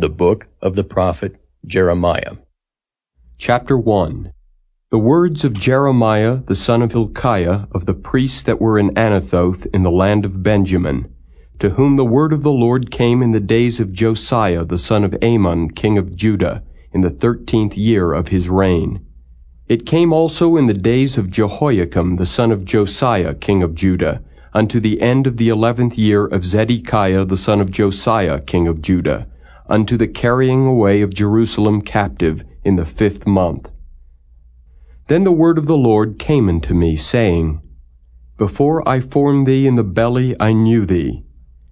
The Book of the Prophet Jeremiah. Chapter 1 The words of Jeremiah the son of Hilkiah of the priests that were in Anathoth in the land of Benjamin, to whom the word of the Lord came in the days of Josiah the son of Amon king of Judah, in the thirteenth year of his reign. It came also in the days of Jehoiakim the son of Josiah king of Judah, unto the end of the eleventh year of Zedekiah the son of Josiah king of Judah, unto the carrying away of Jerusalem captive in the fifth month. Then the word of the Lord came unto me, saying, Before I formed thee in the belly I knew thee,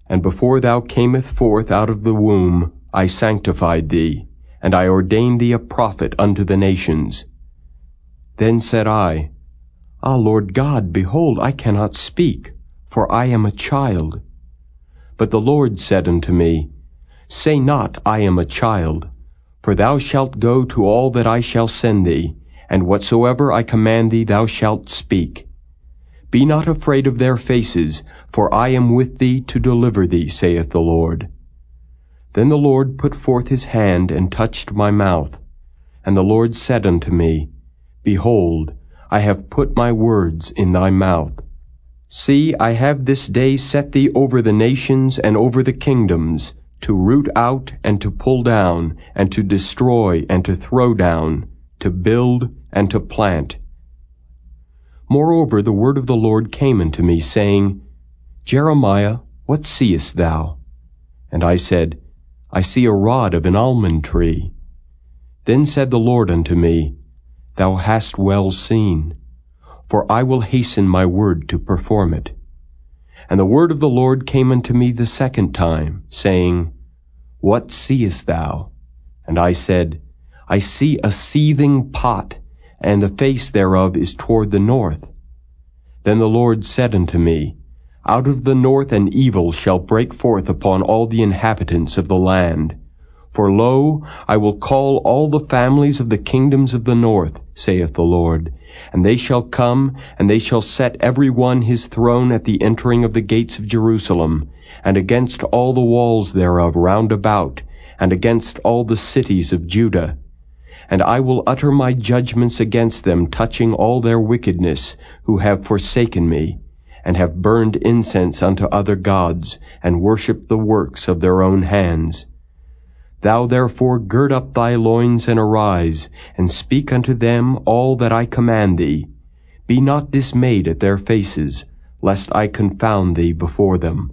and before thou camest forth out of the womb I sanctified thee, and I ordained thee a prophet unto the nations. Then said I, Ah, Lord God, behold, I cannot speak, for I am a child. But the Lord said unto me, Say not, I am a child, for thou shalt go to all that I shall send thee, and whatsoever I command thee thou shalt speak. Be not afraid of their faces, for I am with thee to deliver thee, saith the Lord. Then the Lord put forth his hand and touched my mouth. And the Lord said unto me, Behold, I have put my words in thy mouth. See, I have this day set thee over the nations and over the kingdoms, to root out and to pull down, and to destroy and to throw down, to build and to plant. Moreover, the word of the Lord came unto me, saying, Jeremiah, what seest thou? And I said, I see a rod of an almond tree. Then said the Lord unto me, Thou hast well seen, for I will hasten my word to perform it. And the word of the Lord came unto me the second time, saying, What seest thou? And I said, I see a seething pot, and the face thereof is toward the north. Then the Lord said unto me, Out of the north an evil shall break forth upon all the inhabitants of the land. For lo, I will call all the families of the kingdoms of the north, saith the Lord, and they shall come, and they shall set every one his throne at the entering of the gates of Jerusalem, and against all the walls thereof round about, and against all the cities of Judah. And I will utter my judgments against them touching all their wickedness, who have forsaken me, and have burned incense unto other gods, and worshipped the works of their own hands. Thou therefore gird up thy loins and arise, and speak unto them all that I command thee. Be not dismayed at their faces, lest I confound thee before them.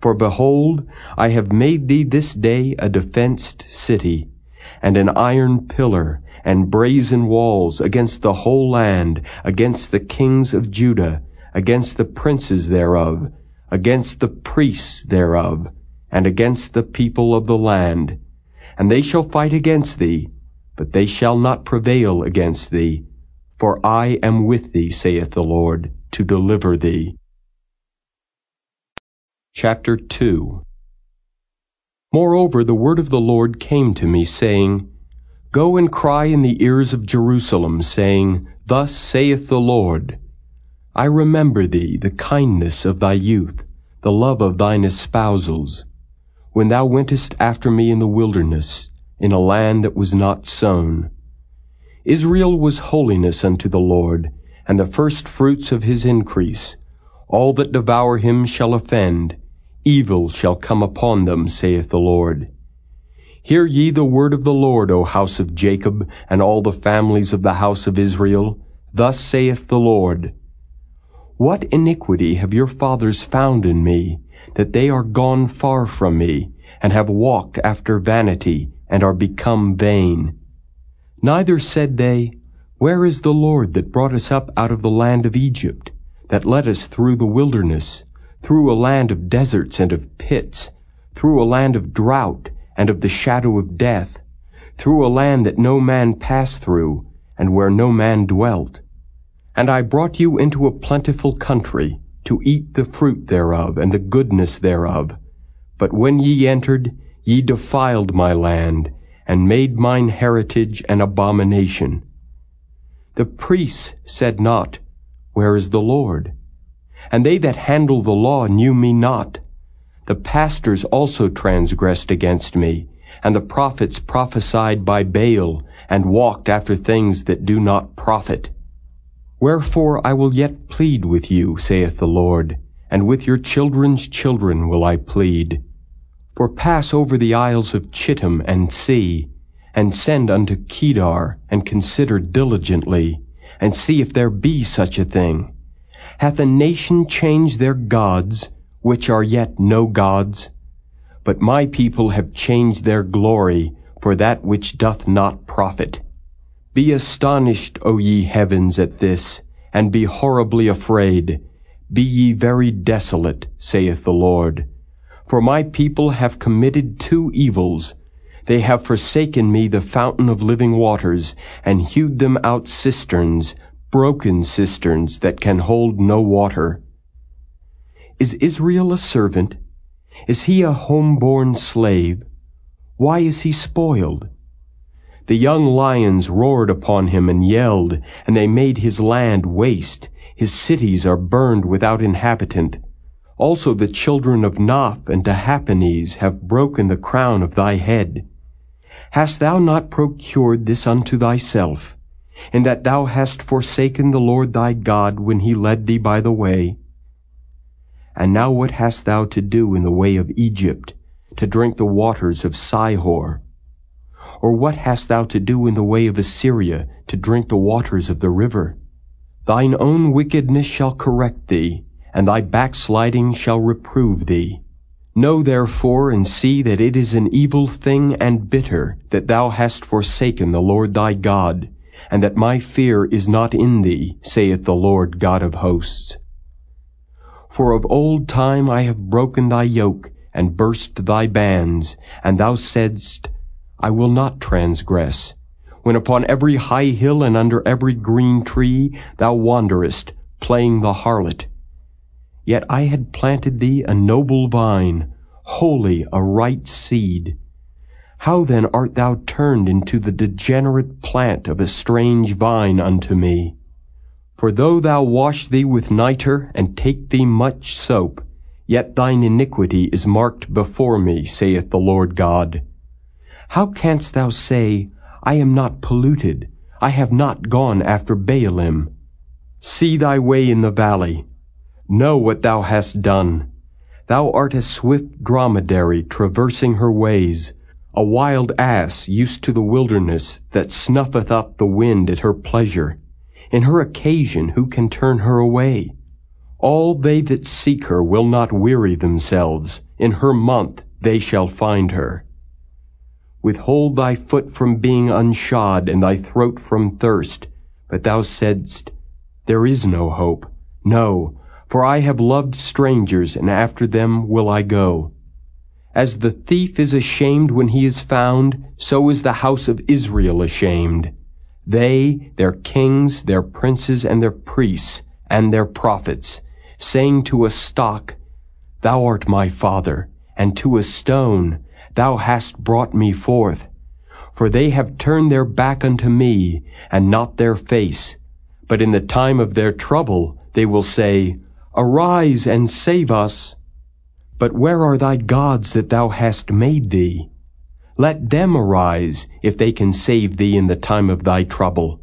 For behold, I have made thee this day a defenced city, and an iron pillar, and brazen walls against the whole land, against the kings of Judah, against the princes thereof, against the priests thereof, and against the people of the land and they shall fight against thee, but they shall not prevail against thee. For I am with thee, saith the Lord, to deliver thee. Chapter 2 Moreover the word of the Lord came to me, saying, Go and cry in the ears of Jerusalem, saying, Thus saith the Lord, I remember thee, the kindness of thy youth, the love of thine espousals, when thou wentest after me in the wilderness, in a land that was not sown. Israel was holiness unto the Lord, and the first fruits of his increase. All that devour him shall offend, evil shall come upon them, saith the Lord. Hear ye the word of the Lord, O house of Jacob, and all the families of the house of Israel. Thus saith the Lord, What iniquity have your fathers found in me, that they are gone far from me, and have walked after vanity, and are become vain. Neither said they, Where is the Lord that brought us up out of the land of Egypt, that led us through the wilderness, through a land of deserts and of pits, through a land of drought and of the shadow of death, through a land that no man passed through, and where no man dwelt? And I brought you into a plentiful country, to eat the fruit thereof and the goodness thereof. But when ye entered, ye defiled my land, and made mine heritage an abomination. The priests said not, Where is the Lord? And they that handle the law knew me not. The pastors also transgressed against me, and the prophets prophesied by Baal, and walked after things that do not profit. Wherefore I will yet plead with you, saith the Lord, and with your children's children will I plead. For pass over the isles of Chittim and see, and send unto Kedar, and consider diligently, and see if there be such a thing. Hath a nation changed their gods, which are yet no gods? But my people have changed their glory for that which doth not profit. Be astonished, O ye heavens, at this, and be horribly afraid. Be ye very desolate, saith the Lord. For my people have committed two evils. They have forsaken me the fountain of living waters, and hewed them out cisterns, broken cisterns that can hold no water. Is Israel a servant? Is he a home-born slave? Why is he spoiled? The young lions roared upon him and yelled, and they made his land waste. His cities are burned without inhabitant. Also the children of Noph and Tahpanhes have broken the crown of thy head. Hast thou not procured this unto thyself, in that thou hast forsaken the Lord thy God when he led thee by the way? And now what hast thou to do in the way of Egypt, to drink the waters of Sihor? Or what hast thou to do in the way of Assyria, to drink the waters of the river? Thine own wickedness shall correct thee, and thy backsliding shall reprove thee. Know therefore and see that it is an evil thing and bitter that thou hast forsaken the Lord thy God, and that my fear is not in thee, saith the Lord God of hosts. For of old time I have broken thy yoke, and burst thy bands, and thou saidst, I will not transgress. When upon every high hill and under every green tree thou wanderest, playing the harlot. Yet I had planted thee a noble vine, wholly a right seed. How then art thou turned into the degenerate plant of a strange vine unto me? For though thou wash thee with nitre, and take thee much soap, yet thine iniquity is marked before me, saith the Lord God. How canst thou say, I am not polluted, I have not gone after Baalim? See thy way in the valley, know what thou hast done. Thou art a swift dromedary traversing her ways, a wild ass used to the wilderness that snuffeth up the wind at her pleasure. In her occasion who can turn her away? All they that seek her will not weary themselves. In her month they shall find her. Withhold thy foot from being unshod, and thy throat from thirst. But thou saidst, There is no hope. No, for I have loved strangers, and after them will I go. As the thief is ashamed when he is found, so is the house of Israel ashamed. They, their kings, their princes, and their priests, and their prophets, saying to a stock, Thou art my father, and to a stone, Thou hast brought me forth. For they have turned their back unto me, and not their face. But in the time of their trouble they will say, Arise and save us. But where are thy gods that thou hast made thee? Let them arise, if they can save thee in the time of thy trouble.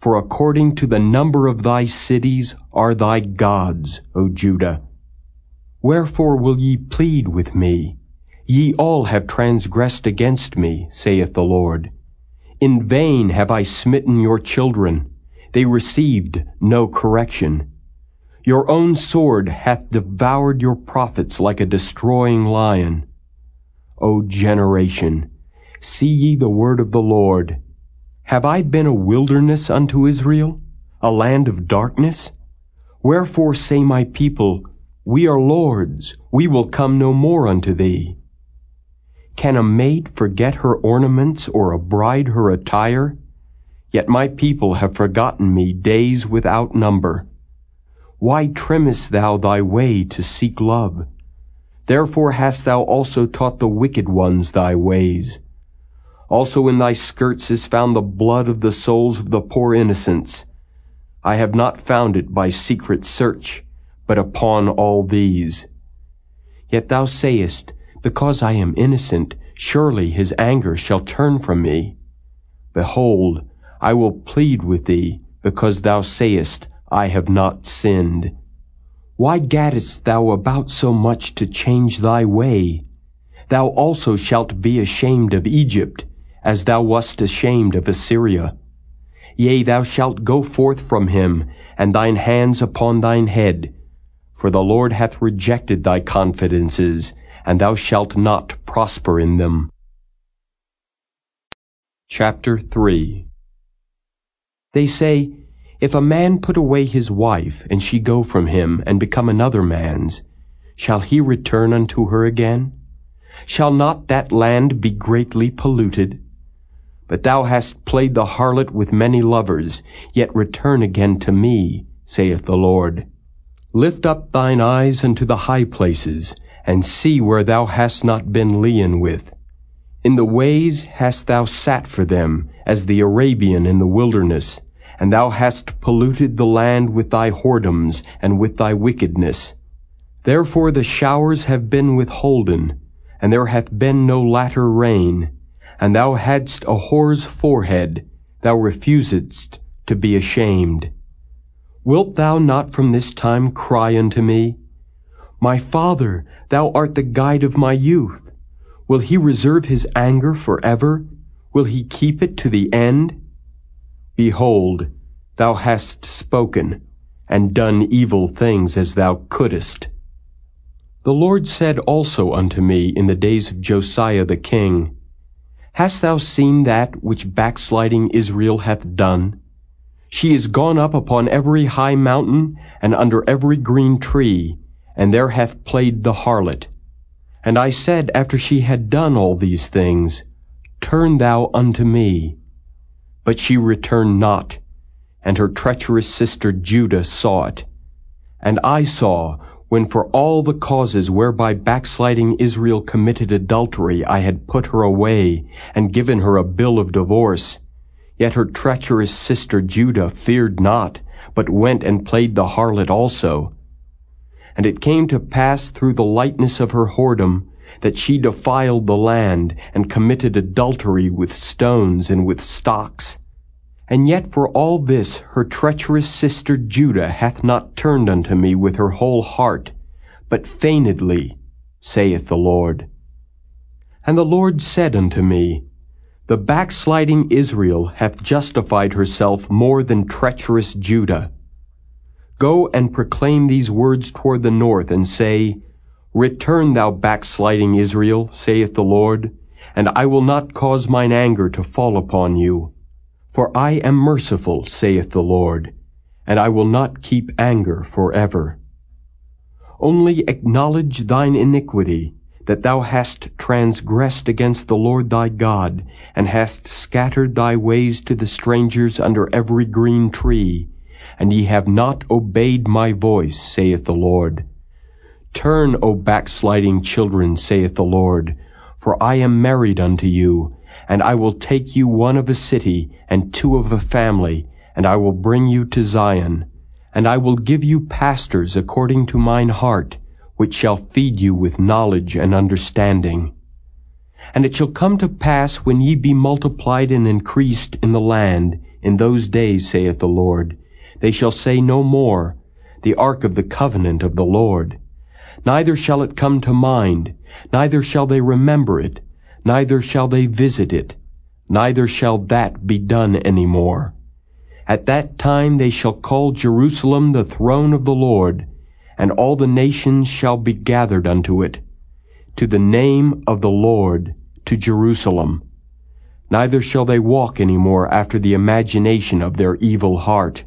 For according to the number of thy cities are thy gods, O Judah. Wherefore will ye plead with me? Ye all have transgressed against me, saith the Lord. In vain have I smitten your children. They received no correction. Your own sword hath devoured your prophets like a destroying lion. O generation, see ye the word of the Lord. Have I been a wilderness unto Israel, a land of darkness? Wherefore say my people, We are lords, we will come no more unto thee. Can a maid forget her ornaments, or a bride her attire? Yet my people have forgotten me days without number. Why trimmest thou thy way to seek love? Therefore hast thou also taught the wicked ones thy ways. Also in thy skirts is found the blood of the souls of the poor innocents. I have not found it by secret search, but upon all these. Yet thou sayest, Because I am innocent, Surely his anger shall turn from me. Behold, I will plead with thee, because thou sayest, I have not sinned. Why gaddest thou about so much to change thy way? Thou also shalt be ashamed of Egypt, as thou wast ashamed of Assyria. Yea, thou shalt go forth from him, and thine hands upon thine head. For the Lord hath rejected thy confidences, and thou shalt not prosper in them. Chapter 3 They say, If a man put away his wife, and she go from him, and become another man's, shall he return unto her again? Shall not that land be greatly polluted? But thou hast played the harlot with many lovers, yet return again to me, saith the Lord. Lift up thine eyes unto the high places, and see where thou hast not been lian with. In the ways hast thou sat for them, as the Arabian in the wilderness, and thou hast polluted the land with thy whoredoms and with thy wickedness. Therefore the showers have been withholden, and there hath been no latter rain, and thou hadst a whore's forehead, thou refusedst to be ashamed. Wilt thou not from this time cry unto me, my father, thou art the guide of my youth. Will he reserve his anger forever? Will he keep it to the end? Behold, thou hast spoken, and done evil things as thou couldest. The Lord said also unto me in the days of Josiah the king, Hast thou seen that which backsliding Israel hath done? She is gone up upon every high mountain, and under every green tree, and there hath played the harlot. And I said after she had done all these things, Turn thou unto me. But she returned not, and her treacherous sister Judah saw it. And I saw, when for all the causes whereby backsliding Israel committed adultery I had put her away, and given her a bill of divorce, yet her treacherous sister Judah feared not, but went and played the harlot also, and it came to pass through the lightness of her whoredom that she defiled the land and committed adultery with stones and with stocks. And yet for all this her treacherous sister Judah hath not turned unto me with her whole heart, but feignedly, saith the Lord. And the Lord said unto me, The backsliding Israel hath justified herself more than treacherous Judah. Go and proclaim these words toward the north, and say, Return, thou backsliding Israel, saith the Lord, and I will not cause mine anger to fall upon you. For I am merciful, saith the Lord, and I will not keep anger forever. Only acknowledge thine iniquity, that thou hast transgressed against the Lord thy God, and hast scattered thy ways to the strangers under every green tree, and ye have not obeyed my voice, saith the Lord. Turn, O backsliding children, saith the Lord, for I am married unto you, and I will take you one of a city, and two of a family, and I will bring you to Zion, and I will give you pastors according to mine heart, which shall feed you with knowledge and understanding. And it shall come to pass when ye be multiplied and increased in the land, in those days, saith the Lord, they shall say no more, the ark of the covenant of the Lord. Neither shall it come to mind, neither shall they remember it, neither shall they visit it, neither shall that be done any more. At that time they shall call Jerusalem the throne of the Lord, and all the nations shall be gathered unto it, to the name of the Lord, to Jerusalem. Neither shall they walk any more after the imagination of their evil heart.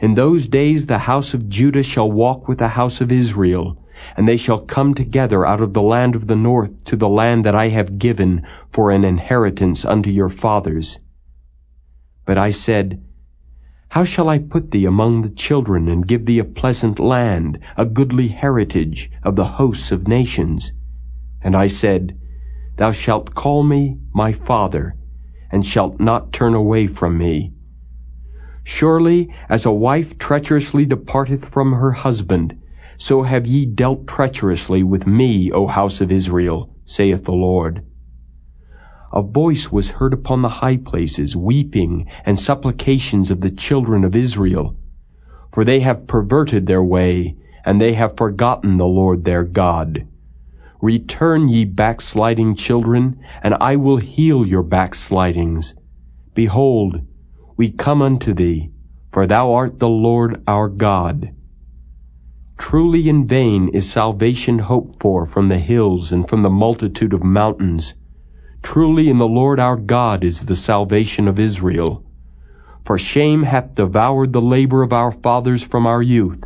In those days the house of Judah shall walk with the house of Israel, and they shall come together out of the land of the north to the land that I have given for an inheritance unto your fathers. But I said, How shall I put thee among the children and give thee a pleasant land, a goodly heritage of the hosts of nations? And I said, Thou shalt call me my father, and shalt not turn away from me. Surely, as a wife treacherously departeth from her husband, so have ye dealt treacherously with me, O house of Israel, saith the Lord. a voice was heard upon the high places, weeping and supplications of the children of Israel. For they have perverted their way, and they have forgotten the Lord their God. Return, ye backsliding children, and I will heal your backslidings. Behold, we come unto thee, for thou art the Lord our God. Truly in vain is salvation hoped for from the hills and from the multitude of mountains. Truly in the Lord our God is the salvation of Israel. For shame hath devoured the labor of our fathers from our youth,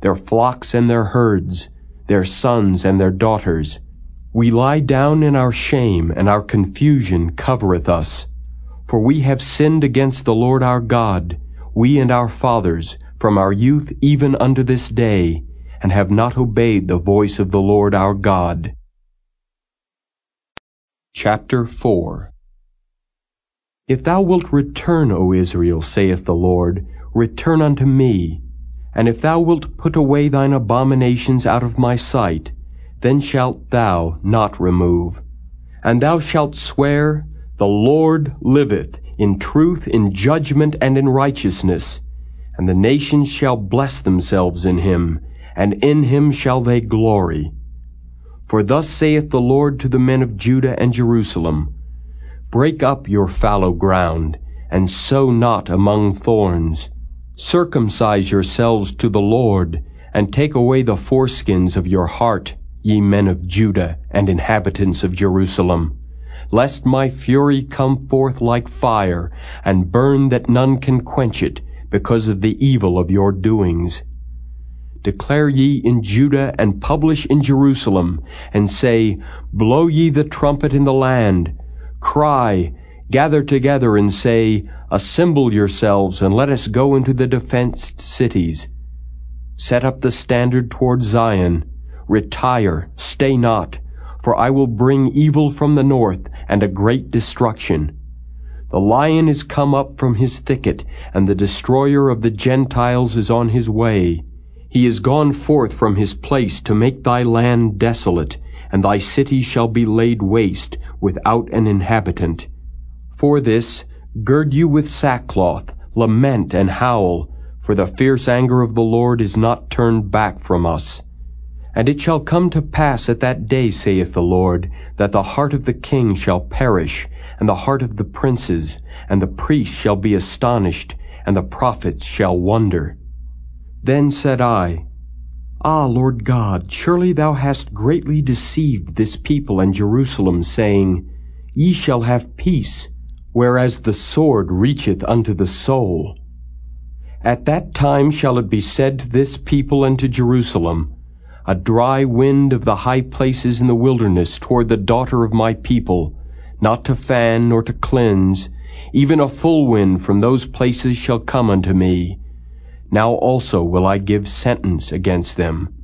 their flocks and their herds, their sons and their daughters. We lie down in our shame, and our confusion covereth us. For we have sinned against the Lord our God, we and our fathers, from our youth even unto this day, and have not obeyed the voice of the Lord our God. Chapter 4 If thou wilt return, O Israel, saith the Lord, return unto me, and if thou wilt put away thine abominations out of my sight, then shalt thou not remove. And thou shalt swear, The Lord liveth, in truth, in judgment, and in righteousness. And the nations shall bless themselves in him, and in him shall they glory. For thus saith the Lord to the men of Judah and Jerusalem, Break up your fallow ground, and sow not among thorns. Circumcise yourselves to the Lord, and take away the foreskins of your heart, ye men of Judah and inhabitants of Jerusalem, lest my fury come forth like fire, and burn that none can quench it, because of the evil of your doings. Declare ye in Judah and publish in Jerusalem, and say, Blow ye the trumpet in the land. Cry, gather together and say, Assemble yourselves and let us go into the defenced cities. Set up the standard toward Zion. Retire, stay not, for I will bring evil from the north and a great destruction. The lion is come up from his thicket, and the destroyer of the Gentiles is on his way. He is gone forth from his place to make thy land desolate, and thy city shall be laid waste without an inhabitant. For this, gird you with sackcloth, lament and howl, for the fierce anger of the Lord is not turned back from us. And it shall come to pass at that day, saith the Lord, that the heart of the king shall perish, and the heart of the princes, and the priests shall be astonished, and the prophets shall wonder. Then said I, Ah, Lord God, surely thou hast greatly deceived this people and Jerusalem, saying, Ye shall have peace, whereas the sword reacheth unto the soul. At that time shall it be said to this people and to Jerusalem, a dry wind of the high places in the wilderness toward the daughter of my people, not to fan nor to cleanse, even a full wind from those places shall come unto me. Now also will I give sentence against them.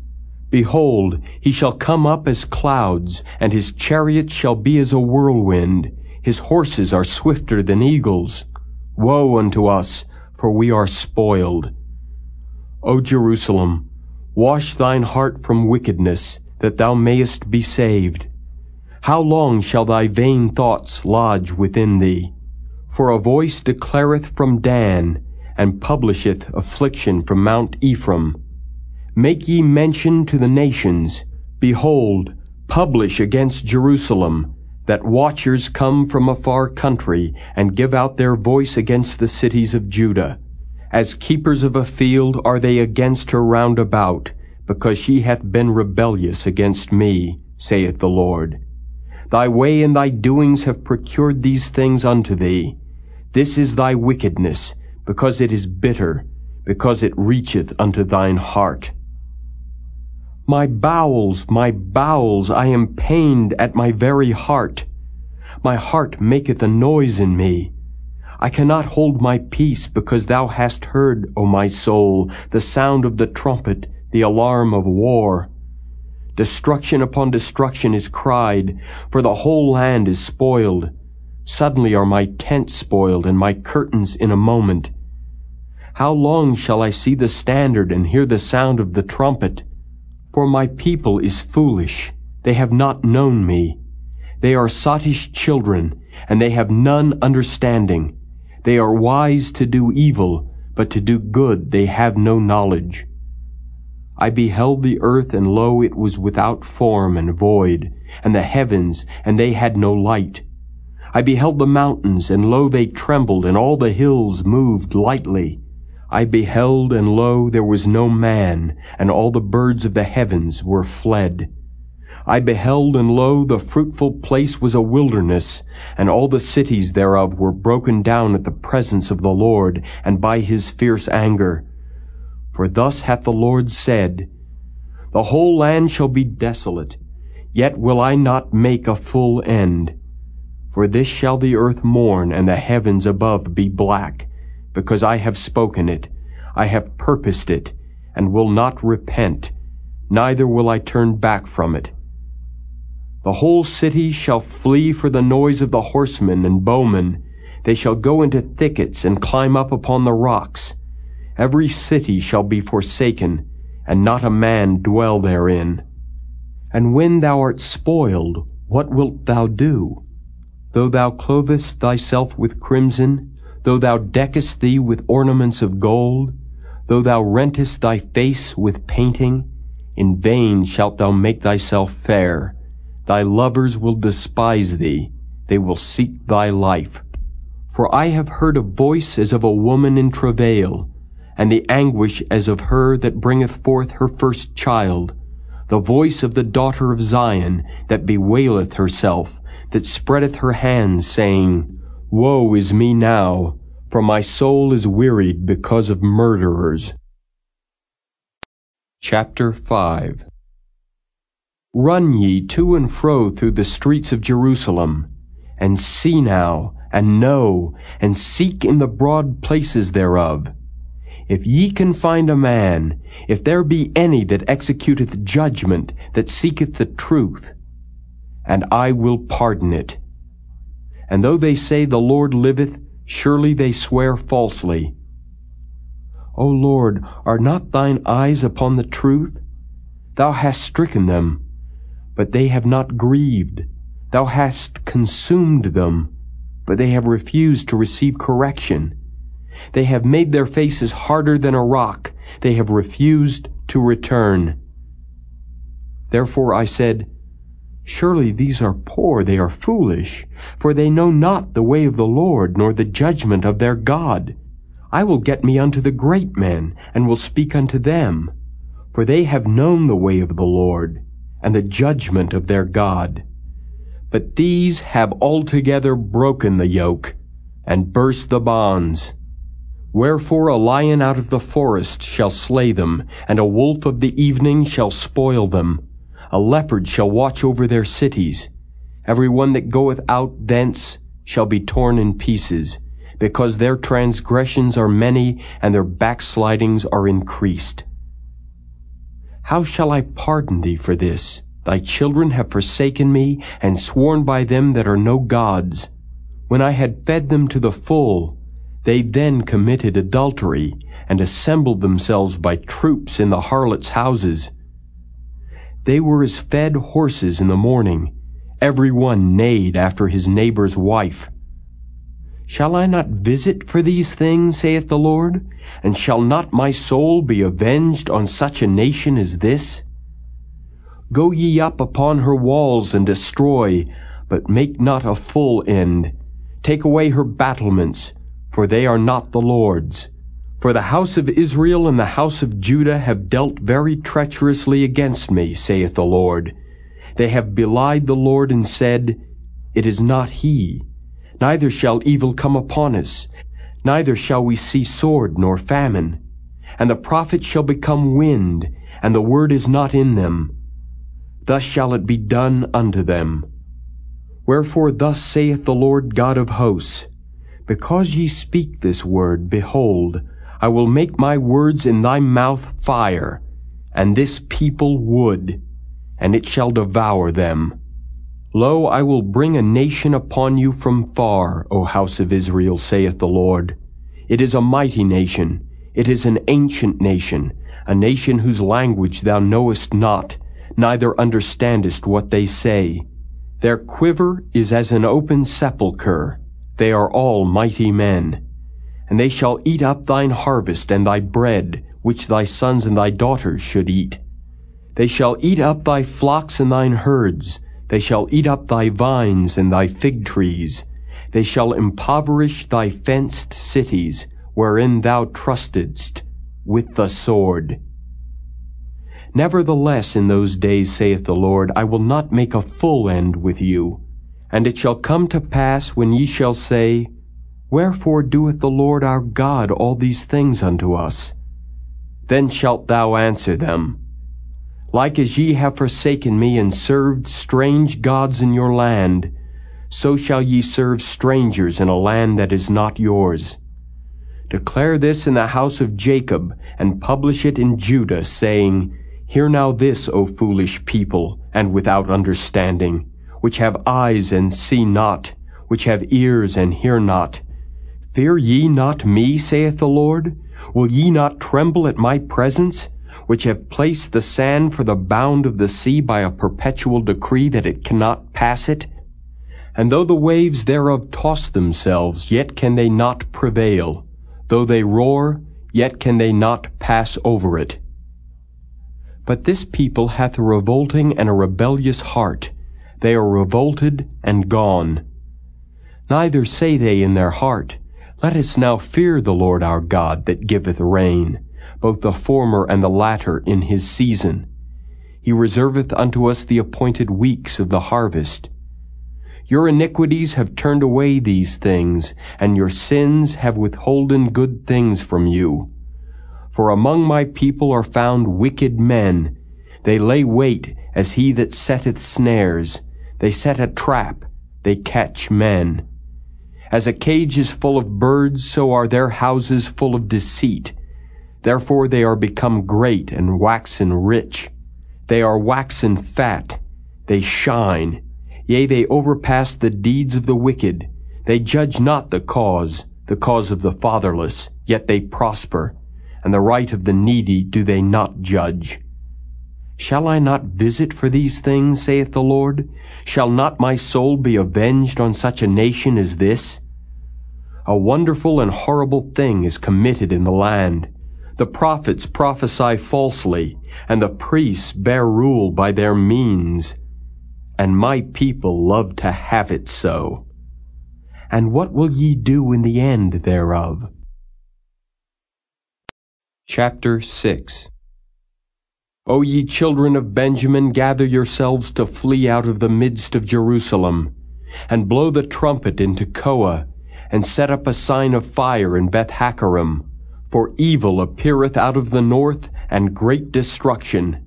Behold, he shall come up as clouds, and his chariot shall be as a whirlwind. His horses are swifter than eagles. Woe unto us, for we are spoiled. O Jerusalem, Wash thine heart from wickedness, that thou mayest be saved. How long shall thy vain thoughts lodge within thee? For a voice declareth from Dan, and publisheth affliction from Mount Ephraim. Make ye mention to the nations, Behold, publish against Jerusalem, that watchers come from a far country, and give out their voice against the cities of Judah. As keepers of a field are they against her round about, because she hath been rebellious against me, saith the Lord. Thy way and thy doings have procured these things unto thee. This is thy wickedness, because it is bitter, because it reacheth unto thine heart. My bowels, my bowels, I am pained at my very heart. My heart maketh a noise in me. I cannot hold my peace because thou hast heard, O my soul, the sound of the trumpet, the alarm of war. Destruction upon destruction is cried, for the whole land is spoiled. Suddenly are my tents spoiled and my curtains in a moment. How long shall I see the standard and hear the sound of the trumpet? For my people is foolish. They have not known me. They are sottish children, and they have none understanding. They are wise to do evil, but to do good they have no knowledge. I beheld the earth, and lo, it was without form and void, and the heavens, and they had no light. I beheld the mountains, and lo, they trembled, and all the hills moved lightly. I beheld, and lo, there was no man, and all the birds of the heavens were fled. I beheld, and lo, the fruitful place was a wilderness, and all the cities thereof were broken down at the presence of the Lord, and by his fierce anger. For thus hath the Lord said, The whole land shall be desolate, yet will I not make a full end. For this shall the earth mourn, and the heavens above be black, because I have spoken it, I have purposed it, and will not repent, neither will I turn back from it. The whole city shall flee for the noise of the horsemen and bowmen. They shall go into thickets and climb up upon the rocks. Every city shall be forsaken, and not a man dwell therein. And when thou art spoiled, what wilt thou do? Though thou clothest thyself with crimson, though thou deckest thee with ornaments of gold, though thou rentest thy face with painting, in vain shalt thou make thyself fair. Thy lovers will despise thee, they will seek thy life. For I have heard a voice as of a woman in travail, and the anguish as of her that bringeth forth her first child, the voice of the daughter of Zion that bewaileth herself, that spreadeth her hands, saying, Woe is me now, for my soul is wearied because of murderers. Chapter 5 Run ye to and fro through the streets of Jerusalem, and see now, and know, and seek in the broad places thereof. If ye can find a man, if there be any that executeth judgment, that seeketh the truth, and I will pardon it. And though they say the Lord liveth, surely they swear falsely. O Lord, are not thine eyes upon the truth? Thou hast stricken them, but they have not grieved. Thou hast consumed them, but they have refused to receive correction. They have made their faces harder than a rock. They have refused to return. Therefore I said, Surely these are poor, they are foolish, for they know not the way of the Lord, nor the judgment of their God. I will get me unto the great men, and will speak unto them, for they have known the way of the Lord, and the judgment of their God. But these have altogether broken the yoke, and burst the bonds. Wherefore a lion out of the forest shall slay them, and a wolf of the evening shall spoil them. A leopard shall watch over their cities. Every one that goeth out thence shall be torn in pieces, because their transgressions are many, and their backslidings are increased. How shall I pardon thee for this? Thy children have forsaken me, and sworn by them that are no gods. When I had fed them to the full, they then committed adultery, and assembled themselves by troops in the harlots' houses. They were as fed horses in the morning. Every one neighed after his neighbor's wife. Shall I not visit for these things, saith the Lord? And shall not my soul be avenged on such a nation as this? Go ye up upon her walls and destroy, but make not a full end. Take away her battlements, for they are not the Lord's. For the house of Israel and the house of Judah have dealt very treacherously against me, saith the Lord. They have belied the Lord and said, It is not he. Neither shall evil come upon us, neither shall we see sword nor famine. And the prophet shall become wind, and the word is not in them. Thus shall it be done unto them. Wherefore thus saith the Lord God of hosts, Because ye speak this word, behold, I will make my words in thy mouth fire, and this people wood, and it shall devour them. Lo, I will bring a nation upon you from far, O house of Israel, saith the Lord. It is a mighty nation, it is an ancient nation, a nation whose language thou knowest not, neither understandest what they say. Their quiver is as an open sepulchre. They are all mighty men. And they shall eat up thine harvest and thy bread, which thy sons and thy daughters should eat. They shall eat up thy flocks and thine herds. They shall eat up thy vines and thy fig trees. They shall impoverish thy fenced cities, wherein thou trustedst, with the sword. Nevertheless, in those days, saith the Lord, I will not make a full end with you. And it shall come to pass when ye shall say, Wherefore doeth the Lord our God all these things unto us? Then shalt thou answer them, Like as ye have forsaken me and served strange gods in your land, so shall ye serve strangers in a land that is not yours. Declare this in the house of Jacob, and publish it in Judah, saying, Hear now this, O foolish people, and without understanding, which have eyes and see not, which have ears and hear not. Fear ye not me, saith the Lord? Will ye not tremble at my presence, which have placed the sand for the bound of the sea by a perpetual decree that it cannot pass it? And though the waves thereof toss themselves, yet can they not prevail. Though they roar, yet can they not pass over it. But this people hath a revolting and a rebellious heart. They are revolted and gone. Neither say they in their heart, Let us now fear the Lord our God that giveth rain, both the former and the latter in his season. He reserveth unto us the appointed weeks of the harvest. Your iniquities have turned away these things, and your sins have withholden good things from you. For among my people are found wicked men. They lay wait as he that setteth snares. They set a trap. They catch men. As a cage is full of birds, so are their houses full of deceit. Therefore they are become great and waxen rich. They are waxen fat. They shine. Yea, they overpass the deeds of the wicked. They judge not the cause, the cause of the fatherless, yet they prosper and the right of the needy do they not judge. Shall I not visit for these things, saith the Lord? Shall not my soul be avenged on such a nation as this? A wonderful and horrible thing is committed in the land. The prophets prophesy falsely, and the priests bear rule by their means. And my people love to have it so. And what will ye do in the end thereof? Chapter 6 O ye children of Benjamin, gather yourselves to flee out of the midst of Jerusalem, and blow the trumpet in Tekoa, and set up a sign of fire in Beth Haccherem, for evil appeareth out of the north, and great destruction.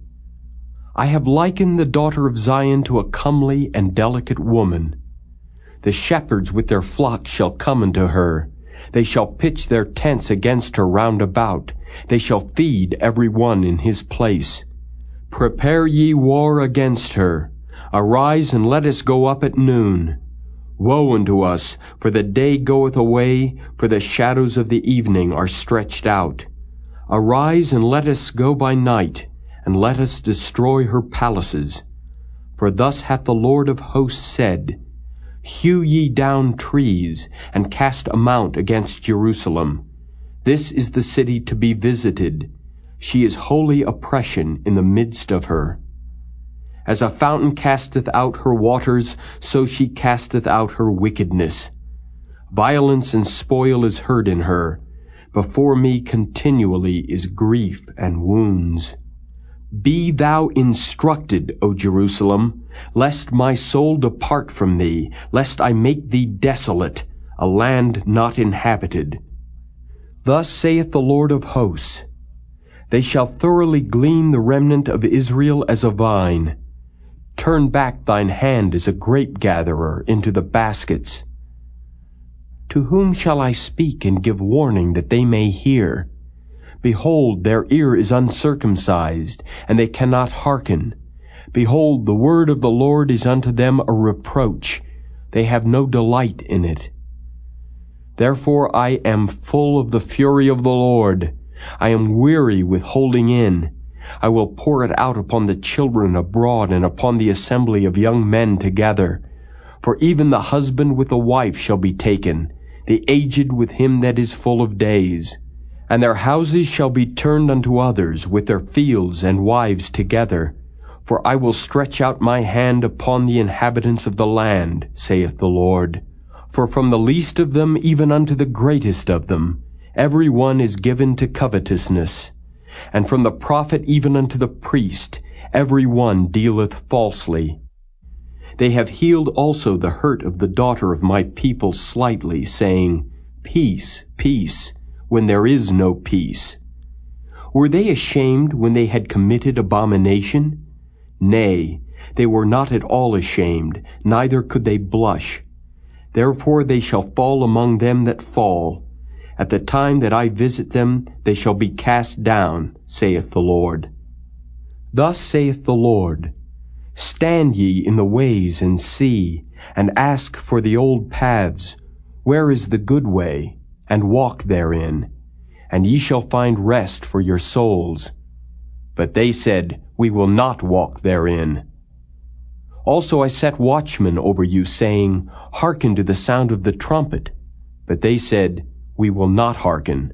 I have likened the daughter of Zion to a comely and delicate woman. The shepherds with their flocks shall come unto her, they shall pitch their tents against her round about. They shall feed every one in his place. Prepare ye war against her. Arise and let us go up at noon. Woe unto us, for the day goeth away, for the shadows of the evening are stretched out. Arise and let us go by night, and let us destroy her palaces. For thus hath the Lord of hosts said, Hew ye down trees, and cast a mount against Jerusalem. This is the city to be visited. She is wholly oppression in the midst of her. As a fountain casteth out her waters, so she casteth out her wickedness. Violence and spoil is heard in her. Before me continually is grief and wounds. Be thou instructed, O Jerusalem, lest my soul depart from thee, lest I make thee desolate, a land not inhabited. Thus saith the Lord of hosts, They shall thoroughly glean the remnant of Israel as a vine. Turn back thine hand as a grape gatherer into the baskets. To whom shall I speak and give warning that they may hear? Behold, their ear is uncircumcised, and they cannot hearken. Behold, the word of the Lord is unto them a reproach. They have no delight in it. Therefore I am full of the fury of the Lord. I am weary with holding in. I will pour it out upon the children abroad and upon the assembly of young men together. For even the husband with the wife shall be taken, the aged with him that is full of days. And their houses shall be turned unto others, with their fields and wives together. For I will stretch out my hand upon the inhabitants of the land, saith the Lord. For from the least of them even unto the greatest of them, every one is given to covetousness. And from the prophet even unto the priest, every one dealeth falsely. They have healed also the hurt of the daughter of my people slightly, saying, Peace, peace, when there is no peace. Were they ashamed when they had committed abomination? Nay, they were not at all ashamed, neither could they blush. Therefore they shall fall among them that fall. At the time that I visit them, they shall be cast down, saith the Lord. Thus saith the Lord, Stand ye in the ways and see, and ask for the old paths, where is the good way, and walk therein, and ye shall find rest for your souls. But they said, We will not walk therein. Also I set watchmen over you, saying, Hearken to the sound of the trumpet. But they said, We will not hearken.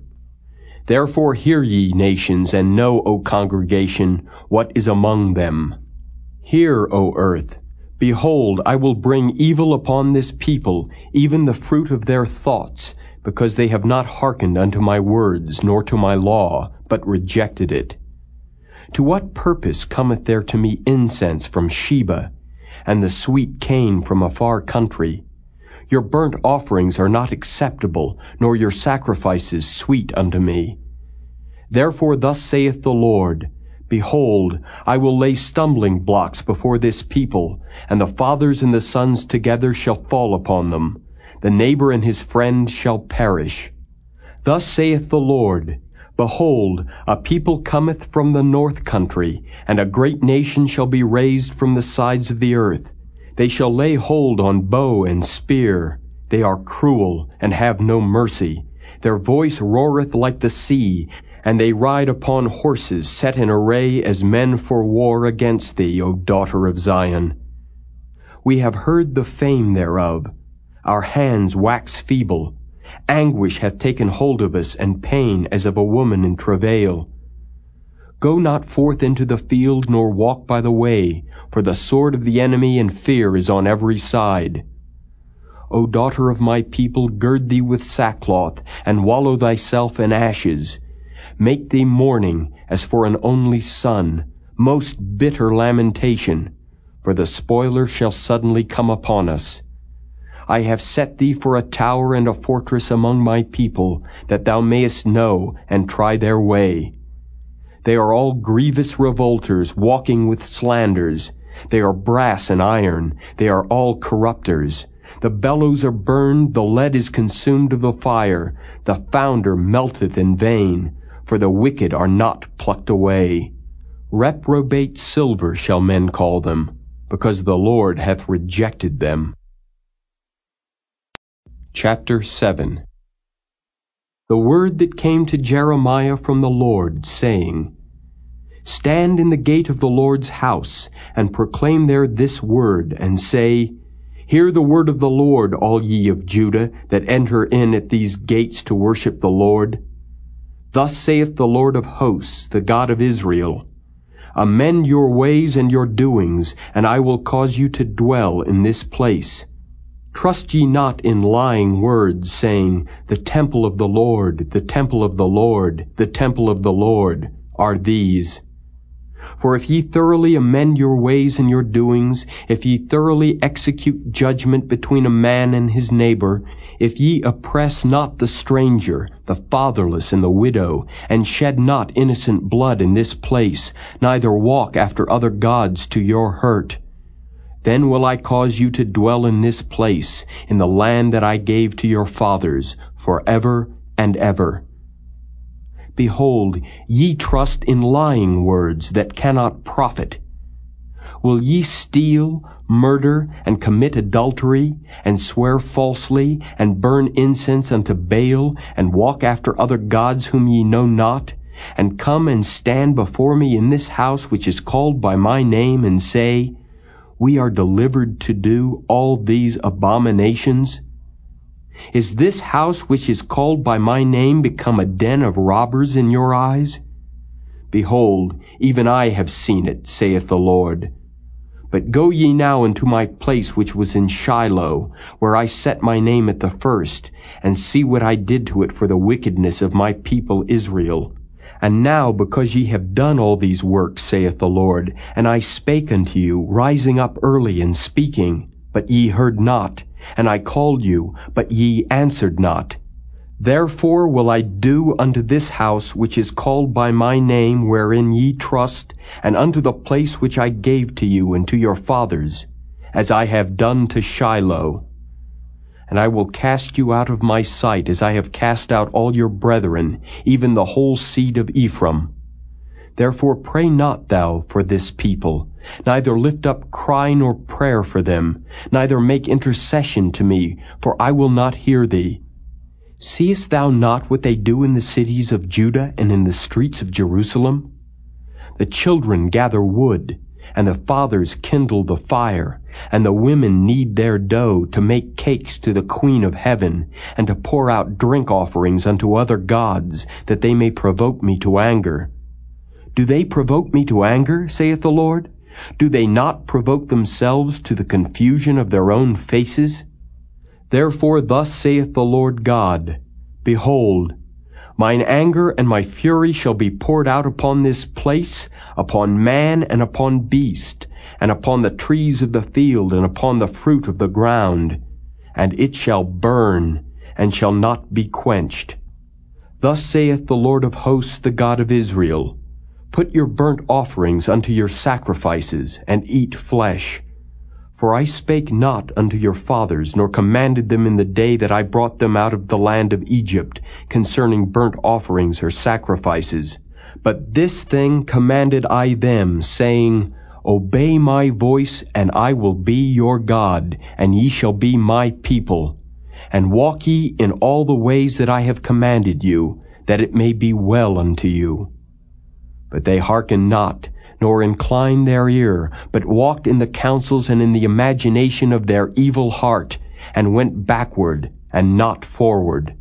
Therefore hear ye, nations, and know, O congregation, what is among them. Hear, O earth. Behold, I will bring evil upon this people, even the fruit of their thoughts, because they have not hearkened unto my words, nor to my law, but rejected it. To what purpose cometh there to me incense from Sheba, and the sweet cane from a far country? Your burnt offerings are not acceptable, nor your sacrifices sweet unto me. Therefore thus saith the Lord, Behold, I will lay stumbling blocks before this people, and the fathers and the sons together shall fall upon them. The neighbor and his friend shall perish. Thus saith the Lord, Behold, a people cometh from the north country, and a great nation shall be raised from the sides of the earth. They shall lay hold on bow and spear. They are cruel, and have no mercy. Their voice roareth like the sea, and they ride upon horses set in array as men for war against thee, O daughter of Zion. We have heard the fame thereof. Our hands wax feeble. Anguish hath taken hold of us, and pain as of a woman in travail. Go not forth into the field, nor walk by the way, for the sword of the enemy and fear is on every side. O daughter of my people, gird thee with sackcloth, and wallow thyself in ashes. Make thee mourning as for an only son, most bitter lamentation, for the spoiler shall suddenly come upon us. I have set thee for a tower and a fortress among my people, that thou mayest know and try their way. They are all grievous revolters, walking with slanders. They are brass and iron. They are all corrupters. The bellows are burned, the lead is consumed of the fire. The founder melteth in vain for the wicked are not plucked away. Reprobate silver shall men call them, because the Lord hath rejected them. Chapter 7 The word that came to Jeremiah from the Lord, saying, Stand in the gate of the Lord's house, and proclaim there this word, and say, Hear the word of the Lord, all ye of Judah, that enter in at these gates to worship the Lord. Thus saith the Lord of hosts, the God of Israel, Amend your ways and your doings, and I will cause you to dwell in this place. Trust ye not in lying words, saying, The temple of the Lord, the temple of the Lord, the temple of the Lord, are these. For if ye thoroughly amend your ways and your doings, if ye thoroughly execute judgment between a man and his neighbor, if ye oppress not the stranger, the fatherless, and the widow, and shed not innocent blood in this place, neither walk after other gods to your hurt, then will I cause you to dwell in this place, in the land that I gave to your fathers, for ever and ever. Behold, ye trust in lying words that cannot profit. Will ye steal, murder, and commit adultery, and swear falsely, and burn incense unto Baal, and walk after other gods whom ye know not, and come and stand before me in this house which is called by my name, and say, We are delivered to do all these abominations? Is this house which is called by my name become a den of robbers in your eyes? Behold, even I have seen it, saith the Lord. But go ye now into my place which was in Shiloh, where I set my name at the first, and see what I did to it for the wickedness of my people Israel. And now, because ye have done all these works, saith the Lord, and I spake unto you, rising up early and speaking, but ye heard not, and I called you, but ye answered not, Therefore will I do unto this house which is called by my name wherein ye trust, and unto the place which I gave to you and to your fathers, as I have done to Shiloh. And I will cast you out of my sight as I have cast out all your brethren, even the whole seed of Ephraim. Therefore pray not thou for this people, neither lift up cry nor prayer for them, neither make intercession to me, for I will not hear thee. Seest thou not what they do in the cities of Judah and in the streets of Jerusalem? The children gather wood, and the fathers kindle the fire, and the women knead their dough to make cakes to the queen of heaven, and to pour out drink offerings unto other gods, that they may provoke me to anger. Do they provoke me to anger, saith the Lord? Do they not provoke themselves to the confusion of their own faces? Therefore thus saith the Lord God, Behold, mine anger and my fury shall be poured out upon this place, upon man and upon beast, and upon the trees of the field and upon the fruit of the ground, and it shall burn, and shall not be quenched. Thus saith the Lord of hosts, the God of Israel, Put your burnt offerings unto your sacrifices, and eat flesh. For I spake not unto your fathers, nor commanded them in the day that I brought them out of the land of Egypt, concerning burnt offerings or sacrifices. But this thing commanded I them, saying, Obey my voice, and I will be your God, and ye shall be my people. And walk ye in all the ways that I have commanded you, that it may be well unto you. But they hearken not, nor inclined their ear, but walked in the counsels and in the imagination of their evil heart, and went backward and not forward.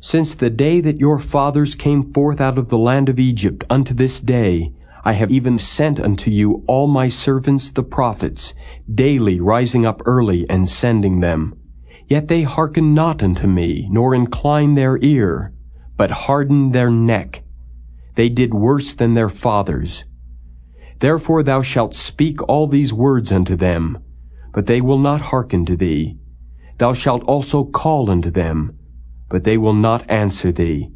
Since the day that your fathers came forth out of the land of Egypt unto this day, I have even sent unto you all my servants the prophets, daily rising up early and sending them. Yet they hearken not unto me, nor incline their ear, but harden their neck. They did worse than their fathers. Therefore thou shalt speak all these words unto them, but they will not hearken to thee. Thou shalt also call unto them, but they will not answer thee.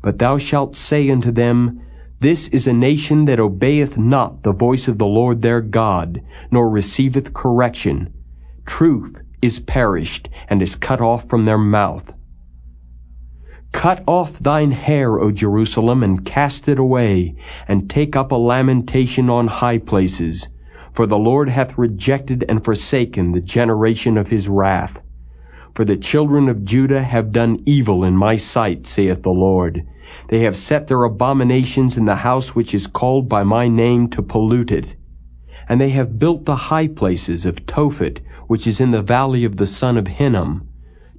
But thou shalt say unto them, This is a nation that obeyeth not the voice of the Lord their God, nor receiveth correction. Truth is perished, and is cut off from their mouth. Cut off thine hair, O Jerusalem, and cast it away, and take up a lamentation on high places. For the Lord hath rejected and forsaken the generation of his wrath. For the children of Judah have done evil in my sight, saith the Lord. They have set their abominations in the house which is called by my name to pollute it. And they have built the high places of Tophet, which is in the valley of the son of Hinnom,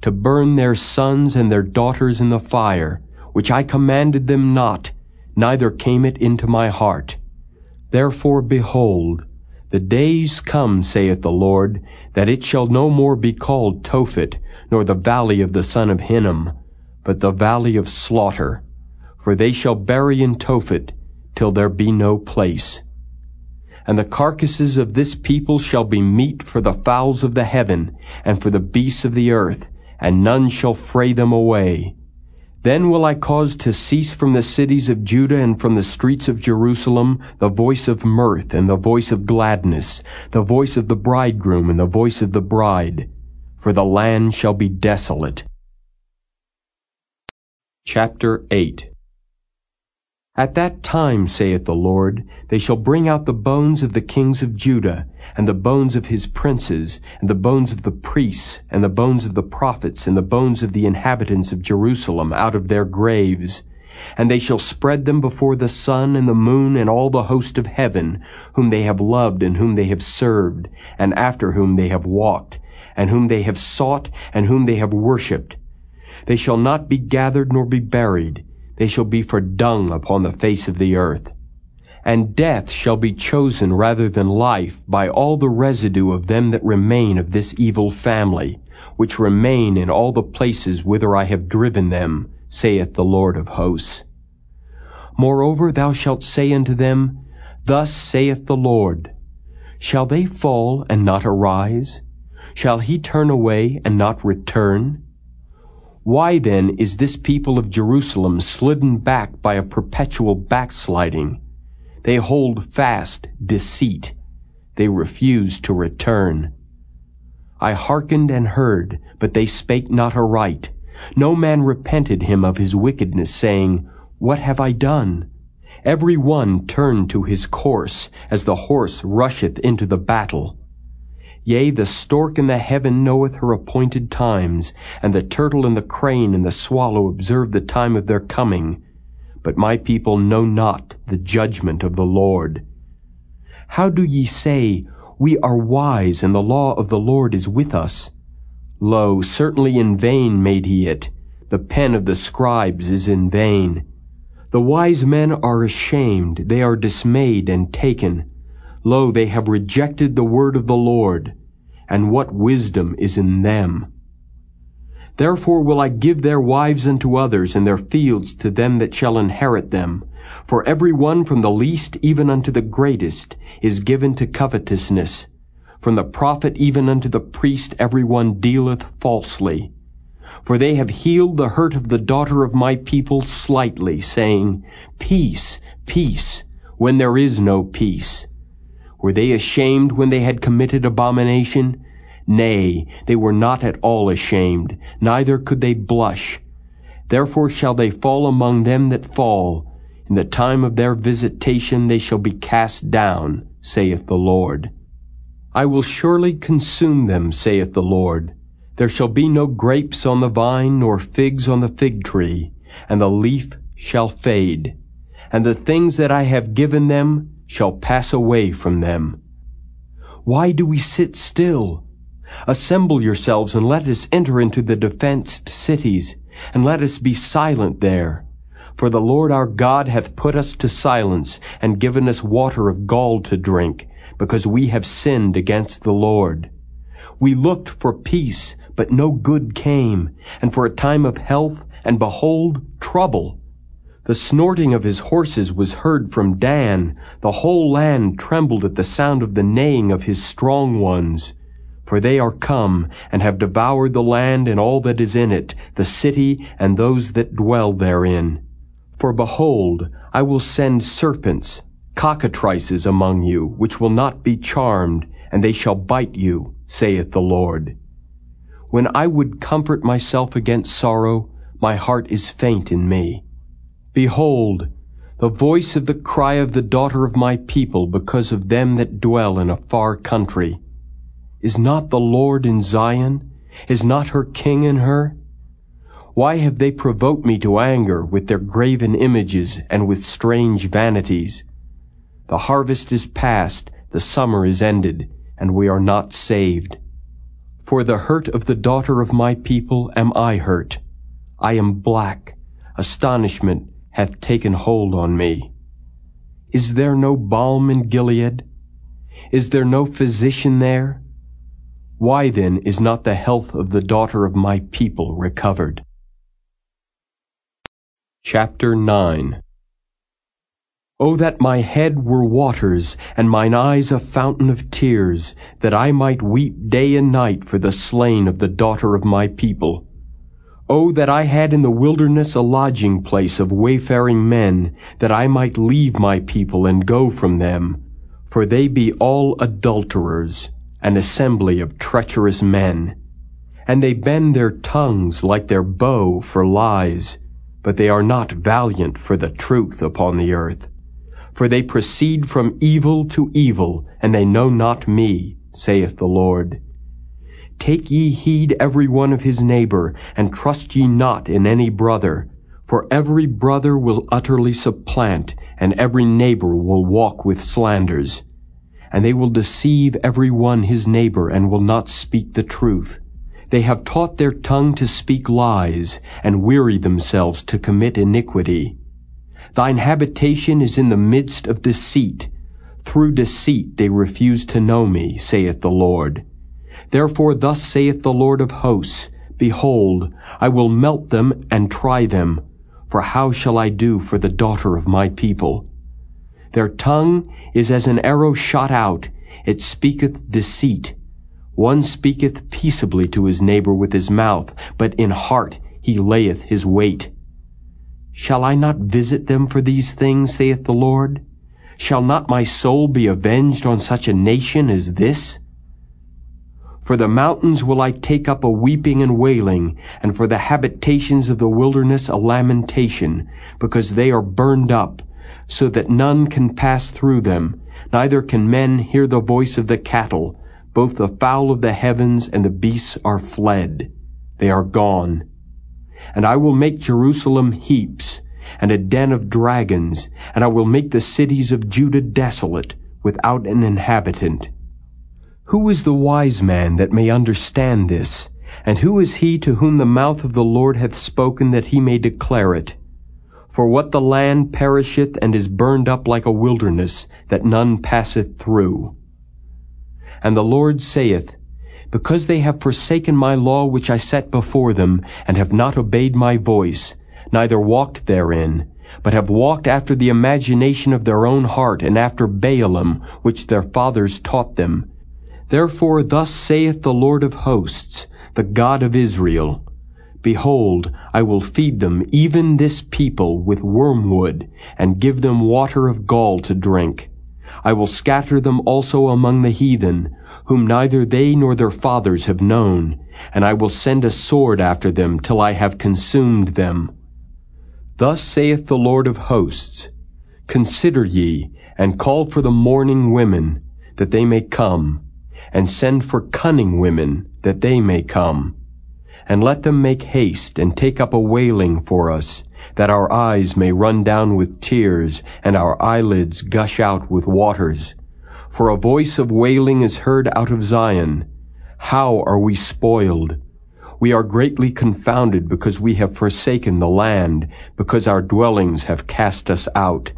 to burn their sons and their daughters in the fire, which I commanded them not, neither came it into my heart. Therefore, behold, the days come, saith the Lord, that it shall no more be called Tophet, nor the valley of the son of Hinnom, but the valley of slaughter. For they shall bury in Tophet, till there be no place. And the carcasses of this people shall be meat for the fowls of the heaven, and for the beasts of the earth, and none shall fray them away. Then will I cause to cease from the cities of Judah and from the streets of Jerusalem the voice of mirth and the voice of gladness, the voice of the bridegroom and the voice of the bride, for the land shall be desolate. Chapter 8 at that time, saith the Lord, they shall bring out the bones of the kings of Judah, and the bones of his princes, and the bones of the priests, and the bones of the prophets, and the bones of the inhabitants of Jerusalem out of their graves, and they shall spread them before the sun and the moon and all the host of heaven, whom they have loved and whom they have served, and after whom they have walked, and whom they have sought, and whom they have worshipped. They shall not be gathered nor be buried. They shall be for dung upon the face of the earth. And death shall be chosen rather than life by all the residue of them that remain of this evil family, which remain in all the places whither I have driven them, saith the Lord of hosts. Moreover, thou shalt say unto them, Thus saith the Lord, Shall they fall and not arise? Shall he turn away and not return? Why then is this people of Jerusalem slidden back by a perpetual backsliding? They hold fast deceit. They refuse to return. I hearkened and heard, but they spake not aright. No man repented him of his wickedness, saying, What have I done? Every one turned to his course, as the horse rusheth into the battle. Yea, the stork in the heaven knoweth her appointed times, and the turtle and the crane and the swallow observe the time of their coming. But my people know not the judgment of the Lord. How do ye say, We are wise, and the law of the Lord is with us? Lo, certainly in vain made he it. The pen of the scribes is in vain. The wise men are ashamed, they are dismayed and taken. Lo, they have rejected the word of the Lord, and what wisdom is in them? Therefore will I give their wives unto others, and their fields to them that shall inherit them. For every one from the least even unto the greatest is given to covetousness. From the prophet even unto the priest every one dealeth falsely. For they have healed the hurt of the daughter of my people slightly, saying, Peace, peace, when there is no peace. Were they ashamed when they had committed abomination? Nay, they were not at all ashamed, neither could they blush. Therefore shall they fall among them that fall. In the time of their visitation they shall be cast down, saith the Lord. I will surely consume them, saith the Lord. There shall be no grapes on the vine, nor figs on the fig tree, and the leaf shall fade. And the things that I have given them shall pass away from them. Why do we sit still? Assemble yourselves and let us enter into the defenced cities, and let us be silent there. For the Lord our God hath put us to silence, and given us water of gall to drink, because we have sinned against the Lord. We looked for peace, but no good came, and for a time of health, and behold, trouble. The snorting of his horses was heard from Dan. The whole land trembled at the sound of the neighing of his strong ones. For they are come, and have devoured the land and all that is in it, the city and those that dwell therein. For behold, I will send serpents, cockatrices among you, which will not be charmed, and they shall bite you, saith the Lord. When I would comfort myself against sorrow, my heart is faint in me. Behold, the voice of the cry of the daughter of my people because of them that dwell in a far country. Is not the Lord in Zion? Is not her king in her? Why have they provoked me to anger with their graven images and with strange vanities? The harvest is past, the summer is ended, and we are not saved. For the hurt of the daughter of my people am I hurt. I am black. Astonishment hath taken hold on me. Is there no balm in Gilead? Is there no physician there? Why then is not the health of the daughter of my people recovered? Chapter 9 O that my head were waters, and mine eyes a fountain of tears, that I might weep day and night for the slain of the daughter of my people. O that I had in the wilderness a lodging place of wayfaring men, that I might leave my people and go from them. For they be all adulterers, an assembly of treacherous men. And they bend their tongues like their bow for lies, but they are not valiant for the truth upon the earth. For they proceed from evil to evil, and they know not me, saith the Lord. Take ye heed every one of his neighbor, and trust ye not in any brother. For every brother will utterly supplant, and every neighbor will walk with slanders. And they will deceive every one his neighbor, and will not speak the truth. They have taught their tongue to speak lies, and weary themselves to commit iniquity. Thine habitation is in the midst of deceit. Through deceit they refuse to know me, saith the Lord. Therefore thus saith the Lord of hosts, Behold, I will melt them and try them, for how shall I do for the daughter of my people? Their tongue is as an arrow shot out, it speaketh deceit. One speaketh peaceably to his neighbor with his mouth, but in heart he layeth his wait. Shall I not visit them for these things, saith the Lord? Shall not my soul be avenged on such a nation as this? For the mountains will I take up a weeping and wailing, and for the habitations of the wilderness a lamentation, because they are burned up, so that none can pass through them, neither can men hear the voice of the cattle, both the fowl of the heavens and the beasts are fled. They are gone. And I will make Jerusalem heaps, and a den of dragons, and I will make the cities of Judah desolate, without an inhabitant. Who is the wise man that may understand this? And who is he to whom the mouth of the Lord hath spoken that he may declare it? For what the land perisheth and is burned up like a wilderness, that none passeth through. And the Lord saith, Because they have forsaken my law which I set before them, and have not obeyed my voice, neither walked therein, but have walked after the imagination of their own heart, and after Baalim, which their fathers taught them. Therefore thus saith the Lord of hosts, the God of Israel, Behold, I will feed them, even this people, with wormwood, and give them water of gall to drink. I will scatter them also among the heathen, whom neither they nor their fathers have known, and I will send a sword after them till I have consumed them. Thus saith the Lord of hosts, Consider ye, and call for the mourning women, that they may come, and send for cunning women, that they may come. And let them make haste, and take up a wailing for us, that our eyes may run down with tears, and our eyelids gush out with waters. For a voice of wailing is heard out of Zion. How are we spoiled? We are greatly confounded because we have forsaken the land, because our dwellings have cast us out.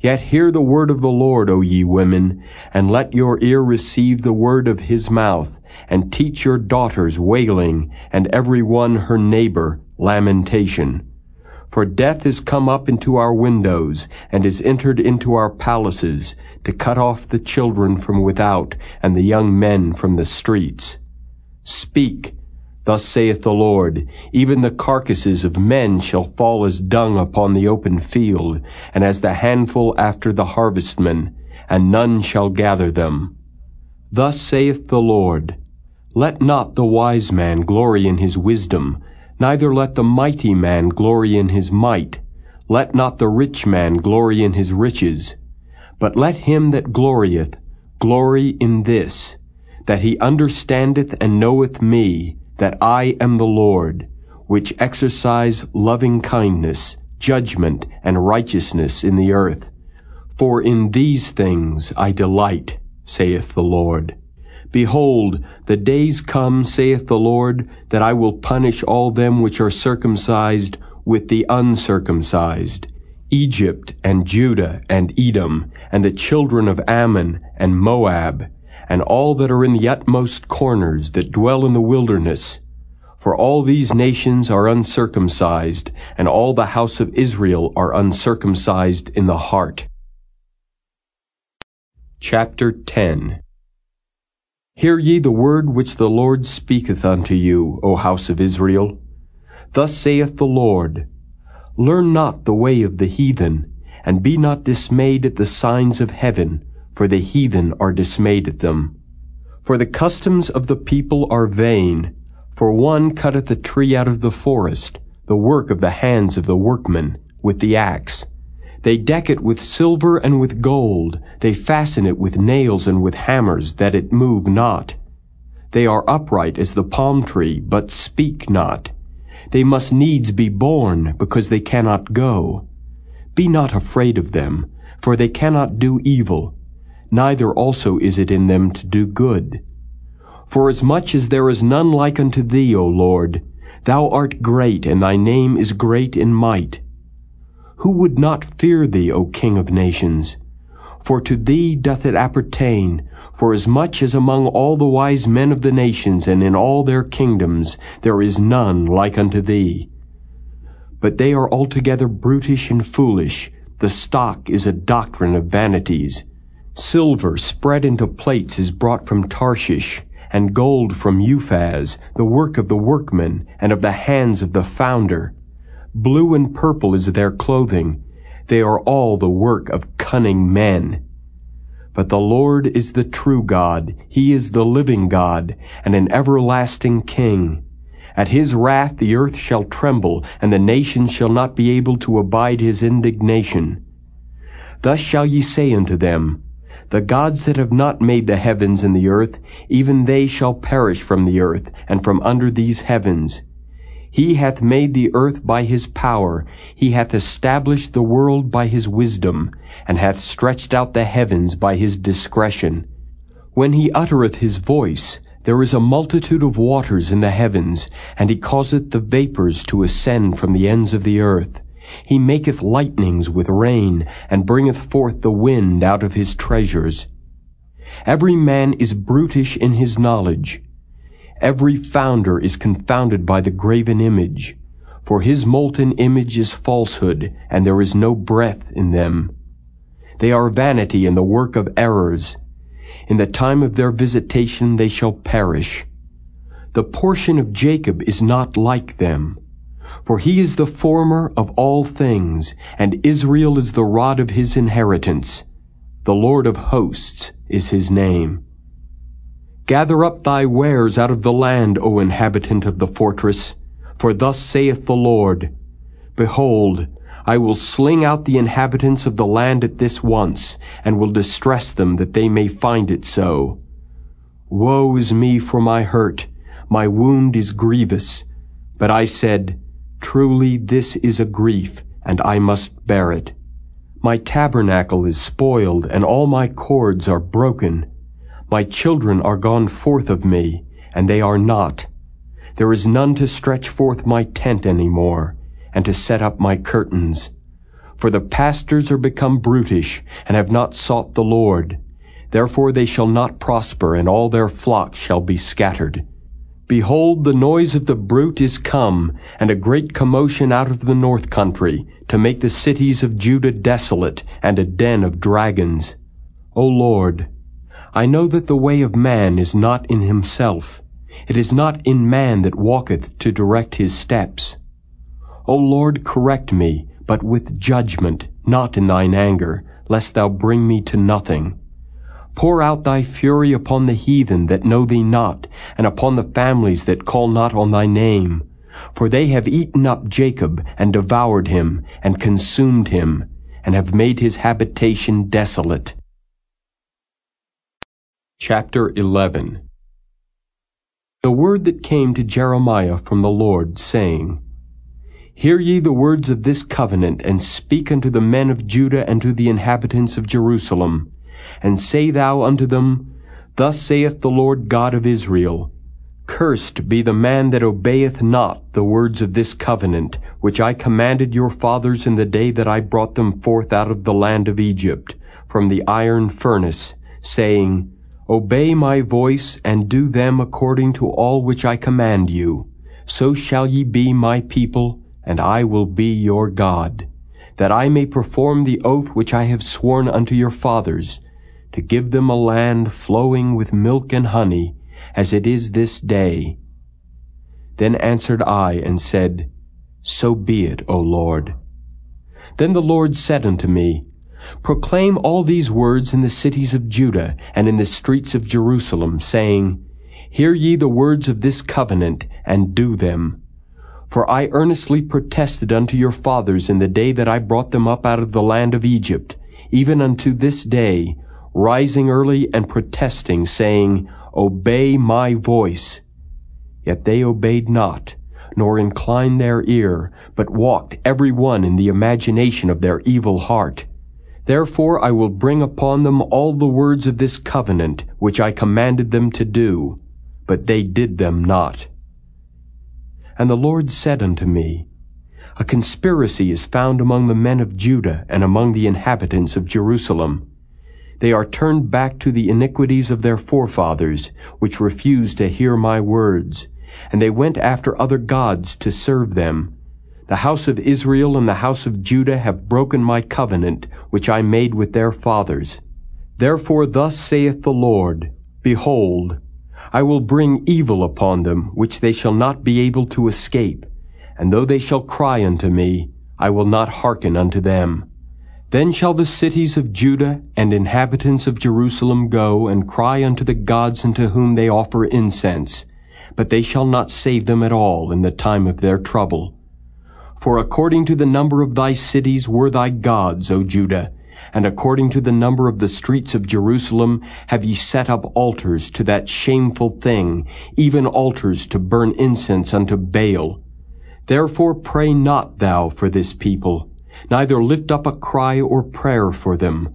Yet hear the word of the Lord, O ye women, and let your ear receive the word of his mouth, and teach your daughters wailing, and every one her neighbor lamentation. For death is come up into our windows, and is entered into our palaces, to cut off the children from without, and the young men from the streets. Speak, thus saith the Lord, even the carcasses of men shall fall as dung upon the open field, and as the handful after the harvestman, and none shall gather them. Thus saith the Lord, Let not the wise man glory in his wisdom, Neither let the mighty man glory in his might. Let not the rich man glory in his riches. But let him that glorieth glory in this, that he understandeth and knoweth me, that I am the Lord, which exercise loving kindness, judgment, and righteousness in the earth. For in these things I delight, saith the Lord. Behold, the days come, saith the Lord, that I will punish all them which are circumcised with the uncircumcised, Egypt and Judah and Edom, and the children of Ammon and Moab, and all that are in the utmost corners that dwell in the wilderness. For all these nations are uncircumcised, and all the house of Israel are uncircumcised in the heart. Chapter 10 Hear ye the word which the Lord speaketh unto you, O house of Israel. Thus saith the Lord, Learn not the way of the heathen, and be not dismayed at the signs of heaven, for the heathen are dismayed at them. For the customs of the people are vain, for one cutteth a tree out of the forest, the work of the hands of the workman, with the axe. They deck it with silver and with gold. They fasten it with nails and with hammers, that it move not. They are upright as the palm tree, but speak not. They must needs be borne, because they cannot go. Be not afraid of them, for they cannot do evil, neither also is it in them to do good. For as much as there is none like unto thee, O Lord, thou art great, and thy name is great in might. Who would not fear thee, O King of nations? For to thee doth it appertain, for as much as among all the wise men of the nations and in all their kingdoms there is none like unto thee. But they are altogether brutish and foolish. The stock is a doctrine of vanities. Silver spread into plates is brought from Tarshish, and gold from Uphaz, the work of the workmen, and of the hands of the founder. Blue and purple is their clothing. They are all the work of cunning men. But the Lord is the true God. He is the living God, and an everlasting King. At his wrath the earth shall tremble, and the nations shall not be able to abide his indignation. Thus shall ye say unto them, The gods that have not made the heavens and the earth, even they shall perish from the earth, and from under these heavens. He hath made the earth by his power, he hath established the world by his wisdom, and hath stretched out the heavens by his discretion. When he uttereth his voice, there is a multitude of waters in the heavens, and he causeth the vapors to ascend from the ends of the earth. He maketh lightnings with rain, and bringeth forth the wind out of his treasures. Every man is brutish in his knowledge. Every founder is confounded by the graven image, for his molten image is falsehood, and there is no breath in them. They are vanity and the work of errors. In the time of their visitation they shall perish. The portion of Jacob is not like them, for he is the former of all things, and Israel is the rod of his inheritance. The Lord of hosts is his name. Gather up thy wares out of the land, O inhabitant of the fortress. For thus saith the Lord, Behold, I will sling out the inhabitants of the land at this once, and will distress them that they may find it so. Woe is me for my hurt, my wound is grievous. But I said, Truly this is a grief, and I must bear it. My tabernacle is spoiled, and all my cords are broken. My children are gone forth of me, and they are not. There is none to stretch forth my tent any more, and to set up my curtains. For the pastors are become brutish, and have not sought the Lord. Therefore they shall not prosper, and all their flocks shall be scattered. Behold, the noise of the bruit is come, and a great commotion out of the north country, to make the cities of Judah desolate, and a den of dragons. O Lord, I know that the way of man is not in himself. It is not in man that walketh to direct his steps. O Lord, correct me, but with judgment, not in thine anger, lest thou bring me to nothing. Pour out thy fury upon the heathen that know thee not, and upon the families that call not on thy name. For they have eaten up Jacob, and devoured him, and consumed him, and have made his habitation desolate. Chapter 11 The word that came to Jeremiah from the Lord, saying, Hear ye the words of this covenant, and speak unto the men of Judah and to the inhabitants of Jerusalem, and say thou unto them, Thus saith the Lord God of Israel, Cursed be the man that obeyeth not the words of this covenant, which I commanded your fathers in the day that I brought them forth out of the land of Egypt, from the iron furnace, saying, Obey my voice, and do them according to all which I command you. So shall ye be my people, and I will be your God, that I may perform the oath which I have sworn unto your fathers, give them a land flowing with milk and honey, as it is this day. Then answered I and said, So be it, O Lord. Then the Lord said unto me, Proclaim all these words in the cities of Judah and in the streets of Jerusalem, saying, Hear ye the words of this covenant, and do them. For I earnestly protested unto your fathers in the day that I brought them up out of the land of Egypt, even unto this day, rising early and protesting, saying, Obey my voice. Yet they obeyed not, nor inclined their ear, but walked every one in the imagination of their evil heart. Therefore I will bring upon them all the words of this covenant, which I commanded them to do, but they did them not. And the Lord said unto me, A conspiracy is found among the men of Judah and among the inhabitants of Jerusalem. They are turned back to the iniquities of their forefathers, which refused to hear my words, and they went after other gods to serve them. The house of Israel and the house of Judah have broken my covenant, which I made with their fathers. Therefore thus saith the Lord, Behold, I will bring evil upon them, which they shall not be able to escape. And though they shall cry unto me, I will not hearken unto them. Then shall the cities of Judah and inhabitants of Jerusalem go and cry unto the gods unto whom they offer incense, but they shall not save them at all in the time of their trouble. For according to the number of thy cities were thy gods, O Judah, and according to the number of the streets of Jerusalem have ye set up altars to that shameful thing, even altars to burn incense unto Baal. Therefore pray not thou for this people, neither lift up a cry or prayer for them.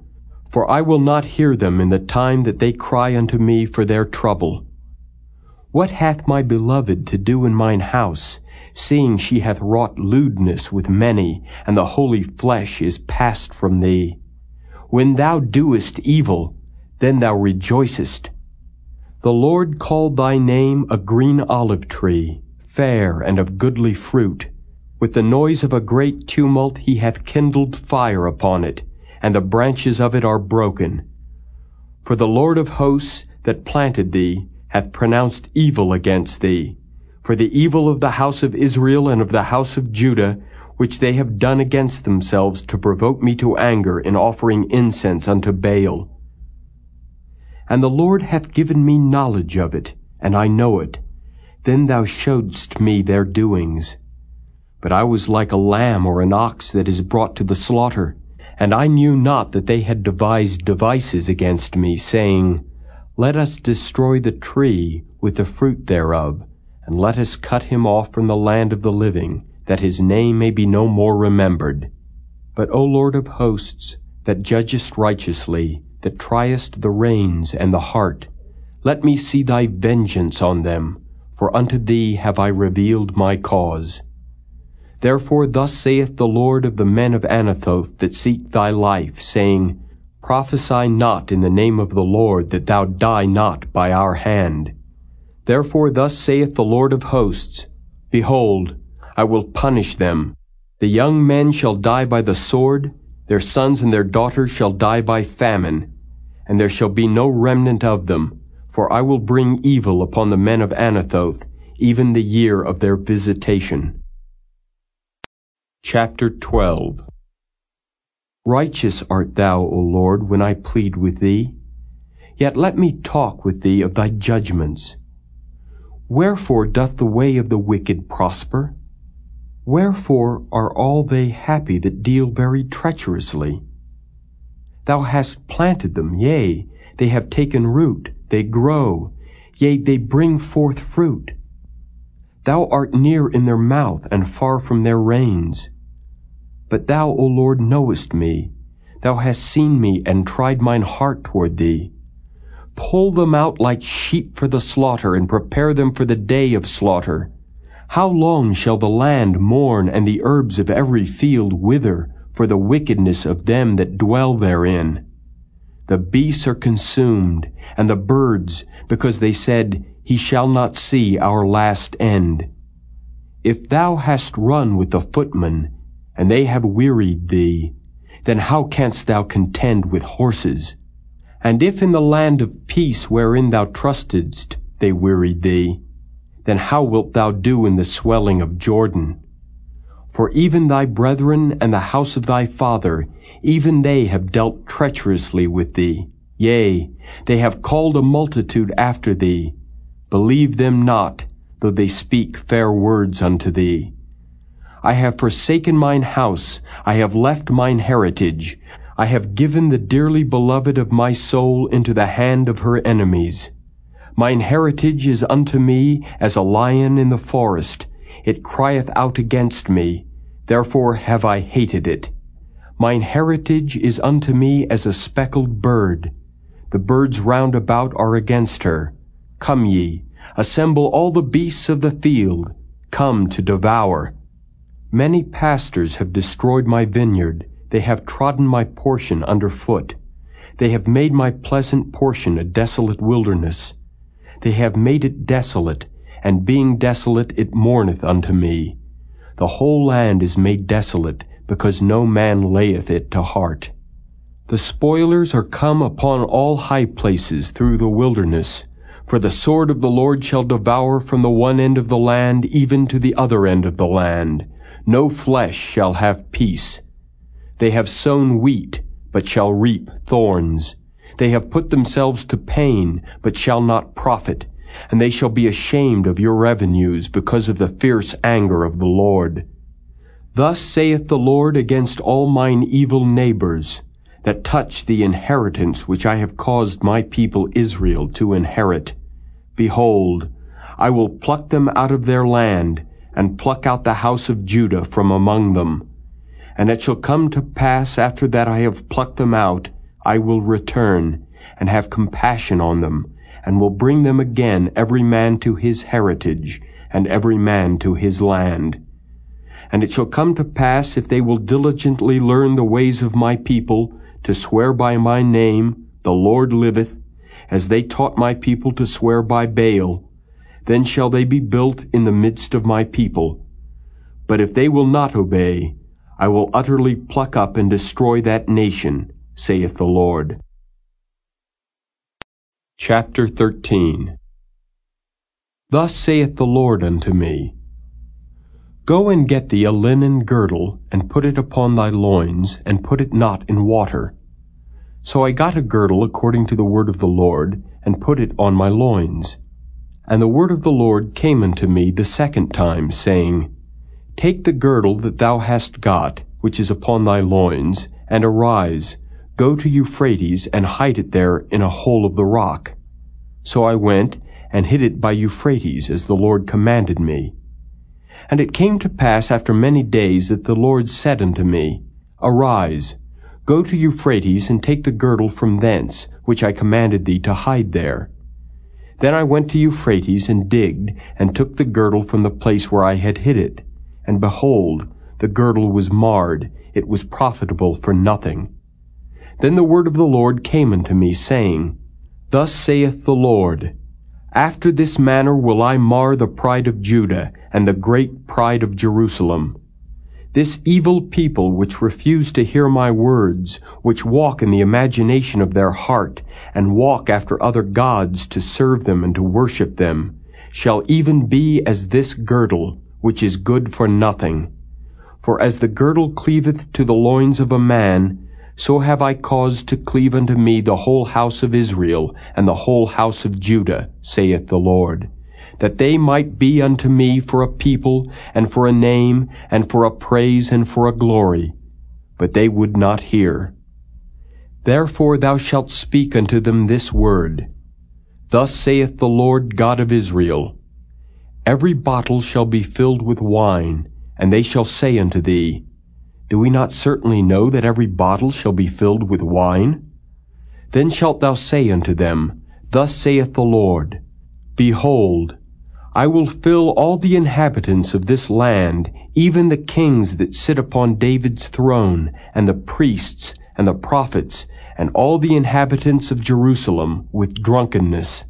For I will not hear them in the time that they cry unto me for their trouble. What hath my beloved to do in mine house, seeing she hath wrought lewdness with many, and the holy flesh is passed from thee? When thou doest evil, then thou rejoicest. The Lord called thy name a green olive tree, fair and of goodly fruit. With the noise of a great tumult he hath kindled fire upon it, and the branches of it are broken. For the Lord of hosts that planted thee hath pronounced evil against thee. For the evil of the house of Israel and of the house of Judah, which they have done against themselves to provoke me to anger in offering incense unto Baal. And the Lord hath given me knowledge of it, and I know it. Then thou showedst me their doings. But I was like a lamb or an ox that is brought to the slaughter, and I knew not that they had devised devices against me, saying, Let us destroy the tree with the fruit thereof, and let us cut him off from the land of the living, that his name may be no more remembered. But, O Lord of hosts, that judgest righteously, that triest the reins and the heart, let me see thy vengeance on them, for unto thee have I revealed my cause. Therefore thus saith the Lord of the men of Anathoth that seek thy life, saying, Prophesy not in the name of the Lord, that thou die not by our hand. Therefore thus saith the Lord of hosts, Behold, I will punish them. The young men shall die by the sword, their sons and their daughters shall die by famine, and there shall be no remnant of them, for I will bring evil upon the men of Anathoth, even the year of their visitation. Chapter 12 Righteous art thou, O Lord, when I plead with thee. Yet let me talk with thee of thy judgments. Wherefore doth the way of the wicked prosper? Wherefore are all they happy that deal very treacherously? Thou hast planted them, yea, they have taken root, they grow, yea, they bring forth fruit. Thou art near in their mouth and far from their reins. But thou, O Lord, knowest me. Thou hast seen me and tried mine heart toward thee. Pull them out like sheep for the slaughter and prepare them for the day of slaughter. How long shall the land mourn and the herbs of every field wither for the wickedness of them that dwell therein? The beasts are consumed, and the birds, because they said, He shall not see our last end. If thou hast run with the footmen, and they have wearied thee, then how canst thou contend with horses? And if in the land of peace wherein thou trustedst they wearied thee, then how wilt thou do in the swelling of Jordan? For even thy brethren and the house of thy father, even they have dealt treacherously with thee. Yea, they have called a multitude after thee. Believe them not, though they speak fair words unto thee. I have forsaken mine house, I have left mine heritage, I have given the dearly beloved of my soul into the hand of her enemies. Mine heritage is unto me as a lion in the forest. It crieth out against me, therefore have I hated it. Mine heritage is unto me as a speckled bird. The birds round about are against her. Come ye, assemble all the beasts of the field, come to devour. Many pastors have destroyed my vineyard, they have trodden my portion under foot. They have made my pleasant portion a desolate wilderness. They have made it desolate, and being desolate it mourneth unto me. The whole land is made desolate, because no man layeth it to heart. The spoilers are come upon all high places through the wilderness, for the sword of the Lord shall devour from the one end of the land even to the other end of the land. No flesh shall have peace. They have sown wheat, but shall reap thorns. They have put themselves to pain, but shall not profit, and they shall be ashamed of your revenues because of the fierce anger of the Lord. Thus saith the Lord against all mine evil neighbors, that touch the inheritance which I have caused my people Israel to inherit. Behold, I will pluck them out of their land, and pluck out the house of Judah from among them. And it shall come to pass after that I have plucked them out, I will return, and have compassion on them, and will bring them again every man to his heritage, and every man to his land. And it shall come to pass, if they will diligently learn the ways of my people, to swear by my name, the Lord liveth, as they taught my people to swear by Baal, then shall they be built in the midst of my people. But if they will not obey, I will utterly pluck up and destroy that nation, saith the Lord. Chapter 13 Thus saith the Lord unto me, Go and get thee a linen girdle, and put it upon thy loins, and put it not in water. So I got a girdle according to the word of the Lord, and put it on my loins. And the word of the Lord came unto me the second time, saying, Take the girdle that thou hast got, which is upon thy loins, and arise, go to Euphrates, and hide it there in a hole of the rock. So I went, and hid it by Euphrates, as the Lord commanded me. And it came to pass after many days that the Lord said unto me, Arise, go to Euphrates, and take the girdle from thence, which I commanded thee to hide there. Then I went to Euphrates, and digged, and took the girdle from the place where I had hid it. And behold, the girdle was marred, it was profitable for nothing. Then the word of the Lord came unto me, saying, Thus saith the Lord, after this manner will I mar the pride of Judah and the great pride of Jerusalem. This evil people which refuse to hear my words, which walk in the imagination of their heart, and walk after other gods to serve them and to worship them, shall even be as this girdle, which is good for nothing. For as the girdle cleaveth to the loins of a man, so have I caused to cleave unto me the whole house of Israel and the whole house of Judah, saith the Lord, that they might be unto me for a people, and for a name, and for a praise, and for a glory. But they would not hear. Therefore thou shalt speak unto them this word. Thus saith the Lord God of Israel, Every bottle shall be filled with wine, and they shall say unto thee, do we not certainly know that every bottle shall be filled with wine? Then shalt thou say unto them, Thus saith the Lord, Behold, I will fill all the inhabitants of this land, even the kings that sit upon David's throne, and the priests, and the prophets, and all the inhabitants of Jerusalem, with drunkenness.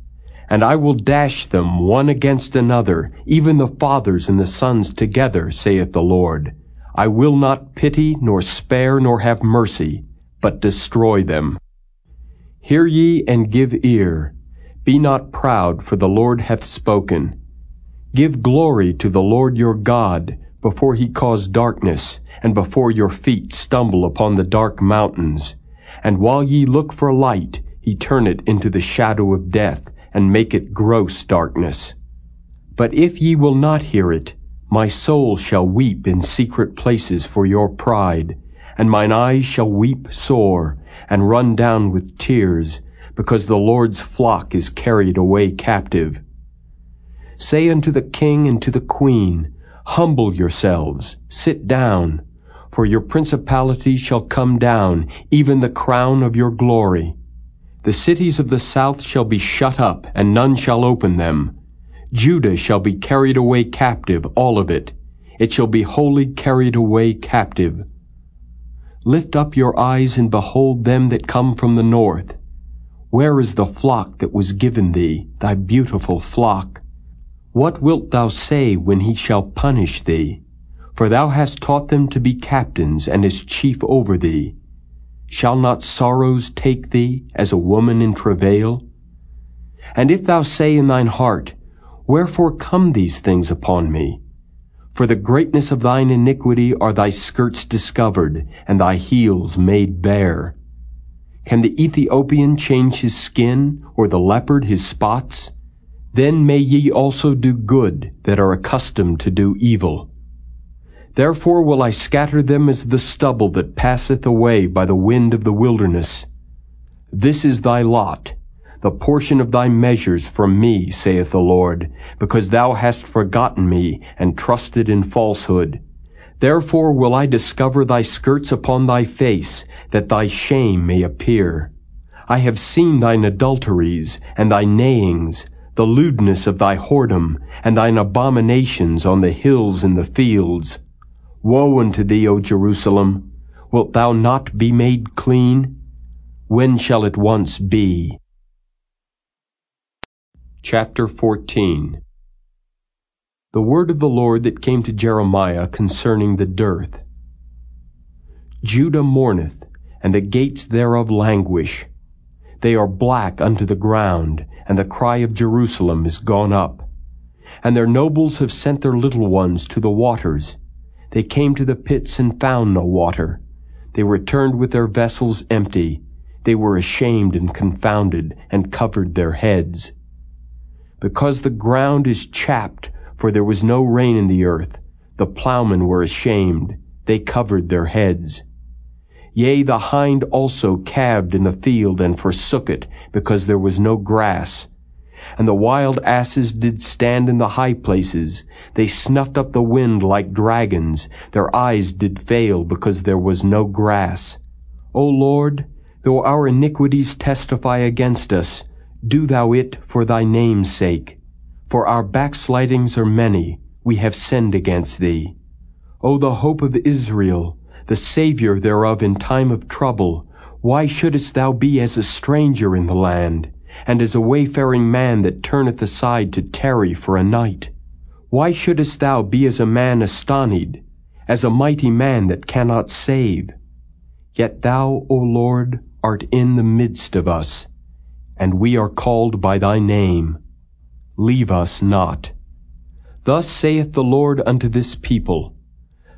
And I will dash them one against another, even the fathers and the sons together, saith the Lord. I will not pity, nor spare, nor have mercy, but destroy them. Hear ye and give ear. Be not proud, for the Lord hath spoken. Give glory to the Lord your God, before he cause darkness, and before your feet stumble upon the dark mountains. And while ye look for light, he turn it into the shadow of death, and make it gross darkness. But if ye will not hear it, my soul shall weep in secret places for your pride, and mine eyes shall weep sore, and run down with tears, because the Lord's flock is carried away captive. Say unto the king and to the queen, Humble yourselves, sit down, for your principality shall come down, even the crown of your glory. The cities of the south shall be shut up, and none shall open them. Judah shall be carried away captive, all of it. It shall be wholly carried away captive. Lift up your eyes and behold them that come from the north. Where is the flock that was given thee, thy beautiful flock? What wilt thou say when he shall punish thee? For thou hast taught them to be captains and as chief over thee. Shall not sorrows take thee as a woman in travail? And if thou say in thine heart, Wherefore come these things upon me? For the greatness of thine iniquity are thy skirts discovered, and thy heels made bare. Can the Ethiopian change his skin, or the leopard his spots? Then may ye also do good that are accustomed to do evil. Therefore will I scatter them as the stubble that passeth away by the wind of the wilderness. This is thy lot, the portion of thy measures from me, saith the Lord, because thou hast forgotten me and trusted in falsehood. Therefore will I discover thy skirts upon thy face, that thy shame may appear. I have seen thine adulteries and thy neighings, the lewdness of thy whoredom, and thine abominations on the hills and the fields. Woe unto thee, O Jerusalem! Wilt thou not be made clean? When shall it once be? Chapter 14 The word of the Lord that came to Jeremiah concerning the dearth. Judah mourneth, and the gates thereof languish. They are black unto the ground, and the cry of Jerusalem is gone up. And their nobles have sent their little ones to the waters. They came to the pits and found no water. They returned with their vessels empty. They were ashamed and confounded, and covered their heads because the ground is chapped, for there was no rain in the earth. The plowmen were ashamed. They covered their heads. Yea, the hind also calved in the field and forsook it, because there was no grass. And the wild asses did stand in the high places. They snuffed up the wind like dragons. Their eyes did fail, because there was no grass. O Lord, though our iniquities testify against us, do thou it for thy name's sake. For our backslidings are many, we have sinned against thee. O the hope of Israel, the Saviour thereof in time of trouble, why shouldest thou be as a stranger in the land, and as a wayfaring man that turneth aside to tarry for a night? Why shouldest thou be as a man astonied, as a mighty man that cannot save? Yet thou, O Lord, art in the midst of us, and we are called by thy name. Leave us not. Thus saith the Lord unto this people,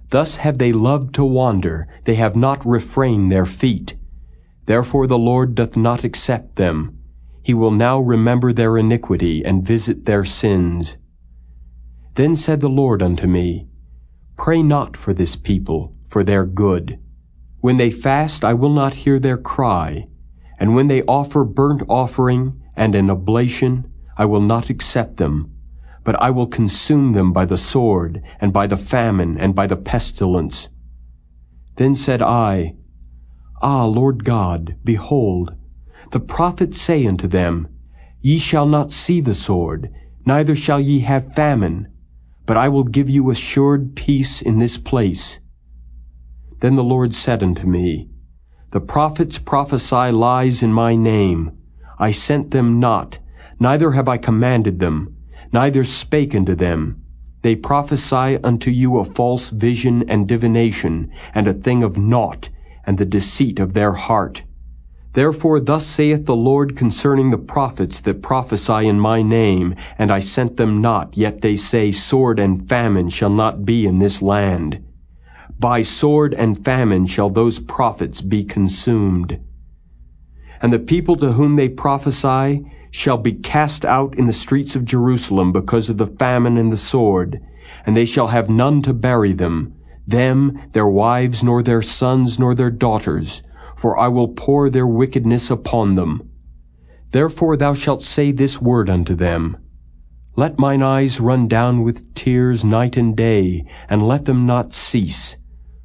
Thus have they loved to wander, they have not refrained their feet. Therefore the Lord doth not accept them. He will now remember their iniquity and visit their sins. Then said the Lord unto me, Pray not for this people, for their good. When they fast, I will not hear their cry. And when they offer burnt offering and an oblation, I will not accept them, but I will consume them by the sword, and by the famine, and by the pestilence. Then said I, Ah, Lord God, behold, the prophets say unto them, Ye shall not see the sword, neither shall ye have famine, but I will give you assured peace in this place. Then the Lord said unto me, the prophets prophesy lies in my name. I sent them not, neither have I commanded them, neither spake unto them. They prophesy unto you a false vision and divination, and a thing of naught, and the deceit of their heart. Therefore thus saith the Lord concerning the prophets that prophesy in my name, and I sent them not, yet they say, Sword and famine shall not be in this land. By sword and famine shall those prophets be consumed. And the people to whom they prophesy shall be cast out in the streets of Jerusalem because of the famine and the sword, and they shall have none to bury them, them, their wives, nor their sons, nor their daughters, for I will pour their wickedness upon them. Therefore thou shalt say this word unto them, Let mine eyes run down with tears night and day, and let them not cease.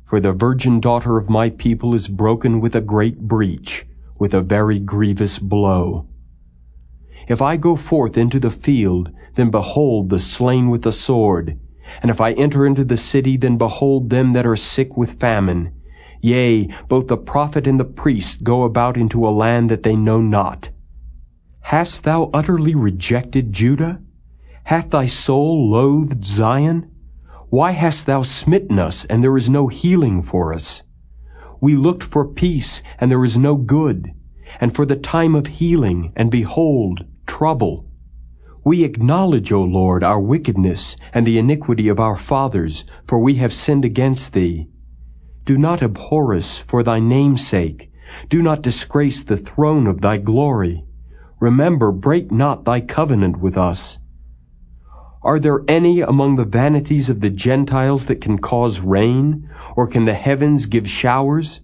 For the virgin daughter of my people is broken with a great breach, with a very grievous blow. If I go forth into the field, then behold the slain with the sword. And if I enter into the city, then behold them that are sick with famine. Yea, both the prophet and the priest go about into a land that they know not. Hast thou utterly rejected Judah? Hath thy soul loathed Zion? Why hast thou smitten us, and there is no healing for us? We looked for peace, and there is no good, and for the time of healing, and behold, trouble. We acknowledge, O Lord, our wickedness and the iniquity of our fathers, for we have sinned against thee. Do not abhor us for thy name's sake. Do not disgrace the throne of thy glory. Remember, break not thy covenant with us. Are there any among the vanities of the Gentiles that can cause rain, or can the heavens give showers?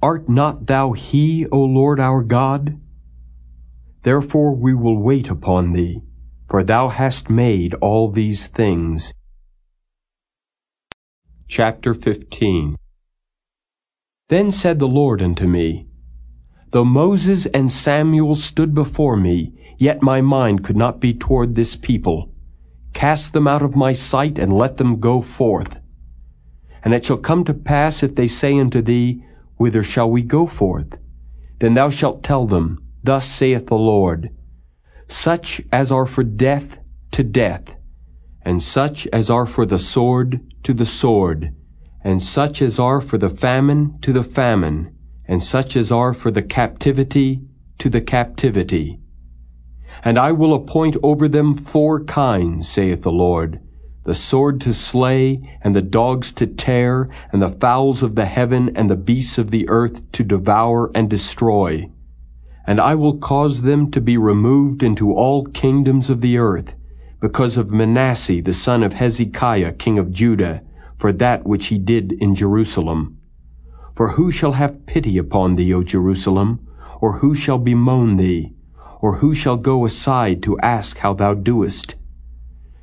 Art not thou he, O Lord our God? Therefore we will wait upon thee, for thou hast made all these things. Chapter 15 Then said the Lord unto me, Though Moses and Samuel stood before me, yet my mind could not be toward this people. Cast them out of my sight, and let them go forth. And it shall come to pass, if they say unto thee, Whither shall we go forth? Then thou shalt tell them, Thus saith the Lord, Such as are for death, to death, and such as are for the sword, to the sword, and such as are for the famine, to the famine, and such as are for the captivity to the captivity. And I will appoint over them four kinds, saith the Lord, the sword to slay, and the dogs to tear, and the fowls of the heaven, and the beasts of the earth to devour and destroy. And I will cause them to be removed into all kingdoms of the earth, because of Manasseh the son of Hezekiah king of Judah, for that which he did in Jerusalem. For who shall have pity upon thee, O Jerusalem? Or who shall bemoan thee? Or who shall go aside to ask how thou doest?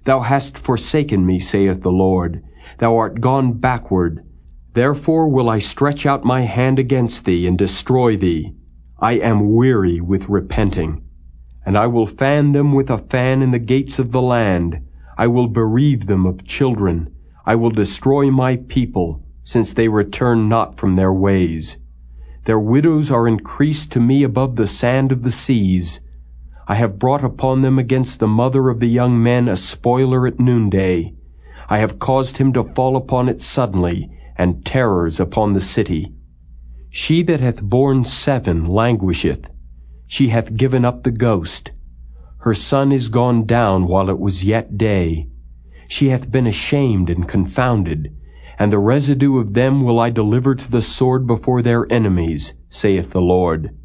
Thou hast forsaken me, saith the Lord. Thou art gone backward. Therefore will I stretch out my hand against thee and destroy thee. I am weary with repenting. And I will fan them with a fan in the gates of the land. I will bereave them of children. I will destroy my people since they return not from their ways. Their widows are increased to me above the sand of the seas. I have brought upon them against the mother of the young men a spoiler at noonday. I have caused him to fall upon it suddenly, and terrors upon the city. She that hath borne seven languisheth. She hath given up the ghost. Her son is gone down while it was yet day. She hath been ashamed and confounded and the residue of them will I deliver to the sword before their enemies, saith the Lord.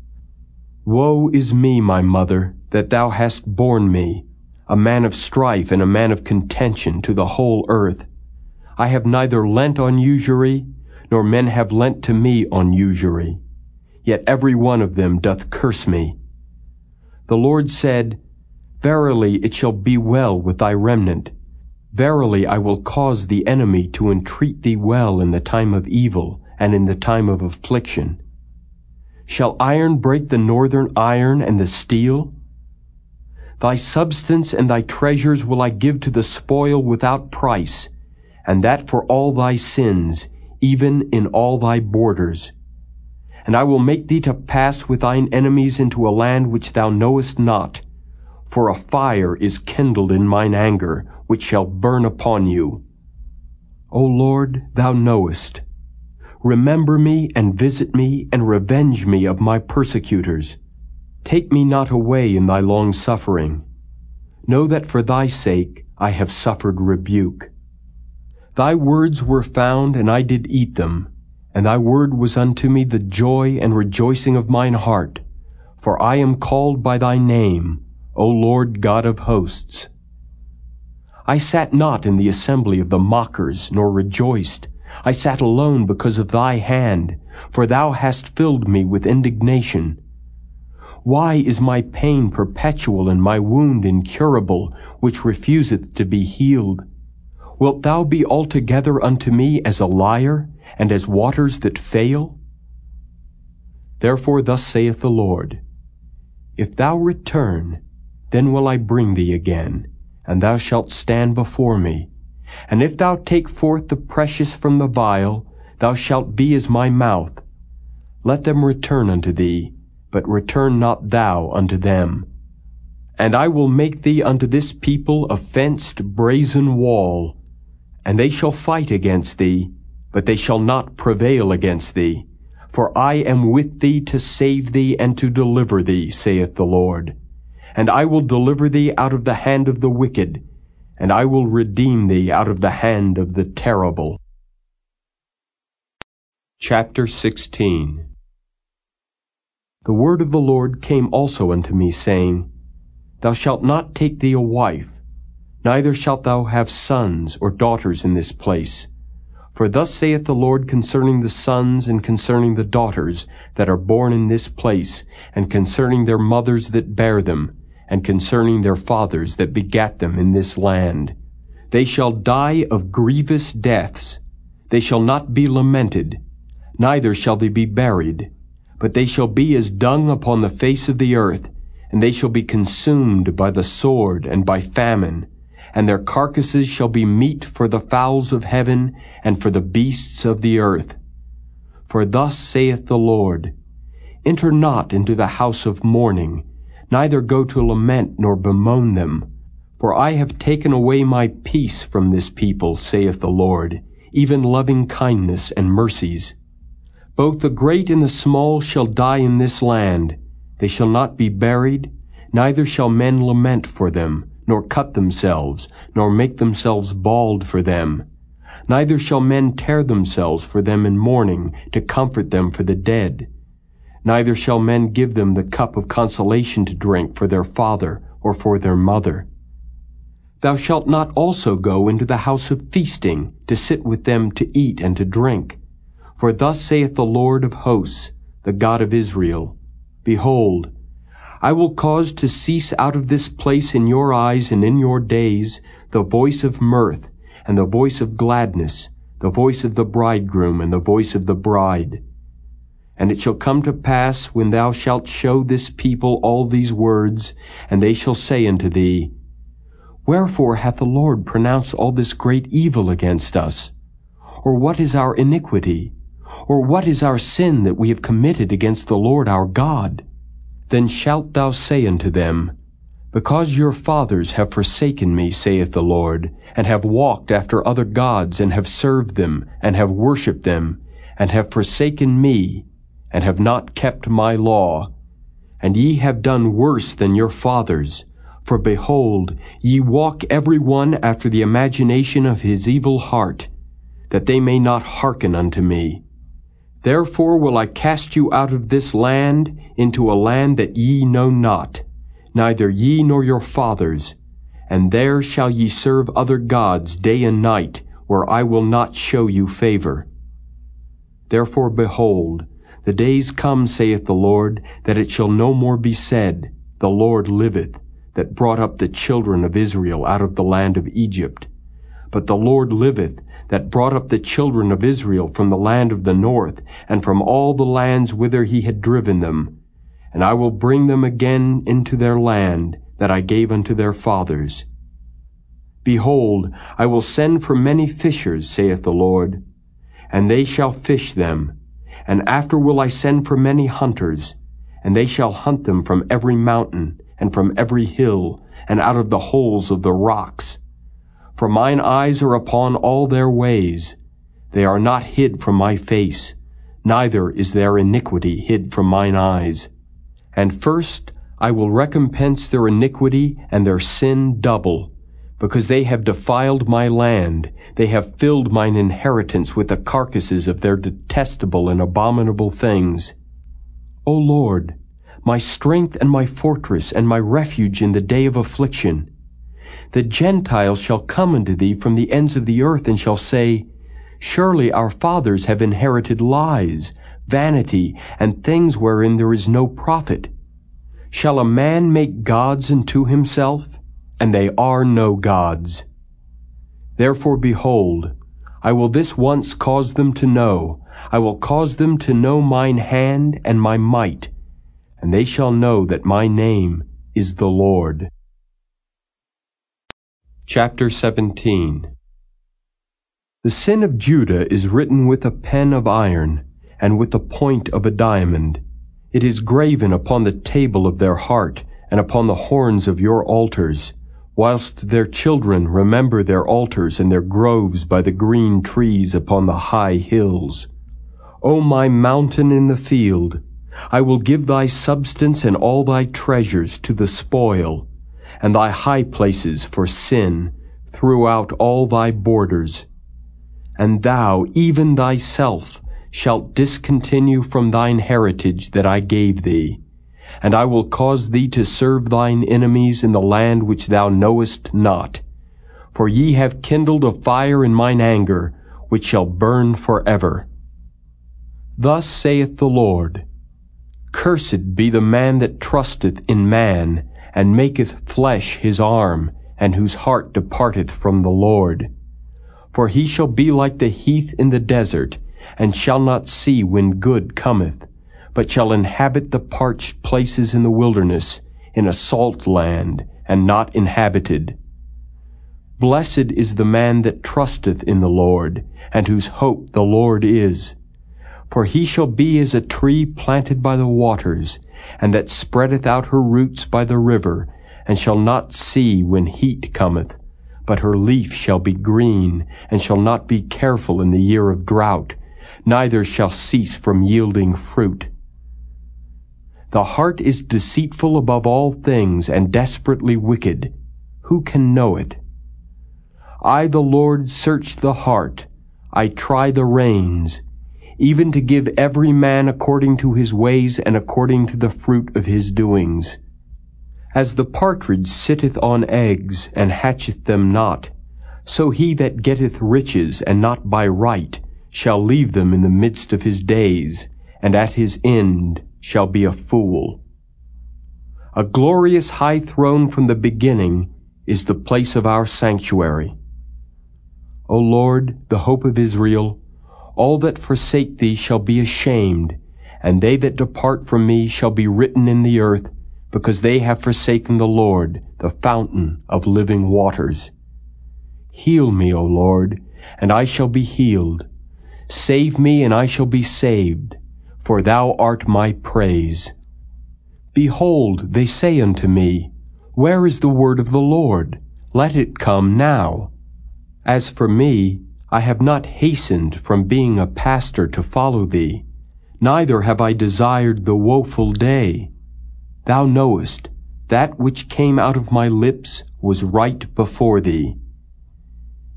Woe is me, my mother, that thou hast borne me, a man of strife and a man of contention to the whole earth. I have neither lent on usury, nor men have lent to me on usury. Yet every one of them doth curse me. The Lord said, Verily it shall be well with thy remnant, Verily I will cause the enemy to entreat thee well in the time of evil and in the time of affliction. Shall iron break the northern iron and the steel? Thy substance and thy treasures will I give to the spoil without price, and that for all thy sins, even in all thy borders. And I will make thee to pass with thine enemies into a land which thou knowest not, for a fire is kindled in mine anger, which shall burn upon you. O Lord, thou knowest. Remember me and visit me and revenge me of my persecutors. Take me not away in thy long suffering. Know that for thy sake I have suffered rebuke. Thy words were found, and I did eat them, and thy word was unto me the joy and rejoicing of mine heart. For I am called by thy name, O Lord God of hosts. I sat not in the assembly of the mockers, nor rejoiced. I sat alone because of thy hand, for thou hast filled me with indignation. Why is my pain perpetual and my wound incurable, which refuseth to be healed? Wilt thou be altogether unto me as a liar, and as waters that fail? Therefore thus saith the Lord, If thou return, then will I bring thee again, and thou shalt stand before me. And if thou take forth the precious from the vial, thou shalt be as my mouth. Let them return unto thee, but return not thou unto them. And I will make thee unto this people a fenced brazen wall, and they shall fight against thee, but they shall not prevail against thee. For I am with thee to save thee and to deliver thee, saith the Lord. And I will deliver thee out of the hand of the wicked, and I will redeem thee out of the hand of the terrible. Chapter 16 The word of the Lord came also unto me, saying, Thou shalt not take thee a wife, neither shalt thou have sons or daughters in this place. For thus saith the Lord concerning the sons and concerning the daughters that are born in this place, and concerning their mothers that bear them, and concerning their fathers that begat them in this land. They shall die of grievous deaths. They shall not be lamented, neither shall they be buried, but they shall be as dung upon the face of the earth, and they shall be consumed by the sword and by famine and their carcasses shall be meat for the fowls of heaven and for the beasts of the earth. For thus saith the Lord, Enter not into the house of mourning, neither go to lament nor bemoan them. For I have taken away my peace from this people, saith the Lord, even loving kindness and mercies. Both the great and the small shall die in this land. They shall not be buried, neither shall men lament for them nor cut themselves, nor make themselves bald for them. Neither shall men tear themselves for them in mourning, to comfort them for the dead. Neither shall men give them the cup of consolation to drink for their father or for their mother. Thou shalt not also go into the house of feasting, to sit with them to eat and to drink. For thus saith the Lord of hosts, the God of Israel, Behold, I will cause to cease out of this place in your eyes and in your days the voice of mirth and the voice of gladness, the voice of the bridegroom and the voice of the bride. And it shall come to pass when thou shalt show this people all these words, and they shall say unto thee, Wherefore hath the Lord pronounced all this great evil against us? Or what is our iniquity? Or what is our sin that we have committed against the Lord our God? Then shalt thou say unto them, Because your fathers have forsaken me, saith the Lord, and have walked after other gods, and have served them, and have worshipped them, and have forsaken me, and have not kept my law, and ye have done worse than your fathers. For behold, ye walk every one after the imagination of his evil heart, that they may not hearken unto me. Therefore will I cast you out of this land into a land that ye know not, neither ye nor your fathers, and there shall ye serve other gods day and night, where I will not show you favor. Therefore behold, the days come, saith the Lord, that it shall no more be said, The Lord liveth, that brought up the children of Israel out of the land of Egypt. But the Lord liveth, that brought up the children of Israel from the land of the north, and from all the lands whither he had driven them. And I will bring them again into their land, that I gave unto their fathers. Behold, I will send for many fishers, saith the Lord, and they shall fish them. And after will I send for many hunters, and they shall hunt them from every mountain, and from every hill, and out of the holes of the rocks, for mine eyes are upon all their ways. They are not hid from my face, neither is their iniquity hid from mine eyes. And first I will recompense their iniquity and their sin double, because they have defiled my land, they have filled mine inheritance with the carcasses of their detestable and abominable things. O Lord, my strength and my fortress and my refuge in the day of affliction, the Gentiles shall come unto thee from the ends of the earth and shall say, Surely our fathers have inherited lies, vanity, and things wherein there is no profit. Shall a man make gods unto himself? And they are no gods. Therefore behold, I will this once cause them to know, I will cause them to know mine hand and my might, and they shall know that my name is the Lord. Chapter 17 The sin of Judah is written with a pen of iron, and with the point of a diamond. It is graven upon the table of their heart, and upon the horns of your altars whilst their children remember their altars and their groves by the green trees upon the high hills. O my mountain in the field, I will give thy substance and all thy treasures to the spoil, and thy high places for sin throughout all thy borders. And thou, even thyself, shalt discontinue from thine heritage that I gave thee and I will cause thee to serve thine enemies in the land which thou knowest not. For ye have kindled a fire in mine anger, which shall burn for ever. Thus saith the Lord, Cursed be the man that trusteth in man, and maketh flesh his arm, and whose heart departeth from the Lord. For he shall be like the heath in the desert, and shall not see when good cometh but shall inhabit the parched places in the wilderness, in a salt land, and not inhabited. Blessed is the man that trusteth in the Lord, and whose hope the Lord is. For he shall be as a tree planted by the waters, and that spreadeth out her roots by the river, and shall not see when heat cometh, but her leaf shall be green, and shall not be careful in the year of drought, neither shall cease from yielding fruit. The heart is deceitful above all things and desperately wicked. Who can know it? I, the Lord, search the heart. I try the reins, even to give every man according to his ways and according to the fruit of his doings. As the partridge sitteth on eggs and hatcheth them not, so he that getteth riches and not by right shall leave them in the midst of his days, and at his end shall be a fool. A glorious high throne from the beginning is the place of our sanctuary. O Lord, the hope of Israel, all that forsake thee shall be ashamed, and they that depart from me shall be written in the earth, because they have forsaken the Lord, the fountain of living waters. Heal me, O Lord, and I shall be healed. Save me, and I shall be saved for thou art my praise. Behold, they say unto me, Where is the word of the Lord? Let it come now. As for me, I have not hastened from being a pastor to follow thee, neither have I desired the woeful day. Thou knowest, that which came out of my lips was right before thee.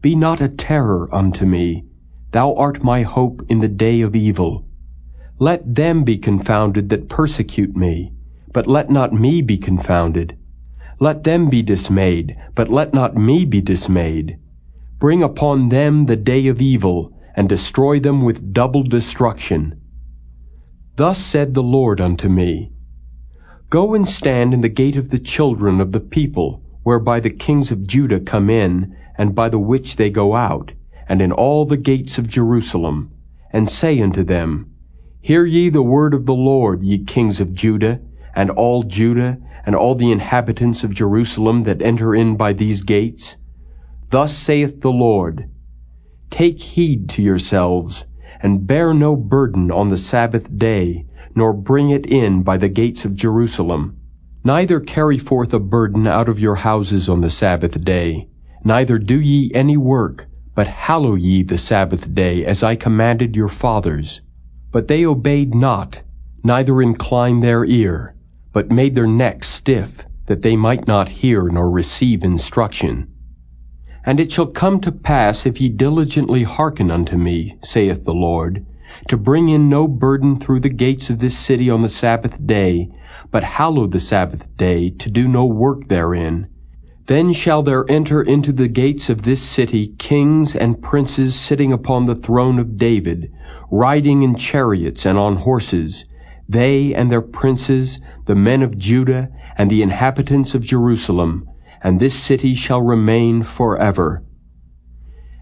Be not a terror unto me, thou art my hope in the day of evil. Let them be confounded that persecute me, but let not me be confounded. Let them be dismayed, but let not me be dismayed. Bring upon them the day of evil, and destroy them with double destruction. Thus said the Lord unto me, Go and stand in the gate of the children of the people, whereby the kings of Judah come in, and by the which they go out, and in all the gates of Jerusalem, and say unto them, Hear ye the word of the Lord, ye kings of Judah, and all Judah, and all the inhabitants of Jerusalem that enter in by these gates. Thus saith the Lord, Take heed to yourselves, and bear no burden on the Sabbath day, nor bring it in by the gates of Jerusalem. Neither carry forth a burden out of your houses on the Sabbath day, neither do ye any work, but hallow ye the Sabbath day, as I commanded your fathers. But they obeyed not, neither inclined their ear, but made their necks stiff, that they might not hear nor receive instruction. And it shall come to pass, if ye diligently hearken unto me, saith the Lord, to bring in no burden through the gates of this city on the Sabbath day, but hallow the Sabbath day, to do no work therein, then shall there enter into the gates of this city kings and princes sitting upon the throne of David, riding in chariots and on horses, they and their princes, the men of Judah, and the inhabitants of Jerusalem, and this city shall remain forever.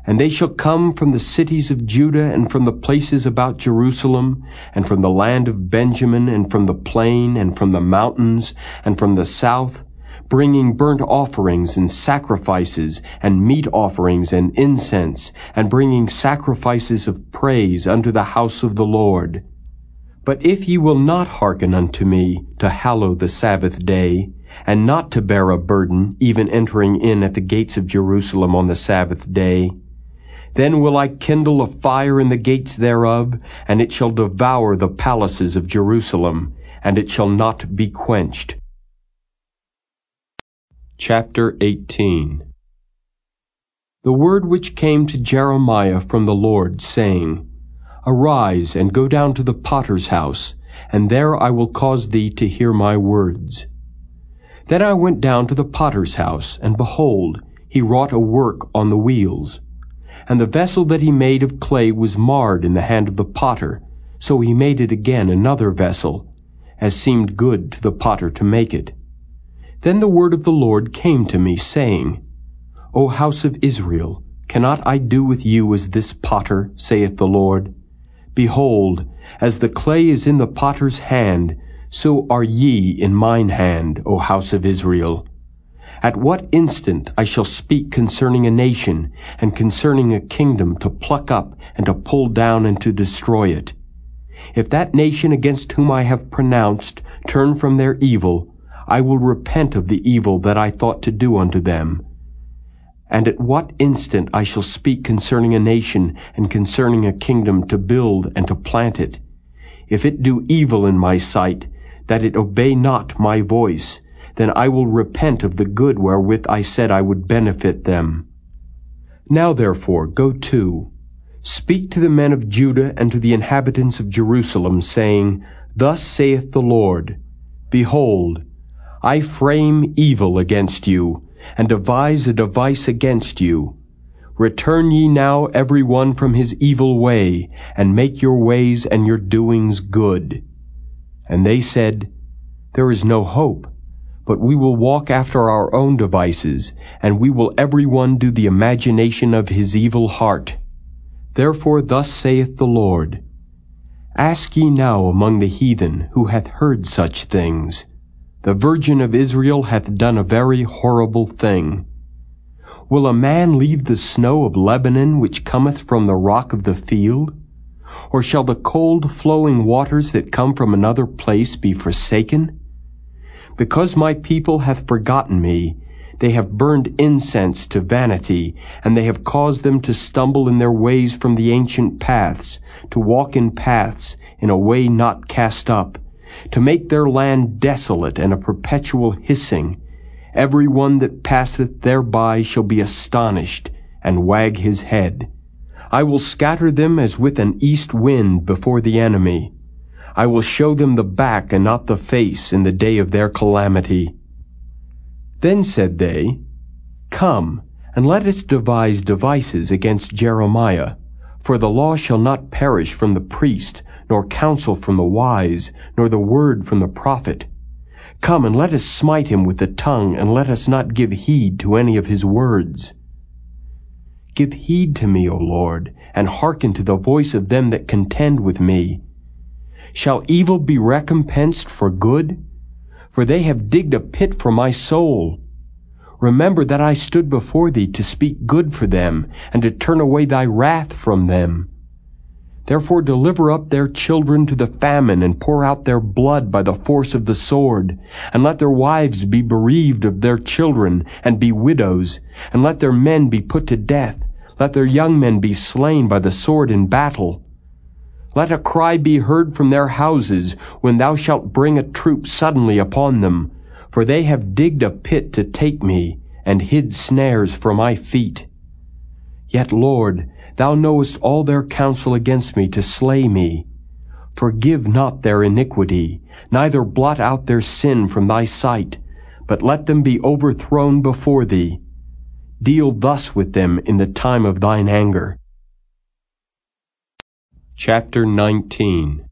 And they shall come from the cities of Judah and from the places about Jerusalem, and from the land of Benjamin, and from the plain, and from the mountains, and from the south, bringing burnt offerings and sacrifices, and meat offerings and incense, and bringing sacrifices of praise unto the house of the Lord. But if ye will not hearken unto me to hallow the Sabbath day, and not to bear a burden, even entering in at the gates of Jerusalem on the Sabbath day, then will I kindle a fire in the gates thereof, and it shall devour the palaces of Jerusalem, and it shall not be quenched. Chapter 18 The word which came to Jeremiah from the Lord, saying, Arise and go down to the potter's house, and there I will cause thee to hear my words. Then I went down to the potter's house, and behold, he wrought a work on the wheels. And the vessel that he made of clay was marred in the hand of the potter, so he made it again another vessel, as seemed good to the potter to make it. Then the word of the Lord came to me, saying, O house of Israel, cannot I do with you as this potter, saith the Lord? Behold, as the clay is in the potter's hand, so are ye in mine hand, O house of Israel. At what instant I shall speak concerning a nation, and concerning a kingdom to pluck up, and to pull down, and to destroy it. If that nation against whom I have pronounced turn from their evil, I will repent of the evil that I thought to do unto them, and at what instant I shall speak concerning a nation and concerning a kingdom to build and to plant it. If it do evil in my sight, that it obey not my voice, then I will repent of the good wherewith I said I would benefit them. Now therefore go to, speak to the men of Judah and to the inhabitants of Jerusalem, saying, Thus saith the Lord, Behold, I frame evil against you, and devise a device against you. Return ye now every one from his evil way, and make your ways and your doings good. And they said, There is no hope, but we will walk after our own devices, and we will every one do the imagination of his evil heart. Therefore thus saith the Lord, Ask ye now among the heathen who hath heard such things, the Virgin of Israel hath done a very horrible thing. Will a man leave the snow of Lebanon which cometh from the rock of the field? Or shall the cold flowing waters that come from another place be forsaken? Because my people hath forgotten me, they have burned incense to vanity, and they have caused them to stumble in their ways from the ancient paths, to walk in paths in a way not cast up, to make their land desolate and a perpetual hissing. Every one that passeth thereby shall be astonished, and wag his head. I will scatter them as with an east wind before the enemy. I will show them the back and not the face in the day of their calamity. Then said they, Come, and let us devise devices against Jeremiah, for the law shall not perish from the priest, nor counsel from the wise, nor the word from the prophet. Come and let us smite him with the tongue, and let us not give heed to any of his words. Give heed to me, O Lord, and hearken to the voice of them that contend with me. Shall evil be recompensed for good? For they have digged a pit for my soul. Remember that I stood before thee to speak good for them, and to turn away thy wrath from them. Therefore deliver up their children to the famine, and pour out their blood by the force of the sword. And let their wives be bereaved of their children, and be widows. And let their men be put to death. Let their young men be slain by the sword in battle. Let a cry be heard from their houses, when thou shalt bring a troop suddenly upon them. For they have digged a pit to take me, and hid snares for my feet. Yet, Lord, Thou knowest all their counsel against me to slay me. Forgive not their iniquity, neither blot out their sin from thy sight, but let them be overthrown before thee. Deal thus with them in the time of thine anger. Chapter 19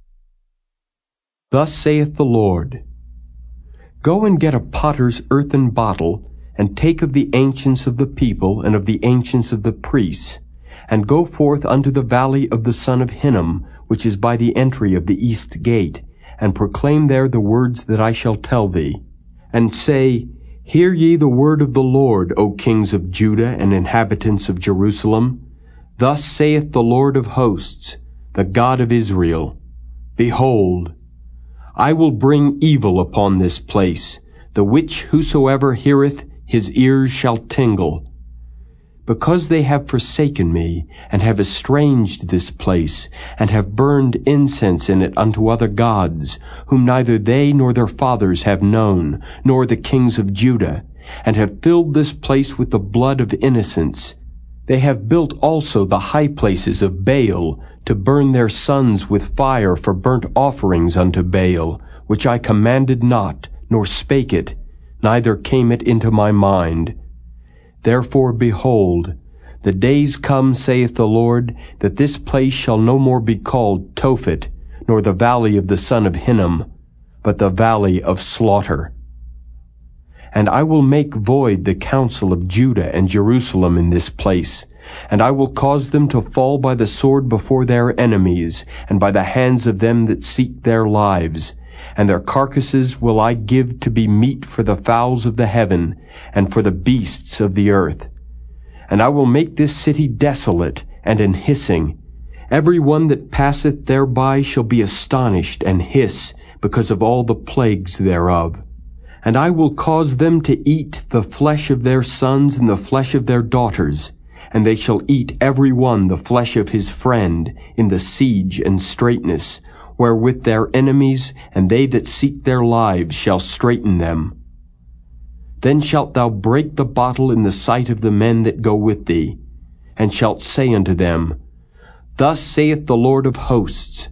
Thus saith the Lord, Go and get a potter's earthen bottle, and take of the ancients of the people and of the ancients of the priests, and go forth unto the valley of the son of Hinnom, which is by the entry of the east gate, and proclaim there the words that I shall tell thee, and say, Hear ye the word of the Lord, O kings of Judah and inhabitants of Jerusalem. Thus saith the Lord of hosts, the God of Israel, Behold, I will bring evil upon this place, the which whosoever heareth, his ears shall tingle. Because they have forsaken me, and have estranged this place, and have burned incense in it unto other gods, whom neither they nor their fathers have known, nor the kings of Judah, and have filled this place with the blood of innocents, they have built also the high places of Baal, to burn their sons with fire for burnt offerings unto Baal, which I commanded not, nor spake it, neither came it into my mind. Therefore, behold, the days come, saith the Lord, that this place shall no more be called Tophet, nor the valley of the son of Hinnom, but the valley of slaughter. And I will make void the counsel of Judah and Jerusalem in this place, and I will cause them to fall by the sword before their enemies, and by the hands of them that seek their lives. And their carcasses will I give to be meat for the fowls of the heaven, and for the beasts of the earth. And I will make this city desolate, and an hissing. Every one that passeth thereby shall be astonished and hiss, because of all the plagues thereof. And I will cause them to eat the flesh of their sons and the flesh of their daughters, and they shall eat every one the flesh of his friend in the siege and straitness, wherewith their enemies and they that seek their lives shall straiten them. Then shalt thou break the bottle in the sight of the men that go with thee, and shalt say unto them, Thus saith the Lord of hosts,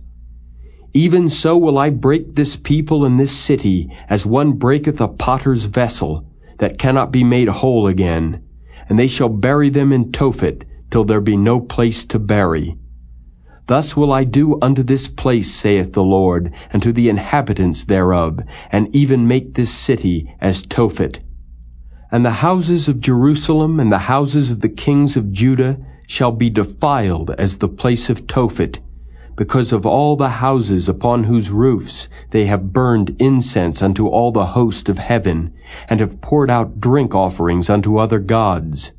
Even so will I break this people and this city, as one breaketh a potter's vessel, that cannot be made whole again and they shall bury them in Tophet, till there be no place to bury. Thus will I do unto this place, saith the Lord, and to the inhabitants thereof, and even make this city as Tophet. And the houses of Jerusalem and the houses of the kings of Judah shall be defiled as the place of Tophet, because of all the houses upon whose roofs they have burned incense unto all the host of heaven, and have poured out drink offerings unto other gods.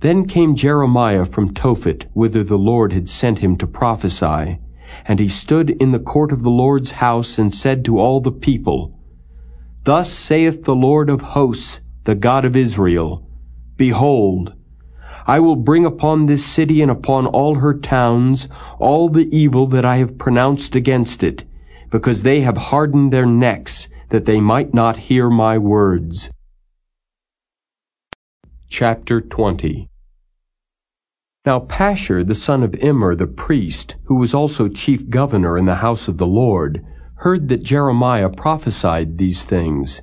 Then came Jeremiah from Tophet, whither the Lord had sent him to prophesy, and he stood in the court of the Lord's house and said to all the people, Thus saith the Lord of hosts, the God of Israel, Behold, I will bring upon this city and upon all her towns all the evil that I have pronounced against it, because they have hardened their necks, that they might not hear my words. Chapter 20 Now Pashur the son of Immer the priest, who was also chief governor in the house of the Lord, heard that Jeremiah prophesied these things.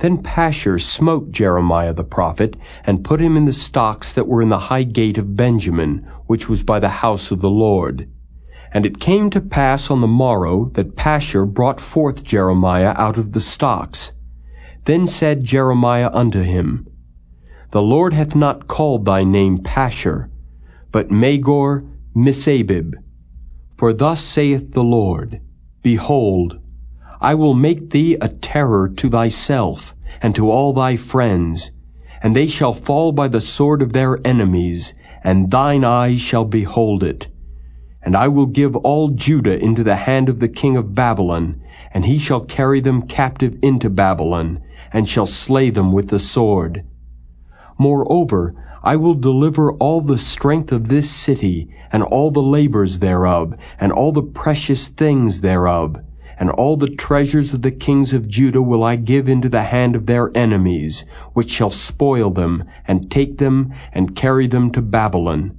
Then Pashur smote Jeremiah the prophet, and put him in the stocks that were in the high gate of Benjamin, which was by the house of the Lord. And it came to pass on the morrow that Pashur brought forth Jeremiah out of the stocks. Then said Jeremiah unto him, The Lord hath not called thy name Pashur, but Magor Missabib. For thus saith the Lord, Behold, I will make thee a terror to thyself, and to all thy friends, and they shall fall by the sword of their enemies, and thine eyes shall behold it. And I will give all Judah into the hand of the king of Babylon, and he shall carry them captive into Babylon, and shall slay them with the sword. Moreover, I will deliver all the strength of this city, and all the labors thereof, and all the precious things thereof, and all the treasures of the kings of Judah will I give into the hand of their enemies, which shall spoil them, and take them, and carry them to Babylon.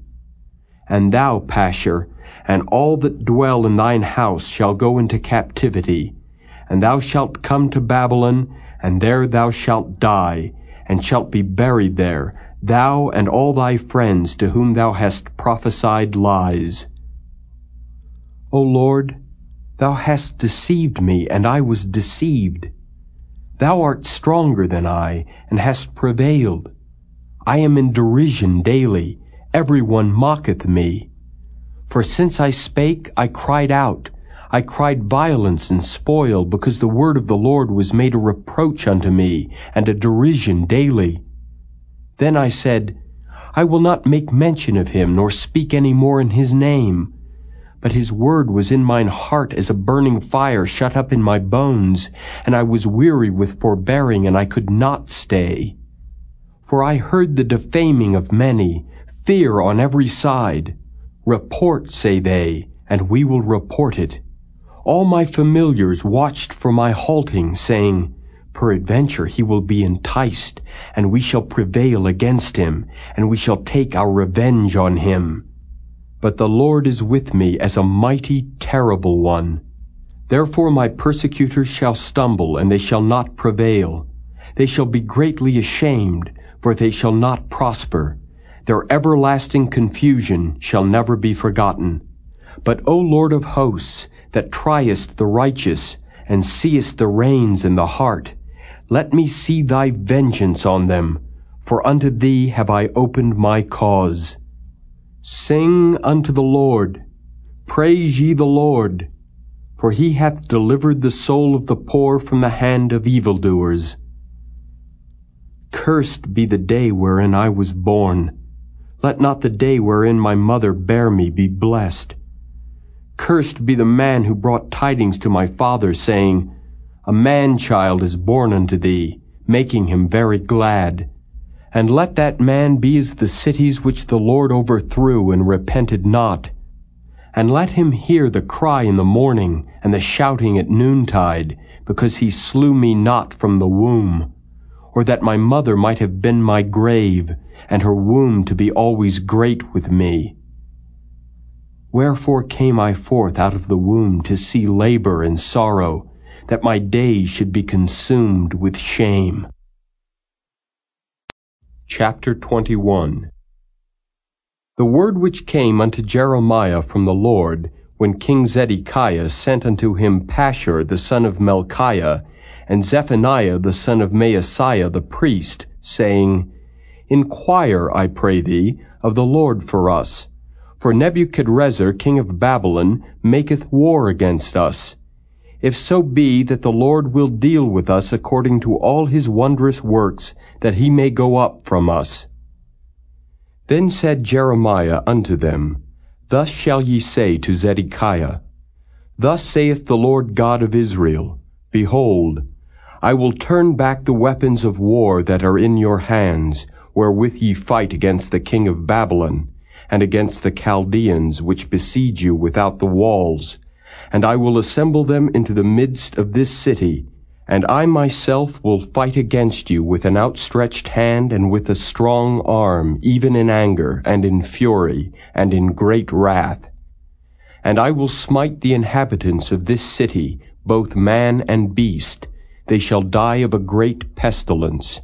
And thou, Pashur, and all that dwell in thine house shall go into captivity, and thou shalt come to Babylon, and there thou shalt die, and shalt be buried there, thou and all thy friends to whom thou hast prophesied lies. O Lord, Thou hast deceived me, and I was deceived. Thou art stronger than I, and hast prevailed. I am in derision daily, every one mocketh me. For since I spake, I cried out, I cried violence and spoil, because the word of the Lord was made a reproach unto me, and a derision daily. Then I said, I will not make mention of him, nor speak any more in his name. But his word was in mine heart as a burning fire shut up in my bones, and I was weary with forbearing, and I could not stay. For I heard the defaming of many, fear on every side. Report, say they, and we will report it. All my familiars watched for my halting, saying, Peradventure he will be enticed, and we shall prevail against him, and we shall take our revenge on him. But the Lord is with me as a mighty, terrible one. Therefore my persecutors shall stumble, and they shall not prevail. They shall be greatly ashamed, for they shall not prosper. Their everlasting confusion shall never be forgotten. But, O Lord of hosts, that triest the righteous, and seest the reins in the heart, let me see thy vengeance on them, for unto thee have I opened my cause. Sing unto the Lord, praise ye the Lord, for he hath delivered the soul of the poor from the hand of evildoers. Cursed be the day wherein I was born. Let not the day wherein my mother bare me be blessed. Cursed be the man who brought tidings to my father, saying, A man-child is born unto thee, making him very glad. And let that man be as the cities which the Lord overthrew and repented not. And let him hear the cry in the morning, and the shouting at noontide, because he slew me not from the womb or that my mother might have been my grave, and her womb to be always great with me. Wherefore came I forth out of the womb to see labor and sorrow, that my days should be consumed with shame. Chapter 21 The word which came unto Jeremiah from the Lord, when King Zedekiah sent unto him Pashur the son of Melchiah, and Zephaniah the son of Maaseiah the priest, saying, Inquire, I pray thee, of the Lord for us. For Nebuchadrezzar king of Babylon maketh war against us. If so be that the Lord will deal with us according to all his wondrous works, that he may go up from us. Then said Jeremiah unto them, Thus shall ye say to Zedekiah, Thus saith the Lord God of Israel, Behold, I will turn back the weapons of war that are in your hands, wherewith ye fight against the king of Babylon, and against the Chaldeans which besiege you without the walls, and I will assemble them into the midst of this city, and I myself will fight against you with an outstretched hand and with a strong arm, even in anger, and in fury, and in great wrath. And I will smite the inhabitants of this city, both man and beast, they shall die of a great pestilence.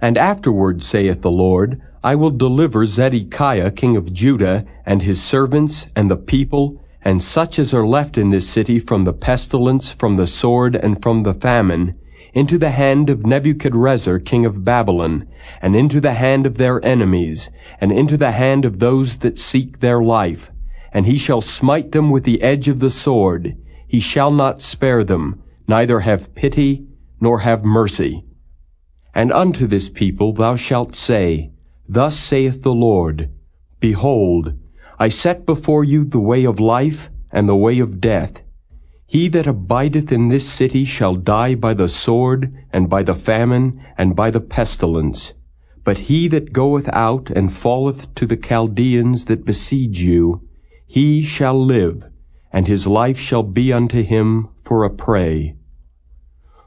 And afterward, saith the Lord, I will deliver Zedekiah king of Judah, and his servants, and the people, and such as are left in this city from the pestilence, from the sword, and from the famine, into the hand of Nebuchadrezzar king of Babylon, and into the hand of their enemies, and into the hand of those that seek their life. And he shall smite them with the edge of the sword. He shall not spare them, neither have pity, nor have mercy. And unto this people thou shalt say, Thus saith the Lord, Behold, I set before you the way of life and the way of death. He that abideth in this city shall die by the sword, and by the famine, and by the pestilence. But he that goeth out and falleth to the Chaldeans that besiege you, he shall live, and his life shall be unto him for a prey.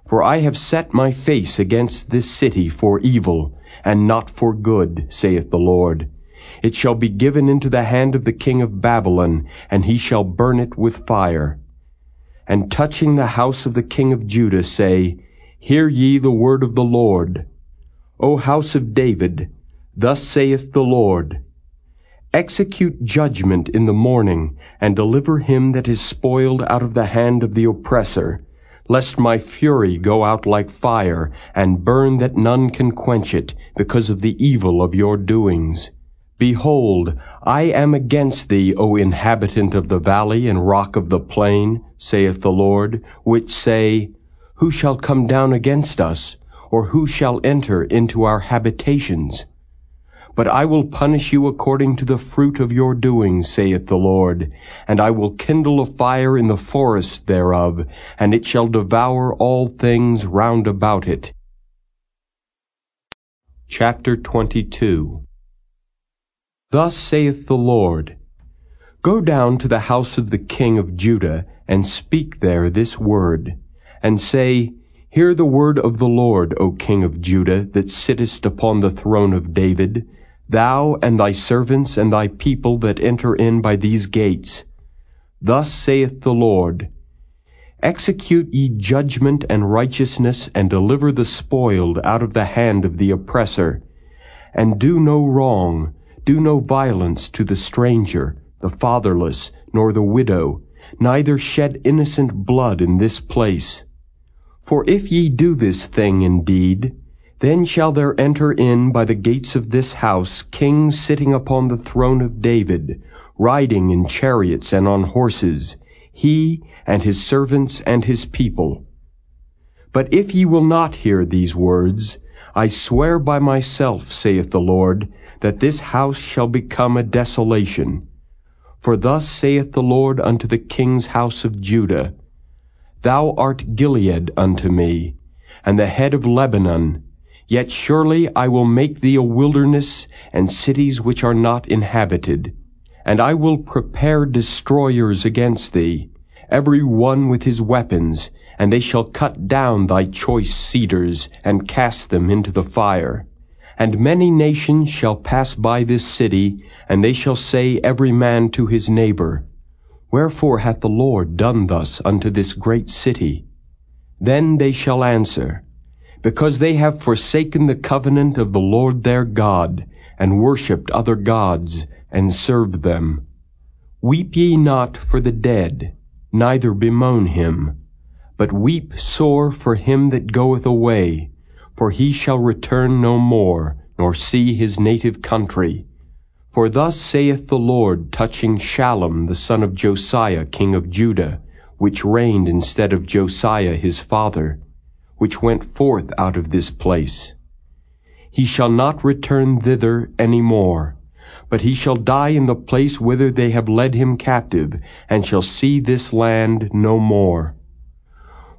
For I have set my face against this city for evil, and not for good, saith the Lord. It shall be given into the hand of the king of Babylon, and he shall burn it with fire. And touching the house of the king of Judah, say, Hear ye the word of the Lord. O house of David, thus saith the Lord, Execute judgment in the morning, and deliver him that is spoiled out of the hand of the oppressor, lest my fury go out like fire, and burn that none can quench it, because of the evil of your doings. Behold, I am against thee, O inhabitant of the valley and rock of the plain, saith the Lord, which say, Who shall come down against us, or who shall enter into our habitations? But I will punish you according to the fruit of your doings, saith the Lord, and I will kindle a fire in the forest thereof, and it shall devour all things round about it. Chapter 22 Thus saith the Lord, Go down to the house of the king of Judah, and speak there this word, and say, Hear the word of the Lord, O king of Judah, that sittest upon the throne of David, thou and thy servants and thy people that enter in by these gates. Thus saith the Lord, Execute ye judgment and righteousness, and deliver the spoiled out of the hand of the oppressor, and do no wrong, do no violence to the stranger, the fatherless, nor the widow, neither shed innocent blood in this place. For if ye do this thing indeed, then shall there enter in by the gates of this house kings sitting upon the throne of David, riding in chariots and on horses, he and his servants and his people. But if ye will not hear these words, I swear by myself, saith the Lord, that this house shall become a desolation. For thus saith the Lord unto the king's house of Judah, Thou art Gilead unto me, and the head of Lebanon, yet surely I will make thee a wilderness, and cities which are not inhabited. And I will prepare destroyers against thee, every one with his weapons, and they shall cut down thy choice cedars, and cast them into the fire. And many nations shall pass by this city, and they shall say every man to his neighbor, Wherefore hath the Lord done thus unto this great city? Then they shall answer, Because they have forsaken the covenant of the Lord their God, and worshipped other gods, and served them. Weep ye not for the dead, neither bemoan him, but weep sore for him that goeth away, for he shall return no more, nor see his native country. For thus saith the Lord touching Shallum the son of Josiah king of Judah, which reigned instead of Josiah his father, which went forth out of this place. He shall not return thither any more, but he shall die in the place whither they have led him captive, and shall see this land no more.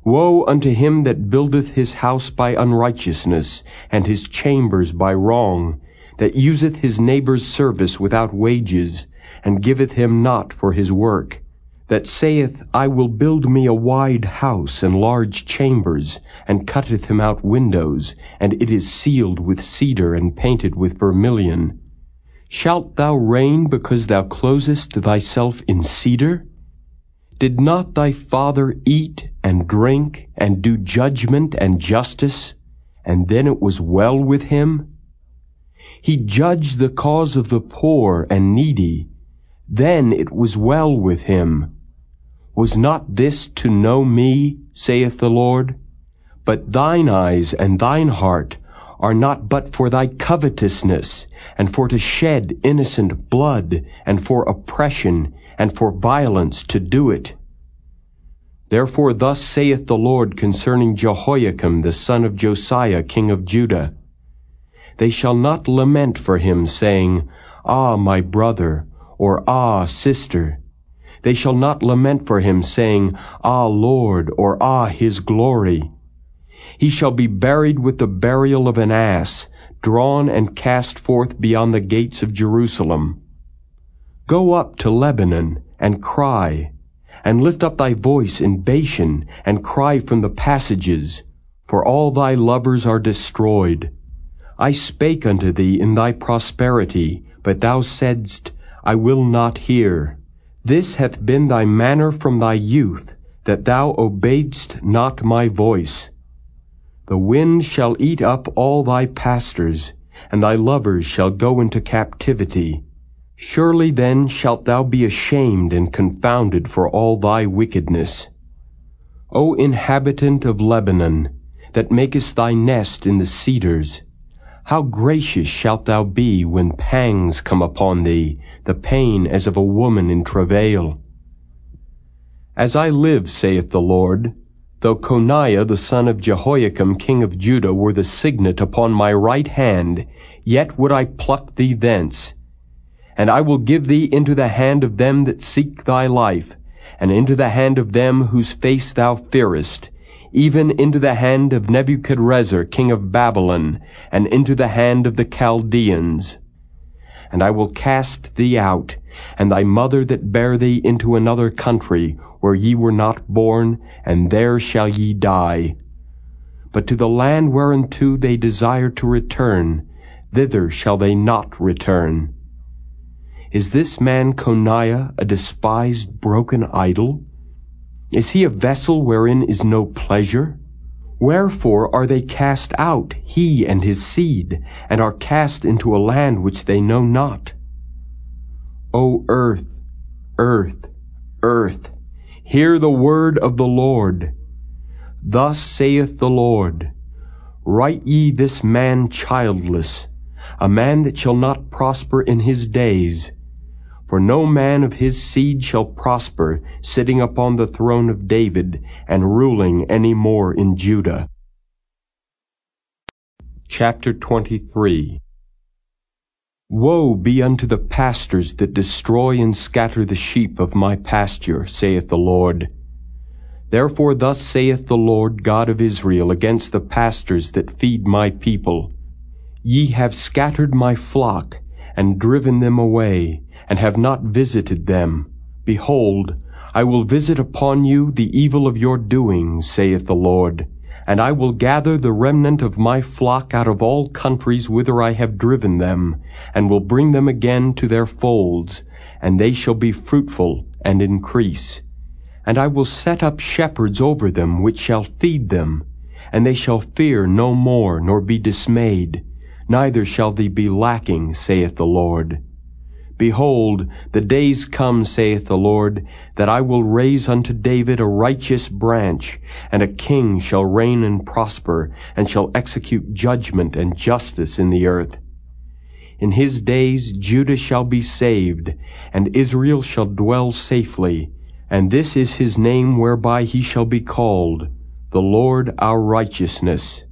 Woe unto him that buildeth his house by unrighteousness, and his chambers by wrong, that useth his neighbor's service without wages, and giveth him not for his work, that saith, I will build me a wide house and large chambers, and cutteth him out windows, and it is sealed with cedar and painted with vermilion. Shalt thou reign because thou closest thyself in cedar? Did not thy father eat and drink and do judgment and justice, and then it was well with him? He judged the cause of the poor and needy, then it was well with him. Was not this to know me, saith the Lord? But thine eyes and thine heart are not but for thy covetousness, and for to shed innocent blood, and for oppression, and for violence to do it. Therefore thus saith the Lord concerning Jehoiakim the son of Josiah king of Judah, They shall not lament for him, saying, Ah, my brother, or Ah, sister. They shall not lament for him, saying, Ah, Lord, or Ah, his glory. He shall be buried with the burial of an ass, drawn and cast forth beyond the gates of Jerusalem. Go up to Lebanon and cry, and lift up thy voice in Bashan and cry from the passages, for all thy lovers are destroyed. I spake unto thee in thy prosperity, but thou saidst, I will not hear. This hath been thy manner from thy youth, that thou obeyedst not my voice. The wind shall eat up all thy pastors, and thy lovers shall go into captivity. Surely then shalt thou be ashamed and confounded for all thy wickedness. O inhabitant of Lebanon, that makest thy nest in the cedars, how gracious shalt thou be when pangs come upon thee, the pain as of a woman in travail. As I live, saith the Lord, though Coniah the son of Jehoiakim king of Judah were the signet upon my right hand, yet would I pluck thee thence. And I will give thee into the hand of them that seek thy life, and into the hand of them whose face thou fearest, even into the hand of Nebuchadrezzar king of Babylon, and into the hand of the Chaldeans. And I will cast thee out, and thy mother that bare thee into another country, where ye were not born, and there shall ye die. But to the land whereunto they desire to return, thither shall they not return. Is this man Coniah a despised broken idol? Is he a vessel wherein is no pleasure? Wherefore are they cast out, he and his seed, and are cast into a land which they know not? O earth, earth, earth, hear the word of the Lord. Thus saith the Lord, Write ye this man childless, a man that shall not prosper in his days, for no man of his seed shall prosper, sitting upon the throne of David, and ruling any more in Judah. Chapter 23 Woe be unto the pastors that destroy and scatter the sheep of my pasture, saith the Lord. Therefore thus saith the Lord God of Israel against the pastors that feed my people. Ye have scattered my flock, and driven them away, and have not visited them. Behold, I will visit upon you the evil of your doings, saith the Lord, and I will gather the remnant of my flock out of all countries whither I have driven them, and will bring them again to their folds, and they shall be fruitful and increase. And I will set up shepherds over them, which shall feed them, and they shall fear no more, nor be dismayed, neither shall they be lacking, saith the Lord. Behold, the days come, saith the Lord, that I will raise unto David a righteous branch, and a king shall reign and prosper, and shall execute judgment and justice in the earth. In his days Judah shall be saved, and Israel shall dwell safely, and this is his name whereby he shall be called, the Lord our righteousness.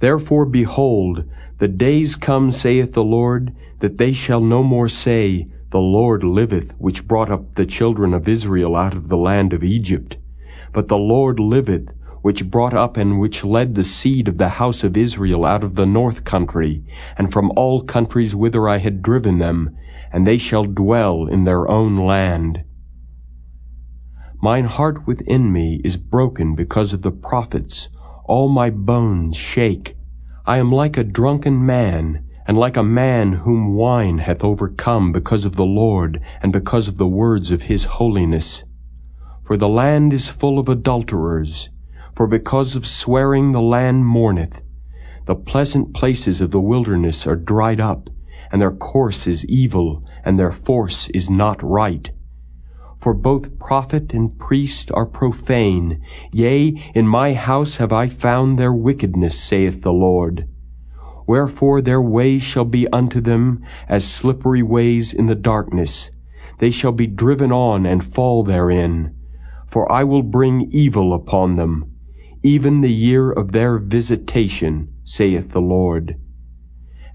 Therefore, behold, the days come, saith the Lord, that they shall no more say, The Lord liveth, which brought up the children of Israel out of the land of Egypt. But the Lord liveth, which brought up and which led the seed of the house of Israel out of the north country, and from all countries whither I had driven them, and they shall dwell in their own land. Mine heart within me is broken because of the prophets, all my bones shake. I am like a drunken man, and like a man whom wine hath overcome because of the Lord, and because of the words of his holiness. For the land is full of adulterers, for because of swearing the land mourneth. The pleasant places of the wilderness are dried up, and their course is evil, and their force is not right. For both prophet and priest are profane. Yea, in my house have I found their wickedness, saith the Lord. Wherefore their ways shall be unto them as slippery ways in the darkness. They shall be driven on and fall therein. For I will bring evil upon them, even the year of their visitation, saith the Lord.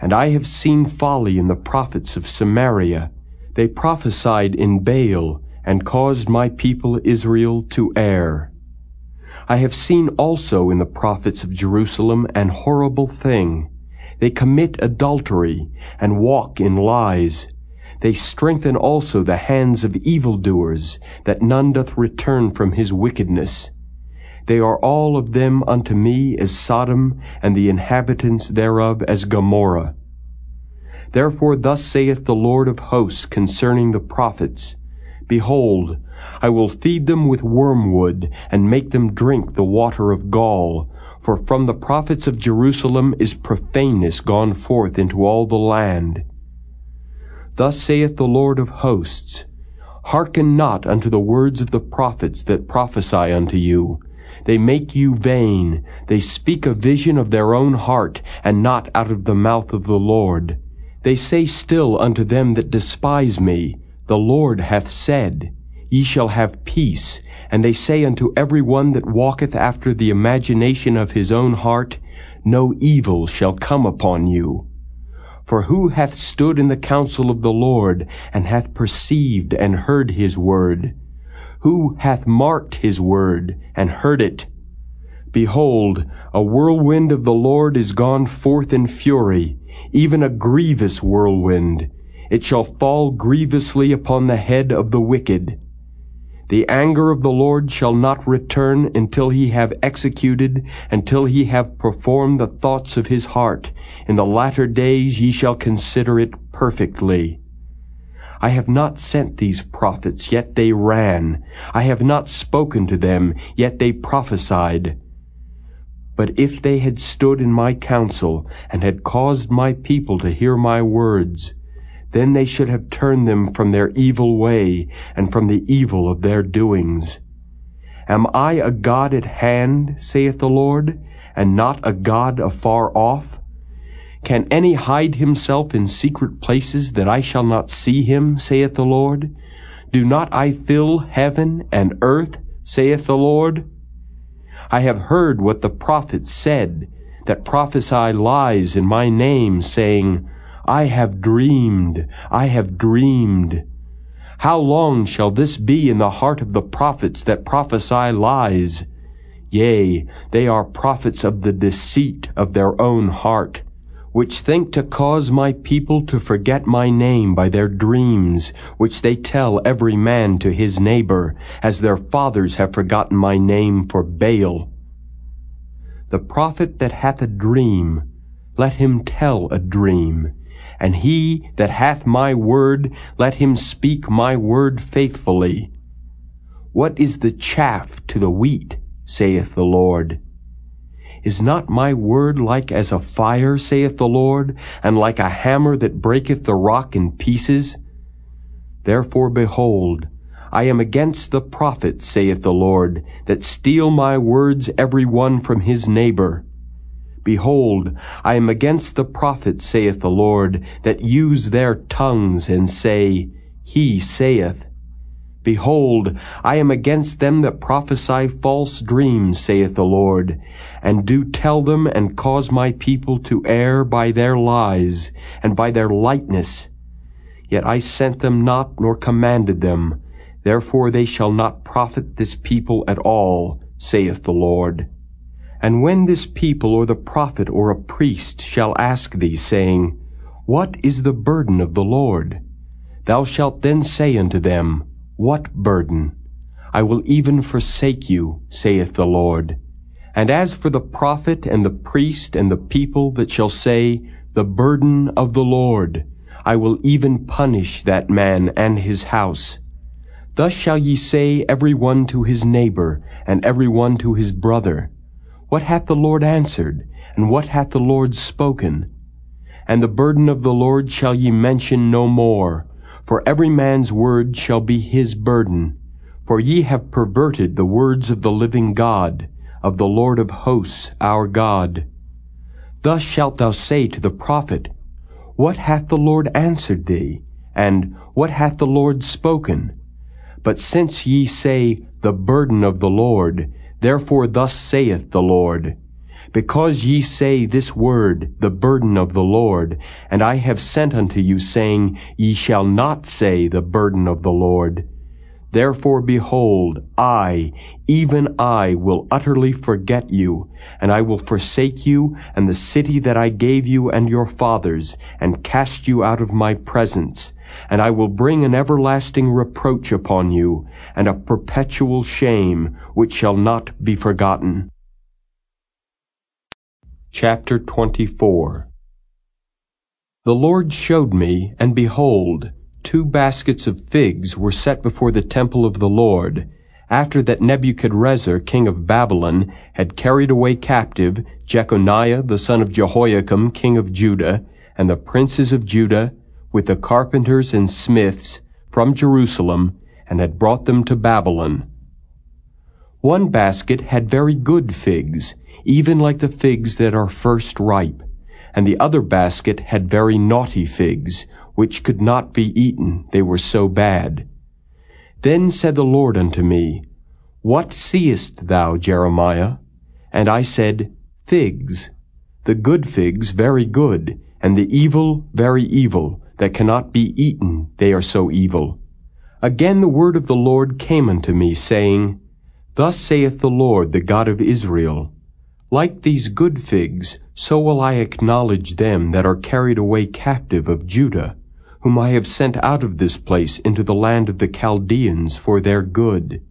And I have seen folly in the prophets of Samaria. They prophesied in Baal, and caused my people Israel to err. I have seen also in the prophets of Jerusalem an horrible thing. They commit adultery and walk in lies. They strengthen also the hands of evildoers, that none doth return from his wickedness. They are all of them unto me as Sodom, and the inhabitants thereof as Gomorrah. Therefore thus saith the Lord of hosts concerning the prophets, Behold, I will feed them with wormwood, and make them drink the water of gall. For from the prophets of Jerusalem is profaneness gone forth into all the land. Thus saith the Lord of hosts, Hearken not unto the words of the prophets that prophesy unto you. They make you vain. They speak a vision of their own heart, and not out of the mouth of the Lord. They say still unto them that despise me, The Lord hath said, Ye shall have peace. And they say unto every one that walketh after the imagination of his own heart, No evil shall come upon you. For who hath stood in the counsel of the Lord, and hath perceived and heard his word? Who hath marked his word, and heard it? Behold, a whirlwind of the Lord is gone forth in fury, even a grievous whirlwind. It shall fall grievously upon the head of the wicked. The anger of the Lord shall not return until he have executed, until he have performed the thoughts of his heart. In the latter days ye shall consider it perfectly. I have not sent these prophets, yet they ran. I have not spoken to them, yet they prophesied. But if they had stood in my counsel, and had caused my people to hear my words, then they should have turned them from their evil way, and from the evil of their doings. Am I a God at hand, saith the Lord, and not a God afar off? Can any hide himself in secret places that I shall not see him, saith the Lord? Do not I fill heaven and earth, saith the Lord? I have heard what the prophets said, that prophesy lies in my name, saying, I have dreamed, I have dreamed. How long shall this be in the heart of the prophets that prophesy lies? Yea, they are prophets of the deceit of their own heart which think to cause my people to forget my name by their dreams, which they tell every man to his neighbor, as their fathers have forgotten my name for Baal. The prophet that hath a dream, let him tell a dream, and he that hath my word, let him speak my word faithfully. What is the chaff to the wheat, saith the Lord? Is not my word like as a fire, saith the Lord, and like a hammer that breaketh the rock in pieces? Therefore, behold, I am against the prophets, saith the Lord, that steal my words every one from his neighbor. Behold, I am against the prophets, saith the Lord, that use their tongues and say, He saith. Behold, I am against them that prophesy false dreams, saith the Lord, and do tell them and cause my people to err by their lies and by their lightness. Yet I sent them not nor commanded them. Therefore they shall not profit this people at all, saith the Lord. And when this people or the prophet or a priest shall ask thee, saying, What is the burden of the Lord? Thou shalt then say unto them, what burden? I will even forsake you, saith the Lord. And as for the prophet and the priest and the people that shall say, The burden of the Lord, I will even punish that man and his house. Thus shall ye say every one to his neighbor, and every one to his brother, What hath the Lord answered, and what hath the Lord spoken? And the burden of the Lord shall ye mention no more, for every man's word shall be his burden. For ye have perverted the words of the living God, of the Lord of hosts, our God. Thus shalt thou say to the prophet, What hath the Lord answered thee? And what hath the Lord spoken? But since ye say, The burden of the Lord, therefore thus saith the Lord, because ye say this word, the burden of the Lord, and I have sent unto you, saying, Ye shall not say the burden of the Lord. Therefore behold, I, even I, will utterly forget you, and I will forsake you and the city that I gave you and your fathers, and cast you out of my presence. And I will bring an everlasting reproach upon you, and a perpetual shame, which shall not be forgotten. Chapter 24 The Lord showed me, and behold, two baskets of figs were set before the temple of the Lord, after that Nebuchadrezzar, king of Babylon, had carried away captive Jeconiah the son of Jehoiakim, king of Judah, and the princes of Judah, with the carpenters and smiths from Jerusalem, and had brought them to Babylon. One basket had very good figs, even like the figs that are first ripe, and the other basket had very naughty figs, which could not be eaten, they were so bad. Then said the Lord unto me, What seest thou, Jeremiah? And I said, Figs. The good figs very good, and the evil very evil, that cannot be eaten, they are so evil. Again the word of the Lord came unto me, saying, Thus saith the Lord, the God of Israel, Like these good figs, so will I acknowledge them that are carried away captive of Judah, whom I have sent out of this place into the land of the Chaldeans for their good.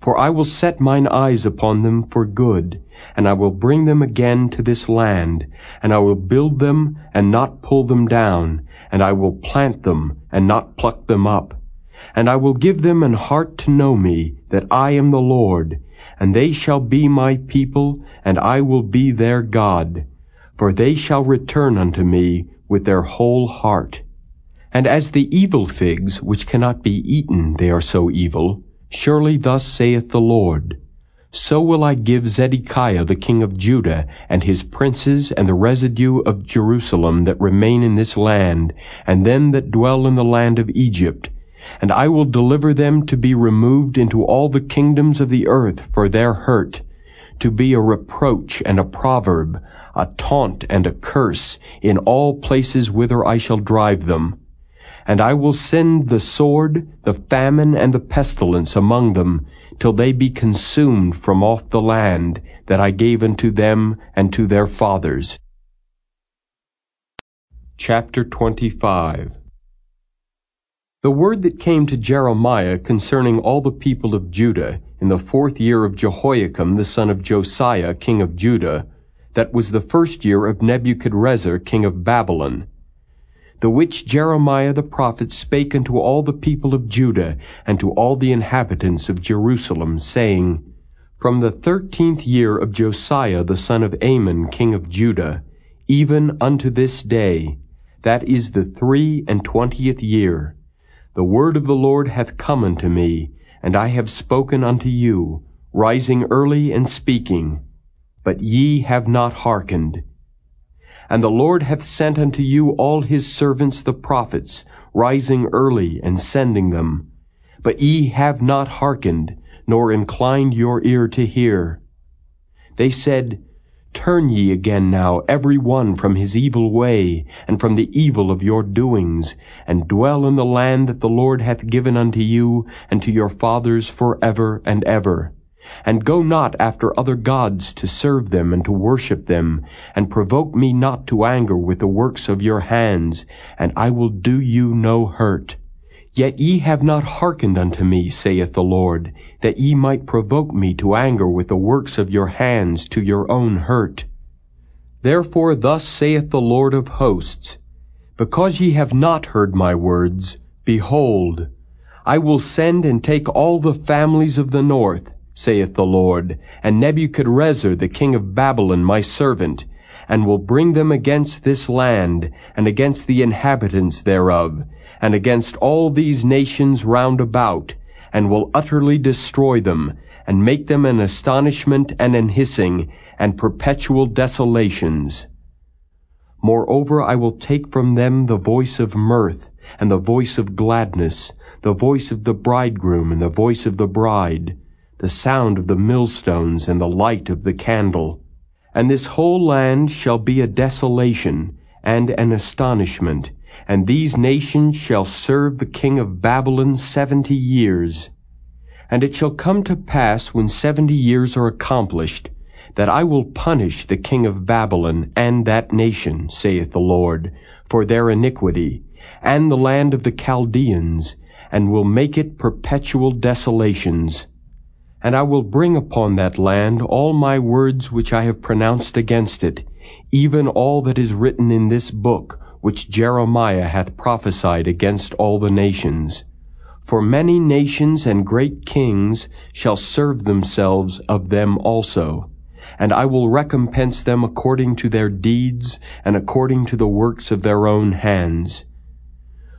For I will set mine eyes upon them for good, and I will bring them again to this land, and I will build them and not pull them down, and I will plant them and not pluck them up. And I will give them an heart to know me, that I am the Lord, and they shall be my people, and I will be their God. For they shall return unto me with their whole heart. And as the evil figs, which cannot be eaten, they are so evil, Surely thus saith the Lord, So will I give Zedekiah the king of Judah, and his princes, and the residue of Jerusalem that remain in this land, and them that dwell in the land of Egypt, and I will deliver them to be removed into all the kingdoms of the earth for their hurt, to be a reproach and a proverb, a taunt and a curse in all places whither I shall drive them. And I will send the sword, the famine, and the pestilence among them, till they be consumed from off the land that I gave unto them and to their fathers. Chapter 25 The word that came to Jeremiah concerning all the people of Judah in the fourth year of Jehoiakim the son of Josiah king of Judah, that was the first year of Nebuchadrezzar king of Babylon, the which Jeremiah the prophet spake unto all the people of Judah and to all the inhabitants of Jerusalem, saying, From the thirteenth year of Josiah the son of Amon king of Judah, even unto this day, that is the three and twentieth year, the word of the Lord hath come unto me, and I have spoken unto you, rising early and speaking. But ye have not hearkened. And the Lord hath sent unto you all his servants the prophets, rising early and sending them. But ye have not hearkened, nor inclined your ear to hear. They said, Turn ye again now every one from his evil way, and from the evil of your doings, and dwell in the land that the Lord hath given unto you and to your fathers for ever and ever. And go not after other gods to serve them and to worship them, and provoke me not to anger with the works of your hands, and I will do you no hurt. Yet ye have not hearkened unto me, saith the Lord, that ye might provoke me to anger with the works of your hands to your own hurt. Therefore thus saith the Lord of hosts, Because ye have not heard my words, behold, I will send and take all the families of the north, saith the Lord, and Nebuchadrezzar the king of Babylon my servant, and will bring them against this land, and against the inhabitants thereof, and against all these nations round about, and will utterly destroy them, and make them an astonishment and an hissing, and perpetual desolations. Moreover, I will take from them the voice of mirth, and the voice of gladness, the voice of the bridegroom, and the voice of the bride, the sound of the millstones and the light of the candle. And this whole land shall be a desolation and an astonishment, and these nations shall serve the king of Babylon seventy years. And it shall come to pass when seventy years are accomplished, that I will punish the king of Babylon and that nation, saith the Lord, for their iniquity, and the land of the Chaldeans, and will make it perpetual desolations. And I will bring upon that land all my words which I have pronounced against it, even all that is written in this book, which Jeremiah hath prophesied against all the nations. For many nations and great kings shall serve themselves of them also. And I will recompense them according to their deeds and according to the works of their own hands.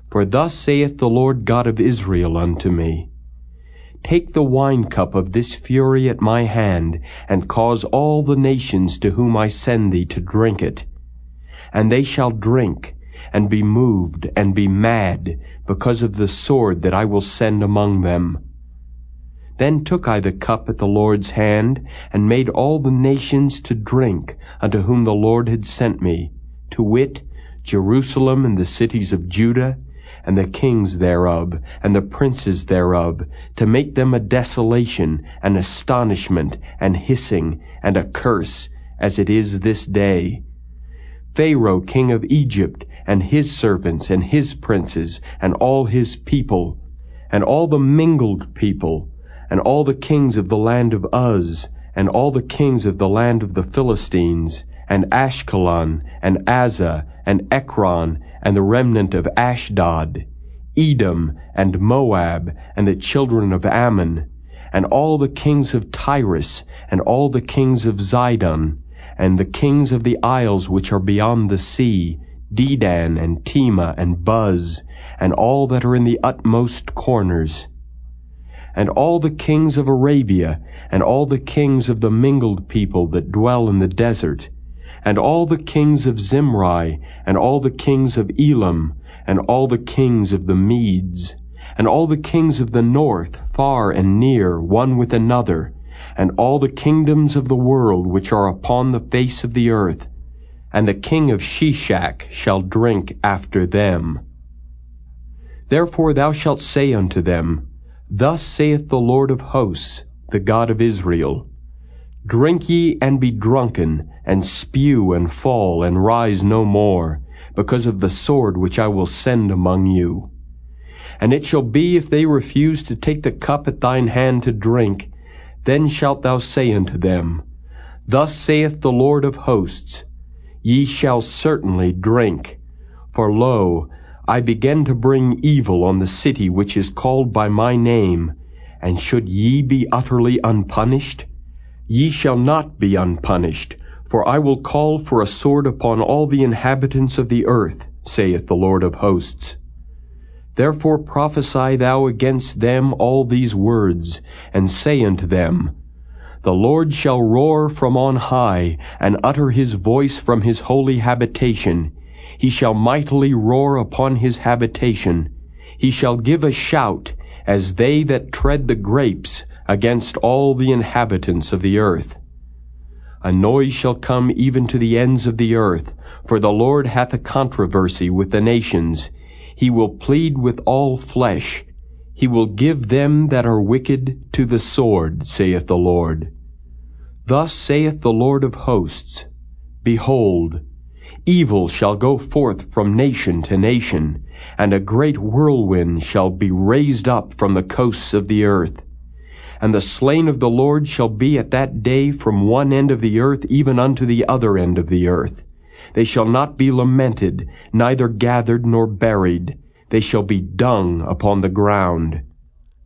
For thus saith the Lord God of Israel unto me, Take the wine cup of this fury at my hand, and cause all the nations to whom I send thee to drink it. And they shall drink, and be moved, and be mad, because of the sword that I will send among them. Then took I the cup at the Lord's hand, and made all the nations to drink, unto whom the Lord had sent me, to wit, Jerusalem and the cities of Judah, and the kings thereof, and the princes thereof, to make them a desolation, an astonishment, and hissing, and a curse, as it is this day. Pharaoh king of Egypt, and his servants, and his princes, and all his people, and all the mingled people, and all the kings of the land of Uz, and all the kings of the land of the Philistines, and Ashkelon, and Azzah, and Ekron, and the remnant of Ashdod, Edom, and Moab, and the children of Ammon, and all the kings of Tyrus, and all the kings of Zidon, and the kings of the isles which are beyond the sea, Dedan, and Tema, and Buz, and all that are in the utmost corners, and all the kings of Arabia, and all the kings of the mingled people that dwell in the desert, and all the kings of Zimri, and all the kings of Elam, and all the kings of the Medes, and all the kings of the north, far and near, one with another, and all the kingdoms of the world which are upon the face of the earth, and the king of Sheshach shall drink after them. Therefore thou shalt say unto them, Thus saith the Lord of hosts, the God of Israel, Drink ye and be drunken, and spew and fall and rise no more, because of the sword which I will send among you. And it shall be if they refuse to take the cup at thine hand to drink, then shalt thou say unto them, Thus saith the Lord of hosts, Ye shall certainly drink. For lo, I begin to bring evil on the city which is called by my name, and should ye be utterly unpunished? Ye shall not be unpunished, for I will call for a sword upon all the inhabitants of the earth, saith the Lord of hosts. Therefore prophesy thou against them all these words, and say unto them, The Lord shall roar from on high, and utter his voice from his holy habitation. He shall mightily roar upon his habitation. He shall give a shout, as they that tread the grapes, against all the inhabitants of the earth. A noise shall come even to the ends of the earth, for the Lord hath a controversy with the nations. He will plead with all flesh. He will give them that are wicked to the sword, saith the Lord. Thus saith the Lord of hosts, Behold, evil shall go forth from nation to nation, and a great whirlwind shall be raised up from the coasts of the earth and the slain of the Lord shall be at that day from one end of the earth even unto the other end of the earth. They shall not be lamented, neither gathered nor buried. They shall be dung upon the ground.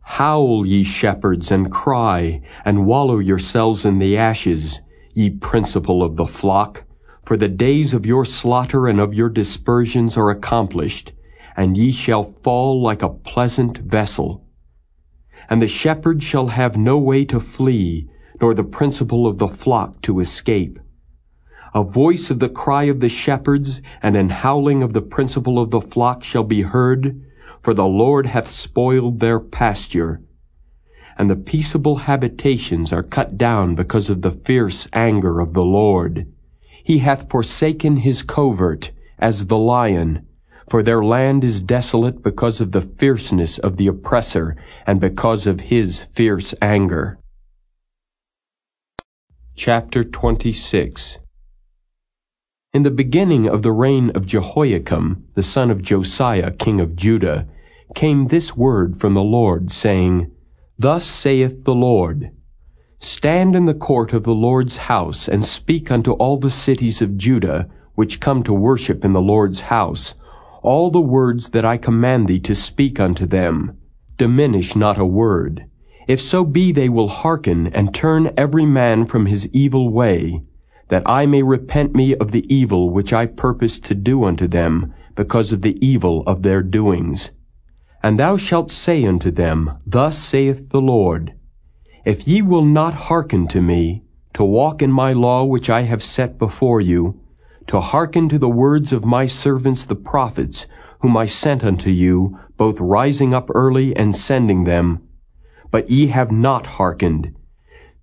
Howl, ye shepherds, and cry, and wallow yourselves in the ashes, ye principal of the flock. For the days of your slaughter and of your dispersions are accomplished, and ye shall fall like a pleasant vessel and the shepherd shall have no way to flee, nor the principal of the flock to escape. A voice of the cry of the shepherds, and an howling of the principal of the flock shall be heard, for the Lord hath spoiled their pasture. And the peaceable habitations are cut down because of the fierce anger of the Lord. He hath forsaken his covert, as the lion, for their land is desolate because of the fierceness of the oppressor and because of his fierce anger. Chapter 26 In the beginning of the reign of Jehoiakim, the son of Josiah, king of Judah, came this word from the Lord, saying, Thus saith the Lord, Stand in the court of the Lord's house, and speak unto all the cities of Judah, which come to worship in the Lord's house, all the words that I command thee to speak unto them. Diminish not a word. If so be they will hearken and turn every man from his evil way, that I may repent me of the evil which I purpose to do unto them, because of the evil of their doings. And thou shalt say unto them, Thus saith the Lord, If ye will not hearken to me, to walk in my law which I have set before you, to hearken to the words of my servants the prophets, whom I sent unto you, both rising up early and sending them, but ye have not hearkened,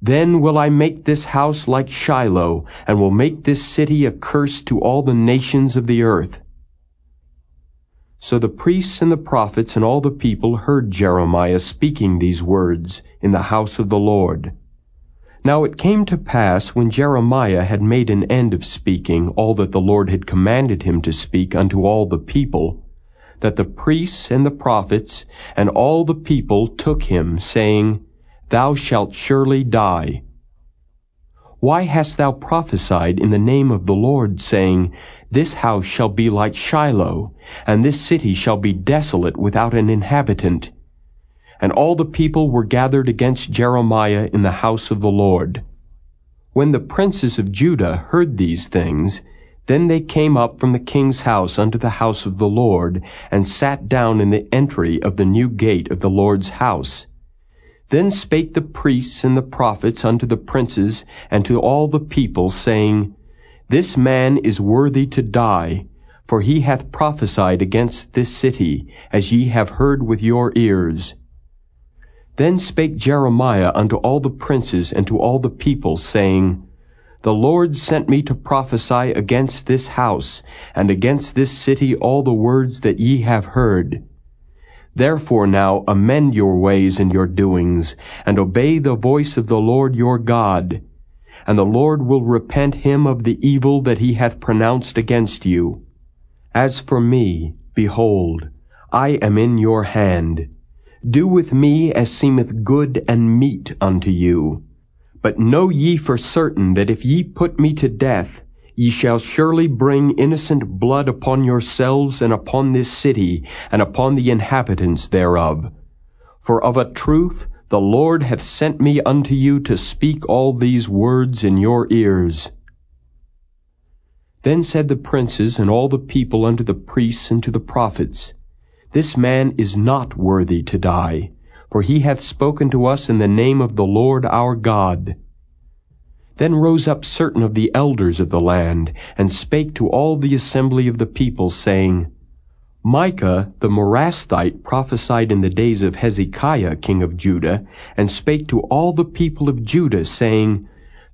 then will I make this house like Shiloh, and will make this city a curse to all the nations of the earth. So the priests and the prophets and all the people heard Jeremiah speaking these words in the house of the Lord. Now it came to pass when Jeremiah had made an end of speaking all that the Lord had commanded him to speak unto all the people, that the priests and the prophets and all the people took him, saying, Thou shalt surely die. Why hast thou prophesied in the name of the Lord, saying, This house shall be like Shiloh, and this city shall be desolate without an inhabitant? And all the people were gathered against Jeremiah in the house of the Lord. When the princes of Judah heard these things, then they came up from the king's house unto the house of the Lord, and sat down in the entry of the new gate of the Lord's house. Then spake the priests and the prophets unto the princes and to all the people, saying, This man is worthy to die, for he hath prophesied against this city, as ye have heard with your ears. Then spake Jeremiah unto all the princes and to all the people, saying, The Lord sent me to prophesy against this house, and against this city all the words that ye have heard. Therefore now amend your ways and your doings, and obey the voice of the Lord your God. And the Lord will repent him of the evil that he hath pronounced against you. As for me, behold, I am in your hand. Do with me as seemeth good and meet unto you. But know ye for certain that if ye put me to death, Ye shall surely bring innocent blood upon yourselves and upon this city and upon the inhabitants thereof. For of a truth the Lord hath sent me unto you to speak all these words in your ears. Then said the princes and all the people unto the priests and to the prophets, This man is not worthy to die, for he hath spoken to us in the name of the Lord our God. Then rose up certain of the elders of the land, and spake to all the assembly of the people, saying, Micah the Morasthite prophesied in the days of Hezekiah king of Judah, and spake to all the people of Judah, saying,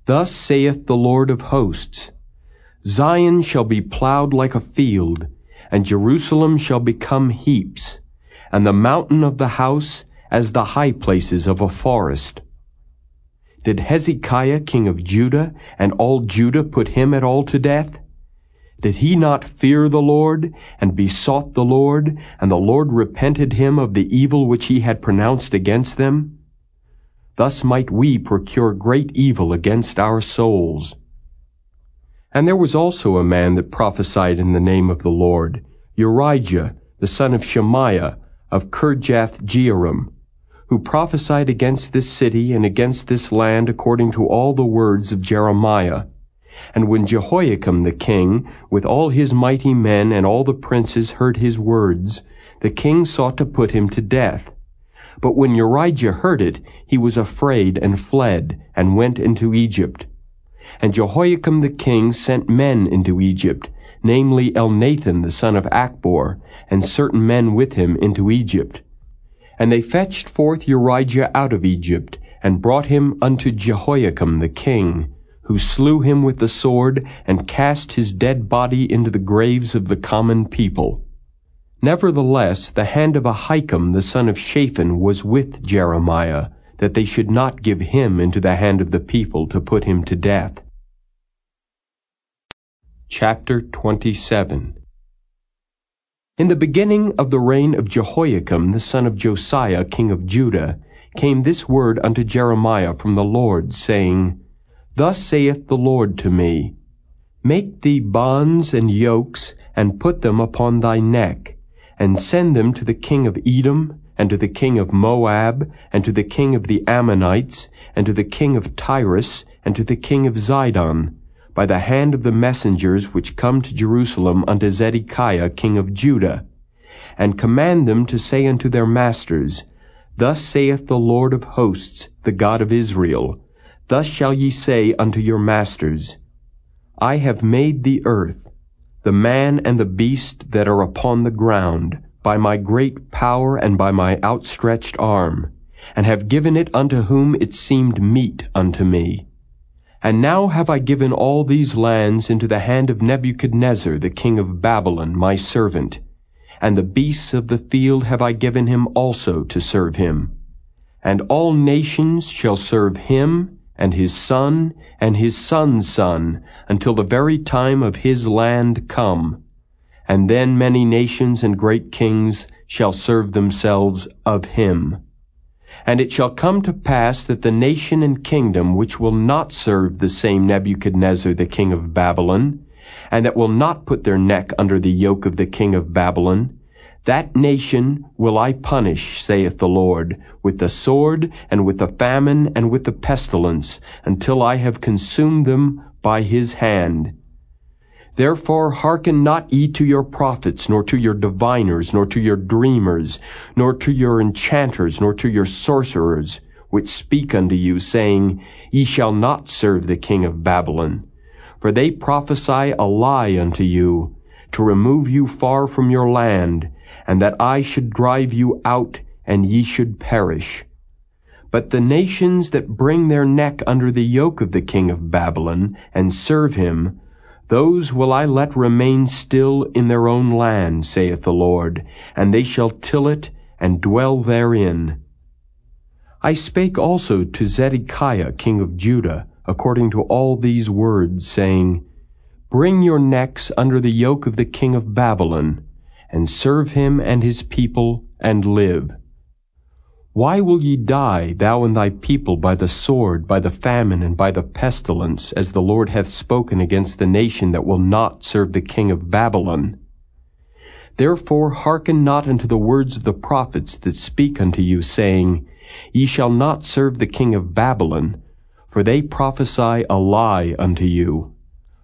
Thus saith the Lord of hosts, Zion shall be plowed like a field, and Jerusalem shall become heaps, and the mountain of the house as the high places of a forest. Did Hezekiah king of Judah and all Judah put him at all to death? Did he not fear the Lord, and besought the Lord, and the Lord repented him of the evil which he had pronounced against them? Thus might we procure great evil against our souls. And there was also a man that prophesied in the name of the Lord, Urijah, the son of Shemaiah, of Kirjath Jearim, who prophesied against this city and against this land according to all the words of Jeremiah. And when Jehoiakim the king, with all his mighty men and all the princes heard his words, the king sought to put him to death. But when Urijah heard it, he was afraid and fled, and went into Egypt. And Jehoiakim the king sent men into Egypt, namely Elnathan the son of Achbor, and certain men with him into Egypt. And they fetched forth Urijah out of Egypt, and brought him unto Jehoiakim the king, who slew him with the sword, and cast his dead body into the graves of the common people. Nevertheless, the hand of Ahikam the son of Shaphan was with Jeremiah, that they should not give him into the hand of the people to put him to death. Chapter 27 in the beginning of the reign of Jehoiakim the son of Josiah king of Judah came this word unto Jeremiah from the Lord, saying, Thus saith the Lord to me, Make thee bonds and yokes, and put them upon thy neck, and send them to the king of Edom, and to the king of Moab, and to the king of the Ammonites, and to the king of Tyrus, and to the king of Zidon, by the hand of the messengers which come to Jerusalem unto Zedekiah king of Judah, and command them to say unto their masters, Thus saith the Lord of hosts, the God of Israel, Thus shall ye say unto your masters, I have made the earth, the man and the beast that are upon the ground, by my great power and by my outstretched arm, and have given it unto whom it seemed meet unto me. And now have I given all these lands into the hand of Nebuchadnezzar the king of Babylon, my servant, and the beasts of the field have I given him also to serve him. And all nations shall serve him, and his son, and his son's son, until the very time of his land come. And then many nations and great kings shall serve themselves of him. And it shall come to pass that the nation and kingdom which will not serve the same Nebuchadnezzar the king of Babylon, and that will not put their neck under the yoke of the king of Babylon, that nation will I punish, saith the Lord, with the sword, and with the famine, and with the pestilence, until I have consumed them by his hand. Therefore hearken not ye to your prophets, nor to your diviners, nor to your dreamers, nor to your enchanters, nor to your sorcerers, which speak unto you, saying, Ye shall not serve the king of Babylon. For they prophesy a lie unto you, to remove you far from your land, and that I should drive you out, and ye should perish. But the nations that bring their neck under the yoke of the king of Babylon, and serve him, those will I let remain still in their own land, saith the Lord, and they shall till it and dwell therein. I spake also to Zedekiah king of Judah, according to all these words, saying, Bring your necks under the yoke of the king of Babylon, and serve him and his people, and live. Why will ye die, thou and thy people, by the sword, by the famine, and by the pestilence, as the Lord hath spoken against the nation that will not serve the king of Babylon? Therefore hearken not unto the words of the prophets that speak unto you, saying, Ye shall not serve the king of Babylon, for they prophesy a lie unto you.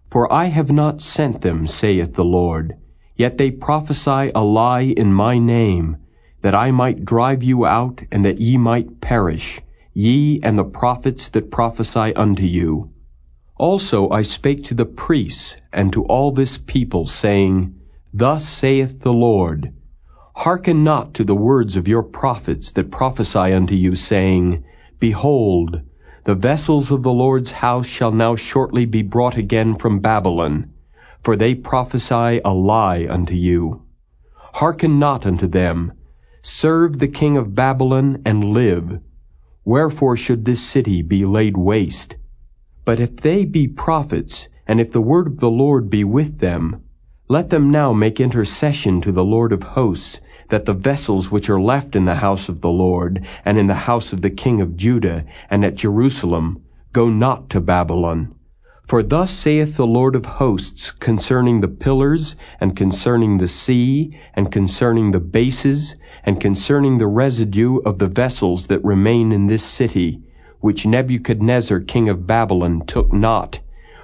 For I have not sent them, saith the Lord. Yet they prophesy a lie in my name, that I might drive you out, and that ye might perish, ye and the prophets that prophesy unto you. Also I spake to the priests and to all this people, saying, Thus saith the Lord, Hearken not to the words of your prophets that prophesy unto you, saying, Behold, the vessels of the Lord's house shall now shortly be brought again from Babylon, for they prophesy a lie unto you. Hearken not unto them, serve the king of Babylon and live. Wherefore should this city be laid waste? But if they be prophets, and if the word of the Lord be with them, let them now make intercession to the Lord of hosts, that the vessels which are left in the house of the Lord, and in the house of the king of Judah, and at Jerusalem, go not to Babylon. For thus saith the Lord of hosts concerning the pillars, and concerning the sea, and concerning the bases, and concerning the residue of the vessels that remain in this city, which Nebuchadnezzar king of Babylon took not,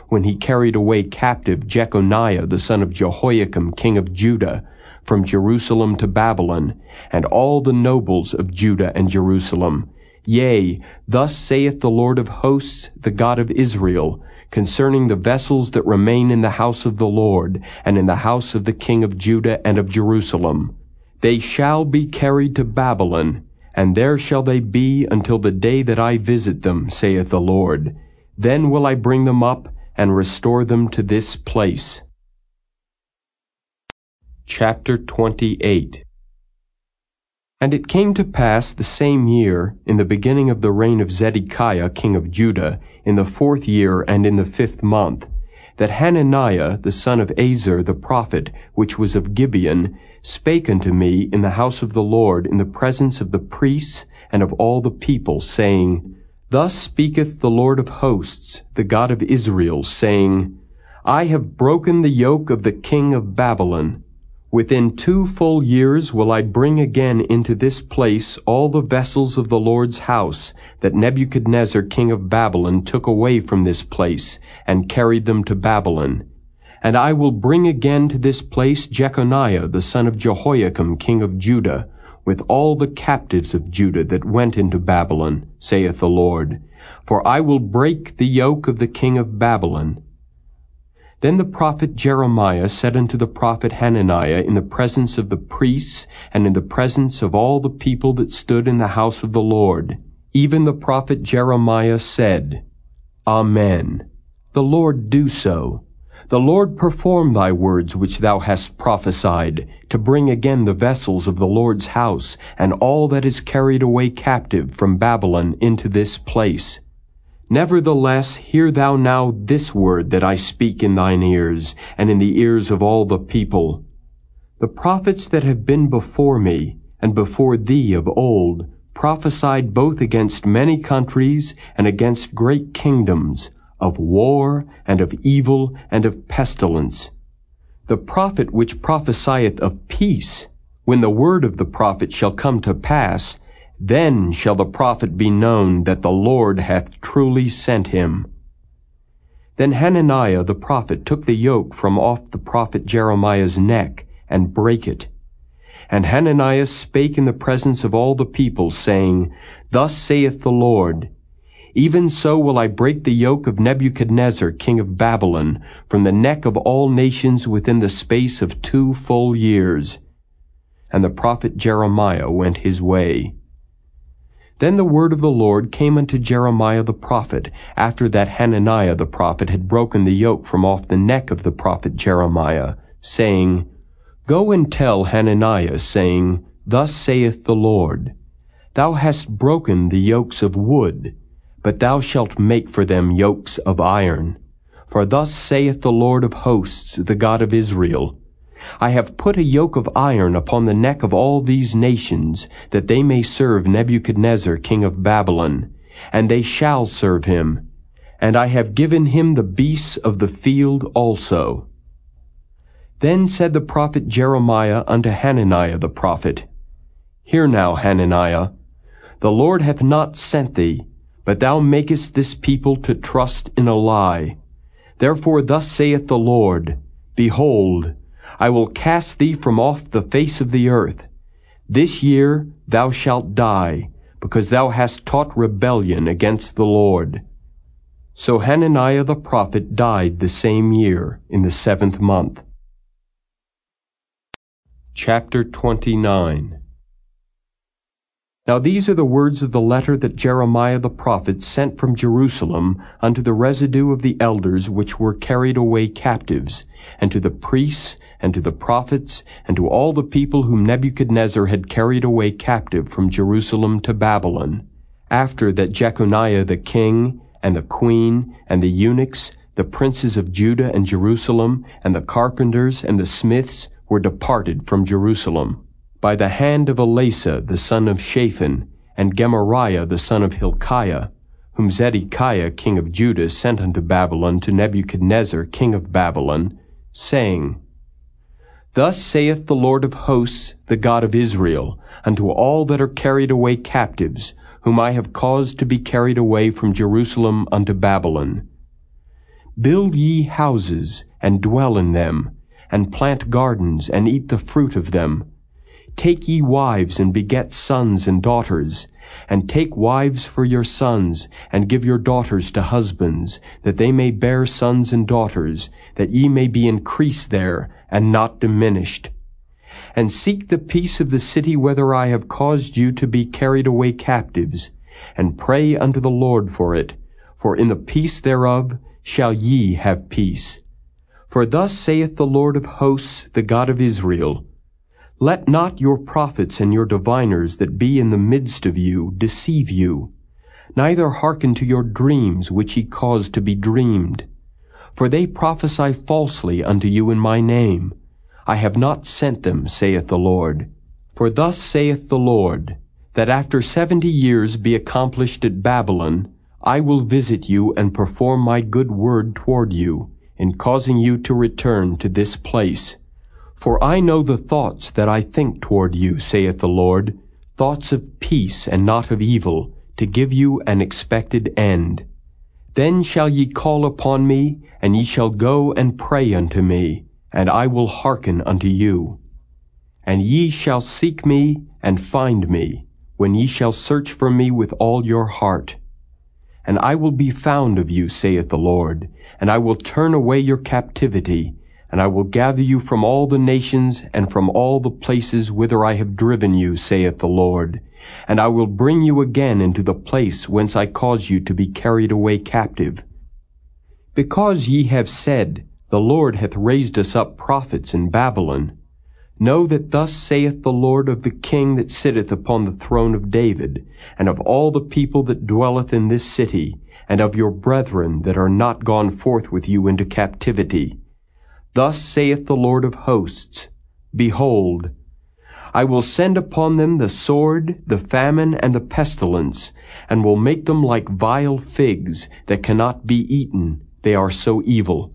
when he carried away captive Jeconiah the son of Jehoiakim king of Judah, from Jerusalem to Babylon, and all the nobles of Judah and Jerusalem. Yea, thus saith the Lord of hosts, the God of Israel, concerning the vessels that remain in the house of the Lord, and in the house of the king of Judah and of Jerusalem. They shall be carried to Babylon, and there shall they be until the day that I visit them, saith the Lord. Then will I bring them up, and restore them to this place. Chapter 28 And it came to pass the same year, in the beginning of the reign of Zedekiah king of Judah, in the fourth year and in the fifth month, that Hananiah the son of Azur the prophet, which was of Gibeon, spake unto me in the house of the Lord in the presence of the priests and of all the people, saying, Thus speaketh the Lord of hosts, the God of Israel, saying, I have broken the yoke of the king of Babylon, Within two full years will I bring again into this place all the vessels of the Lord's house that Nebuchadnezzar king of Babylon took away from this place and carried them to Babylon. And I will bring again to this place Jeconiah the son of Jehoiakim king of Judah, with all the captives of Judah that went into Babylon, saith the Lord. For I will break the yoke of the king of Babylon, then the prophet Jeremiah said unto the prophet Hananiah in the presence of the priests and in the presence of all the people that stood in the house of the Lord, even the prophet Jeremiah said, Amen. The Lord do so. The Lord perform thy words which thou hast prophesied, to bring again the vessels of the Lord's house, and all that is carried away captive from Babylon into this place. Nevertheless, hear thou now this word that I speak in thine ears, and in the ears of all the people. The prophets that have been before me, and before thee of old, prophesied both against many countries and against great kingdoms, of war, and of evil, and of pestilence. The prophet which prophesieth of peace, when the word of the prophet shall come to pass, then shall the prophet be known that the Lord hath truly sent him. Then Hananiah the prophet took the yoke from off the prophet Jeremiah's neck, and brake it. And Hananiah spake in the presence of all the people, saying, Thus saith the Lord, Even so will I break the yoke of Nebuchadnezzar king of Babylon from the neck of all nations within the space of two full years. And the prophet Jeremiah went his way. Then the word of the Lord came unto Jeremiah the prophet, after that Hananiah the prophet had broken the yoke from off the neck of the prophet Jeremiah, saying, Go and tell Hananiah, saying, Thus saith the Lord, Thou hast broken the yokes of wood, but thou shalt make for them yokes of iron. For thus saith the Lord of hosts, the God of Israel, I have put a yoke of iron upon the neck of all these nations, that they may serve Nebuchadnezzar king of Babylon, and they shall serve him. And I have given him the beasts of the field also. Then said the prophet Jeremiah unto Hananiah the prophet, Hear now, Hananiah, the Lord hath not sent thee, but thou makest this people to trust in a lie. Therefore thus saith the Lord, Behold, I will cast thee from off the face of the earth. This year thou shalt die, because thou hast taught rebellion against the Lord. So Hananiah the prophet died the same year, in the seventh month. Chapter 29 now these are the words of the letter that Jeremiah the prophet sent from Jerusalem unto the residue of the elders which were carried away captives, and to the priests, and to the prophets, and to all the people whom Nebuchadnezzar had carried away captive from Jerusalem to Babylon, after that Jeconiah the king, and the queen, and the eunuchs, the princes of Judah and Jerusalem, and the carpenters, and the smiths, were departed from Jerusalem by the hand of Elasah the son of Shaphan, and Gemariah the son of Hilkiah, whom Zedekiah king of Judah sent unto Babylon to Nebuchadnezzar king of Babylon, saying, Thus saith the Lord of hosts, the God of Israel, unto all that are carried away captives, whom I have caused to be carried away from Jerusalem unto Babylon. Build ye houses, and dwell in them, and plant gardens, and eat the fruit of them, Take ye wives and beget sons and daughters, and take wives for your sons, and give your daughters to husbands, that they may bear sons and daughters, that ye may be increased there, and not diminished. And seek the peace of the city whither I have caused you to be carried away captives, and pray unto the Lord for it, for in the peace thereof shall ye have peace. For thus saith the Lord of hosts, the God of Israel, let not your prophets and your diviners that be in the midst of you deceive you, neither hearken to your dreams which ye cause to be dreamed. For they prophesy falsely unto you in my name. I have not sent them, saith the Lord. For thus saith the Lord, that after seventy years be accomplished at Babylon, I will visit you and perform my good word toward you, in causing you to return to this place For I know the thoughts that I think toward you, saith the Lord, thoughts of peace and not of evil, to give you an expected end. Then shall ye call upon me, and ye shall go and pray unto me, and I will hearken unto you. And ye shall seek me and find me, when ye shall search for me with all your heart. And I will be found of you, saith the Lord, and I will turn away your captivity, and I will gather you from all the nations and from all the places whither I have driven you, saith the Lord. And I will bring you again into the place whence I caused you to be carried away captive. Because ye have said, The Lord hath raised us up prophets in Babylon, Know that thus saith the Lord of the king that sitteth upon the throne of David, and of all the people that dwelleth in this city, and of your brethren that are not gone forth with you into captivity. Thus saith the Lord of hosts, Behold, I will send upon them the sword, the famine, and the pestilence, and will make them like vile figs that cannot be eaten, they are so evil.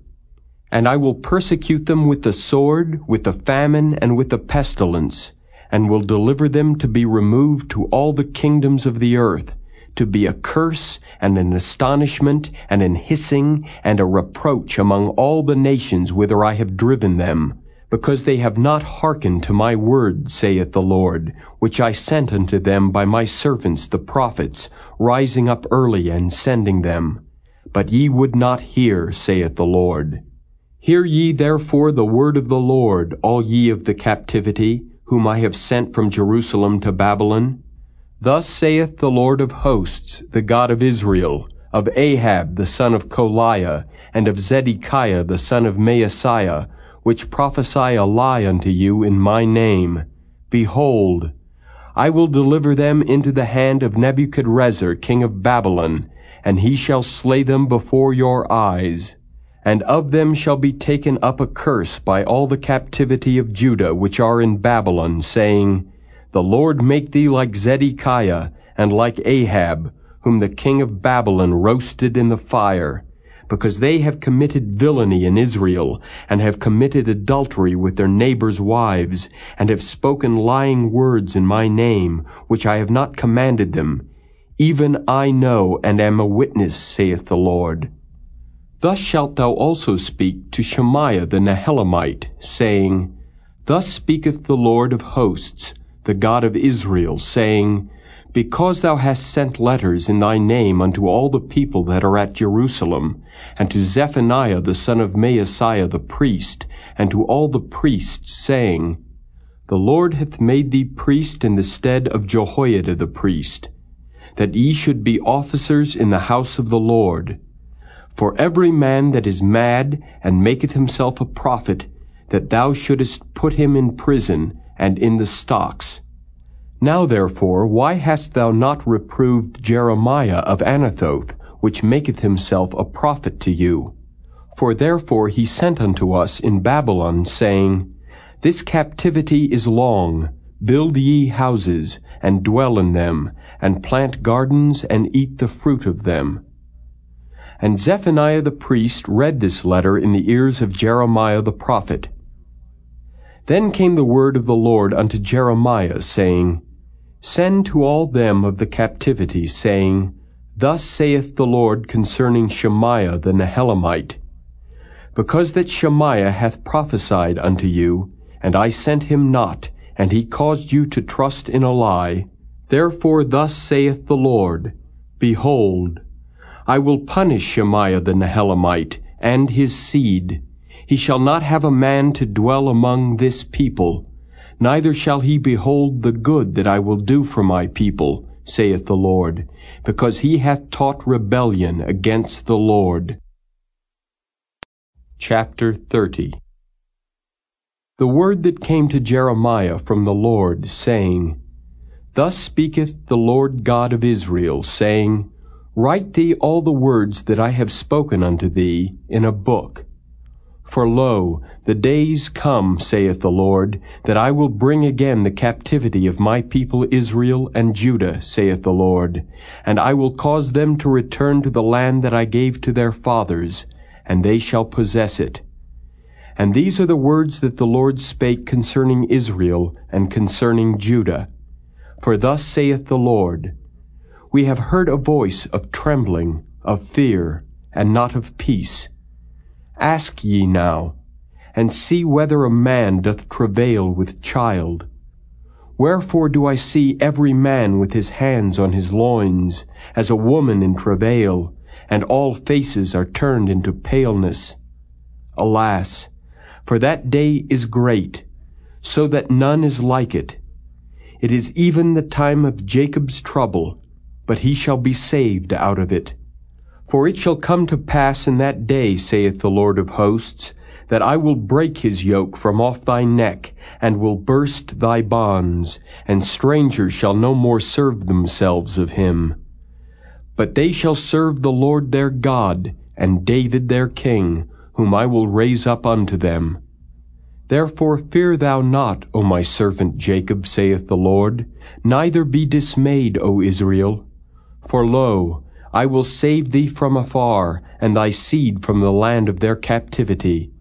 And I will persecute them with the sword, with the famine, and with the pestilence, and will deliver them to be removed to all the kingdoms of the earth, to be a curse, and an astonishment, and an hissing, and a reproach among all the nations whither I have driven them, because they have not hearkened to my word, saith the Lord, which I sent unto them by my servants the prophets, rising up early and sending them. But ye would not hear, saith the Lord. Hear ye therefore the word of the Lord, all ye of the captivity, whom I have sent from Jerusalem to Babylon. Thus saith the Lord of hosts, the God of Israel, of Ahab the son of Kolaiah, and of Zedekiah the son of Maaseiah, which prophesy a lie unto you in my name. Behold, I will deliver them into the hand of Nebuchadrezzar king of Babylon, and he shall slay them before your eyes. And of them shall be taken up a curse by all the captivity of Judah which are in Babylon, saying, The Lord make thee like Zedekiah, and like Ahab, whom the king of Babylon roasted in the fire, because they have committed villainy in Israel, and have committed adultery with their neighbors' wives, and have spoken lying words in my name, which I have not commanded them. Even I know and am a witness, saith the Lord. Thus shalt thou also speak to Shemaiah the Nehelamite, saying, Thus speaketh the Lord of hosts, the God of Israel, saying, Because thou hast sent letters in thy name unto all the people that are at Jerusalem, and to Zephaniah the son of Maaseiah the priest, and to all the priests, saying, The Lord hath made thee priest in the stead of Jehoiada the priest, that ye should be officers in the house of the Lord, for every man that is mad and maketh himself a prophet, that thou shouldest put him in prison and in the stocks. Now therefore, why hast thou not reproved Jeremiah of Anathoth, which maketh himself a prophet to you? For therefore he sent unto us in Babylon, saying, This captivity is long. Build ye houses, and dwell in them, and plant gardens, and eat the fruit of them. And Zephaniah the priest read this letter in the ears of Jeremiah the prophet. Then came the word of the Lord unto Jeremiah, saying, Send to all them of the captivity, saying, Thus saith the Lord concerning Shemaiah the Nehelamite, Because that Shemaiah hath prophesied unto you, and I sent him not, and he caused you to trust in a lie, therefore thus saith the Lord, Behold, I will punish Shemaiah the Nehelamite and his seed. He shall not have a man to dwell among this people, neither shall he behold the good that I will do for my people, saith the Lord, because he hath taught rebellion against the Lord. Chapter 30 The word that came to Jeremiah from the Lord, saying, Thus speaketh the Lord God of Israel, saying, Write thee all the words that I have spoken unto thee in a book. For lo, the days come, saith the Lord, that I will bring again the captivity of my people Israel and Judah, saith the Lord, and I will cause them to return to the land that I gave to their fathers, and they shall possess it. And these are the words that the Lord spake concerning Israel and concerning Judah. For thus saith the Lord, We have heard a voice of trembling, of fear, and not of peace. Ask ye now, and see whether a man doth travail with child. Wherefore do I see every man with his hands on his loins, as a woman in travail, and all faces are turned into paleness? Alas, for that day is great, so that none is like it. It is even the time of Jacob's trouble, but he shall be saved out of it. For it shall come to pass in that day, saith the Lord of hosts, that I will break his yoke from off thy neck, and will burst thy bonds, and strangers shall no more serve themselves of him. But they shall serve the Lord their God, and David their king, whom I will raise up unto them. Therefore fear thou not, O my servant Jacob, saith the Lord, neither be dismayed, O Israel. For lo, I will save thee from afar, and thy seed from the land of their captivity.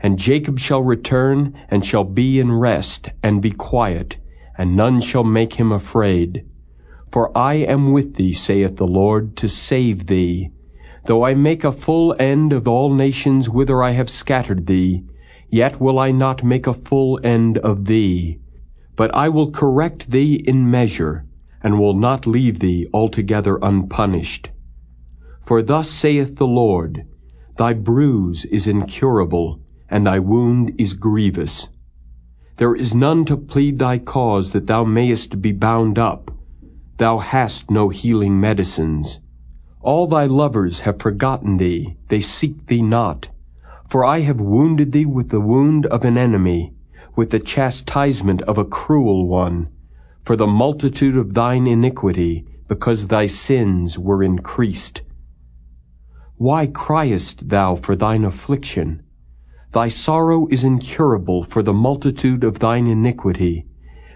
And Jacob shall return, and shall be in rest, and be quiet, and none shall make him afraid. For I am with thee, saith the Lord, to save thee. Though I make a full end of all nations whither I have scattered thee, yet will I not make a full end of thee. But I will correct thee in measure, and will not leave thee altogether unpunished. For thus saith the Lord, Thy bruise is incurable, and thy wound is grievous. There is none to plead thy cause that thou mayest be bound up. Thou hast no healing medicines. All thy lovers have forgotten thee, they seek thee not. For I have wounded thee with the wound of an enemy, with the chastisement of a cruel one, for the multitude of thine iniquity, because thy sins were increased. Why criest thou for thine affliction? Thy sorrow is incurable for the multitude of thine iniquity.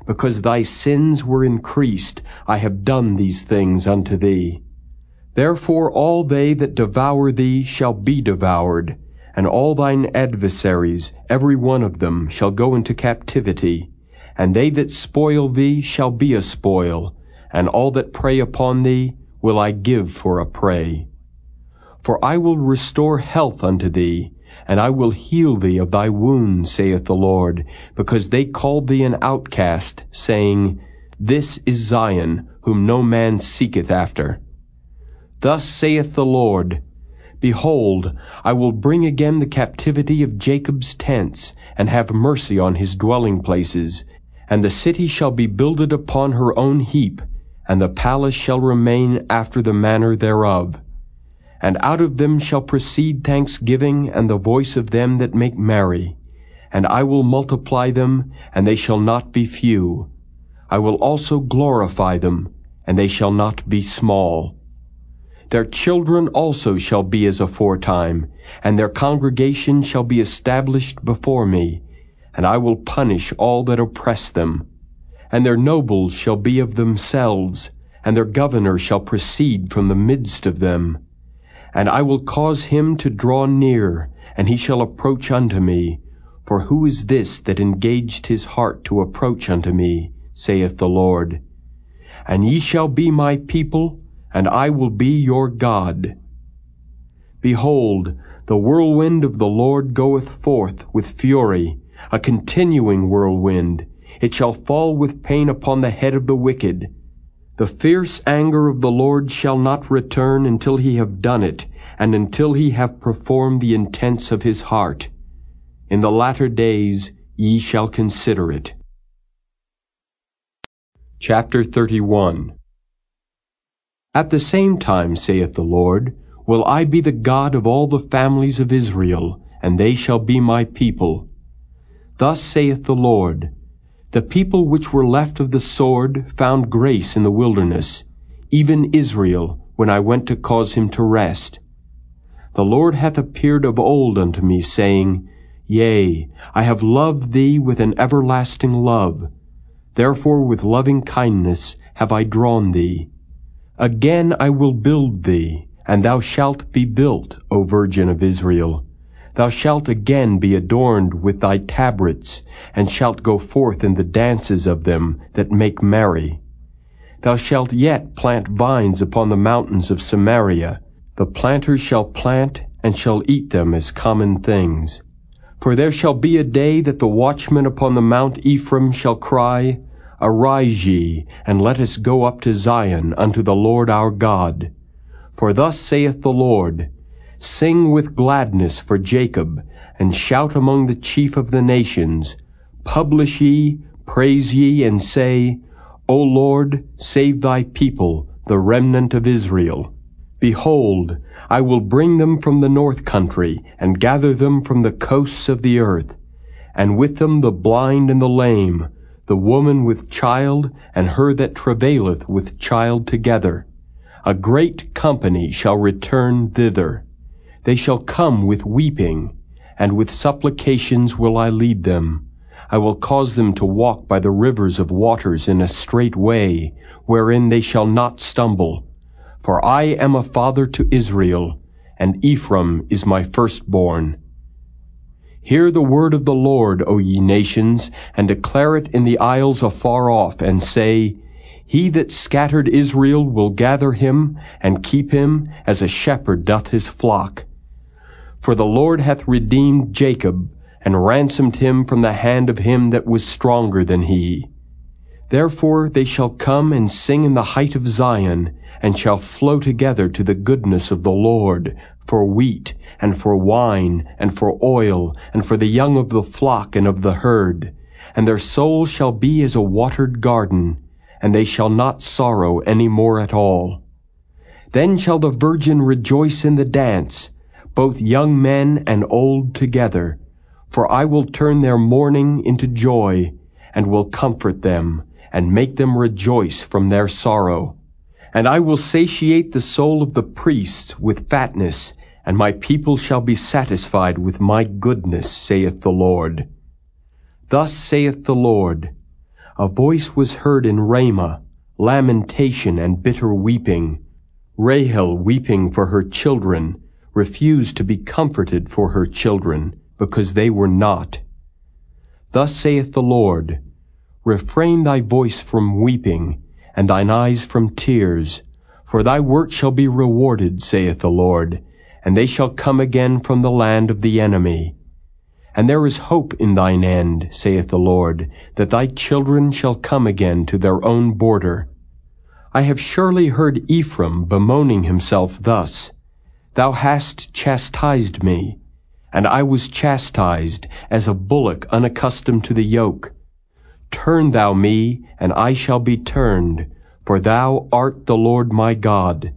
Because thy sins were increased, I have done these things unto thee. Therefore all they that devour thee shall be devoured, and all thine adversaries, every one of them, shall go into captivity. And they that spoil thee shall be a spoil, and all that prey upon thee will I give for a prey. For I will restore health unto thee, and I will heal thee of thy wounds, saith the Lord, because they called thee an outcast, saying, This is Zion, whom no man seeketh after. Thus saith the Lord, Behold, I will bring again the captivity of Jacob's tents, and have mercy on his dwelling places, and the city shall be builded upon her own heap, and the palace shall remain after the manner thereof and out of them shall proceed thanksgiving and the voice of them that make merry. And I will multiply them, and they shall not be few. I will also glorify them, and they shall not be small. Their children also shall be as aforetime, and their congregation shall be established before me, and I will punish all that oppress them. And their nobles shall be of themselves, and their governor shall proceed from the midst of them. And I will cause him to draw near, and he shall approach unto me. For who is this that engaged his heart to approach unto me, saith the Lord? And ye shall be my people, and I will be your God. Behold, the whirlwind of the Lord goeth forth with fury, a continuing whirlwind. It shall fall with pain upon the head of the wicked, the fierce anger of the Lord shall not return until he have done it, and until he have performed the intents of his heart. In the latter days ye shall consider it. Chapter 31 At the same time, saith the Lord, will I be the God of all the families of Israel, and they shall be my people. Thus saith the Lord, the people which were left of the sword found grace in the wilderness, even Israel, when I went to cause him to rest. The Lord hath appeared of old unto me, saying, Yea, I have loved thee with an everlasting love. Therefore with loving kindness have I drawn thee. Again I will build thee, and thou shalt be built, O Virgin of Israel. Thou shalt again be adorned with thy tabrets, and shalt go forth in the dances of them that make merry. Thou shalt yet plant vines upon the mountains of Samaria. The planters shall plant, and shall eat them as common things. For there shall be a day that the watchmen upon the mount Ephraim shall cry, Arise ye, and let us go up to Zion unto the Lord our God. For thus saith the Lord, Sing with gladness for Jacob, and shout among the chief of the nations. Publish ye, praise ye, and say, O Lord, save thy people, the remnant of Israel. Behold, I will bring them from the north country, and gather them from the coasts of the earth, and with them the blind and the lame, the woman with child, and her that travaileth with child together. A great company shall return thither. They shall come with weeping, and with supplications will I lead them. I will cause them to walk by the rivers of waters in a straight way, wherein they shall not stumble. For I am a father to Israel, and Ephraim is my firstborn. Hear the word of the Lord, O ye nations, and declare it in the isles afar off, and say, He that scattered Israel will gather him, and keep him, as a shepherd doth his flock. For the Lord hath redeemed Jacob, and ransomed him from the hand of him that was stronger than he. Therefore they shall come and sing in the height of Zion, and shall flow together to the goodness of the Lord, for wheat, and for wine, and for oil, and for the young of the flock and of the herd. And their soul shall be as a watered garden, and they shall not sorrow any more at all. Then shall the virgin rejoice in the dance, both young men and old together. For I will turn their mourning into joy, and will comfort them, and make them rejoice from their sorrow. And I will satiate the soul of the priests with fatness, and my people shall be satisfied with my goodness, saith the Lord. Thus saith the Lord, A voice was heard in Ramah, lamentation and bitter weeping, Rahel weeping for her children, refused to be comforted for her children, because they were not. Thus saith the Lord, Refrain thy voice from weeping, and thine eyes from tears, for thy work shall be rewarded, saith the Lord, and they shall come again from the land of the enemy. And there is hope in thine end, saith the Lord, that thy children shall come again to their own border. I have surely heard Ephraim bemoaning himself thus, Thou hast chastised me, and I was chastised as a bullock unaccustomed to the yoke. Turn thou me, and I shall be turned, for thou art the Lord my God.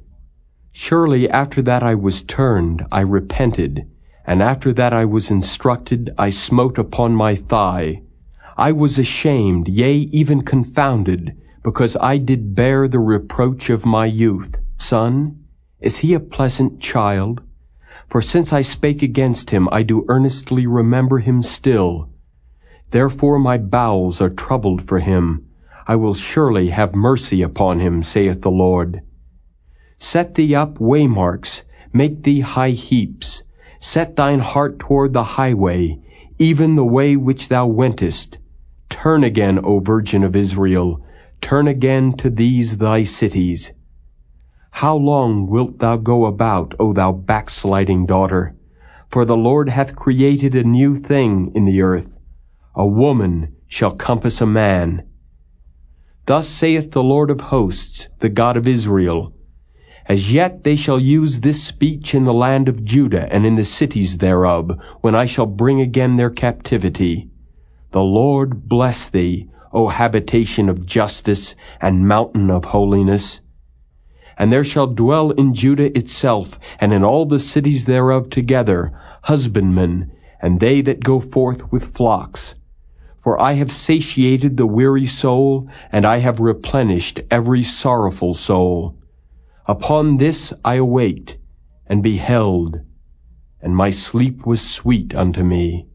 Surely after that I was turned, I repented, and after that I was instructed, I smote upon my thigh. I was ashamed, yea, even confounded, because I did bear the reproach of my youth. Son, is he a pleasant child? For since I spake against him, I do earnestly remember him still. Therefore my bowels are troubled for him. I will surely have mercy upon him, saith the Lord. Set thee up waymarks, make thee high heaps. Set thine heart toward the highway, even the way which thou wentest. Turn again, O Virgin of Israel, turn again to these thy cities. How long wilt thou go about, O thou backsliding daughter? For the Lord hath created a new thing in the earth. A woman shall compass a man. Thus saith the Lord of hosts, the God of Israel, As yet they shall use this speech in the land of Judah and in the cities thereof, when I shall bring again their captivity. The Lord bless thee, O habitation of justice and mountain of holiness. And there shall dwell in Judah itself, and in all the cities thereof together, husbandmen, and they that go forth with flocks. For I have satiated the weary soul, and I have replenished every sorrowful soul. Upon this I awaked, and beheld, and my sleep was sweet unto me.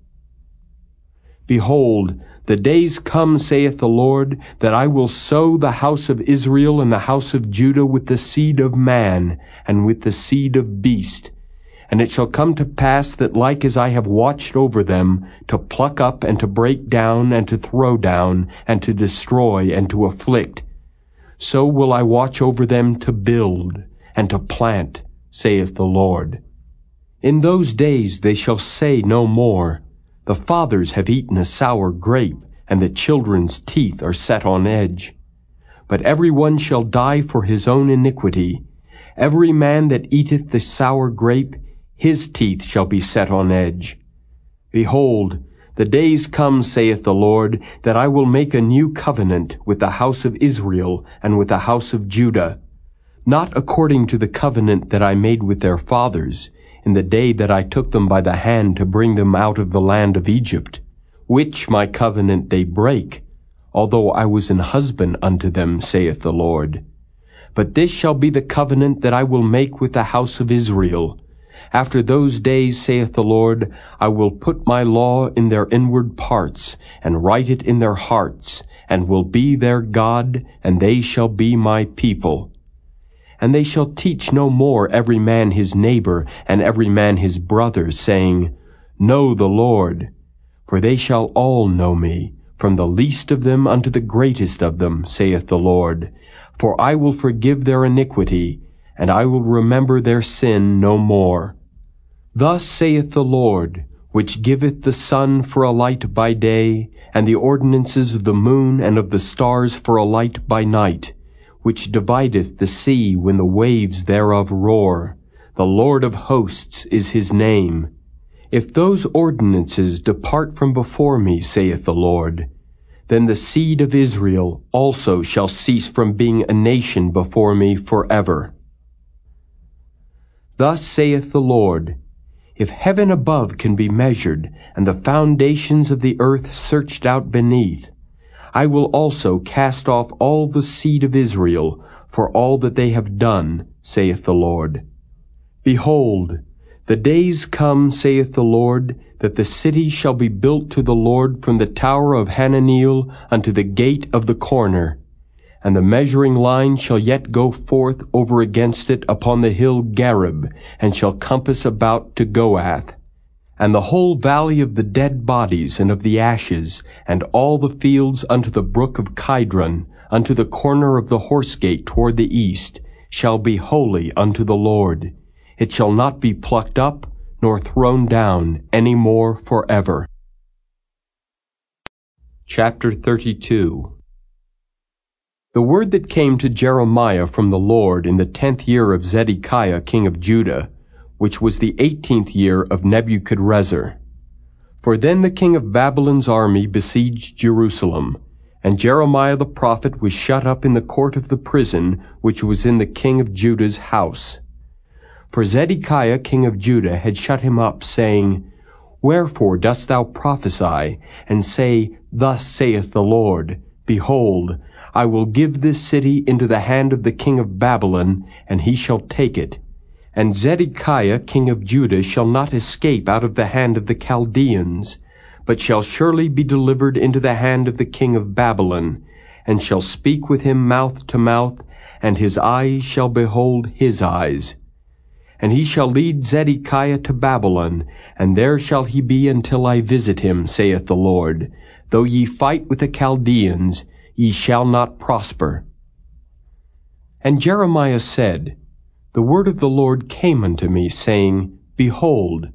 Behold, the days come, saith the Lord, that I will sow the house of Israel and the house of Judah with the seed of man and with the seed of beast, And it shall come to pass that like as I have watched over them, to pluck up and to break down and to throw down and to destroy and to afflict, so will I watch over them to build and to plant, saith the Lord. In those days they shall say no more, The fathers have eaten a sour grape, and the children's teeth are set on edge. But every one shall die for his own iniquity. Every man that eateth the sour grape, his teeth shall be set on edge. Behold, the days come, saith the Lord, that I will make a new covenant with the house of Israel and with the house of Judah, not according to the covenant that I made with their fathers, in the day that I took them by the hand to bring them out of the land of Egypt, which my covenant they break, although I was an husband unto them, saith the Lord. But this shall be the covenant that I will make with the house of Israel, after those days, saith the Lord, I will put my law in their inward parts, and write it in their hearts, and will be their God, and they shall be my people. And they shall teach no more every man his neighbor, and every man his brother, saying, Know the Lord. For they shall all know me, from the least of them unto the greatest of them, saith the Lord. For I will forgive their iniquity, and I will remember their sin no more. Thus saith the Lord, which giveth the sun for a light by day, and the ordinances of the moon and of the stars for a light by night, which divideth the sea when the waves thereof roar. The Lord of hosts is his name. If those ordinances depart from before me, saith the Lord, then the seed of Israel also shall cease from being a nation before me forever. Thus saith the Lord, if heaven above can be measured, and the foundations of the earth searched out beneath, I will also cast off all the seed of Israel for all that they have done, saith the Lord. Behold, the days come, saith the Lord, that the city shall be built to the Lord from the tower of Hananeel unto the gate of the corner, and the measuring line shall yet go forth over against it upon the hill Gareb, and shall compass about to Goath. And the whole valley of the dead bodies and of the ashes, and all the fields unto the brook of Kidron, unto the corner of the horse gate toward the east, shall be holy unto the Lord. It shall not be plucked up, nor thrown down any more forever. Chapter 32 the word that came to Jeremiah from the Lord in the tenth year of Zedekiah king of Judah, which was the eighteenth year of Nebuchadrezzar. For then the king of Babylon's army besieged Jerusalem, and Jeremiah the prophet was shut up in the court of the prison which was in the king of Judah's house. For Zedekiah king of Judah had shut him up, saying, Wherefore dost thou prophesy, and say, Thus saith the Lord, Behold, I will give this city into the hand of the king of Babylon, and he shall take it. And Zedekiah king of Judah shall not escape out of the hand of the Chaldeans, but shall surely be delivered into the hand of the king of Babylon, and shall speak with him mouth to mouth, and his eyes shall behold his eyes. And he shall lead Zedekiah to Babylon, and there shall he be until I visit him, saith the Lord. Though ye fight with the Chaldeans, ye shall not prosper. And Jeremiah said, The word of the Lord came unto me, saying, Behold,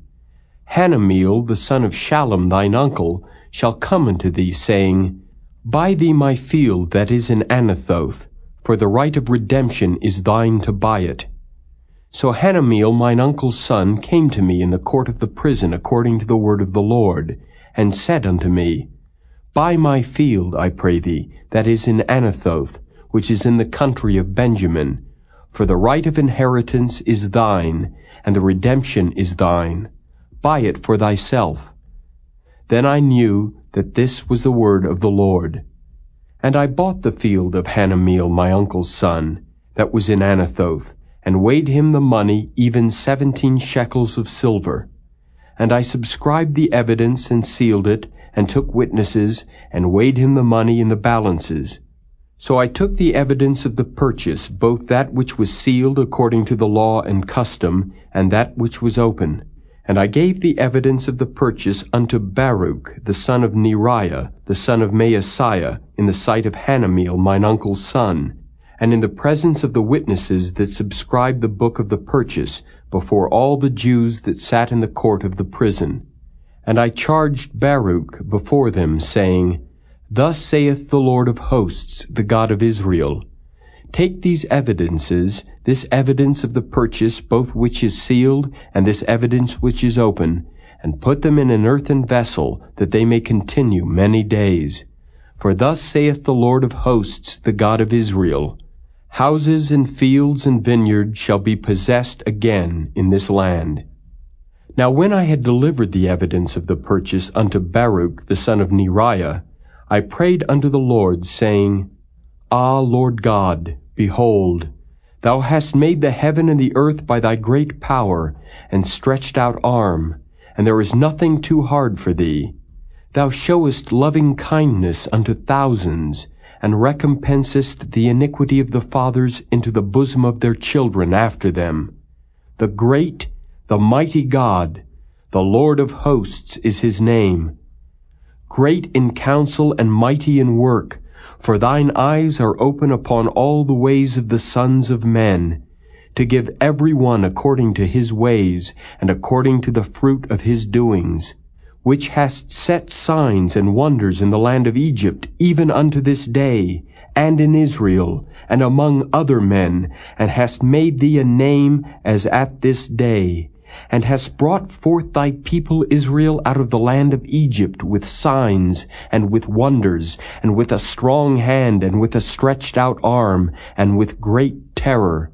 Hanameel the son of Shallum thine uncle shall come unto thee, saying, Buy thee my field that is in Anathoth, for the right of redemption is thine to buy it. So Hanameel mine uncle's son came to me in the court of the prison according to the word of the Lord, and said unto me, Buy my field, I pray thee, that is in Anathoth, which is in the country of Benjamin. For the right of inheritance is thine, and the redemption is thine. Buy it for thyself. Then I knew that this was the word of the Lord. And I bought the field of Hanameel my uncle's son, that was in Anathoth, and weighed him the money, even seventeen shekels of silver. And I subscribed the evidence and sealed it, and took witnesses, and weighed him the money in the balances. So I took the evidence of the purchase, both that which was sealed according to the law and custom, and that which was open. And I gave the evidence of the purchase unto Baruch, the son of Neriah, the son of Maaseiah, in the sight of Hanameel, mine uncle's son, and in the presence of the witnesses that subscribed the book of the purchase, before all the Jews that sat in the court of the prison. And I charged Baruch before them, saying, Thus saith the Lord of hosts, the God of Israel, Take these evidences, this evidence of the purchase, both which is sealed, and this evidence which is open, and put them in an earthen vessel, that they may continue many days. For thus saith the Lord of hosts, the God of Israel, Houses and fields and vineyards shall be possessed again in this land. Now when I had delivered the evidence of the purchase unto Baruch the son of Neriah, I prayed unto the Lord, saying, Ah, Lord God, behold, Thou hast made the heaven and the earth by thy great power and stretched out arm, and there is nothing too hard for thee. Thou showest loving kindness unto thousands, and recompensest the iniquity of the fathers into the bosom of their children after them. The great, the mighty God, the Lord of hosts is his name. Great in counsel and mighty in work, for thine eyes are open upon all the ways of the sons of men, to give every one according to his ways, and according to the fruit of his doings which hast set signs and wonders in the land of Egypt, even unto this day, and in Israel, and among other men, and hast made thee a name as at this day, and hast brought forth thy people Israel out of the land of Egypt with signs, and with wonders, and with a strong hand, and with a stretched out arm, and with great terror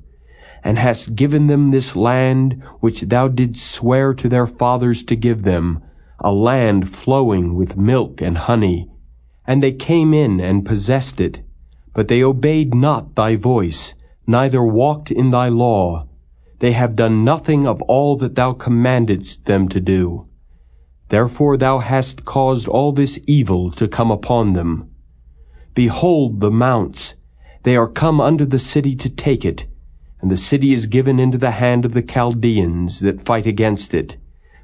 and hast given them this land which thou didst swear to their fathers to give them, a land flowing with milk and honey. And they came in and possessed it. But they obeyed not thy voice, neither walked in thy law. They have done nothing of all that thou commandedst them to do. Therefore thou hast caused all this evil to come upon them. Behold the mounts, they are come unto the city to take it, and the city is given into the hand of the Chaldeans that fight against it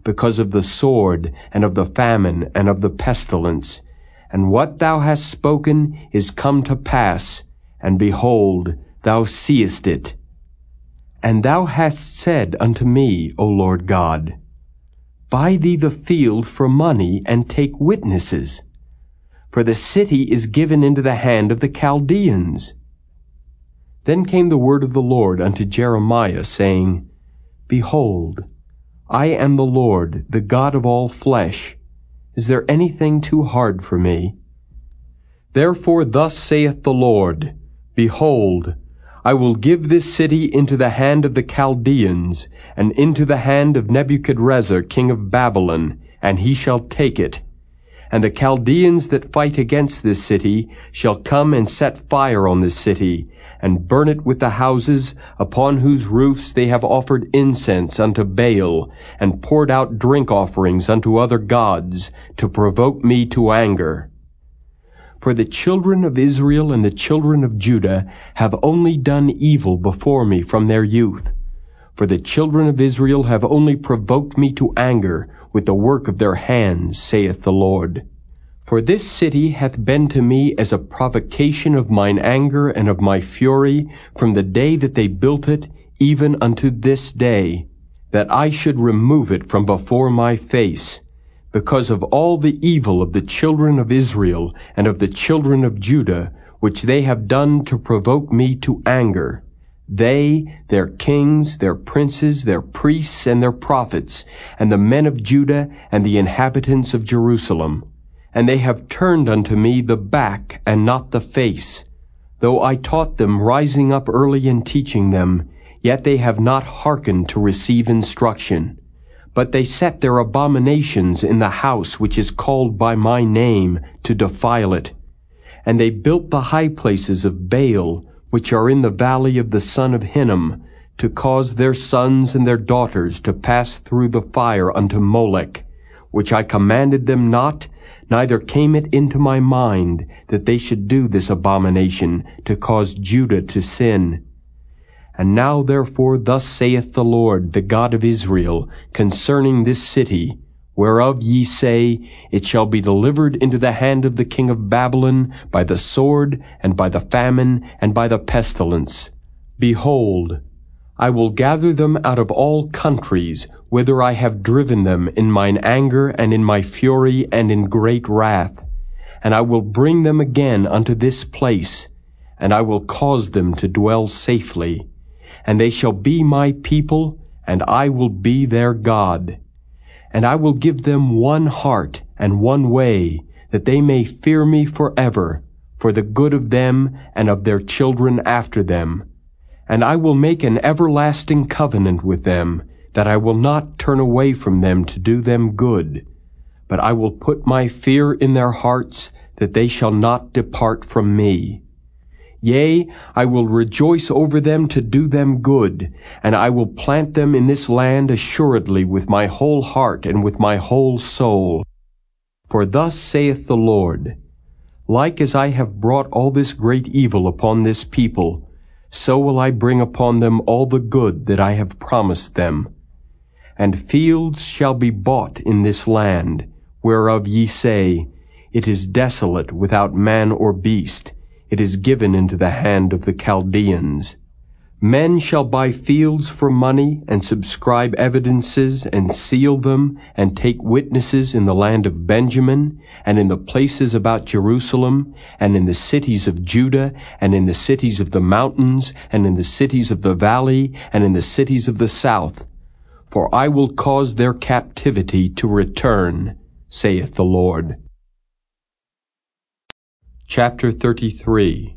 because of the sword, and of the famine, and of the pestilence. And what thou hast spoken is come to pass, and behold, thou seest it. And thou hast said unto me, O Lord God, Buy thee the field for money, and take witnesses. For the city is given into the hand of the Chaldeans. Then came the word of the Lord unto Jeremiah, saying, Behold, I am the Lord, the God of all flesh. Is there anything too hard for me? Therefore thus saith the Lord, Behold, I will give this city into the hand of the Chaldeans, and into the hand of Nebuchadrezzar king of Babylon, and he shall take it. And the Chaldeans that fight against this city shall come and set fire on this city, and burn it with the houses upon whose roofs they have offered incense unto Baal, and poured out drink offerings unto other gods, to provoke me to anger. For the children of Israel and the children of Judah have only done evil before me from their youth. For the children of Israel have only provoked me to anger with the work of their hands, saith the Lord. For this city hath been to me as a provocation of mine anger and of my fury from the day that they built it, even unto this day, that I should remove it from before my face, because of all the evil of the children of Israel and of the children of Judah, which they have done to provoke me to anger. They, their kings, their princes, their priests, and their prophets, and the men of Judah, and the inhabitants of Jerusalem and they have turned unto me the back and not the face. Though I taught them rising up early and teaching them, yet they have not hearkened to receive instruction. But they set their abominations in the house which is called by my name to defile it. And they built the high places of Baal, which are in the valley of the son of Hinnom, to cause their sons and their daughters to pass through the fire unto Molech, which I commanded them not, neither came it into my mind that they should do this abomination to cause Judah to sin. And now therefore thus saith the Lord, the God of Israel, concerning this city, whereof ye say, It shall be delivered into the hand of the king of Babylon by the sword, and by the famine, and by the pestilence. Behold, I will gather them out of all countries, whither I have driven them in mine anger, and in my fury, and in great wrath. And I will bring them again unto this place, and I will cause them to dwell safely. And they shall be my people, and I will be their God and I will give them one heart and one way, that they may fear me forever, for the good of them and of their children after them. And I will make an everlasting covenant with them, that I will not turn away from them to do them good. But I will put my fear in their hearts, that they shall not depart from me. Yea, I will rejoice over them to do them good, and I will plant them in this land assuredly with my whole heart and with my whole soul. For thus saith the Lord, Like as I have brought all this great evil upon this people, so will I bring upon them all the good that I have promised them. And fields shall be bought in this land, whereof ye say, It is desolate without man or beast, it is given into the hand of the Chaldeans. Men shall buy fields for money, and subscribe evidences, and seal them, and take witnesses in the land of Benjamin, and in the places about Jerusalem, and in the cities of Judah, and in the cities of the mountains, and in the cities of the valley, and in the cities of the south. For I will cause their captivity to return, saith the Lord. Chapter 33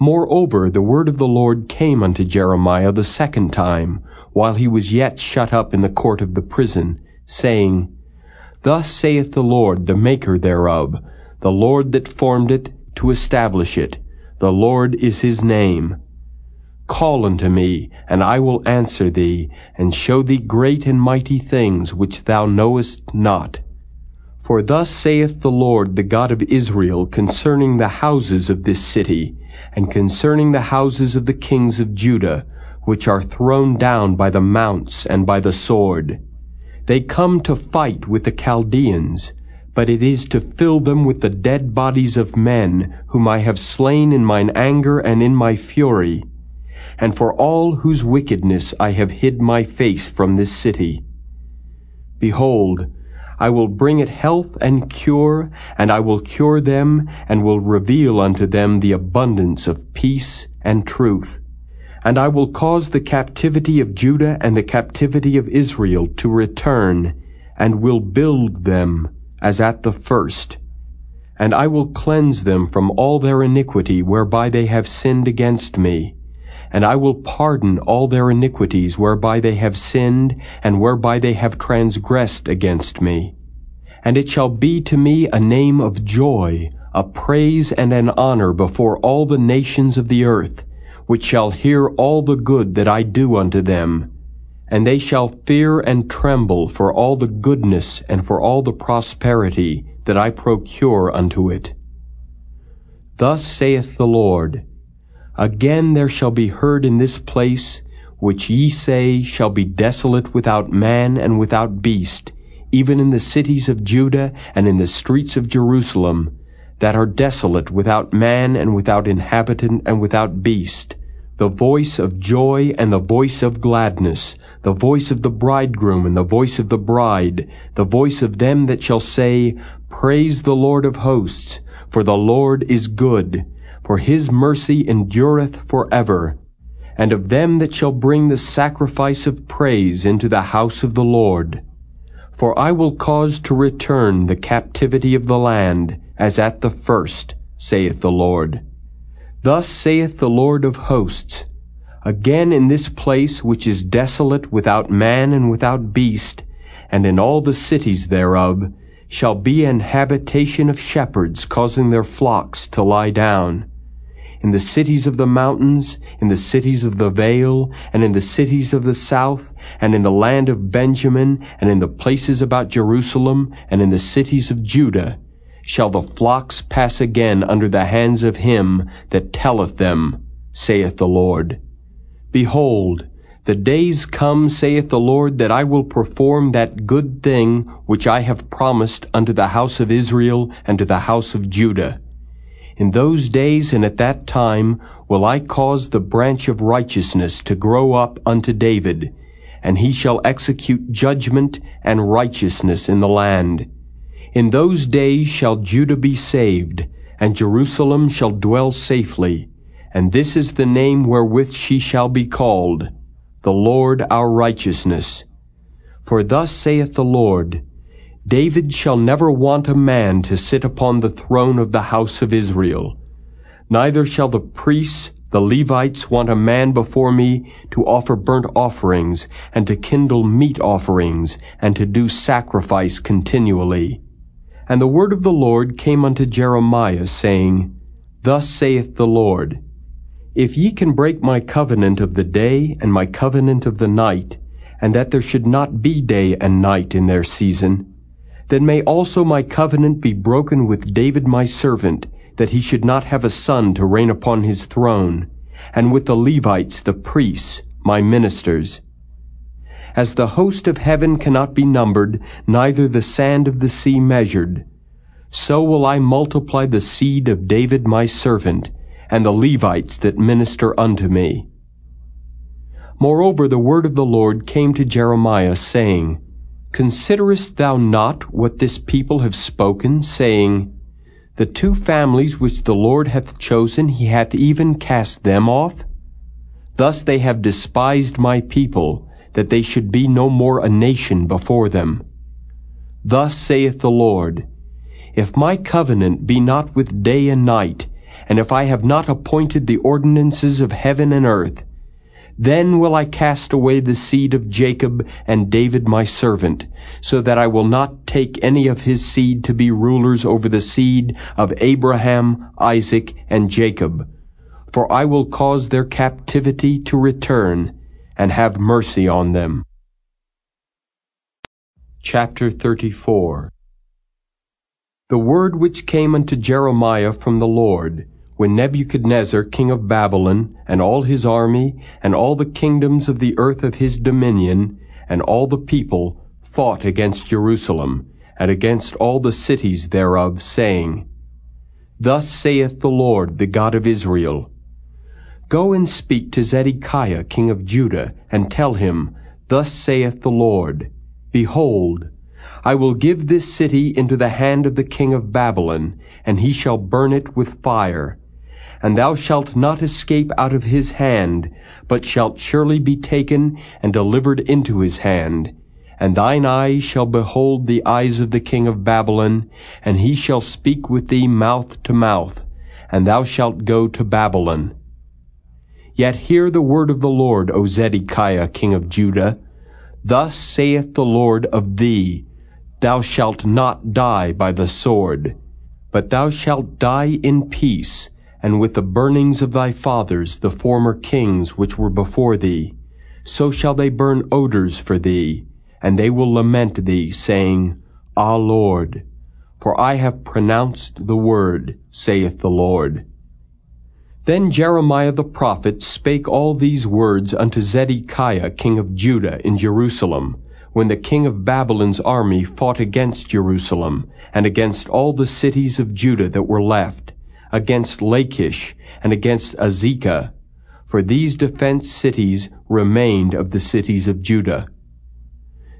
Moreover, the word of the Lord came unto Jeremiah the second time, while he was yet shut up in the court of the prison, saying, Thus saith the Lord, the maker thereof, the Lord that formed it, to establish it. The Lord is his name. Call unto me, and I will answer thee, and show thee great and mighty things which thou knowest not. For thus saith the Lord, the God of Israel, concerning the houses of this city, and concerning the houses of the kings of Judah, which are thrown down by the mounts and by the sword. They come to fight with the Chaldeans, but it is to fill them with the dead bodies of men, whom I have slain in mine anger and in my fury, and for all whose wickedness I have hid my face from this city. Behold, I will bring it health and cure, and I will cure them, and will reveal unto them the abundance of peace and truth. And I will cause the captivity of Judah and the captivity of Israel to return, and will build them as at the first. And I will cleanse them from all their iniquity whereby they have sinned against me and I will pardon all their iniquities whereby they have sinned, and whereby they have transgressed against me. And it shall be to me a name of joy, a praise and an honor before all the nations of the earth, which shall hear all the good that I do unto them. And they shall fear and tremble for all the goodness and for all the prosperity that I procure unto it. Thus saith the Lord, Again there shall be heard in this place, which ye say shall be desolate without man and without beast, even in the cities of Judah and in the streets of Jerusalem, that are desolate without man and without inhabitant and without beast, the voice of joy and the voice of gladness, the voice of the bridegroom and the voice of the bride, the voice of them that shall say, Praise the Lord of hosts, for the Lord is good, for his mercy endureth for ever. And of them that shall bring the sacrifice of praise into the house of the Lord. For I will cause to return the captivity of the land, as at the first, saith the Lord. Thus saith the Lord of hosts, Again in this place which is desolate without man and without beast, and in all the cities thereof, shall be an habitation of shepherds causing their flocks to lie down in the cities of the mountains, in the cities of the vale, and in the cities of the south, and in the land of Benjamin, and in the places about Jerusalem, and in the cities of Judah, shall the flocks pass again under the hands of him that telleth them, saith the Lord. Behold, the days come, saith the Lord, that I will perform that good thing which I have promised unto the house of Israel and to the house of Judah. In those days and at that time will I cause the branch of righteousness to grow up unto David, and he shall execute judgment and righteousness in the land. In those days shall Judah be saved, and Jerusalem shall dwell safely, and this is the name wherewith she shall be called, the Lord our righteousness. For thus saith the Lord, David shall never want a man to sit upon the throne of the house of Israel. Neither shall the priests, the Levites, want a man before me to offer burnt offerings, and to kindle meat offerings, and to do sacrifice continually. And the word of the Lord came unto Jeremiah, saying, Thus saith the Lord, if ye can break my covenant of the day and my covenant of the night, and that there should not be day and night in their season, then may also my covenant be broken with David my servant, that he should not have a son to reign upon his throne, and with the Levites the priests, my ministers. As the host of heaven cannot be numbered, neither the sand of the sea measured, so will I multiply the seed of David my servant, and the Levites that minister unto me. Moreover, the word of the Lord came to Jeremiah, saying, Considerest thou not what this people have spoken, saying, The two families which the Lord hath chosen, he hath even cast them off? Thus they have despised my people, that they should be no more a nation before them. Thus saith the Lord, If my covenant be not with day and night, and if I have not appointed the ordinances of heaven and earth, then will I cast away the seed of Jacob and David my servant, so that I will not take any of his seed to be rulers over the seed of Abraham, Isaac, and Jacob. For I will cause their captivity to return, and have mercy on them. Chapter 34 The word which came unto Jeremiah from the Lord, when Nebuchadnezzar king of Babylon, and all his army, and all the kingdoms of the earth of his dominion, and all the people, fought against Jerusalem, and against all the cities thereof, saying, Thus saith the Lord, the God of Israel, Go and speak to Zedekiah king of Judah, and tell him, Thus saith the Lord, Behold, I will give this city into the hand of the king of Babylon, and he shall burn it with fire, and thou shalt not escape out of his hand, but shalt surely be taken and delivered into his hand. And thine eyes shall behold the eyes of the king of Babylon, and he shall speak with thee mouth to mouth, and thou shalt go to Babylon. Yet hear the word of the Lord, O Zedekiah king of Judah. Thus saith the Lord of thee, Thou shalt not die by the sword, but thou shalt die in peace, and with the burnings of thy fathers, the former kings which were before thee. So shall they burn odors for thee, and they will lament thee, saying, Ah, Lord, for I have pronounced the word, saith the Lord. Then Jeremiah the prophet spake all these words unto Zedekiah king of Judah in Jerusalem, when the king of Babylon's army fought against Jerusalem, and against all the cities of Judah that were left, against Lachish and against Azekah, for these defense cities remained of the cities of Judah.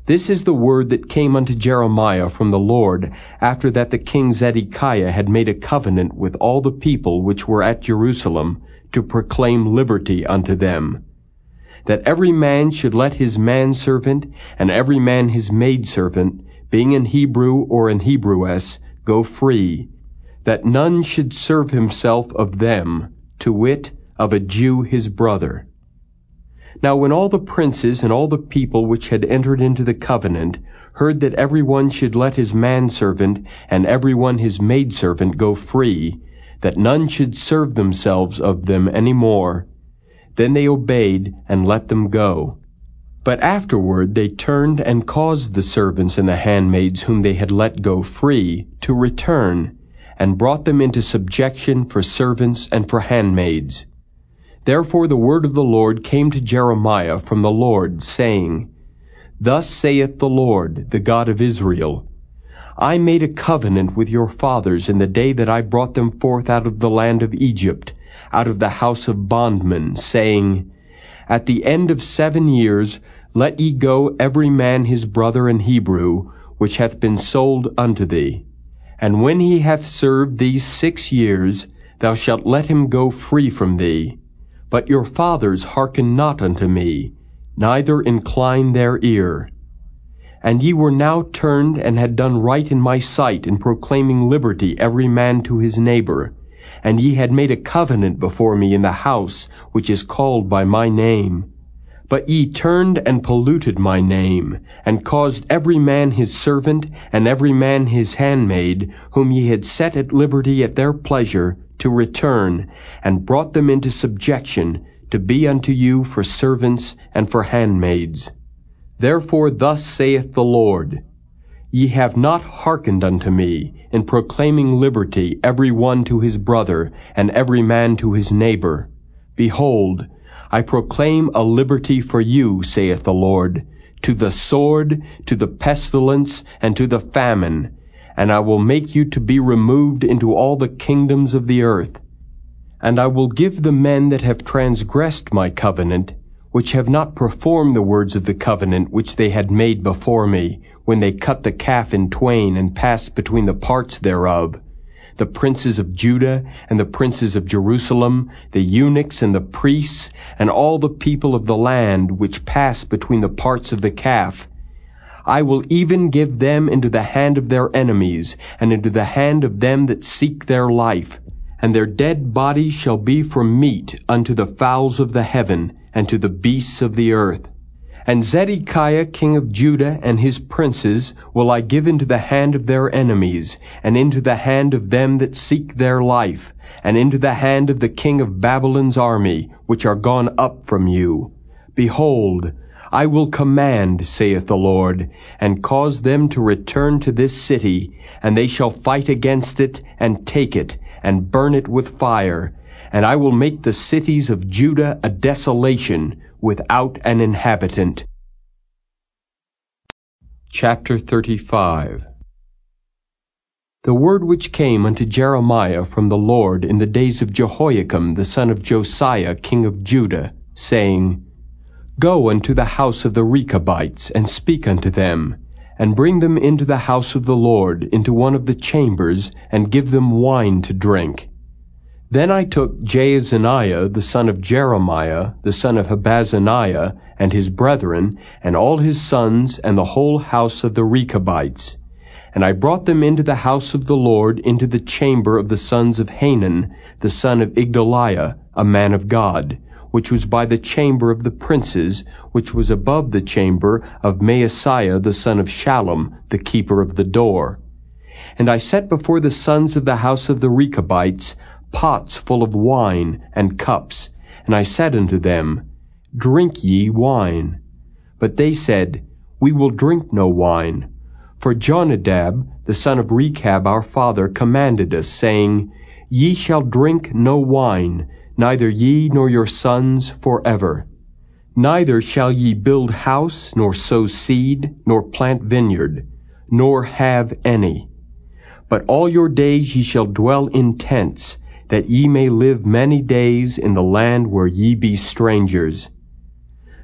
This is the word that came unto Jeremiah from the Lord after that the king Zedekiah had made a covenant with all the people which were at Jerusalem to proclaim liberty unto them. That every man should let his manservant and every man his maidservant, being an Hebrew or an Hebrewess, go free, that none should serve himself of them, to wit, of a Jew his brother. Now when all the princes and all the people which had entered into the covenant heard that every one should let his manservant and every one his maidservant go free, that none should serve themselves of them any more. Then they obeyed and let them go. But afterward they turned and caused the servants and the handmaids whom they had let go free to return, and brought them into subjection for servants and for handmaids. Therefore the word of the Lord came to Jeremiah from the Lord, saying, Thus saith the Lord, the God of Israel, I made a covenant with your fathers in the day that I brought them forth out of the land of Egypt, out of the house of bondmen, saying, At the end of seven years let ye go every man his brother and Hebrew, which hath been sold unto thee. And when he hath served these six years, thou shalt let him go free from thee. But your fathers hearken not unto me, neither incline their ear. And ye were now turned and had done right in my sight in proclaiming liberty every man to his neighbor. And ye had made a covenant before me in the house which is called by my name. But ye turned and polluted my name, and caused every man his servant, and every man his handmaid, whom ye had set at liberty at their pleasure, to return, and brought them into subjection, to be unto you for servants and for handmaids. Therefore thus saith the Lord, Ye have not hearkened unto me, in proclaiming liberty every one to his brother, and every man to his neighbor. Behold, I proclaim a liberty for you, saith the Lord, to the sword, to the pestilence, and to the famine, and I will make you to be removed into all the kingdoms of the earth. And I will give the men that have transgressed my covenant, which have not performed the words of the covenant which they had made before me, when they cut the calf in twain and passed between the parts thereof, the princes of Judah and the princes of Jerusalem, the eunuchs and the priests, and all the people of the land which pass between the parts of the calf. I will even give them into the hand of their enemies, and into the hand of them that seek their life. And their dead bodies shall be for meat unto the fowls of the heaven, and to the beasts of the earth. And Zedekiah king of Judah and his princes will I give into the hand of their enemies, and into the hand of them that seek their life, and into the hand of the king of Babylon's army, which are gone up from you. Behold, I will command, saith the Lord, and cause them to return to this city, and they shall fight against it, and take it, and burn it with fire, and I will make the cities of Judah a desolation without an inhabitant. Chapter 35 The word which came unto Jeremiah from the Lord in the days of Jehoiakim the son of Josiah king of Judah, saying, Go unto the house of the Rechabites, and speak unto them, and bring them into the house of the Lord, into one of the chambers, and give them wine to drink. Then I took Jaazaniah the son of Jeremiah, the son of Habaziniah, and his brethren, and all his sons, and the whole house of the Rechabites. And I brought them into the house of the Lord, into the chamber of the sons of Hanan, the son of Igdaliah, a man of God, which was by the chamber of the princes, which was above the chamber of Maaseiah the son of Shallum, the keeper of the door. And I set before the sons of the house of the Rechabites pots full of wine and cups. And I said unto them, Drink ye wine. But they said, We will drink no wine. For Jonadab, the son of Rechab our father, commanded us, saying, Ye shall drink no wine, neither ye nor your sons forever. Neither shall ye build house, nor sow seed, nor plant vineyard, nor have any. But all your days ye shall dwell in tents, that ye may live many days in the land where ye be strangers.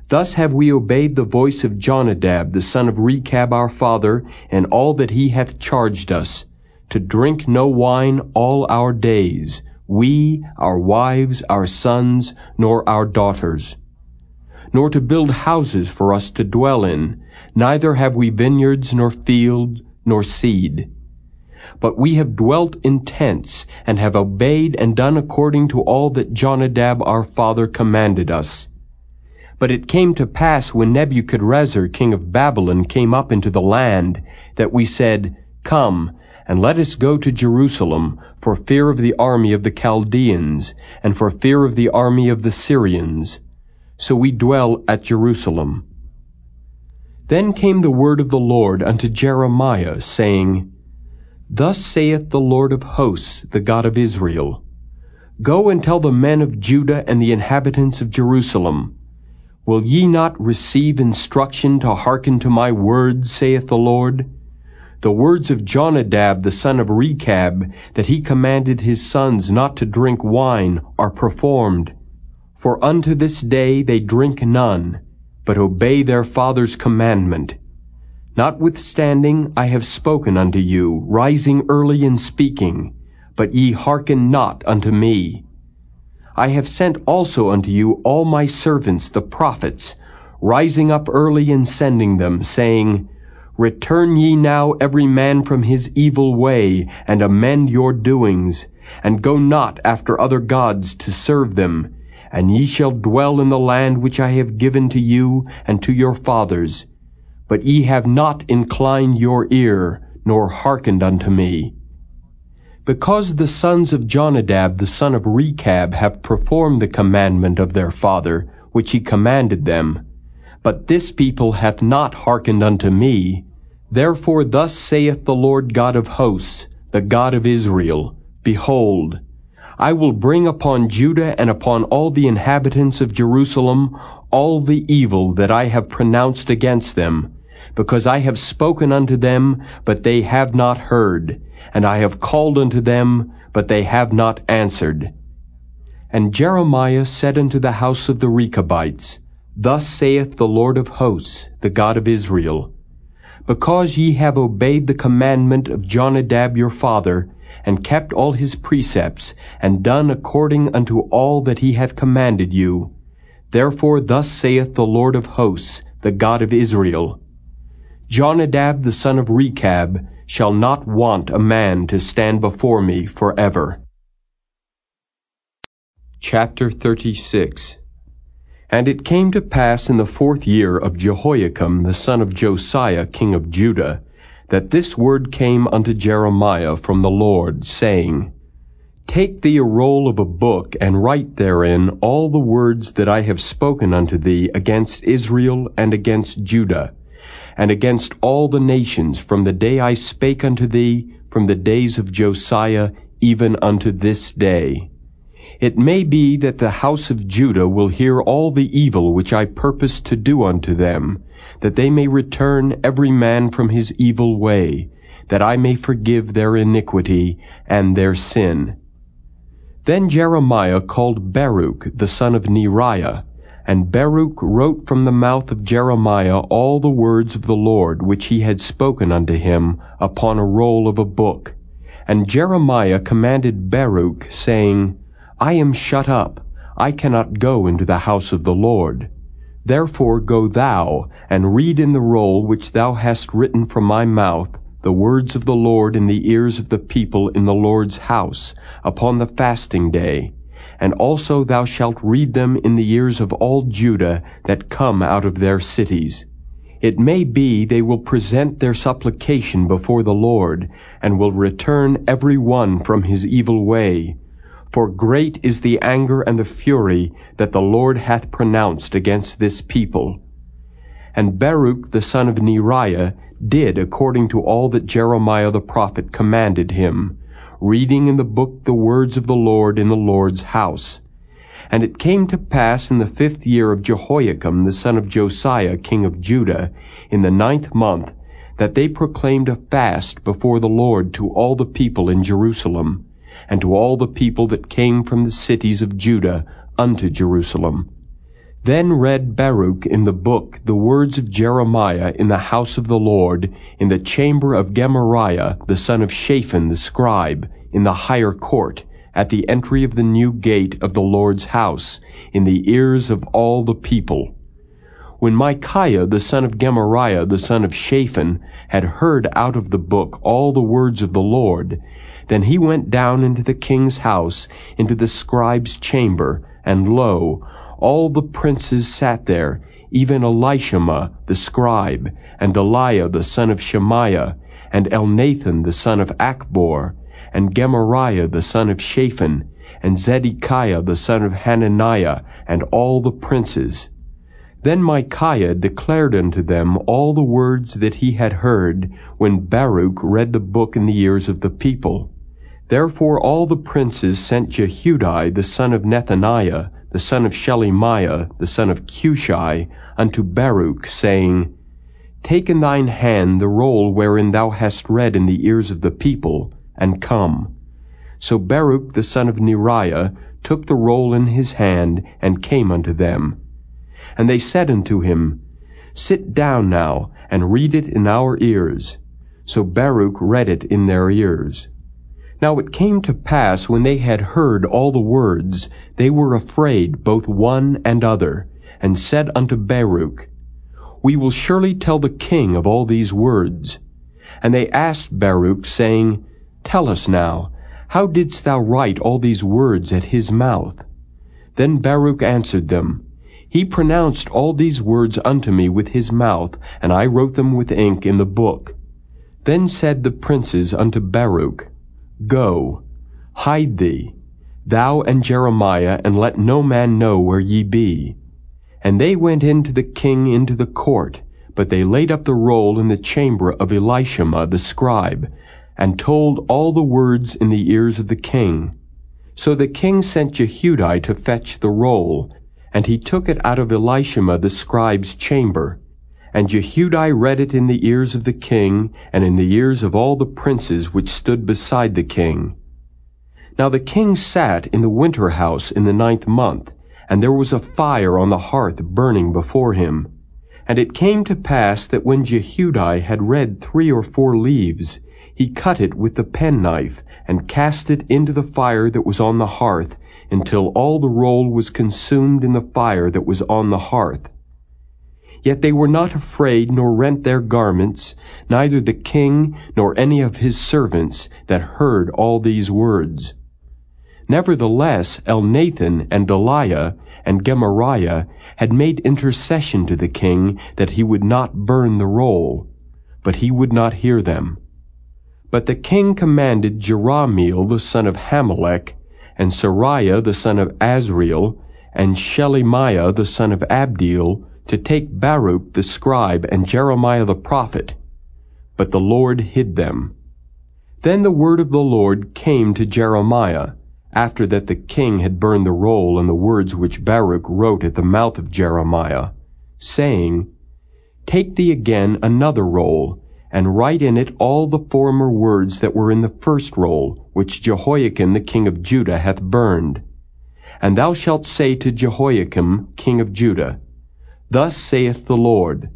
Thus have we obeyed the voice of Jonadab, the son of Rechab our father, and all that he hath charged us, to drink no wine all our days, we, our wives, our sons, nor our daughters, nor to build houses for us to dwell in, neither have we vineyards, nor field nor seed. But we have dwelt in tents, and have obeyed and done according to all that Jonadab our father commanded us. But it came to pass when Nebuchadrezzar king of Babylon came up into the land, that we said, Come, and let us go to Jerusalem for fear of the army of the Chaldeans, and for fear of the army of the Syrians. So we dwell at Jerusalem. Then came the word of the Lord unto Jeremiah, saying, Thus saith the Lord of hosts, the God of Israel, Go and tell the men of Judah and the inhabitants of Jerusalem, Will ye not receive instruction to hearken to my words, saith the Lord? The words of Jonadab the son of Rechab, that he commanded his sons not to drink wine, are performed. For unto this day they drink none, but obey their father's commandment. Notwithstanding, I have spoken unto you, rising early and speaking, but ye hearken not unto me. I have sent also unto you all my servants the prophets, rising up early and sending them, saying, Return ye now every man from his evil way, and amend your doings, and go not after other gods to serve them, and ye shall dwell in the land which I have given to you and to your fathers. But ye have not inclined your ear, nor hearkened unto me. Because the sons of Jonadab the son of Rechab have performed the commandment of their father, which he commanded them, but this people hath not hearkened unto me, therefore thus saith the Lord God of hosts, the God of Israel, Behold, I will bring upon Judah and upon all the inhabitants of Jerusalem all the evil that I have pronounced against them, because I have spoken unto them, but they have not heard, and I have called unto them, but they have not answered. And Jeremiah said unto the house of the Rechabites, Thus saith the Lord of hosts, the God of Israel, Because ye have obeyed the commandment of Jonadab your father, and kept all his precepts, and done according unto all that he hath commanded you, therefore thus saith the Lord of hosts, the God of Israel, Jonadab the son of Rechab shall not want a man to stand before me forever. Chapter 36 And it came to pass in the fourth year of Jehoiakim the son of Josiah king of Judah, that this word came unto Jeremiah from the Lord, saying, Take thee a roll of a book, and write therein all the words that I have spoken unto thee against Israel and against Judah, and against all the nations from the day I spake unto thee, from the days of Josiah, even unto this day. It may be that the house of Judah will hear all the evil which I purpose to do unto them, that they may return every man from his evil way, that I may forgive their iniquity and their sin. Then Jeremiah called Baruch the son of Neriah, and Baruch wrote from the mouth of Jeremiah all the words of the Lord which he had spoken unto him upon a roll of a book. And Jeremiah commanded Baruch, saying, I am shut up, I cannot go into the house of the Lord. Therefore go thou, and read in the roll which thou hast written from my mouth, the words of the Lord in the ears of the people in the Lord's house, upon the fasting day and also thou shalt read them in the ears of all Judah that come out of their cities. It may be they will present their supplication before the Lord, and will return every one from his evil way. For great is the anger and the fury that the Lord hath pronounced against this people. And Baruch the son of Neriah did according to all that Jeremiah the prophet commanded him, reading in the book the words of the Lord in the Lord's house. And it came to pass in the fifth year of Jehoiakim the son of Josiah king of Judah, in the ninth month, that they proclaimed a fast before the Lord to all the people in Jerusalem, and to all the people that came from the cities of Judah unto Jerusalem. Then read Baruch in the book the words of Jeremiah in the house of the Lord, in the chamber of Gemariah the son of Shaphan the scribe, in the higher court, at the entry of the new gate of the Lord's house, in the ears of all the people. When Micaiah the son of Gemariah the son of Shaphan had heard out of the book all the words of the Lord, then he went down into the king's house, into the scribe's chamber, and lo, all the princes sat there, even Elishama the scribe, and Delaiah the son of Shemaiah, and Elnathan the son of Achbor, and Gemariah the son of Shaphan, and Zedekiah the son of Hananiah, and all the princes. Then Micaiah declared unto them all the words that he had heard when Baruch read the book in the ears of the people. Therefore all the princes sent Jehudi the son of Nethaniah, the son of Shelemiah, the son of Cushi, unto Baruch, saying, Take in thine hand the roll wherein thou hast read in the ears of the people, and come. So Baruch the son of Neriah took the roll in his hand, and came unto them. And they said unto him, Sit down now, and read it in our ears. So Baruch read it in their ears. Now it came to pass when they had heard all the words, they were afraid both one and other, and said unto Baruch, We will surely tell the king of all these words. And they asked Baruch, saying, Tell us now, how didst thou write all these words at his mouth? Then Baruch answered them, He pronounced all these words unto me with his mouth, and I wrote them with ink in the book. Then said the princes unto Baruch, Go, hide thee, thou and Jeremiah, and let no man know where ye be. And they went into the king into the court, but they laid up the roll in the chamber of Elishama the scribe, and told all the words in the ears of the king. So the king sent Jehudi to fetch the roll, and he took it out of Elishama the scribe's chamber. And Jehudi read it in the ears of the king, and in the ears of all the princes which stood beside the king. Now the king sat in the winter house in the ninth month, and there was a fire on the hearth burning before him. And it came to pass that when Jehudi had read three or four leaves, he cut it with the penknife, and cast it into the fire that was on the hearth, until all the roll was consumed in the fire that was on the hearth. Yet they were not afraid, nor rent their garments, neither the king, nor any of his servants, that heard all these words. Nevertheless, Elnathan and Delaiah and Gemariah had made intercession to the king that he would not burn the roll, but he would not hear them. But the king commanded Jerahmeel the son of Hammelech, and Seraiah the son of Azriel, and Shelemiah the son of Abdeel, to take Baruch the scribe and Jeremiah the prophet. But the Lord hid them. Then the word of the Lord came to Jeremiah, after that the king had burned the roll and the words which Baruch wrote at the mouth of Jeremiah, saying, Take thee again another roll, and write in it all the former words that were in the first roll, which Jehoiakim the king of Judah hath burned. And thou shalt say to Jehoiakim king of Judah, Thus saith the Lord,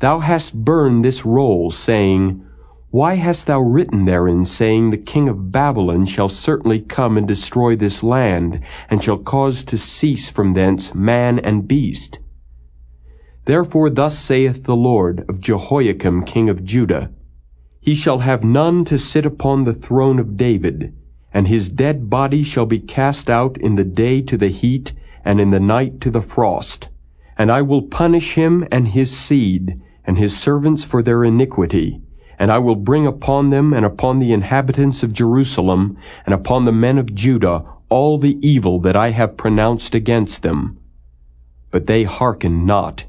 Thou hast burned this roll, saying, Why hast thou written therein, saying, The king of Babylon shall certainly come and destroy this land, and shall cause to cease from thence man and beast? Therefore thus saith the Lord of Jehoiakim king of Judah, He shall have none to sit upon the throne of David, and his dead body shall be cast out in the day to the heat, and in the night to the frost. And I will punish him and his seed, and his servants for their iniquity. And I will bring upon them and upon the inhabitants of Jerusalem and upon the men of Judah all the evil that I have pronounced against them. But they hearken not.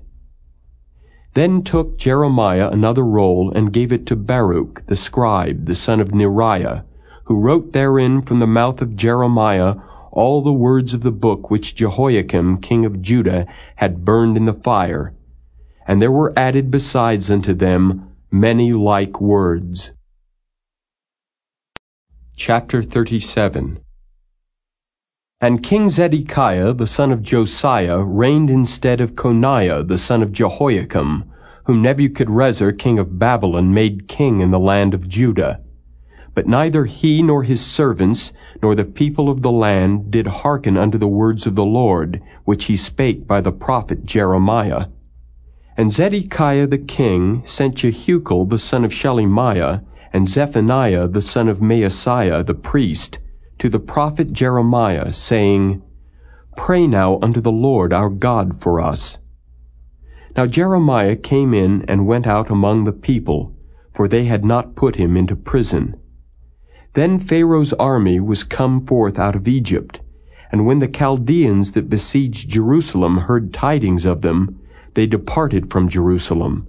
Then took Jeremiah another roll and gave it to Baruch the scribe, the son of Neriah, who wrote therein from the mouth of Jeremiah all the words of the book which Jehoiakim king of Judah had burned in the fire, and there were added besides unto them many like words. Chapter 37 And King Zedekiah the son of Josiah reigned instead of Coniah the son of Jehoiakim, whom Nebuchadrezzar king of Babylon made king in the land of Judah. But neither he nor his servants, nor the people of the land, did hearken unto the words of the Lord, which he spake by the prophet Jeremiah. And Zedekiah the king sent Jehucal the son of Shelemiah, and Zephaniah the son of Maaseiah the priest, to the prophet Jeremiah, saying, Pray now unto the Lord our God for us. Now Jeremiah came in and went out among the people, for they had not put him into prison. Then Pharaoh's army was come forth out of Egypt, and when the Chaldeans that besieged Jerusalem heard tidings of them, they departed from Jerusalem.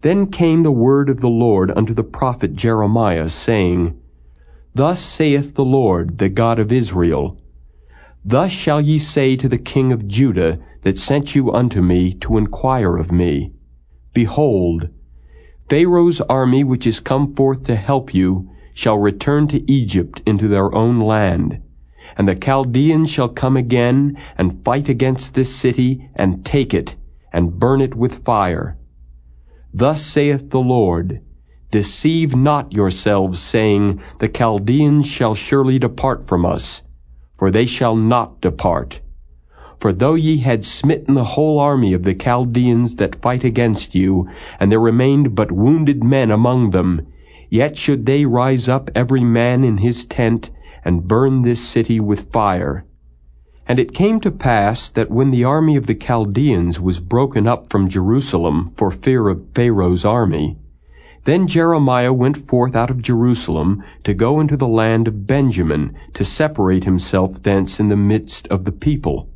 Then came the word of the Lord unto the prophet Jeremiah, saying, Thus saith the Lord, the God of Israel, Thus shall ye say to the king of Judah that sent you unto me to inquire of me, Behold, Pharaoh's army which is come forth to help you shall return to Egypt into their own land. And the Chaldeans shall come again and fight against this city and take it and burn it with fire. Thus saith the Lord, Deceive not yourselves, saying, The Chaldeans shall surely depart from us, for they shall not depart. For though ye had smitten the whole army of the Chaldeans that fight against you, and there remained but wounded men among them, yet should they rise up every man in his tent, and burn this city with fire. And it came to pass that when the army of the Chaldeans was broken up from Jerusalem for fear of Pharaoh's army, then Jeremiah went forth out of Jerusalem to go into the land of Benjamin, to separate himself thence in the midst of the people.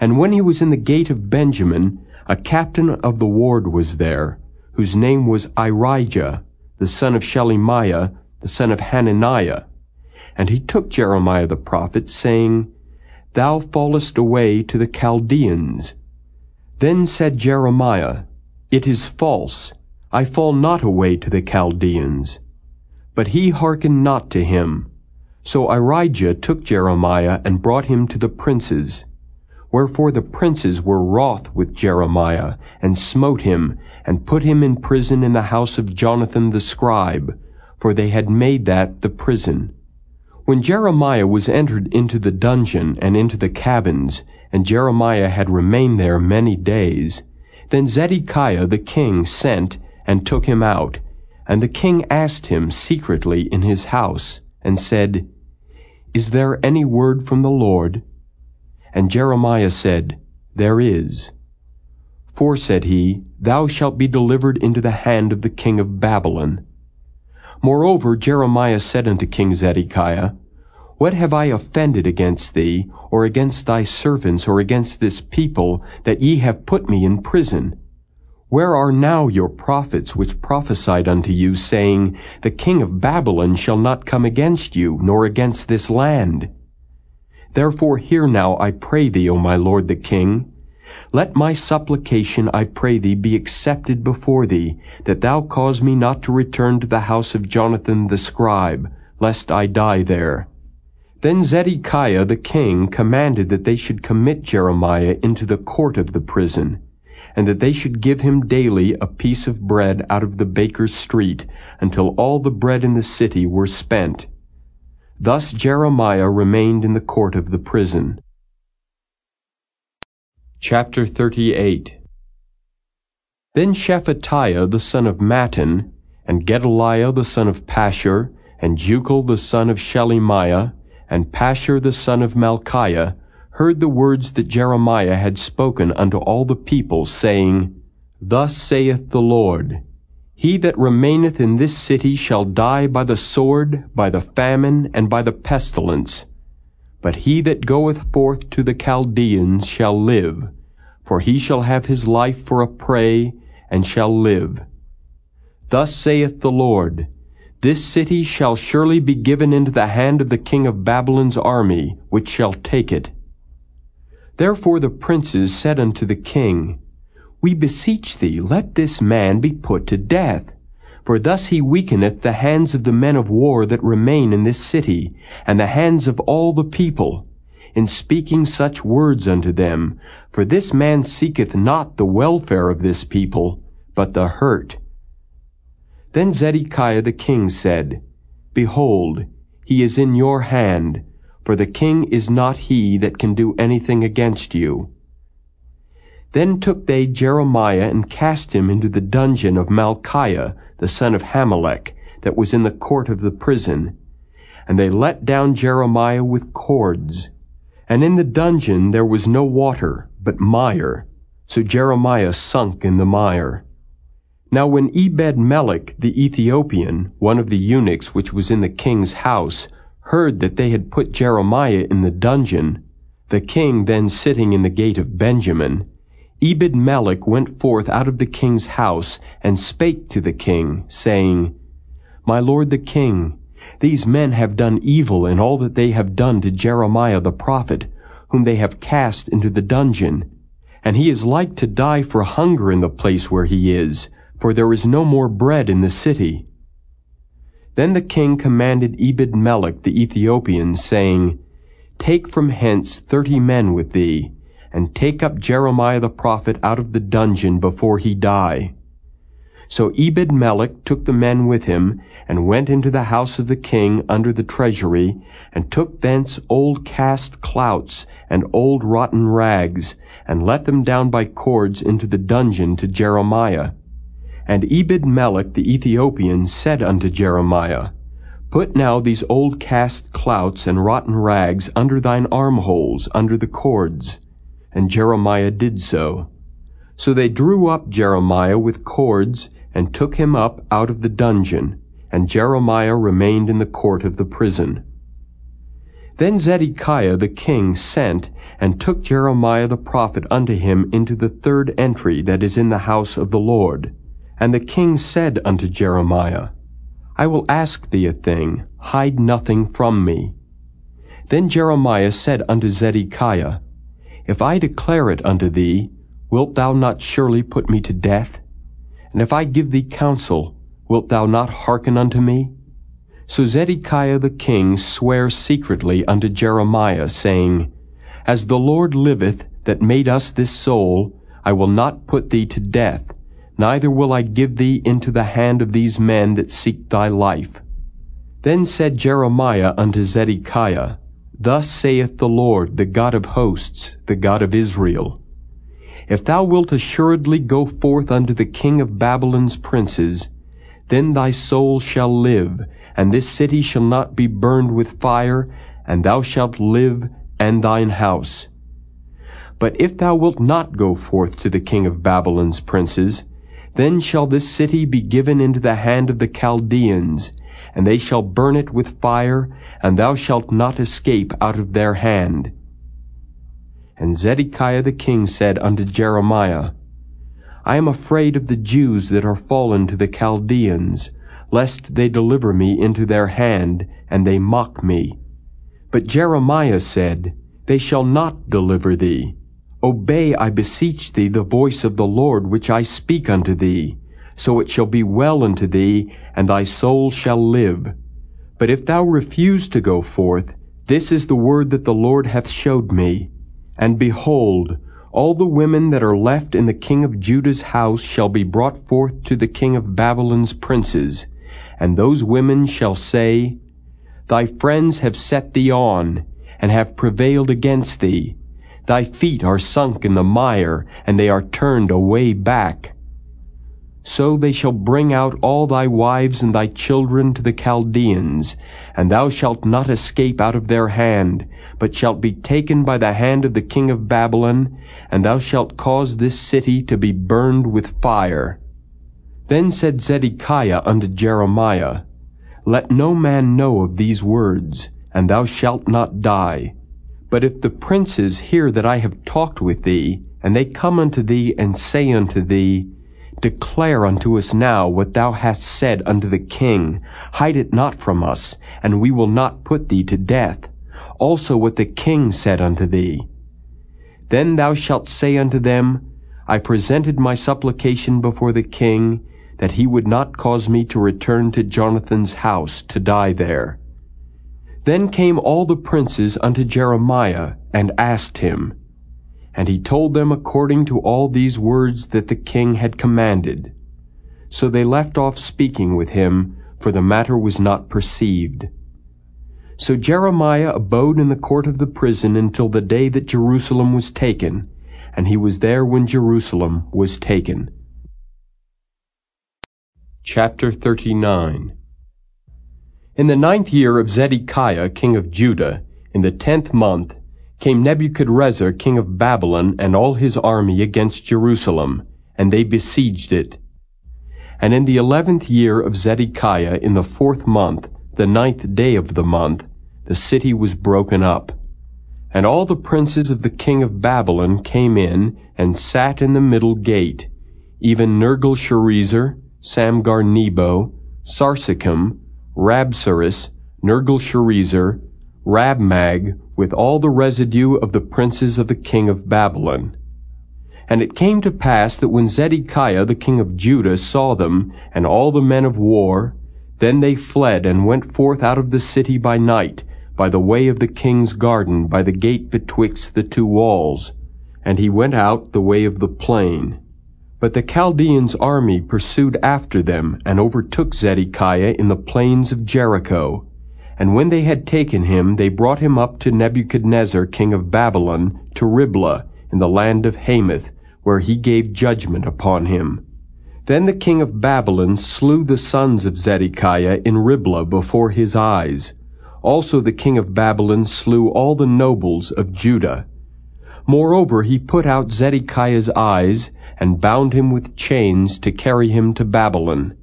And when he was in the gate of Benjamin, a captain of the ward was there, whose name was Irijah, the son of Shelemiah, the son of Hananiah. And he took Jeremiah the prophet, saying, Thou fallest away to the Chaldeans. Then said Jeremiah, It is false. I fall not away to the Chaldeans. But he hearkened not to him. So Irijah took Jeremiah and brought him to the princes. Wherefore the princes were wroth with Jeremiah, and smote him, and put him in prison in the house of Jonathan the scribe, for they had made that the prison. When Jeremiah was entered into the dungeon and into the cabins, and Jeremiah had remained there many days, then Zedekiah the king sent and took him out, and the king asked him secretly in his house, and said, Is there any word from the Lord? And Jeremiah said, There is. For, said he, Thou shalt be delivered into the hand of the king of Babylon. Moreover, Jeremiah said unto King Zedekiah, What have I offended against thee, or against thy servants, or against this people, that ye have put me in prison? Where are now your prophets which prophesied unto you, saying, The king of Babylon shall not come against you, nor against this land? Therefore hear now, I pray thee, O my lord the king, let my supplication, I pray thee, be accepted before thee, that thou cause me not to return to the house of Jonathan the scribe, lest I die there. Then Zedekiah the king commanded that they should commit Jeremiah into the court of the prison, and that they should give him daily a piece of bread out of the baker's street, until all the bread in the city were spent. Thus Jeremiah remained in the court of the prison. Chapter 38 Then Shephatiah the son of Mattan, and Gedaliah the son of Pashur, and Jucal the son of Shelemiah, and Pashur the son of Malchiah, heard the words that Jeremiah had spoken unto all the people, saying, Thus saith the Lord, He that remaineth in this city shall die by the sword, by the famine, and by the pestilence. But he that goeth forth to the Chaldeans shall live, for he shall have his life for a prey, and shall live. Thus saith the Lord, This city shall surely be given into the hand of the king of Babylon's army, which shall take it. Therefore the princes said unto the king, We beseech thee, let this man be put to death, for thus he weakeneth the hands of the men of war that remain in this city, and the hands of all the people, in speaking such words unto them. For this man seeketh not the welfare of this people, but the hurt. Then Zedekiah the king said, Behold, he is in your hand, for the king is not he that can do anything against you. Then took they Jeremiah and cast him into the dungeon of Malchiah, the son of Hammelech, that was in the court of the prison. And they let down Jeremiah with cords. And in the dungeon there was no water, but mire. So Jeremiah sunk in the mire. Now when Ebed-melech the Ethiopian, one of the eunuchs which was in the king's house, heard that they had put Jeremiah in the dungeon, the king then sitting in the gate of Benjamin, Ebed-melech went forth out of the king's house and spake to the king, saying, My lord the king, these men have done evil in all that they have done to Jeremiah the prophet, whom they have cast into the dungeon. And he is like to die for hunger in the place where he is, for there is no more bread in the city. Then the king commanded Ebed-melech the Ethiopian, saying, Take from hence thirty men with thee, and take up Jeremiah the prophet out of the dungeon before he die. So Ebed-melech took the men with him, and went into the house of the king under the treasury, and took thence old cast clouts and old rotten rags, and let them down by cords into the dungeon to Jeremiah. And Ebed-melech the Ethiopian said unto Jeremiah, Put now these old cast clouts and rotten rags under thine armholes, under the cords. And Jeremiah did so. So they drew up Jeremiah with cords, and took him up out of the dungeon, and Jeremiah remained in the court of the prison. Then Zedekiah the king sent, and took Jeremiah the prophet unto him into the third entry that is in the house of the Lord. And the king said unto Jeremiah, I will ask thee a thing, hide nothing from me. Then Jeremiah said unto Zedekiah, If I declare it unto thee, wilt thou not surely put me to death? And if I give thee counsel, wilt thou not hearken unto me? So Zedekiah the king sware secretly unto Jeremiah, saying, As the Lord liveth, that made us this soul, I will not put thee to death, neither will I give thee into the hand of these men that seek thy life. Then said Jeremiah unto Zedekiah, Thus saith the Lord, the God of hosts, the God of Israel, if thou wilt assuredly go forth unto the king of Babylon's princes, then thy soul shall live, and this city shall not be burned with fire, and thou shalt live, and thine house. But if thou wilt not go forth to the king of Babylon's princes, then shall this city be given into the hand of the Chaldeans, and they shall burn it with fire, and thou shalt not escape out of their hand. And Zedekiah the king said unto Jeremiah, I am afraid of the Jews that are fallen to the Chaldeans, lest they deliver me into their hand, and they mock me. But Jeremiah said, They shall not deliver thee. Obey, I beseech thee, the voice of the Lord which I speak unto thee. So it shall be well unto thee, and thy soul shall live. But if thou refuse to go forth, this is the word that the Lord hath showed me. And behold, all the women that are left in the king of Judah's house shall be brought forth to the king of Babylon's princes, and those women shall say, Thy friends have set thee on, and have prevailed against thee. Thy feet are sunk in the mire, and they are turned away back. So they shall bring out all thy wives and thy children to the Chaldeans, and thou shalt not escape out of their hand, but shalt be taken by the hand of the king of Babylon, and thou shalt cause this city to be burned with fire. Then said Zedekiah unto Jeremiah, Let no man know of these words, and thou shalt not die. But if the princes hear that I have talked with thee, and they come unto thee and say unto thee, Declare unto us now what thou hast said unto the king. Hide it not from us, and we will not put thee to death. Also what the king said unto thee. Then thou shalt say unto them, I presented my supplication before the king, that he would not cause me to return to Jonathan's house to die there. Then came all the princes unto Jeremiah, and asked him, and he told them according to all these words that the king had commanded. So they left off speaking with him, for the matter was not perceived. So Jeremiah abode in the court of the prison until the day that Jerusalem was taken, and he was there when Jerusalem was taken. Chapter 39 In the ninth year of Zedekiah king of Judah, in the tenth month, came Nebuchadrezzar king of Babylon and all his army against Jerusalem, and they besieged it. And in the eleventh year of Zedekiah, in the fourth month, the ninth day of the month, the city was broken up. And all the princes of the king of Babylon came in and sat in the middle gate, even Nergal-Sharezer, Samgar-Nebo, Sarsechim, Rabsaris, Nergal-Sharezer, Rabmag, with all the residue of the princes of the king of Babylon. And it came to pass that when Zedekiah the king of Judah saw them, and all the men of war, then they fled and went forth out of the city by night, by the way of the king's garden, by the gate betwixt the two walls. And he went out the way of the plain. But the Chaldeans' army pursued after them, and overtook Zedekiah in the plains of Jericho. And when they had taken him, they brought him up to Nebuchadnezzar king of Babylon, to Riblah, in the land of Hamath, where he gave judgment upon him. Then the king of Babylon slew the sons of Zedekiah in Riblah before his eyes. Also the king of Babylon slew all the nobles of Judah. Moreover, he put out Zedekiah's eyes, and bound him with chains to carry him to Babylon.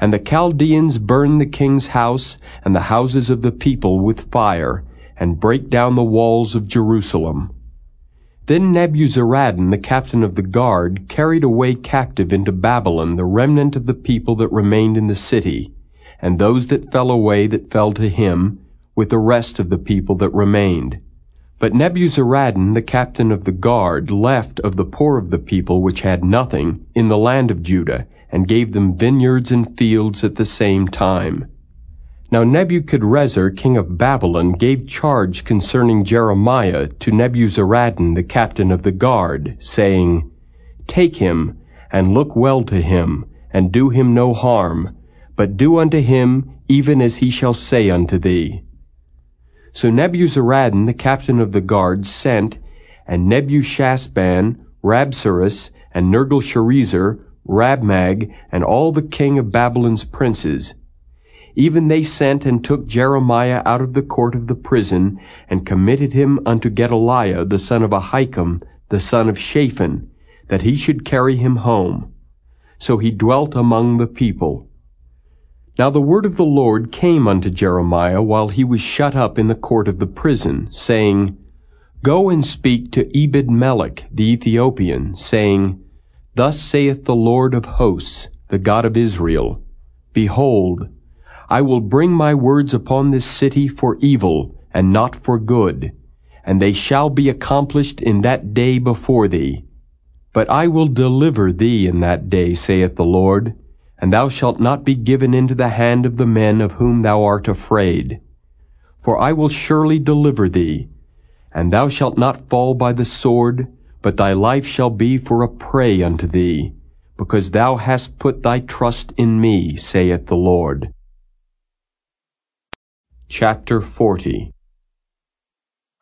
And the Chaldeans burn the king's house and the houses of the people with fire, and break down the walls of Jerusalem. Then Nebuzaradan, the captain of the guard, carried away captive into Babylon the remnant of the people that remained in the city, and those that fell away that fell to him, with the rest of the people that remained. But Nebuzaradan, the captain of the guard, left of the poor of the people which had nothing in the land of Judah, and gave them vineyards and fields at the same time. Now Nebuchadrezzar, king of Babylon, gave charge concerning Jeremiah to Nebuzaradan, the captain of the guard, saying, Take him, and look well to him, and do him no harm, but do unto him even as he shall say unto thee. So Nebuzaradan, the captain of the guard, sent, and Nebushazban, Rabsaris, and Nergal-Sharezer, Rabmag, and all the king of Babylon's princes. Even they sent and took Jeremiah out of the court of the prison, and committed him unto Gedaliah the son of Ahikam, the son of Shaphan, that he should carry him home. So he dwelt among the people. Now the word of the Lord came unto Jeremiah while he was shut up in the court of the prison, saying, Go and speak to Ebed-melech the Ethiopian, saying, Thus saith the Lord of hosts, the God of Israel, Behold, I will bring my words upon this city for evil, and not for good, and they shall be accomplished in that day before thee. But I will deliver thee in that day, saith the Lord, and thou shalt not be given into the hand of the men of whom thou art afraid. For I will surely deliver thee, and thou shalt not fall by the sword, but thy life shall be for a prey unto thee, because thou hast put thy trust in me, saith the Lord. Chapter 40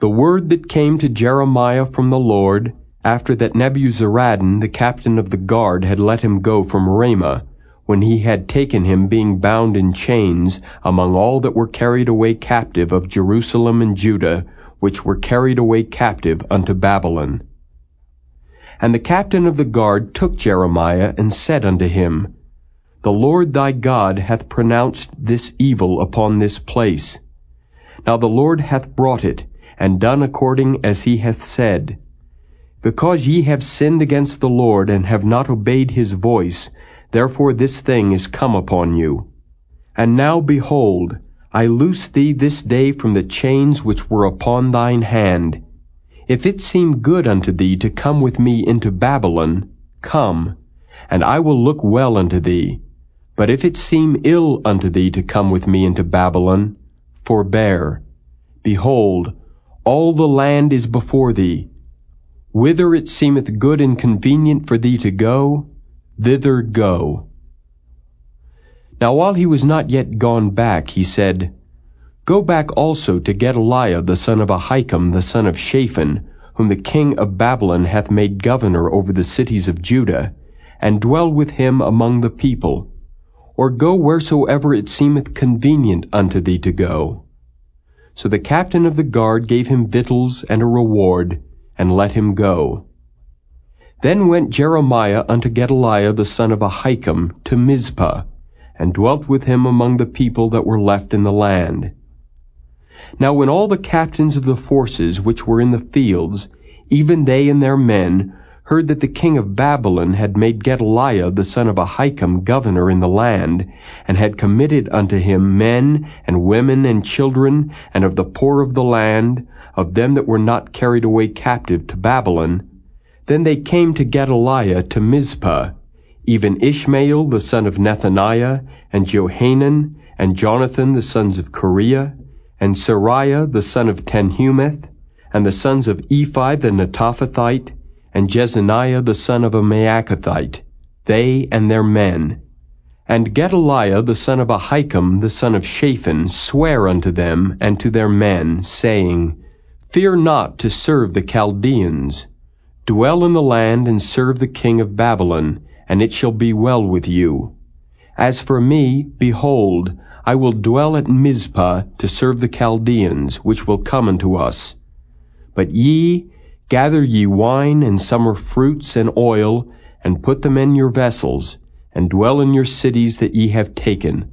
The word that came to Jeremiah from the Lord, after that Nebuzaradan, the captain of the guard, had let him go from Ramah, when he had taken him being bound in chains among all that were carried away captive of Jerusalem and Judah, which were carried away captive unto Babylon. And the captain of the guard took Jeremiah and said unto him, The Lord thy God hath pronounced this evil upon this place. Now the Lord hath brought it, and done according as he hath said. Because ye have sinned against the Lord, and have not obeyed his voice, therefore this thing is come upon you. And now behold, I loose thee this day from the chains which were upon thine hand, if it seem good unto thee to come with me into Babylon, come, and I will look well unto thee. But if it seem ill unto thee to come with me into Babylon, forbear. Behold, all the land is before thee. Whither it seemeth good and convenient for thee to go, thither go. Now while he was not yet gone back, he said, Go back also to Gedaliah the son of Ahikam the son of Shaphan, whom the king of Babylon hath made governor over the cities of Judah, and dwell with him among the people. Or go wheresoever it seemeth convenient unto thee to go. So the captain of the guard gave him victuals and a reward, and let him go. Then went Jeremiah unto Gedaliah the son of Ahikam to Mizpah, and dwelt with him among the people that were left in the land. Now when all the captains of the forces which were in the fields, even they and their men, heard that the king of Babylon had made Gedaliah the son of Ahikam governor in the land, and had committed unto him men and women and children, and of the poor of the land, of them that were not carried away captive to Babylon, then they came to Gedaliah to Mizpah, even Ishmael the son of Nethaniah, and Johanan, and Jonathan the sons of Kareah, and Seraiah the son of Tanhumeth, and the sons of Ephai the Netophathite, and Jezaniah the son of a Maacathite, they and their men. And Gedaliah the son of Ahikam the son of Shaphan sware unto them and to their men, saying, Fear not to serve the Chaldeans, Dwell in the land and serve the king of Babylon, and it shall be well with you. As for me, behold, I will dwell at Mizpah to serve the Chaldeans, which will come unto us. But ye, gather ye wine and summer fruits and oil, and put them in your vessels, and dwell in your cities that ye have taken.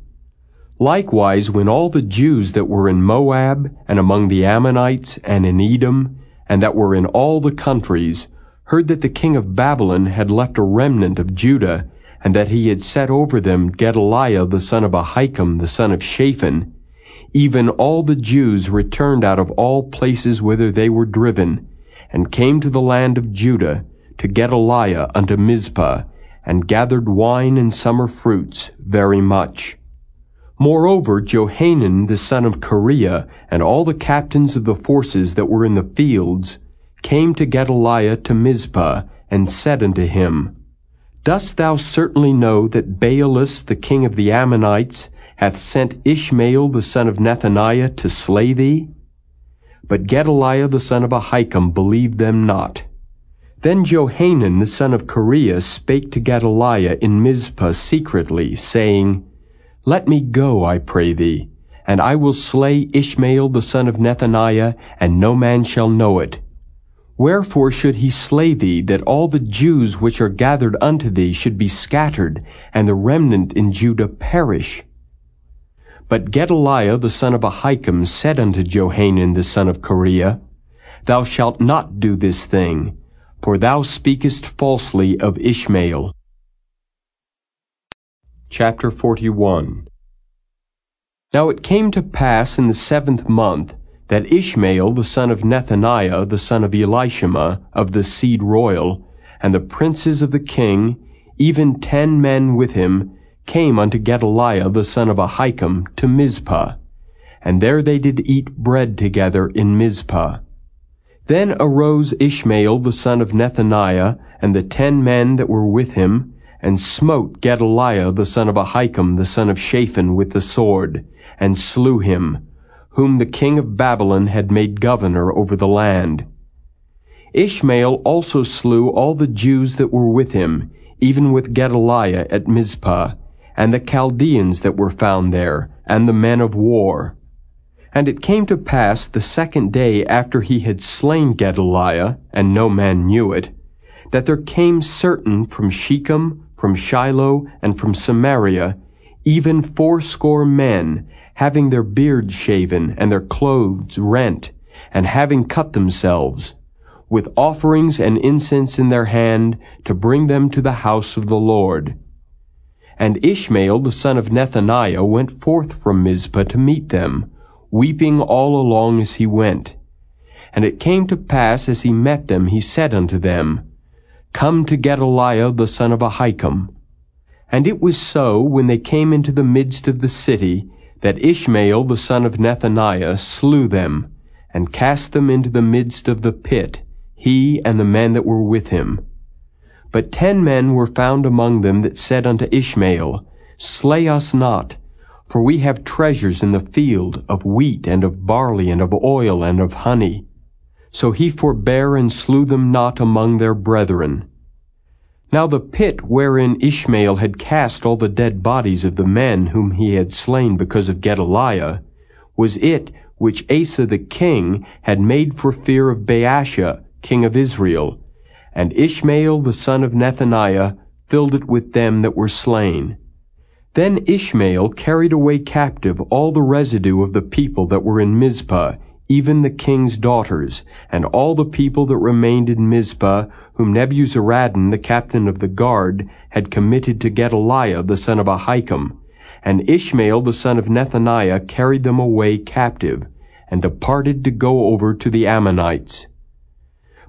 Likewise, when all the Jews that were in Moab, and among the Ammonites, and in Edom, and that were in all the countries, heard that the king of Babylon had left a remnant of Judah, and that he had set over them Gedaliah the son of Ahikam the son of Shaphan, even all the Jews returned out of all places whither they were driven, and came to the land of Judah, to Gedaliah unto Mizpah, and gathered wine and summer fruits very much. Moreover, Johanan the son of Kareah, and all the captains of the forces that were in the fields, came to Gedaliah to Mizpah, and said unto him, Dost thou certainly know that Baalis the king of the Ammonites hath sent Ishmael the son of Nethaniah to slay thee? But Gedaliah the son of Ahikam believed them not. Then Johanan the son of Kareah spake to Gedaliah in Mizpah secretly, saying, Let me go, I pray thee, and I will slay Ishmael the son of Nethaniah, and no man shall know it, Wherefore should he slay thee, that all the Jews which are gathered unto thee should be scattered, and the remnant in Judah perish? But Gedaliah the son of Ahikam said unto Johanan the son of Kareah, Thou shalt not do this thing, for thou speakest falsely of Ishmael. Chapter 41 Now it came to pass in the seventh month, that Ishmael the son of Nethaniah the son of Elishama of the seed royal, and the princes of the king, even ten men with him, came unto Gedaliah the son of Ahikam to Mizpah, and there they did eat bread together in Mizpah. Then arose Ishmael the son of Nethaniah, and the ten men that were with him, and smote Gedaliah the son of Ahikam the son of Shaphan with the sword, and slew him, whom the king of Babylon had made governor over the land. Ishmael also slew all the Jews that were with him, even with Gedaliah at Mizpah, and the Chaldeans that were found there, and the men of war. And it came to pass the second day after he had slain Gedaliah, and no man knew it, that there came certain from Shechem, from Shiloh, and from Samaria, even fourscore men, having their beards shaven and their clothes rent, and having cut themselves, with offerings and incense in their hand, to bring them to the house of the Lord. And Ishmael the son of Nethaniah went forth from Mizpah to meet them, weeping all along as he went. And it came to pass as he met them, he said unto them, Come to Gedaliah the son of Ahikam. And it was so, when they came into the midst of the city, that Ishmael the son of Nethaniah slew them, and cast them into the midst of the pit, he and the men that were with him. But ten men were found among them that said unto Ishmael, Slay us not, for we have treasures in the field of wheat and of barley and of oil and of honey. So he forbare and slew them not among their brethren. Now the pit wherein Ishmael had cast all the dead bodies of the men whom he had slain because of Gedaliah, was it which Asa the king had made for fear of Baasha, king of Israel. And Ishmael the son of Nethaniah filled it with them that were slain. Then Ishmael carried away captive all the residue of the people that were in Mizpah, even the king's daughters, and all the people that remained in Mizpah, whom Nebuzaradan, the captain of the guard, had committed to Gedaliah the son of Ahikam. And Ishmael the son of Nethaniah carried them away captive, and departed to go over to the Ammonites.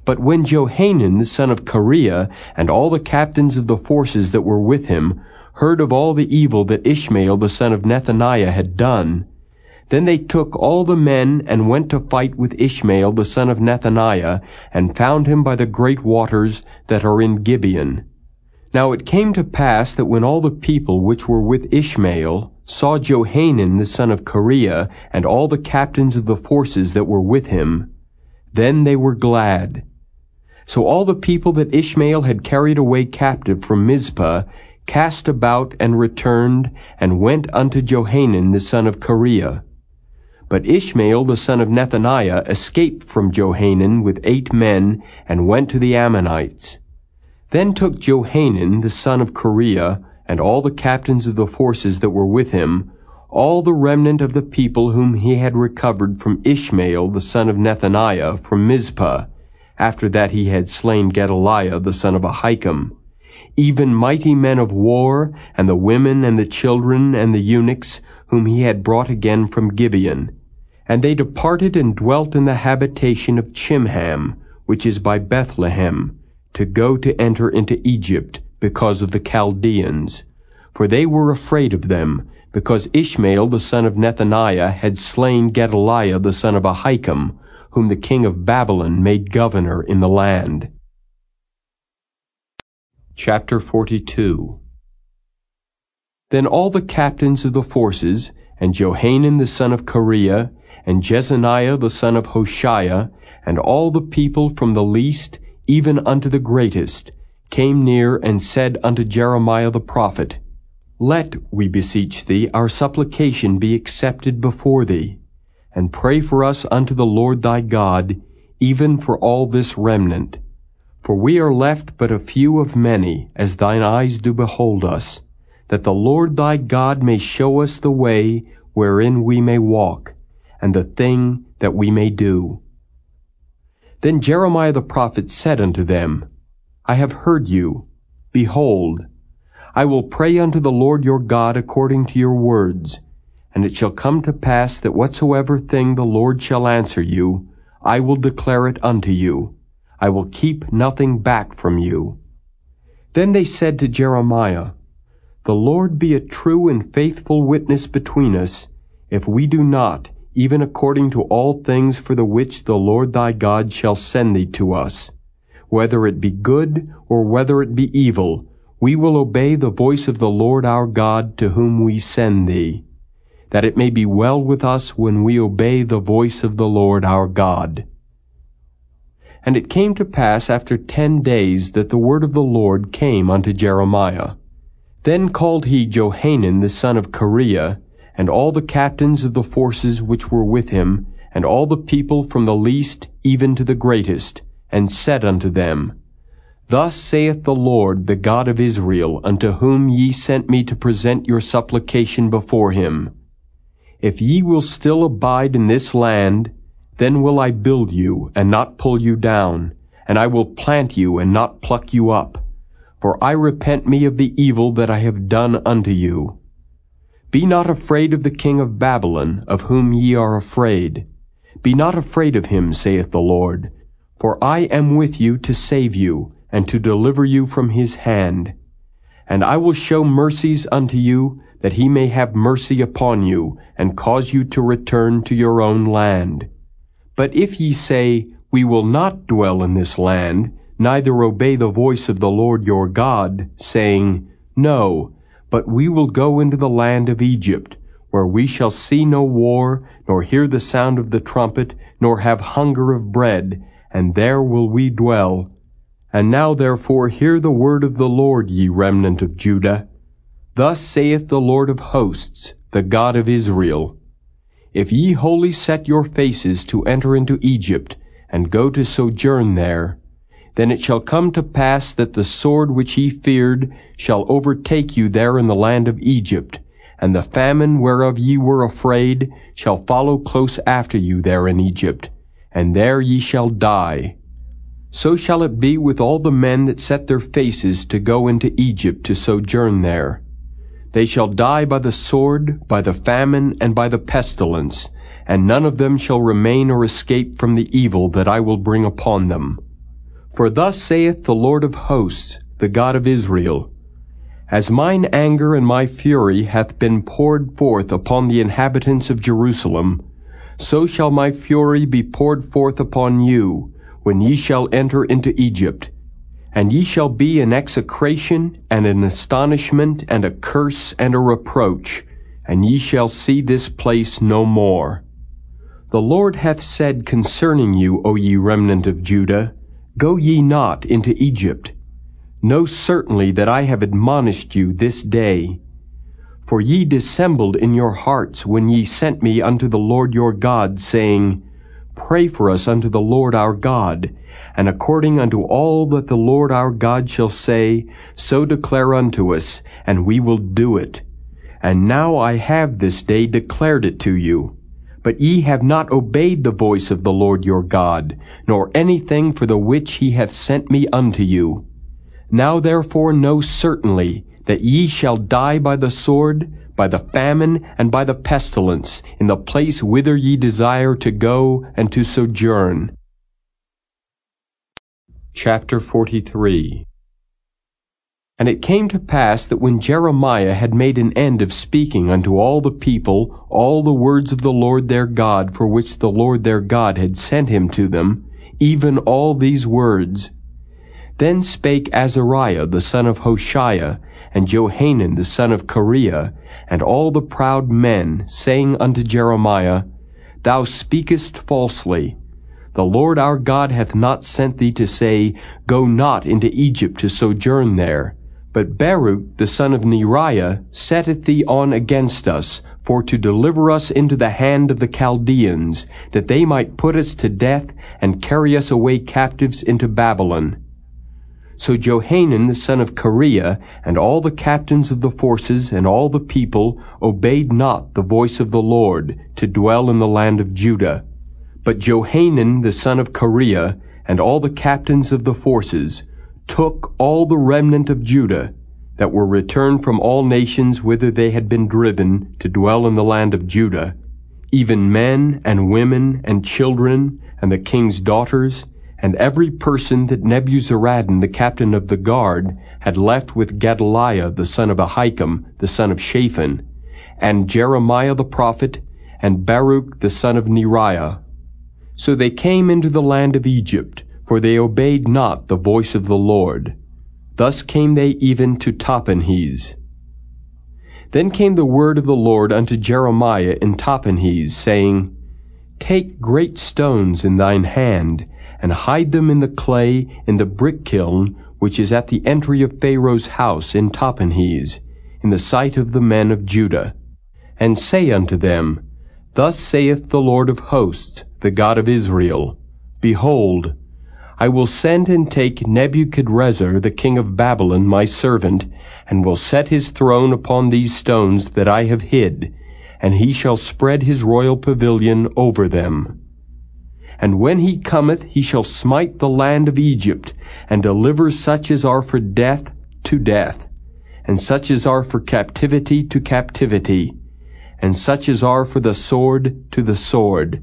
But when Johanan the son of Kareah and all the captains of the forces that were with him heard of all the evil that Ishmael the son of Nethaniah had done, then they took all the men and went to fight with Ishmael the son of Nethaniah, and found him by the great waters that are in Gibeon. Now it came to pass that when all the people which were with Ishmael saw Johanan the son of Kareah and all the captains of the forces that were with him, then they were glad. So all the people that Ishmael had carried away captive from Mizpah cast about and returned and went unto Johanan the son of Kareah. But Ishmael the son of Nethaniah escaped from Johanan with eight men and went to the Ammonites. Then took Johanan the son of Kareah and all the captains of the forces that were with him, all the remnant of the people whom he had recovered from Ishmael the son of Nethaniah from Mizpah, after that he had slain Gedaliah the son of Ahikam, even mighty men of war, and the women and the children and the eunuchs, whom he had brought again from Gibeon. And they departed and dwelt in the habitation of Chimham, which is by Bethlehem, to go to enter into Egypt because of the Chaldeans. For they were afraid of them, because Ishmael the son of Nethaniah had slain Gedaliah the son of Ahikam, whom the king of Babylon made governor in the land. Chapter 42 Then all the captains of the forces, and Johanan the son of Kareah, and Jezaniah the son of Hoshaiah, and all the people from the least even unto the greatest, came near and said unto Jeremiah the prophet, Let, we beseech thee, our supplication be accepted before thee, and pray for us unto the Lord thy God, even for all this remnant. For we are left but a few of many, as thine eyes do behold us, that the Lord thy God may show us the way wherein we may walk, and the thing that we may do. Then Jeremiah the prophet said unto them, I have heard you. Behold, I will pray unto the Lord your God according to your words. And it shall come to pass that whatsoever thing the Lord shall answer you, I will declare it unto you. I will keep nothing back from you. Then they said to Jeremiah, The Lord be a true and faithful witness between us, if we do not, even according to all things for the which the Lord thy God shall send thee to us. Whether it be good or whether it be evil, we will obey the voice of the Lord our God to whom we send thee, that it may be well with us when we obey the voice of the Lord our God. And it came to pass after ten days that the word of the Lord came unto Jeremiah. Then called he Johanan the son of Kareah, and all the captains of the forces which were with him, and all the people from the least even to the greatest, and said unto them, Thus saith the Lord, the God of Israel, unto whom ye sent me to present your supplication before him. If ye will still abide in this land, then will I build you, and not pull you down, and I will plant you, and not pluck you up. For I repent me of the evil that I have done unto you. Be not afraid of the king of Babylon, of whom ye are afraid. Be not afraid of him, saith the Lord. For I am with you to save you, and to deliver you from his hand. And I will show mercies unto you, that he may have mercy upon you, and cause you to return to your own land. But if ye say, We will not dwell in this land, neither obey the voice of the Lord your God, saying, No, but we will go into the land of Egypt, where we shall see no war, nor hear the sound of the trumpet, nor have hunger of bread, and there will we dwell. And now therefore hear the word of the Lord, ye remnant of Judah. Thus saith the Lord of hosts, the God of Israel. If ye wholly set your faces to enter into Egypt, and go to sojourn there, then it shall come to pass that the sword which ye feared shall overtake you there in the land of Egypt, and the famine whereof ye were afraid shall follow close after you there in Egypt, and there ye shall die. So shall it be with all the men that set their faces to go into Egypt to sojourn there. They shall die by the sword, by the famine, and by the pestilence, and none of them shall remain or escape from the evil that I will bring upon them. For thus saith the Lord of hosts, the God of Israel, As mine anger and my fury hath been poured forth upon the inhabitants of Jerusalem, so shall my fury be poured forth upon you, when ye shall enter into Egypt, and ye shall be an execration, and an astonishment, and a curse, and a reproach, and ye shall see this place no more. The Lord hath said concerning you, O ye remnant of Judah, Go ye not into Egypt. Know certainly that I have admonished you this day. For ye dissembled in your hearts when ye sent me unto the Lord your God, saying, Pray for us unto the Lord our God, and according unto all that the Lord our God shall say, so declare unto us, and we will do it. And now I have this day declared it to you. But ye have not obeyed the voice of the Lord your God, nor anything for the which he hath sent me unto you. Now therefore know certainly that ye shall die by the sword, by the famine, and by the pestilence, in the place whither ye desire to go and to sojourn. Chapter 43 And it came to pass that when Jeremiah had made an end of speaking unto all the people all the words of the Lord their God for which the Lord their God had sent him to them, even all these words, then spake Azariah the son of Hoshaiah, and Johanan the son of Kareah, and all the proud men, saying unto Jeremiah, Thou speakest falsely. The Lord our God hath not sent thee to say, Go not into Egypt to sojourn there. But Baruch the son of Neriah setteth thee on against us, for to deliver us into the hand of the Chaldeans, that they might put us to death and carry us away captives into Babylon. So Johanan the son of Kareah and all the captains of the forces and all the people obeyed not the voice of the Lord to dwell in the land of Judah. But Johanan the son of Kareah and all the captains of the forces took all the remnant of Judah that were returned from all nations whither they had been driven to dwell in the land of Judah, even men and women and children and the king's daughters and every person that Nebuzaradan the captain of the guard had left with Gedaliah the son of Ahikam the son of Shaphan, and Jeremiah the prophet, and Baruch the son of Neriah. So they came into the land of Egypt, for they obeyed not the voice of the Lord. Thus came they even to Tahpanhes. Then came the word of the Lord unto Jeremiah in Tahpanhes, saying, Take great stones in thine hand, and hide them in the clay in the brick kiln which is at the entry of Pharaoh's house in Tahpanhes, in the sight of the men of Judah. And say unto them, Thus saith the Lord of hosts, the God of Israel, Behold, I will send and take Nebuchadrezzar the king of Babylon my servant, and will set his throne upon these stones that I have hid, and he shall spread his royal pavilion over them. And when he cometh, he shall smite the land of Egypt, and deliver such as are for death to death, and such as are for captivity to captivity, and such as are for the sword to the sword.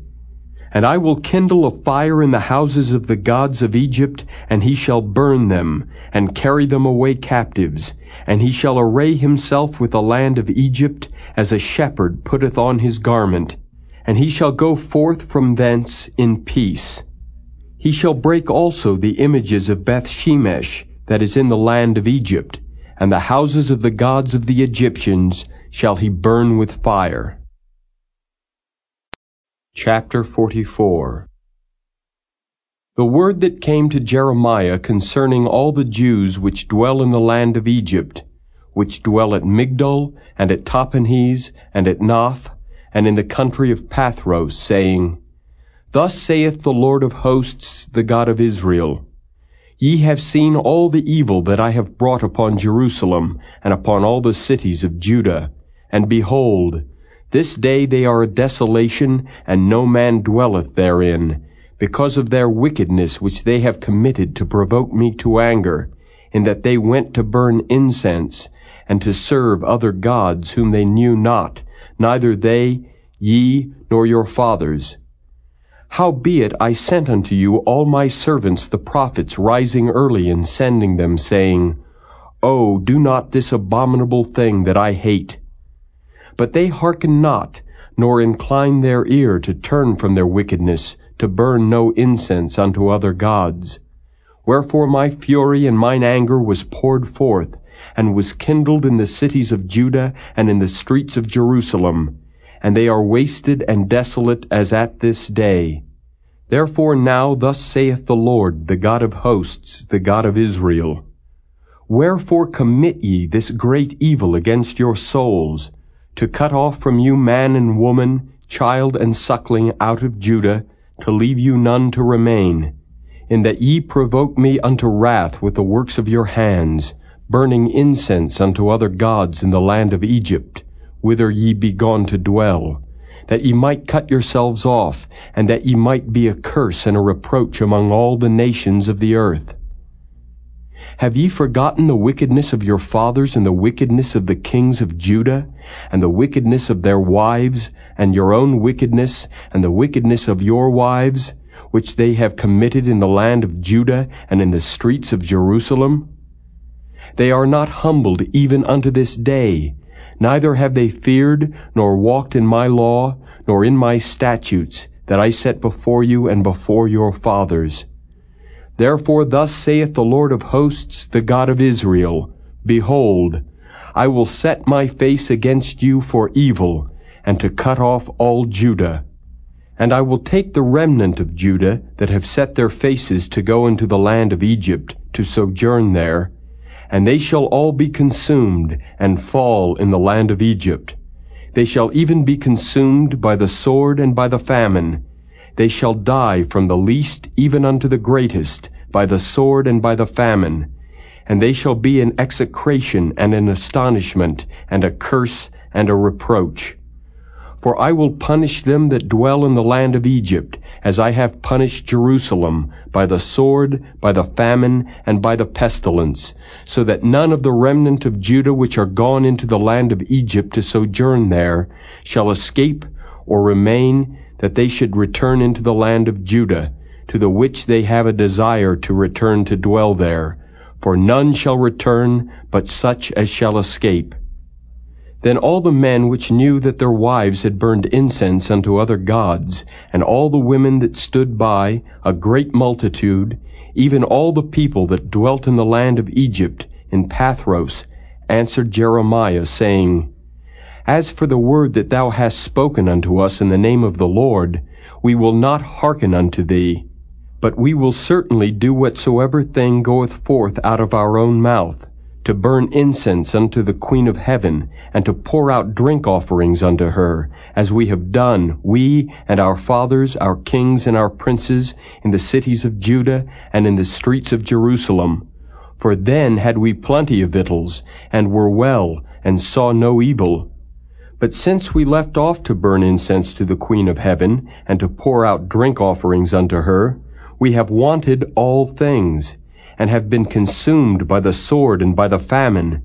And I will kindle a fire in the houses of the gods of Egypt, and he shall burn them, and carry them away captives. And he shall array himself with the land of Egypt, as a shepherd putteth on his garment, and he shall go forth from thence in peace. He shall break also the images of Beth Shemesh that is in the land of Egypt, and the houses of the gods of the Egyptians shall he burn with fire. Chapter 44 The word that came to Jeremiah concerning all the Jews which dwell in the land of Egypt, which dwell at Migdol, and at Tahpanhes, and at Noph, and in the country of Pathros, saying, Thus saith the Lord of hosts, the God of Israel, Ye have seen all the evil that I have brought upon Jerusalem, and upon all the cities of Judah. And behold, this day they are a desolation, and no man dwelleth therein, because of their wickedness which they have committed to provoke me to anger, in that they went to burn incense, and to serve other gods whom they knew not, neither they, ye, nor your fathers. Howbeit I sent unto you all my servants the prophets, rising early and sending them, saying, Oh, do not this abominable thing that I hate. But they hearken not, nor incline their ear to turn from their wickedness, to burn no incense unto other gods. Wherefore my fury and mine anger was poured forth, and was kindled in the cities of Judah and in the streets of Jerusalem, and they are wasted and desolate as at this day. Therefore now thus saith the Lord, the God of hosts, the God of Israel, Wherefore commit ye this great evil against your souls, to cut off from you man and woman, child and suckling out of Judah, to leave you none to remain, in that ye provoke me unto wrath with the works of your hands, burning incense unto other gods in the land of Egypt, whither ye be gone to dwell, that ye might cut yourselves off, and that ye might be a curse and a reproach among all the nations of the earth. Have ye forgotten the wickedness of your fathers and the wickedness of the kings of Judah, and the wickedness of their wives, and your own wickedness, and the wickedness of your wives, which they have committed in the land of Judah and in the streets of Jerusalem? They are not humbled even unto this day, neither have they feared, nor walked in my law, nor in my statutes, that I set before you and before your fathers. Therefore thus saith the Lord of hosts, the God of Israel, Behold, I will set my face against you for evil, and to cut off all Judah. And I will take the remnant of Judah that have set their faces to go into the land of Egypt, to sojourn there, and they shall all be consumed and fall in the land of Egypt. They shall even be consumed by the sword and by the famine. They shall die from the least even unto the greatest, by the sword and by the famine. And they shall be an execration and an astonishment, and a curse and a reproach. For I will punish them that dwell in the land of Egypt, as I have punished Jerusalem, by the sword, by the famine, and by the pestilence, so that none of the remnant of Judah which are gone into the land of Egypt to sojourn there shall escape or remain, that they should return into the land of Judah, to the which they have a desire to return to dwell there. For none shall return, but such as shall escape. Then all the men which knew that their wives had burned incense unto other gods, and all the women that stood by, a great multitude, even all the people that dwelt in the land of Egypt, in Pathros, answered Jeremiah, saying, As for the word that thou hast spoken unto us in the name of the Lord, we will not hearken unto thee, but we will certainly do whatsoever thing goeth forth out of our own mouth to burn incense unto the Queen of Heaven, and to pour out drink offerings unto her, as we have done, we and our fathers, our kings and our princes, in the cities of Judah and in the streets of Jerusalem. For then had we plenty of victuals, and were well, and saw no evil. But since we left off to burn incense to the Queen of Heaven, and to pour out drink offerings unto her, we have wanted all things and have been consumed by the sword and by the famine.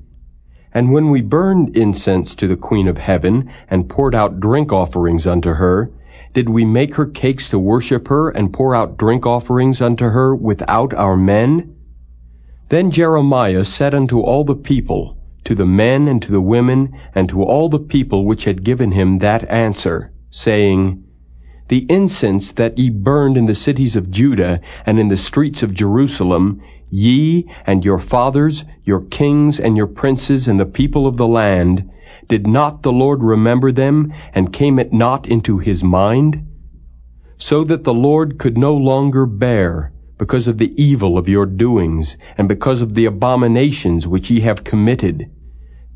And when we burned incense to the Queen of Heaven, and poured out drink offerings unto her, did we make her cakes to worship her, and pour out drink offerings unto her without our men? Then Jeremiah said unto all the people, to the men and to the women, and to all the people which had given him that answer, saying, The incense that ye burned in the cities of Judah and in the streets of Jerusalem, Ye and your fathers, your kings and your princes and the people of the land, did not the Lord remember them, and came it not into his mind? So that the Lord could no longer bear, because of the evil of your doings, and because of the abominations which ye have committed.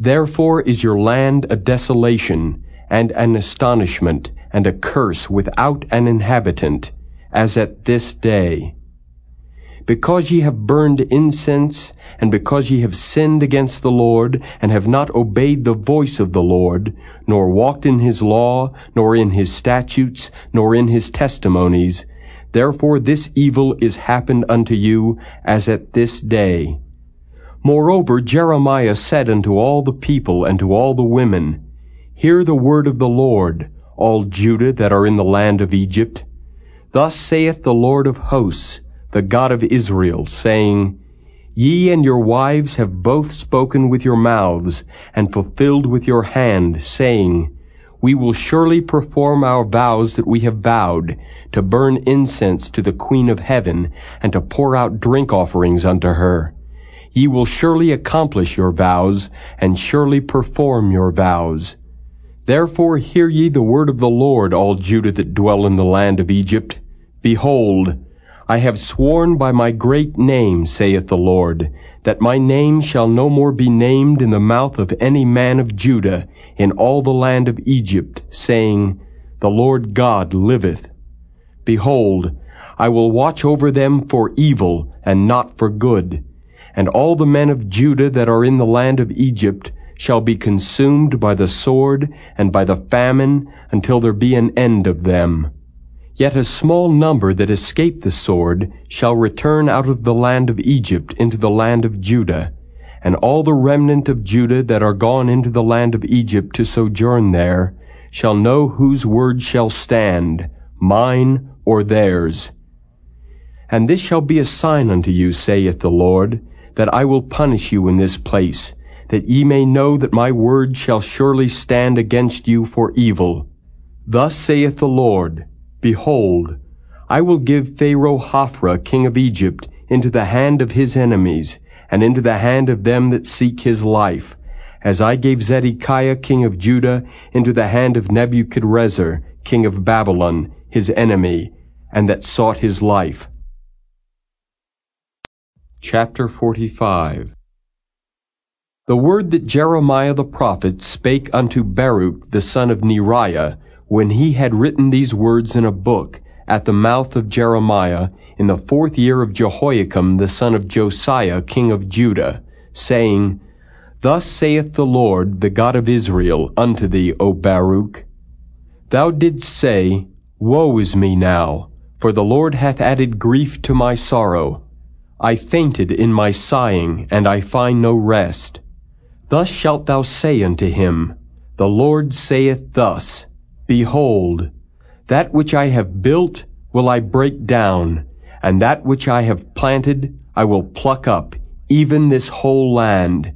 Therefore is your land a desolation, and an astonishment, and a curse without an inhabitant, as at this day. Because ye have burned incense, and because ye have sinned against the Lord, and have not obeyed the voice of the Lord, nor walked in his law, nor in his statutes, nor in his testimonies, therefore this evil is happened unto you as at this day. Moreover, Jeremiah said unto all the people and to all the women, Hear the word of the Lord, all Judah that are in the land of Egypt. Thus saith the Lord of hosts, the God of Israel, saying, Ye and your wives have both spoken with your mouths, and fulfilled with your hand, saying, We will surely perform our vows that we have vowed, to burn incense to the Queen of heaven, and to pour out drink offerings unto her. Ye will surely accomplish your vows, and surely perform your vows. Therefore hear ye the word of the Lord, all Judah that dwell in the land of Egypt. Behold, I have sworn by my great name, saith the Lord, that my name shall no more be named in the mouth of any man of Judah in all the land of Egypt, saying, The Lord God liveth. Behold, I will watch over them for evil and not for good. And all the men of Judah that are in the land of Egypt shall be consumed by the sword and by the famine until there be an end of them. Yet a small number that escape the sword shall return out of the land of Egypt into the land of Judah, and all the remnant of Judah that are gone into the land of Egypt to sojourn there shall know whose word shall stand, mine or theirs. And this shall be a sign unto you, saith the Lord, that I will punish you in this place, that ye may know that my word shall surely stand against you for evil. Thus saith the Lord, Behold, I will give Pharaoh Hophra, king of Egypt, into the hand of his enemies, and into the hand of them that seek his life, as I gave Zedekiah, king of Judah, into the hand of Nebuchadrezzar, king of Babylon, his enemy, and that sought his life. Chapter 45 The word that Jeremiah the prophet spake unto Baruch the son of Neriah, when he had written these words in a book at the mouth of Jeremiah in the fourth year of Jehoiakim the son of Josiah king of Judah, saying, Thus saith the Lord, the God of Israel, unto thee, O Baruch, Thou didst say, Woe is me now, for the Lord hath added grief to my sorrow. I fainted in my sighing, and I find no rest. Thus shalt thou say unto him, The Lord saith thus, Behold, that which I have built will I break down, and that which I have planted I will pluck up, even this whole land.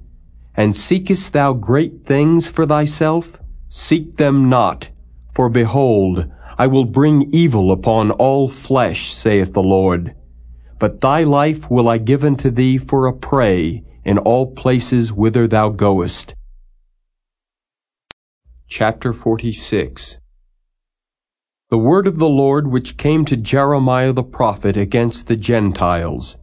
And seekest thou great things for thyself? Seek them not. For behold, I will bring evil upon all flesh, saith the Lord. But thy life will I give unto thee for a prey in all places whither thou goest. Chapter 46 The word of the Lord which came to Jeremiah the prophet against the Gentiles,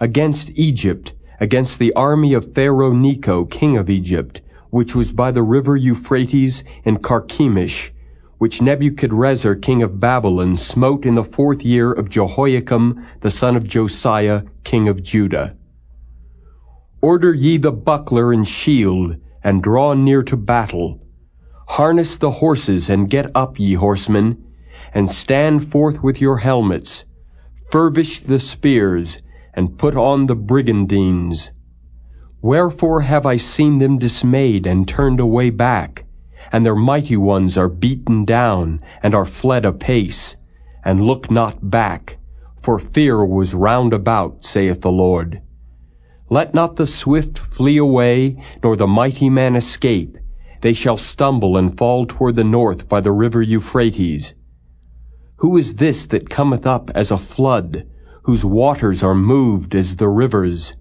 against Egypt, against the army of Pharaoh Necho, king of Egypt, which was by the river Euphrates in Carchemish, which Nebuchadrezzar king of Babylon smote in the fourth year of Jehoiakim the son of Josiah king of Judah. Order ye the buckler and shield, and draw near to battle. Harness the horses, and get up, ye horsemen, and stand forth with your helmets. Furbish the spears, and put on the brigandines. Wherefore have I seen them dismayed and turned away back? and their mighty ones are beaten down, and are fled apace, and look not back, for fear was round about, saith the Lord. Let not the swift flee away, nor the mighty man escape. They shall stumble and fall toward the north by the river Euphrates. Who is this that cometh up as a flood, whose waters are moved as the rivers?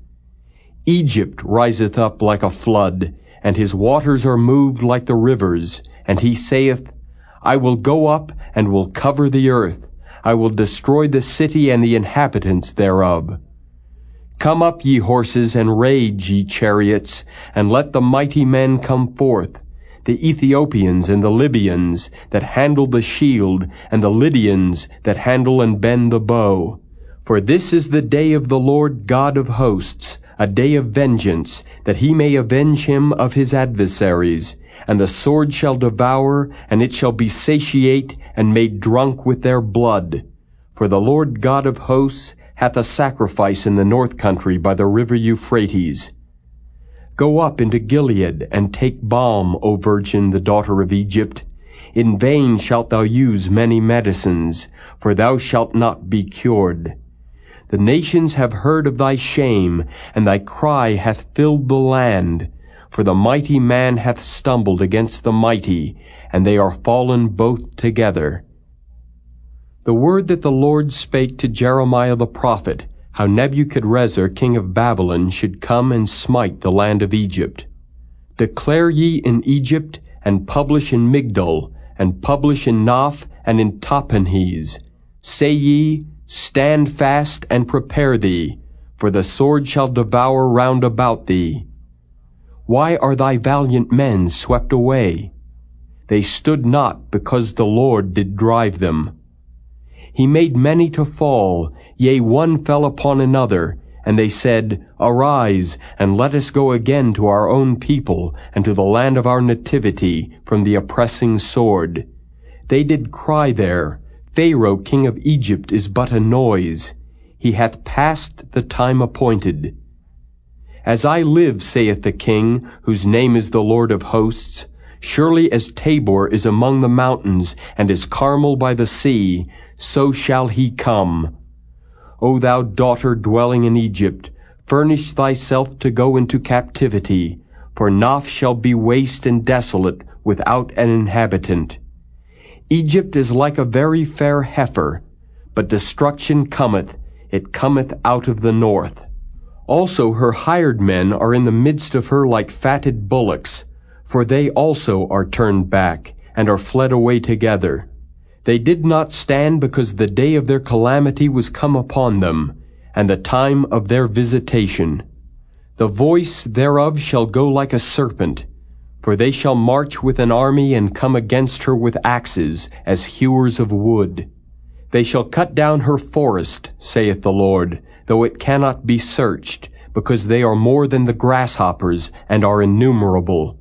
Egypt riseth up like a flood, and his waters are moved like the rivers. And he saith, I will go up and will cover the earth. I will destroy the city and the inhabitants thereof. Come up, ye horses, and rage, ye chariots, and let the mighty men come forth. The Ethiopians and the Libyans that handle the shield, and the Lydians that handle and bend the bow. For this is the day of the Lord God of hosts, a day of vengeance, that he may avenge him of his adversaries. And the sword shall devour, and it shall be satiate, and made drunk with their blood. For the Lord God of hosts hath a sacrifice in the north country by the river Euphrates. Go up into Gilead, and take balm, O virgin, the daughter of Egypt. In vain shalt thou use many medicines, for thou shalt not be cured. The nations have heard of thy shame, and thy cry hath filled the land. For the mighty man hath stumbled against the mighty, and they are fallen both together. The word that the Lord spake to Jeremiah the prophet, how Nebuchadrezzar king of Babylon should come and smite the land of Egypt. Declare ye in Egypt, and publish in Migdol, and publish in Noph, and in Tahpanhes. Say ye, Stand fast and prepare thee, for the sword shall devour round about thee. Why are thy valiant men swept away? They stood not because the Lord did drive them. He made many to fall, yea, one fell upon another, and they said, Arise, and let us go again to our own people, and to the land of our nativity, from the oppressing sword. They did cry there, Pharaoh king of Egypt is but a noise. He hath passed the time appointed. As I live, saith the king, whose name is the Lord of hosts, surely as Tabor is among the mountains, and as Carmel by the sea, so shall he come. O thou daughter dwelling in Egypt, furnish thyself to go into captivity, for Noph shall be waste and desolate without an inhabitant. Egypt is like a very fair heifer, but destruction cometh, it cometh out of the north. Also her hired men are in the midst of her like fatted bullocks, for they also are turned back, and are fled away together. They did not stand because the day of their calamity was come upon them, and the time of their visitation. The voice thereof shall go like a serpent, for they shall march with an army and come against her with axes, as hewers of wood. They shall cut down her forest, saith the Lord, though it cannot be searched, because they are more than the grasshoppers, and are innumerable.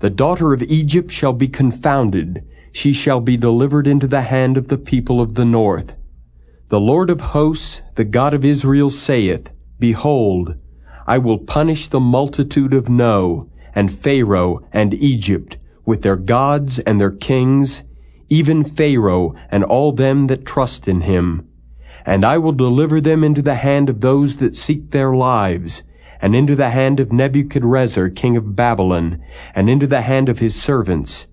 The daughter of Egypt shall be confounded, she shall be delivered into the hand of the people of the north. The Lord of hosts, the God of Israel, saith, Behold, I will punish the multitude of No, and Pharaoh and Egypt, with their gods and their kings, even Pharaoh and all them that trust in him. And I will deliver them into the hand of those that seek their lives, and into the hand of Nebuchadrezzar king of Babylon, and into the hand of his servants.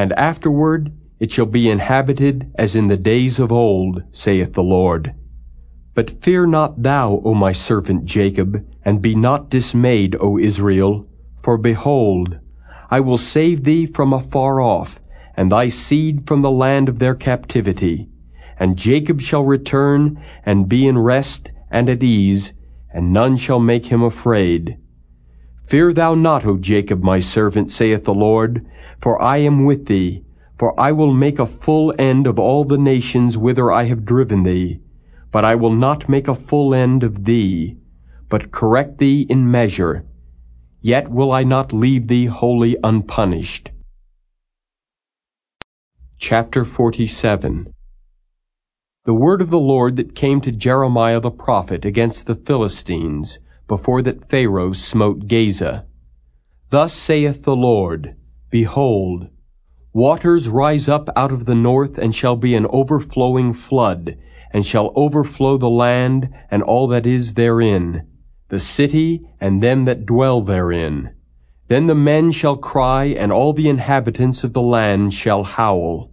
And afterward it shall be inhabited as in the days of old, saith the Lord. But fear not thou, O my servant Jacob, and be not dismayed, O Israel, for behold, I will save thee from afar off, and thy seed from the land of their captivity. And Jacob shall return, and be in rest and at ease, and none shall make him afraid. Fear thou not, O Jacob, my servant, saith the Lord, for I am with thee, for I will make a full end of all the nations whither I have driven thee. But I will not make a full end of thee, but correct thee in measure, yet will I not leave thee wholly unpunished. Chapter 47 The word of the Lord that came to Jeremiah the prophet against the Philistines, before that Pharaoh smote Gaza. Thus saith the Lord, Behold, waters rise up out of the north, and shall be an overflowing flood, and shall overflow the land, and all that is therein the city and them that dwell therein. Then the men shall cry, and all the inhabitants of the land shall howl.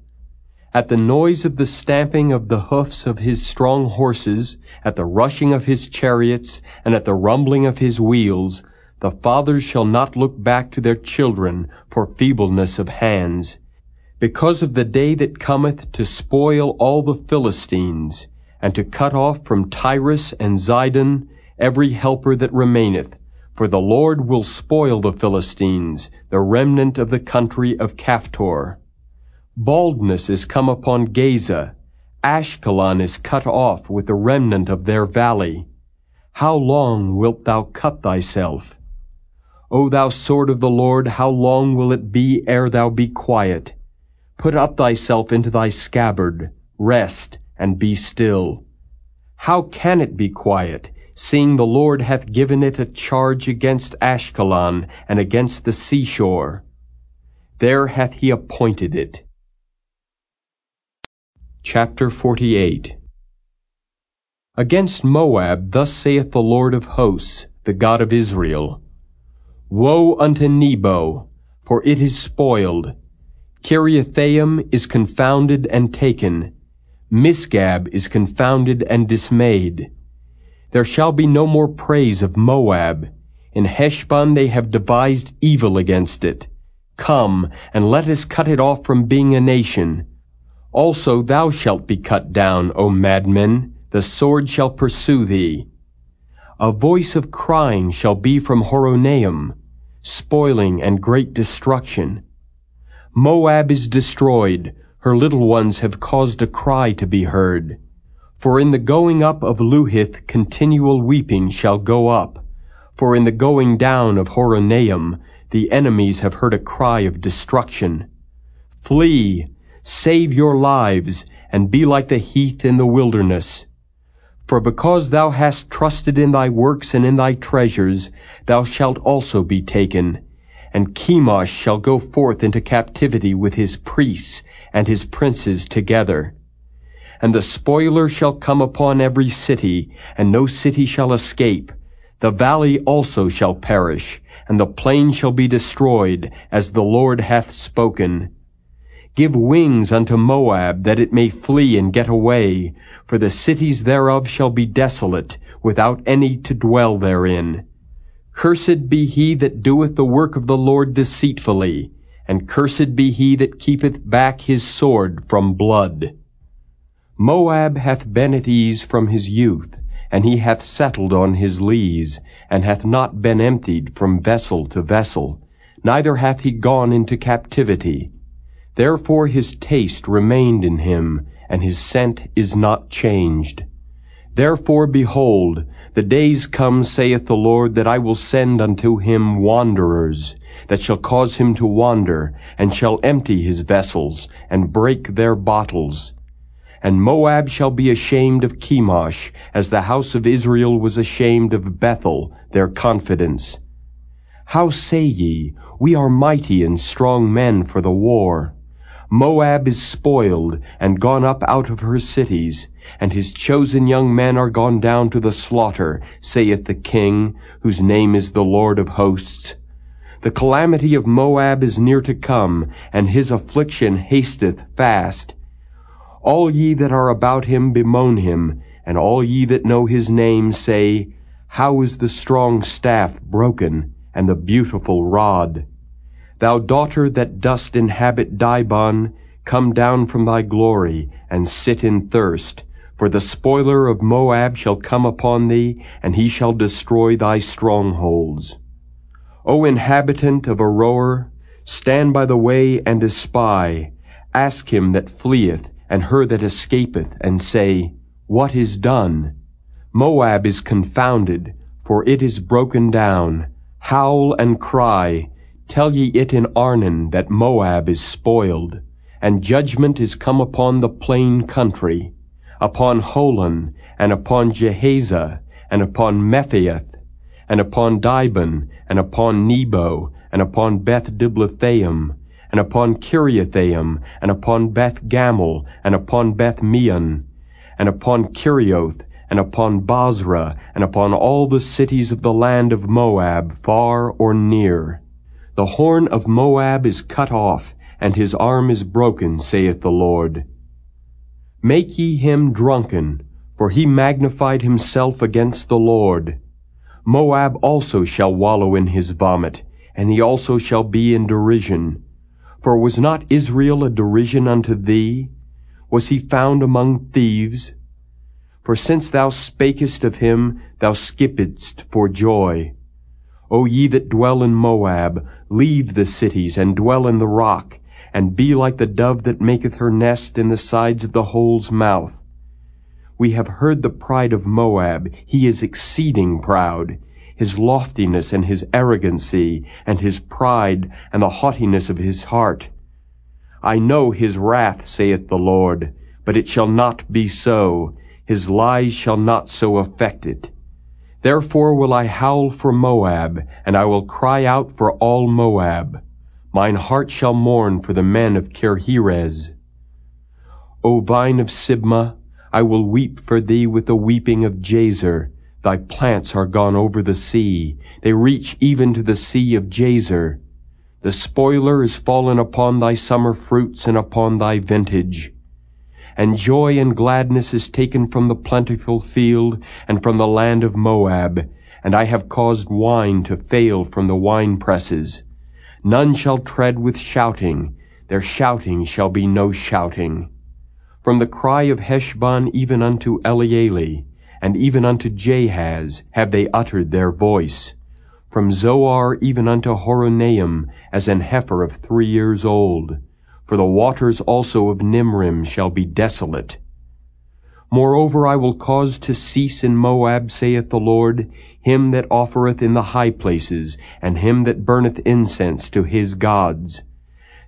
At the noise of the stamping of the hoofs of his strong horses, at the rushing of his chariots, and at the rumbling of his wheels, the fathers shall not look back to their children for feebleness of hands. Because of the day that cometh to spoil all the Philistines, and to cut off from Tyrus and Zidon every helper that remaineth, For the Lord will spoil the Philistines, the remnant of the country of Caphtor. Baldness is come upon Gaza. Ashkelon is cut off with the remnant of their valley. How long wilt thou cut thyself? O thou sword of the Lord, how long will it be ere thou be quiet? Put up thyself into thy scabbard, rest, and be still. How can it be quiet, seeing the Lord hath given it a charge against Ashkelon and against the seashore? There hath he appointed it. Chapter 48 Against Moab thus saith the Lord of hosts, the God of Israel, Woe unto Nebo, for it is spoiled. Kiriathaim is confounded and taken. Misgab is confounded and dismayed. There shall be no more praise of Moab. In Heshbon they have devised evil against it. Come, and let us cut it off from being a nation. Also thou shalt be cut down, O madmen, the sword shall pursue thee. A voice of crying shall be from Horonaim, spoiling and great destruction. Moab is destroyed, her little ones have caused a cry to be heard. For in the going up of Luhith continual weeping shall go up. For in the going down of Horonaim the enemies have heard a cry of destruction. Flee, save your lives, and be like the heath in the wilderness. For because thou hast trusted in thy works and in thy treasures, thou shalt also be taken. And Chemosh shall go forth into captivity with his priests and his princes together. And the spoiler shall come upon every city, and no city shall escape. The valley also shall perish, and the plain shall be destroyed, as the Lord hath spoken. Give wings unto Moab, that it may flee and get away, for the cities thereof shall be desolate, without any to dwell therein. Cursed be he that doeth the work of the Lord deceitfully, and cursed be he that keepeth back his sword from blood. Moab hath been at ease from his youth, and he hath settled on his lees, and hath not been emptied from vessel to vessel, neither hath he gone into captivity. Therefore his taste remained in him, and his scent is not changed. Therefore, behold, the days come, saith the Lord, that I will send unto him wanderers, that shall cause him to wander, and shall empty his vessels, and break their bottles. And Moab shall be ashamed of Chemosh, as the house of Israel was ashamed of Bethel, their confidence. How say ye, We are mighty and strong men for the war? Moab is spoiled and gone up out of her cities, and his chosen young men are gone down to the slaughter, saith the king, whose name is the Lord of hosts. The calamity of Moab is near to come, and his affliction hasteth fast. All ye that are about him bemoan him, and all ye that know his name say, How is the strong staff broken, and the beautiful rod? Thou daughter that dost inhabit Dibon, come down from thy glory, and sit in thirst. For the spoiler of Moab shall come upon thee, and he shall destroy thy strongholds. O inhabitant of Aroer, stand by the way and espy. Ask him that fleeth, and her that escapeth, and say, What is done? Moab is confounded, for it is broken down. Howl and cry, Tell ye it in Arnon that Moab is spoiled, and judgment is come upon the plain country, upon Holon, and upon Jahazah, and upon Mephaath, and upon Dibon, and upon Nebo, and upon Beth Diblathaim, and upon Kiriathaim, and upon Beth Gamul, and upon Beth Meon, and upon Kerioth, and upon Bozrah, and upon all the cities of the land of Moab, far or near. The horn of Moab is cut off, and his arm is broken, saith the Lord. Make ye him drunken, for he magnified himself against the Lord. Moab also shall wallow in his vomit, and he also shall be in derision. For was not Israel a derision unto thee? Was he found among thieves? For since thou spakest of him, thou skippedst for joy. O ye that dwell in Moab, leave the cities, and dwell in the rock, and be like the dove that maketh her nest in the sides of the hole's mouth. We have heard the pride of Moab, he is exceeding proud, his loftiness and his arrogancy, and his pride, and the haughtiness of his heart. I know his wrath, saith the Lord, but it shall not be so. His lies shall not so affect it. Therefore will I howl for Moab, and I will cry out for all Moab. Mine heart shall mourn for the men of Kirheres. O vine of Sibmah, I will weep for thee with the weeping of Jazer. Thy plants are gone over the sea. They reach even to the sea of Jazer. The spoiler is fallen upon thy summer fruits and upon thy vintage and joy and gladness is taken from the plentiful field and from the land of Moab, and I have caused wine to fail from the wine presses. None shall tread with shouting, their shouting shall be no shouting. From the cry of Heshbon even unto Elealeh, and even unto Jahaz have they uttered their voice. From Zoar even unto Horonaim, as an heifer of three years old for the waters also of Nimrim shall be desolate. Moreover, I will cause to cease in Moab, saith the Lord, him that offereth in the high places, and him that burneth incense to his gods.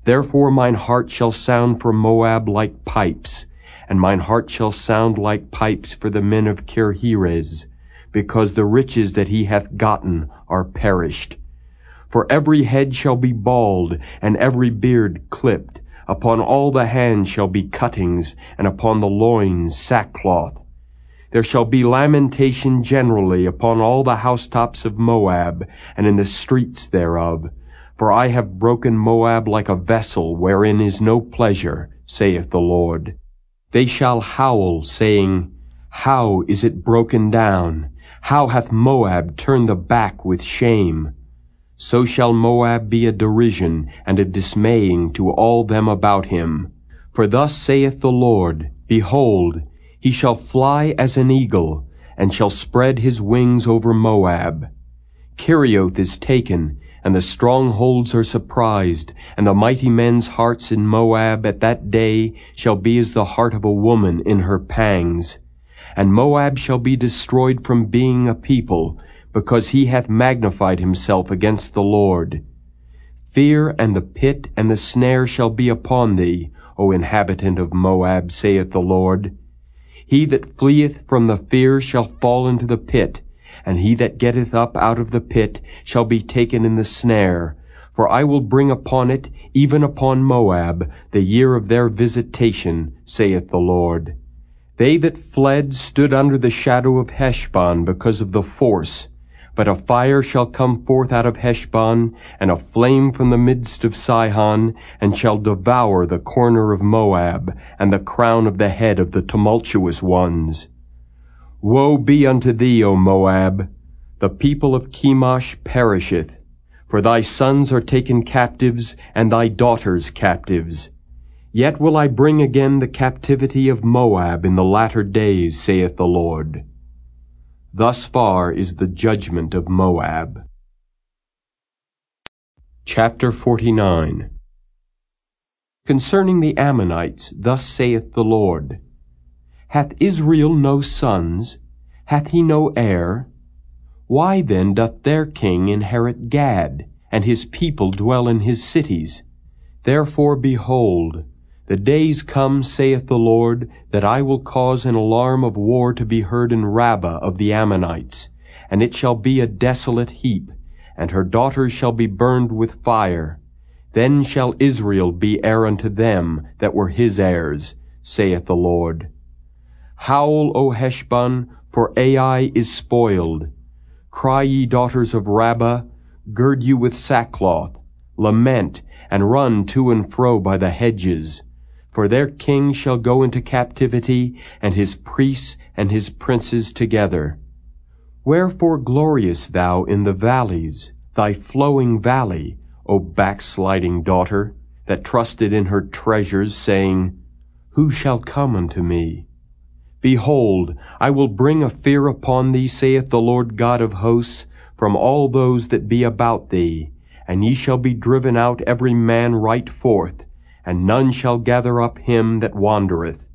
Therefore mine heart shall sound for Moab like pipes, and mine heart shall sound like pipes for the men of Kirheres, because the riches that he hath gotten are perished. For every head shall be bald, and every beard clipped, Upon all the hands shall be cuttings, and upon the loins sackcloth. There shall be lamentation generally upon all the housetops of Moab, and in the streets thereof. For I have broken Moab like a vessel wherein is no pleasure, saith the Lord. They shall howl, saying, How is it broken down? How hath Moab turned the back with shame? So shall Moab be a derision and a dismaying to all them about him. For thus saith the Lord, Behold, he shall fly as an eagle, and shall spread his wings over Moab. Kerioth is taken, and the strongholds are surprised, and the mighty men's hearts in Moab at that day shall be as the heart of a woman in her pangs. And Moab shall be destroyed from being a people, because he hath magnified himself against the Lord. Fear and the pit and the snare shall be upon thee, O inhabitant of Moab, saith the Lord. He that fleeth from the fear shall fall into the pit, and he that getteth up out of the pit shall be taken in the snare. For I will bring upon it, even upon Moab, the year of their visitation, saith the Lord. They that fled stood under the shadow of Heshbon because of the force, but a fire shall come forth out of Heshbon, and a flame from the midst of Sihon, and shall devour the corner of Moab, and the crown of the head of the tumultuous ones. Woe be unto thee, O Moab! The people of Chemosh perisheth, for thy sons are taken captives, and thy daughters captives. Yet will I bring again the captivity of Moab in the latter days, saith the Lord. Thus far is the judgment of Moab. Chapter 49 Concerning the Ammonites, thus saith the Lord, Hath Israel no sons? Hath he no heir? Why then doth their king inherit Gad, and his people dwell in his cities? Therefore behold, the days come, saith the Lord, that I will cause an alarm of war to be heard in Rabbah of the Ammonites, and it shall be a desolate heap, and her daughters shall be burned with fire. Then shall Israel be heir unto them that were his heirs, saith the Lord. Howl, O Heshbon, for Ai is spoiled. Cry ye daughters of Rabbah, gird you with sackcloth, lament, and run to and fro by the hedges. For their king shall go into captivity, and his priests and his princes together. Wherefore gloriest thou in the valleys, thy flowing valley, O backsliding daughter, that trusted in her treasures, saying, Who shall come unto me? Behold, I will bring a fear upon thee, saith the Lord God of hosts, from all those that be about thee, and ye shall be driven out every man right forth, and none shall gather up him that wandereth.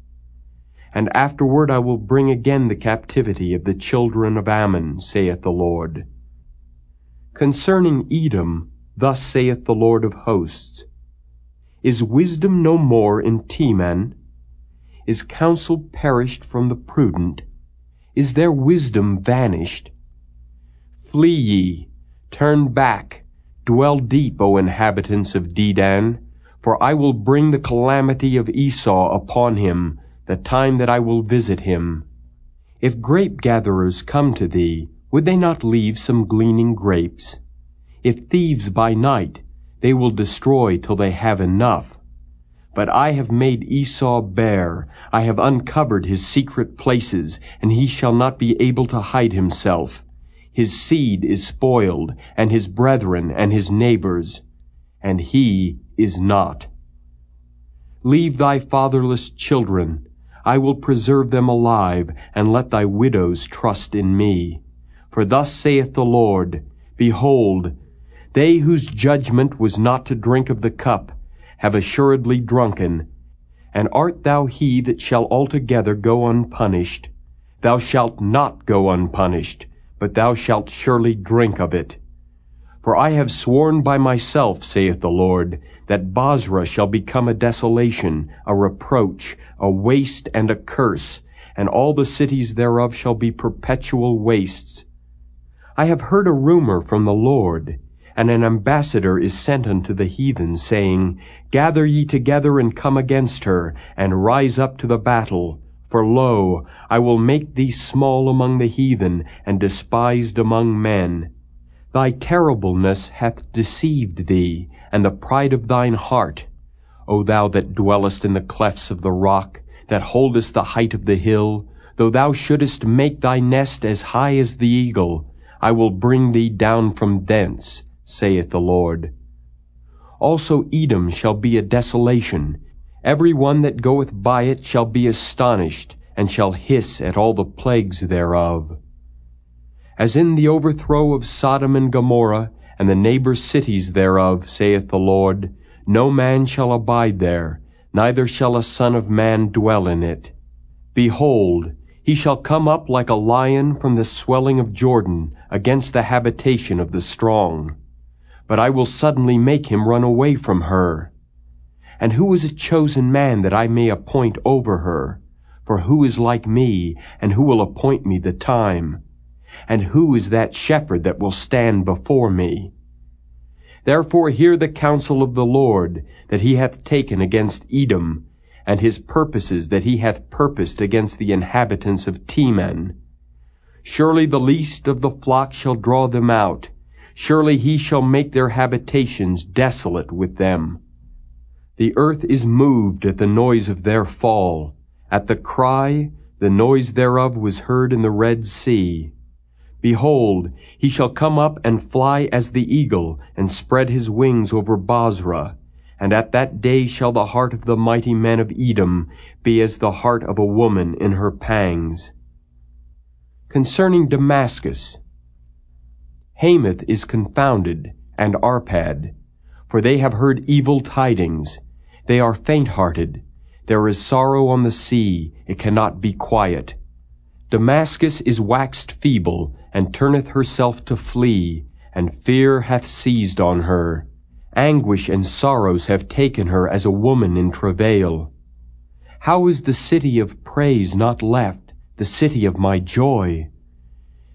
And afterward I will bring again the captivity of the children of Ammon, saith the Lord. Concerning Edom, thus saith the Lord of hosts, Is wisdom no more in Teman? Is counsel perished from the prudent? Is their wisdom vanished? Flee ye, turn back, dwell deep, O inhabitants of Dedan, for I will bring the calamity of Esau upon him, the time that I will visit him. If grape gatherers come to thee, would they not leave some gleaning grapes? If thieves by night, they will destroy till they have enough. But I have made Esau bare, I have uncovered his secret places, and he shall not be able to hide himself. His seed is spoiled, and his brethren and his neighbors, and he is not. Leave thy fatherless children. I will preserve them alive, and let thy widows trust in me. For thus saith the Lord, Behold, they whose judgment was not to drink of the cup have assuredly drunken. And art thou he that shall altogether go unpunished? Thou shalt not go unpunished, but thou shalt surely drink of it. For I have sworn by myself, saith the Lord, that Bozrah shall become a desolation, a reproach, a waste, and a curse, and all the cities thereof shall be perpetual wastes. I have heard a rumor from the Lord, and an ambassador is sent unto the heathen, saying, Gather ye together and come against her, and rise up to the battle. For lo, I will make thee small among the heathen, and despised among men. Thy terribleness hath deceived thee, and the pride of thine heart. O thou that dwellest in the clefts of the rock, that holdest the height of the hill, though thou shouldest make thy nest as high as the eagle, I will bring thee down from thence, saith the Lord. Also Edom shall be a desolation, Every one that goeth by it shall be astonished, and shall hiss at all the plagues thereof. As in the overthrow of Sodom and Gomorrah, and the neighbor cities thereof, saith the Lord, no man shall abide there, neither shall a son of man dwell in it. Behold, he shall come up like a lion from the swelling of Jordan against the habitation of the strong. But I will suddenly make him run away from her. And who is a chosen man that I may appoint over her? For who is like me, and who will appoint me the time? And who is that shepherd that will stand before me? Therefore hear the counsel of the Lord that he hath taken against Edom, and his purposes that he hath purposed against the inhabitants of Teman. Surely the least of the flock shall draw them out. Surely he shall make their habitations desolate with them. The earth is moved at the noise of their fall. At the cry, the noise thereof was heard in the Red Sea. Behold, he shall come up and fly as the eagle, and spread his wings over Bozrah. And at that day shall the heart of the mighty men of Edom be as the heart of a woman in her pangs. Concerning Damascus, Hamath is confounded, and Arpad, for they have heard evil tidings. They are faint-hearted. There is sorrow on the sea, it cannot be quiet. Damascus is waxed feeble, and turneth herself to flee, and fear hath seized on her. Anguish and sorrows have taken her as a woman in travail. How is the city of praise not left, the city of my joy?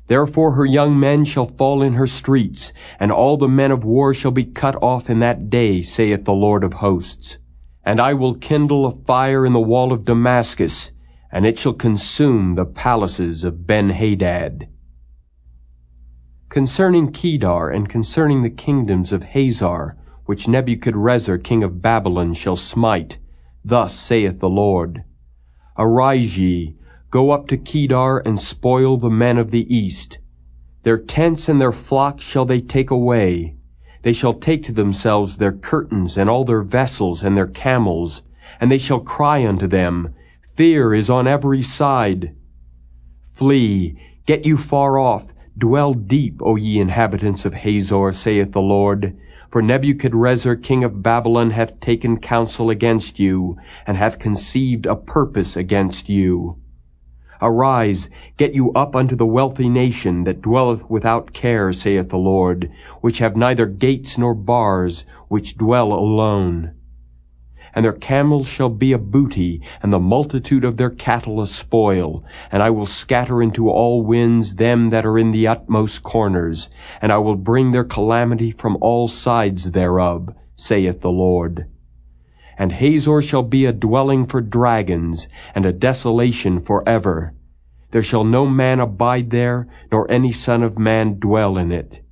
Therefore her young men shall fall in her streets, and all the men of war shall be cut off in that day, saith the Lord of hosts. And I will kindle a fire in the wall of Damascus, and it shall consume the palaces of Ben-Hadad. Concerning Kedar and concerning the kingdoms of Hazor, which Nebuchadrezzar king of Babylon shall smite, thus saith the Lord, Arise ye, go up to Kedar and spoil the men of the east. Their tents and their flocks shall they take away, they shall take to themselves their curtains and all their vessels and their camels, and they shall cry unto them, Fear is on every side. Flee, get you far off, Dwell deep, O ye inhabitants of Hazor, saith the Lord. For Nebuchadrezzar king of Babylon hath taken counsel against you, and hath conceived a purpose against you. Arise, get you up unto the wealthy nation that dwelleth without care, saith the Lord, which have neither gates nor bars, which dwell alone and their camels shall be a booty, and the multitude of their cattle a spoil. And I will scatter into all winds them that are in the utmost corners, and I will bring their calamity from all sides thereof, saith the Lord. And Hazor shall be a dwelling for dragons, and a desolation for ever. There shall no man abide there, nor any son of man dwell in it.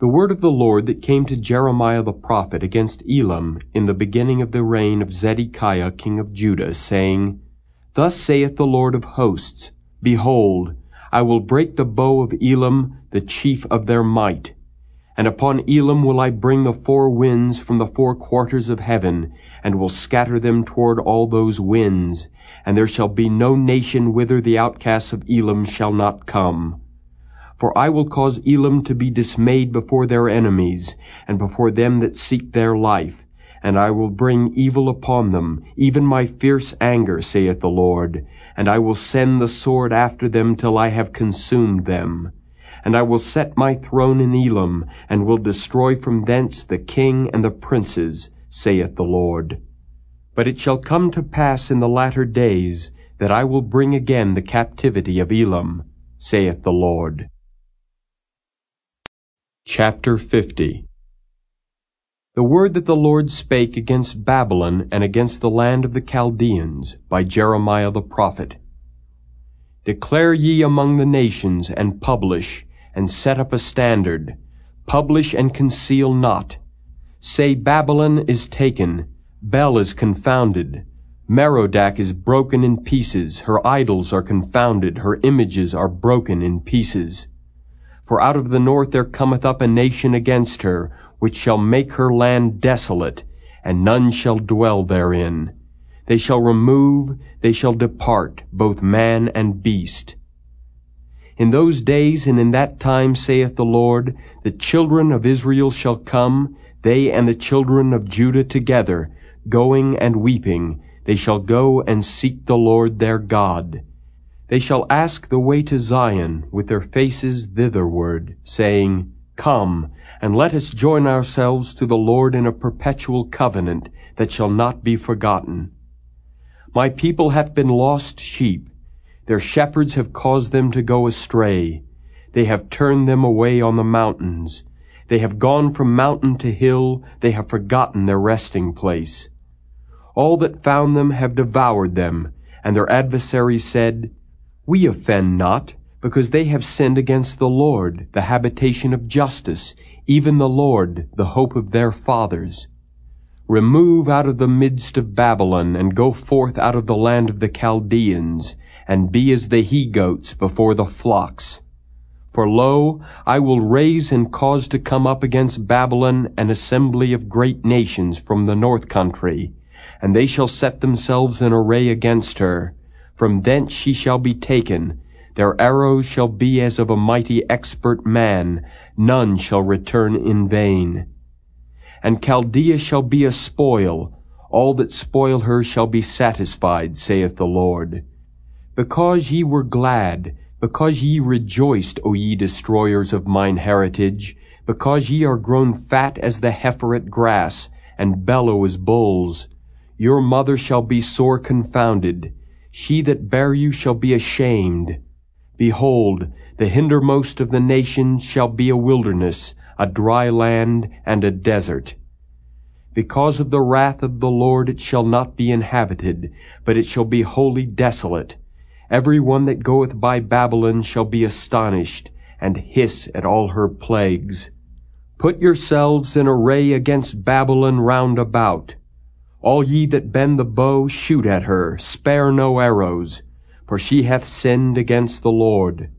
The word of the Lord that came to Jeremiah the prophet against Elam in the beginning of the reign of Zedekiah king of Judah, saying, Thus saith the Lord of hosts, Behold, I will break the bow of Elam, the chief of their might. And upon Elam will I bring the four winds from the four quarters of heaven, and will scatter them toward all those winds. And there shall be no nation whither the outcasts of Elam shall not come. For I will cause Elam to be dismayed before their enemies, and before them that seek their life. And I will bring evil upon them, even my fierce anger, saith the Lord. And I will send the sword after them till I have consumed them. And I will set my throne in Elam, and will destroy from thence the king and the princes, saith the Lord. But it shall come to pass in the latter days, that I will bring again the captivity of Elam, saith the Lord. Chapter 50 The word that the Lord spake against Babylon and against the land of the Chaldeans by Jeremiah the prophet. Declare ye among the nations, and publish, and set up a standard. Publish and conceal not. Say Babylon is taken, Bel is confounded. Merodach is broken in pieces, her idols are confounded, her images are broken in pieces. For out of the north there cometh up a nation against her, which shall make her land desolate, and none shall dwell therein. They shall remove, they shall depart, both man and beast. In those days and in that time, saith the Lord, the children of Israel shall come, they and the children of Judah together, going and weeping. They shall go and seek the Lord their God. They shall ask the way to Zion with their faces thitherward, saying, Come, and let us join ourselves to the Lord in a perpetual covenant that shall not be forgotten. My people hath been lost sheep. Their shepherds have caused them to go astray. They have turned them away on the mountains. They have gone from mountain to hill. They have forgotten their resting place. All that found them have devoured them, and their adversaries said, we offend not, because they have sinned against the Lord, the habitation of justice, even the Lord, the hope of their fathers. Remove out of the midst of Babylon, and go forth out of the land of the Chaldeans, and be as the he-goats before the flocks. For lo, I will raise and cause to come up against Babylon an assembly of great nations from the north country, and they shall set themselves in array against her, from thence she shall be taken. Their arrows shall be as of a mighty expert man. None shall return in vain. And Chaldea shall be a spoil. All that spoil her shall be satisfied, saith the Lord. Because ye were glad, because ye rejoiced, O ye destroyers of mine heritage, because ye are grown fat as the heifer at grass, and bellow as bulls, your mother shall be sore confounded. She that bare you shall be ashamed. Behold, the hindermost of the nations shall be a wilderness, a dry land, and a desert. Because of the wrath of the Lord it shall not be inhabited, but it shall be wholly desolate. Every one that goeth by Babylon shall be astonished, and hiss at all her plagues. Put yourselves in array against Babylon round about. All ye that bend the bow, shoot at her, spare no arrows, for she hath sinned against the Lord.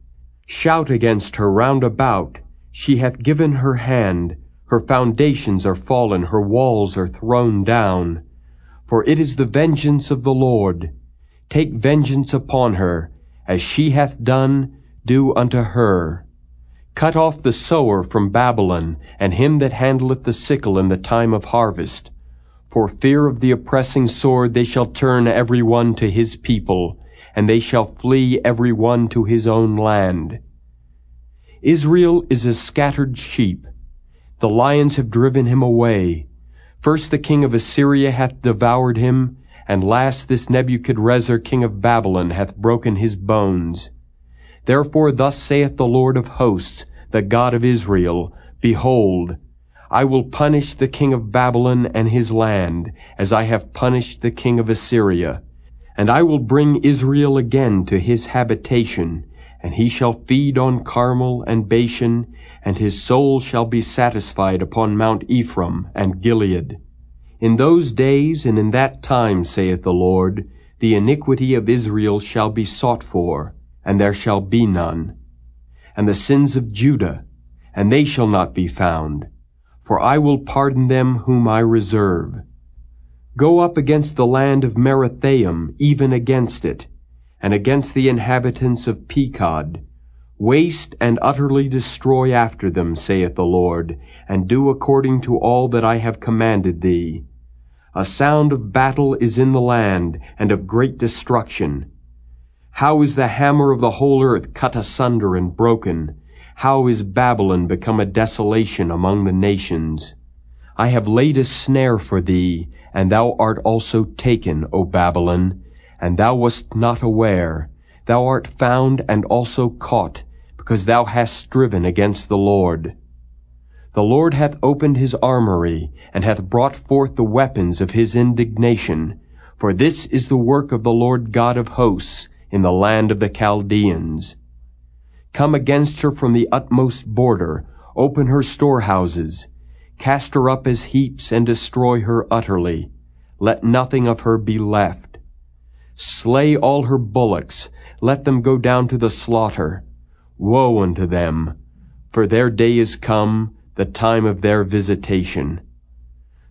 Shout against her round about, she hath given her hand, her foundations are fallen, her walls are thrown down. For it is the vengeance of the Lord. Take vengeance upon her, as she hath done, do unto her. Cut off the sower from Babylon, and him that handleth the sickle in the time of harvest. For fear of the oppressing sword they shall turn every one to his people, and they shall flee every one to his own land. Israel is a scattered sheep. The lions have driven him away. First the king of Assyria hath devoured him, and last this Nebuchadrezzar king of Babylon hath broken his bones. Therefore thus saith the Lord of hosts, the God of Israel, Behold, I will punish the king of Babylon and his land, as I have punished the king of Assyria. And I will bring Israel again to his habitation, and he shall feed on Carmel and Bashan, and his soul shall be satisfied upon Mount Ephraim and Gilead. In those days and in that time, saith the Lord, the iniquity of Israel shall be sought for, and there shall be none. And the sins of Judah, and they shall not be found, for I will pardon them whom I reserve. Go up against the land of Merathaim, even against it, and against the inhabitants of Pekod. Waste and utterly destroy after them, saith the Lord, and do according to all that I have commanded thee. A sound of battle is in the land, and of great destruction. How is the hammer of the whole earth cut asunder and broken? How is Babylon become a desolation among the nations? I have laid a snare for thee, and thou art also taken, O Babylon, and thou wast not aware. Thou art found and also caught, because thou hast striven against the Lord. The Lord hath opened his armory, and hath brought forth the weapons of his indignation. For this is the work of the Lord God of hosts, in the land of the Chaldeans. Come against her from the utmost border, open her storehouses, cast her up as heaps, and destroy her utterly. Let nothing of her be left. Slay all her bullocks, let them go down to the slaughter. Woe unto them, for their day is come, the time of their visitation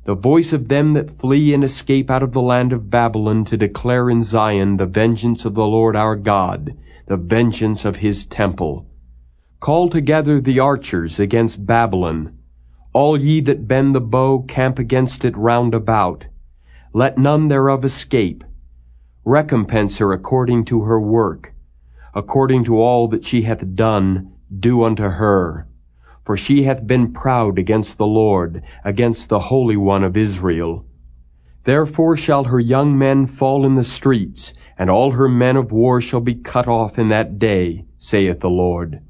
the voice of them that flee and escape out of the land of Babylon to declare in Zion the vengeance of the Lord our God, the vengeance of his temple. Call together the archers against Babylon. All ye that bend the bow camp against it round about. Let none thereof escape. Recompense her according to her work. According to all that she hath done, do unto her for she hath been proud against the Lord, against the Holy One of Israel. Therefore shall her young men fall in the streets, and all her men of war shall be cut off in that day, saith the Lord.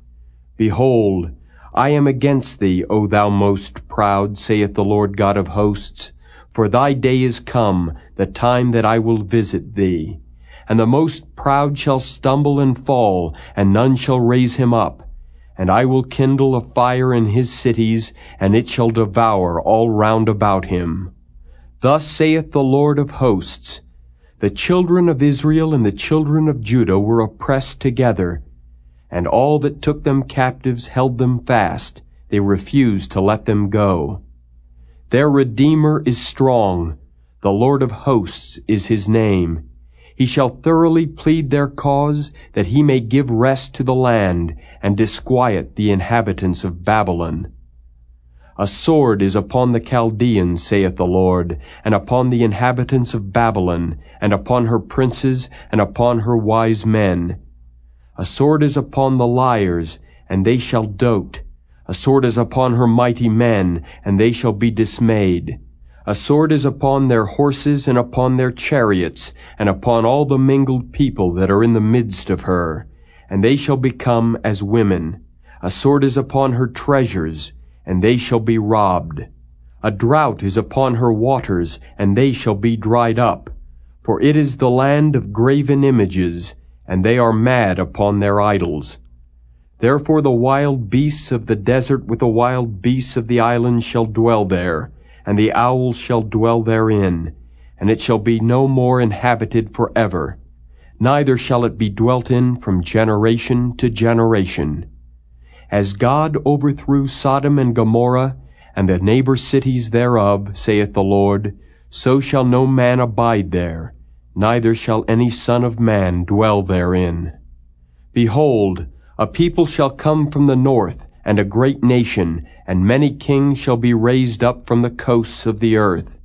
Behold, I am against thee, O thou most proud, saith the Lord God of hosts. For thy day is come, the time that I will visit thee. And the most proud shall stumble and fall, and none shall raise him up and I will kindle a fire in his cities, and it shall devour all round about him. Thus saith the Lord of hosts, The children of Israel and the children of Judah were oppressed together, and all that took them captives held them fast, they refused to let them go. Their Redeemer is strong, the Lord of hosts is his name. He shall thoroughly plead their cause, that he may give rest to the land, and disquiet the inhabitants of Babylon. A sword is upon the Chaldeans, saith the Lord, and upon the inhabitants of Babylon, and upon her princes, and upon her wise men. A sword is upon the liars, and they shall dote. A sword is upon her mighty men, and they shall be dismayed. A sword is upon their horses and upon their chariots, and upon all the mingled people that are in the midst of her. And they shall become as women. A sword is upon her treasures, and they shall be robbed. A drought is upon her waters, and they shall be dried up. For it is the land of graven images, and they are mad upon their idols. Therefore the wild beasts of the desert with the wild beasts of the islands shall dwell there, and the owls shall dwell therein, and it shall be no more inhabited for ever, neither shall it be dwelt in from generation to generation. As God overthrew Sodom and Gomorrah, and the neighbor cities thereof, saith the Lord, so shall no man abide there, neither shall any son of man dwell therein. Behold, A people shall come from the north, and a great nation, and many kings shall be raised up from the coasts of the earth.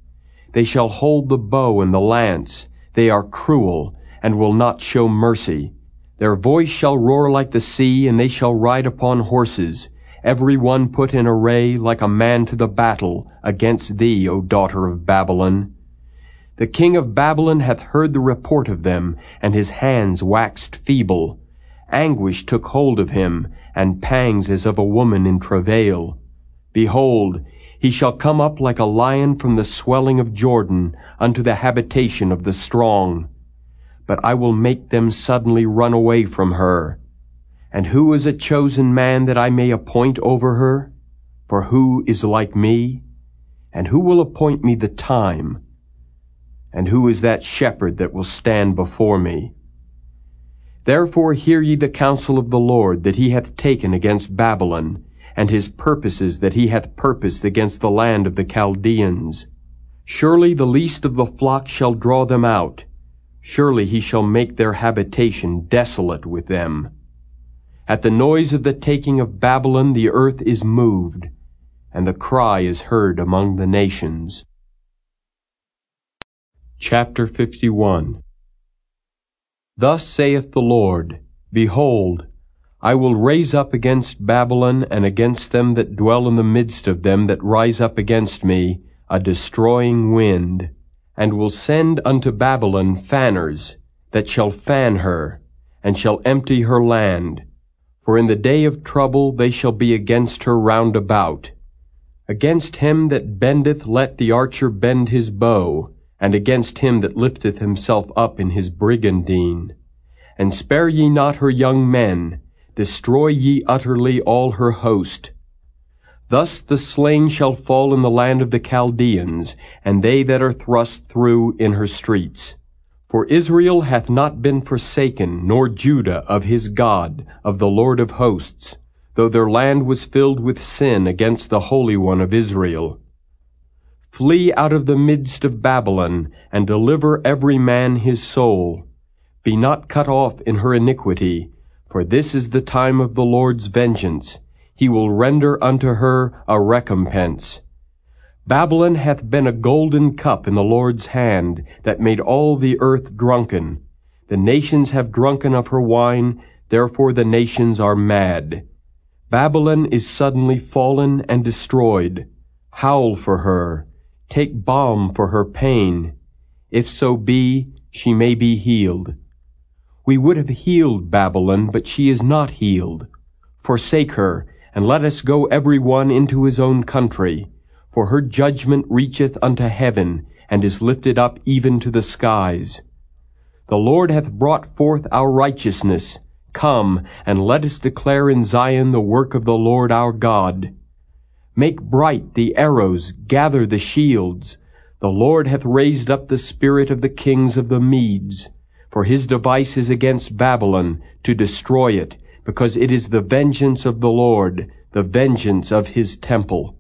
They shall hold the bow and the lance. They are cruel, and will not show mercy. Their voice shall roar like the sea, and they shall ride upon horses, every one put in array like a man to the battle against thee, O daughter of Babylon. The king of Babylon hath heard the report of them, and his hands waxed feeble. Anguish took hold of him, and pangs as of a woman in travail. Behold, he shall come up like a lion from the swelling of Jordan unto the habitation of the strong but I will make them suddenly run away from her. And who is a chosen man that I may appoint over her? For who is like me? And who will appoint me the time? And who is that shepherd that will stand before me? Therefore hear ye the counsel of the Lord that he hath taken against Babylon, and his purposes that he hath purposed against the land of the Chaldeans. Surely the least of the flock shall draw them out, Surely he shall make their habitation desolate with them. At the noise of the taking of Babylon the earth is moved, and the cry is heard among the nations. Chapter 51 Thus saith the Lord, Behold, I will raise up against Babylon and against them that dwell in the midst of them that rise up against me a destroying wind and will send unto Babylon fanners, that shall fan her, and shall empty her land. For in the day of trouble they shall be against her round about. Against him that bendeth let the archer bend his bow, and against him that lifteth himself up in his brigandine. And spare ye not her young men, destroy ye utterly all her host, Thus the slain shall fall in the land of the Chaldeans, and they that are thrust through in her streets. For Israel hath not been forsaken, nor Judah of his God, of the Lord of hosts, though their land was filled with sin against the Holy One of Israel. Flee out of the midst of Babylon, and deliver every man his soul. Be not cut off in her iniquity, for this is the time of the Lord's vengeance he will render unto her a recompense. Babylon hath been a golden cup in the Lord's hand, that made all the earth drunken. The nations have drunken of her wine, therefore the nations are mad. Babylon is suddenly fallen and destroyed. Howl for her. Take balm for her pain. If so be, she may be healed. We would have healed Babylon, but she is not healed. Forsake her, and let us go every one into his own country. For her judgment reacheth unto heaven, and is lifted up even to the skies. The Lord hath brought forth our righteousness. Come, and let us declare in Zion the work of the Lord our God. Make bright the arrows, gather the shields. The Lord hath raised up the spirit of the kings of the Medes. For his device is against Babylon, to destroy it, because it is the vengeance of the Lord, the vengeance of his temple.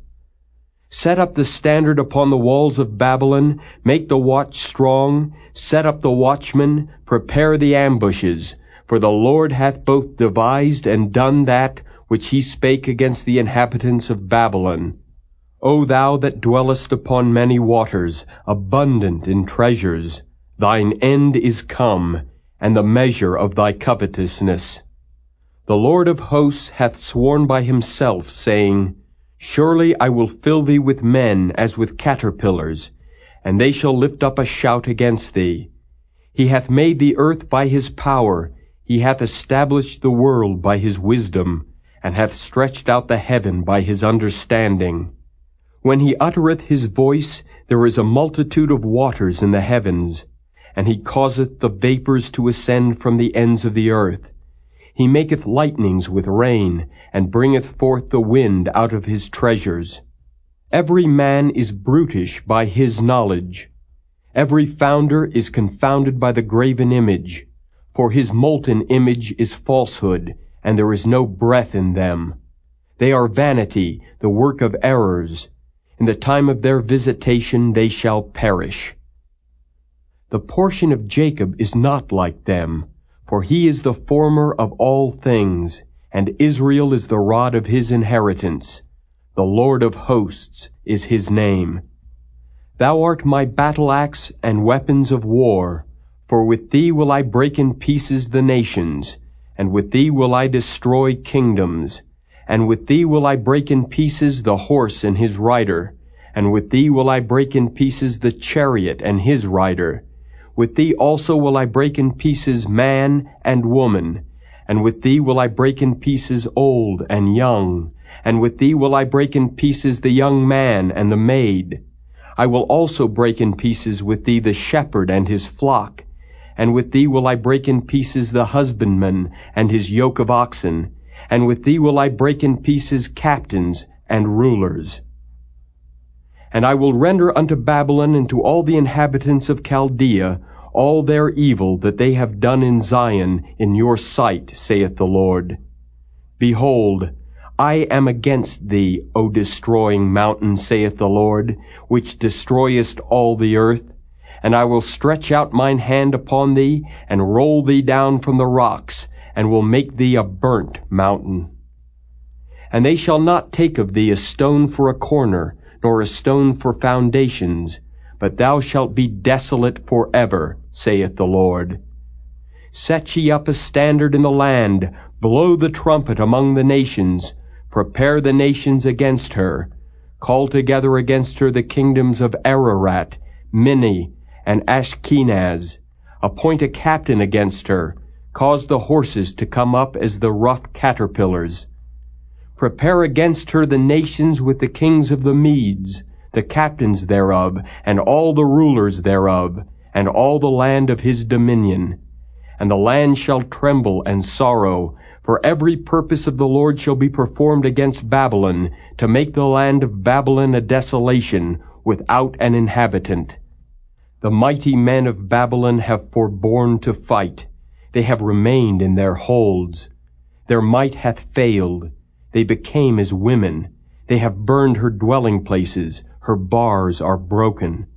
Set up the standard upon the walls of Babylon, make the watch strong, set up the watchmen, prepare the ambushes, for the Lord hath both devised and done that which he spake against the inhabitants of Babylon. O thou that dwellest upon many waters, abundant in treasures, thine end is come, and the measure of thy covetousness. The Lord of hosts hath sworn by himself, saying, Surely I will fill thee with men as with caterpillars, and they shall lift up a shout against thee. He hath made the earth by his power, he hath established the world by his wisdom, and hath stretched out the heaven by his understanding. When he uttereth his voice, there is a multitude of waters in the heavens, and he causeth the vapors to ascend from the ends of the earth. He maketh lightnings with rain, and bringeth forth the wind out of his treasures. Every man is brutish by his knowledge. Every founder is confounded by the graven image. For his molten image is falsehood, and there is no breath in them. They are vanity, the work of errors. In the time of their visitation they shall perish. The portion of Jacob is not like them, for he is the former of all things, and Israel is the rod of his inheritance. The Lord of hosts is his name. Thou art my battle axe and weapons of war, for with thee will I break in pieces the nations, and with thee will I destroy kingdoms, and with thee will I break in pieces the horse and his rider, and with thee will I break in pieces the chariot and his rider. With thee also will I break in pieces man and woman, and with thee will I break in pieces old and young, and with thee will I break in pieces the young man and the maid. I will also break in pieces with thee the shepherd and his flock, and with thee will I break in pieces the husbandman and his yoke of oxen, and with thee will I break in pieces captains and rulers. And I will render unto Babylon and to all the inhabitants of Chaldea all their evil that they have done in Zion in your sight, saith the Lord. Behold, I am against thee, O destroying mountain, saith the Lord, which destroyest all the earth. And I will stretch out mine hand upon thee, and roll thee down from the rocks, and will make thee a burnt mountain. And they shall not take of thee a stone for a corner, nor a stone for foundations, but thou shalt be desolate for ever, saith the Lord. Set ye up a standard in the land, blow the trumpet among the nations, prepare the nations against her, call together against her the kingdoms of Ararat, Minni, and Ashkenaz, appoint a captain against her, cause the horses to come up as the rough caterpillars. Prepare against her the nations with the kings of the Medes, the captains thereof, and all the rulers thereof, and all the land of his dominion. And the land shall tremble and sorrow, for every purpose of the Lord shall be performed against Babylon, to make the land of Babylon a desolation, without an inhabitant. The mighty men of Babylon have forborne to fight. They have remained in their holds. Their might hath failed. They became as women. They have burned her dwelling places. Her bars are broken.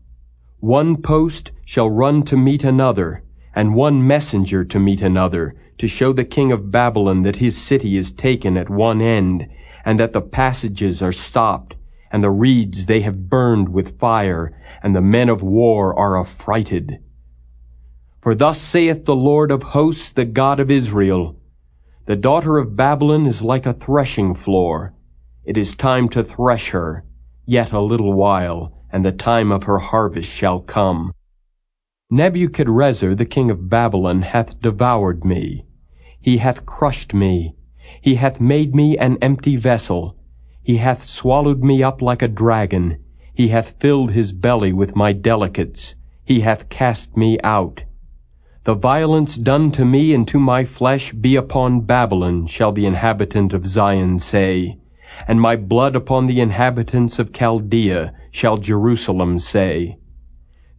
One post shall run to meet another, and one messenger to meet another, to show the king of Babylon that his city is taken at one end, and that the passages are stopped, and the reeds they have burned with fire, and the men of war are affrighted. For thus saith the Lord of hosts, the God of Israel, The daughter of Babylon is like a threshing floor. It is time to thresh her, yet a little while, and the time of her harvest shall come. Nebuchadrezzar the king of Babylon hath devoured me. He hath crushed me. He hath made me an empty vessel. He hath swallowed me up like a dragon. He hath filled his belly with my delicates. He hath cast me out. The violence done to me and to my flesh be upon Babylon, shall the inhabitant of Zion say and my blood upon the inhabitants of Chaldea, shall Jerusalem say.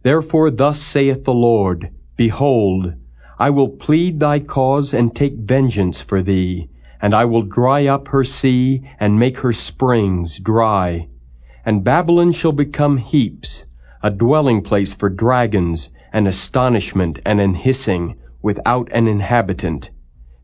Therefore thus saith the Lord, Behold, I will plead thy cause and take vengeance for thee, and I will dry up her sea and make her springs dry. And Babylon shall become heaps, a dwelling place for dragons, an astonishment and an hissing, without an inhabitant.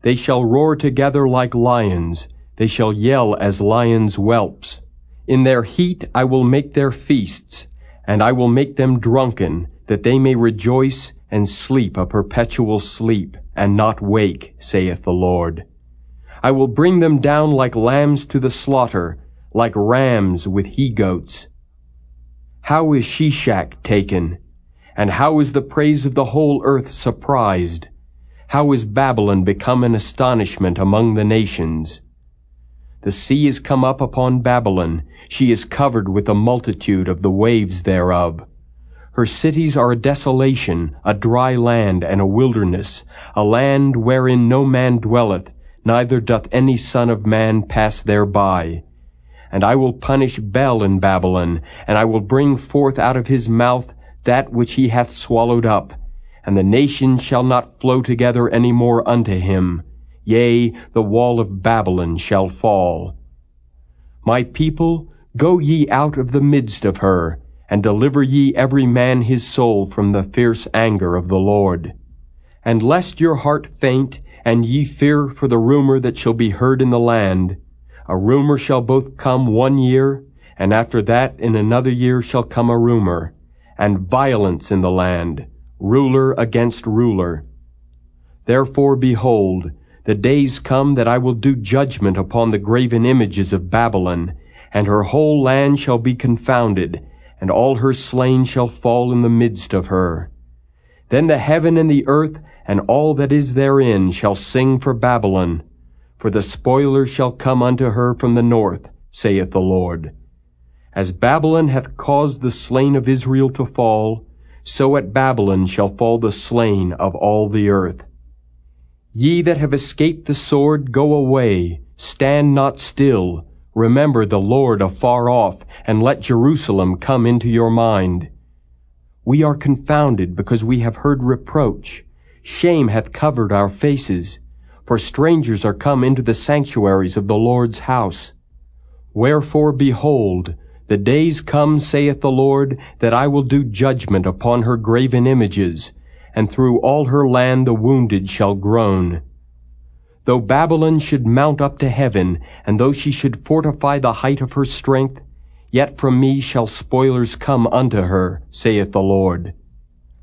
They shall roar together like lions, they shall yell as lions' whelps. In their heat I will make their feasts, and I will make them drunken, that they may rejoice and sleep a perpetual sleep, and not wake, saith the Lord. I will bring them down like lambs to the slaughter, like rams with he-goats. How is Sheshach taken? And how is the praise of the whole earth surprised? How is Babylon become an astonishment among the nations? The sea is come up upon Babylon. She is covered with the multitude of the waves thereof. Her cities are a desolation, a dry land, and a wilderness, a land wherein no man dwelleth, neither doth any son of man pass thereby. And I will punish Bel in Babylon, and I will bring forth out of his mouth that which he hath swallowed up, and the nations shall not flow together any more unto him. Yea, the wall of Babylon shall fall. My people, go ye out of the midst of her, and deliver ye every man his soul from the fierce anger of the Lord. And lest your heart faint, and ye fear for the rumor that shall be heard in the land, a rumor shall both come one year, and after that in another year shall come a rumor, and violence in the land, ruler against ruler. Therefore behold, the days come that I will do judgment upon the graven images of Babylon, and her whole land shall be confounded, and all her slain shall fall in the midst of her. Then the heaven and the earth and all that is therein shall sing for Babylon, for the spoiler shall come unto her from the north, saith the Lord. As Babylon hath caused the slain of Israel to fall, so at Babylon shall fall the slain of all the earth. Ye that have escaped the sword, go away, stand not still, remember the Lord afar off, and let Jerusalem come into your mind. We are confounded because we have heard reproach. Shame hath covered our faces, for strangers are come into the sanctuaries of the Lord's house. Wherefore, behold, the days come, saith the Lord, that I will do judgment upon her graven images, and through all her land the wounded shall groan. Though Babylon should mount up to heaven, and though she should fortify the height of her strength, yet from me shall spoilers come unto her, saith the Lord.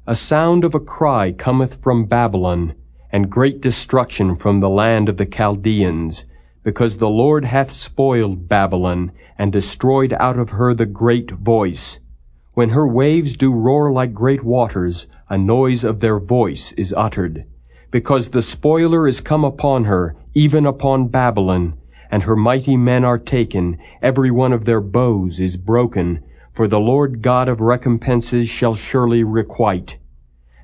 A sound of a cry cometh from Babylon, and great destruction from the land of the Chaldeans, because the Lord hath spoiled Babylon, and destroyed out of her the great voice. When her waves do roar like great waters, a noise of their voice is uttered. Because the spoiler is come upon her, even upon Babylon, and her mighty men are taken, every one of their bows is broken, for the Lord God of recompenses shall surely requite.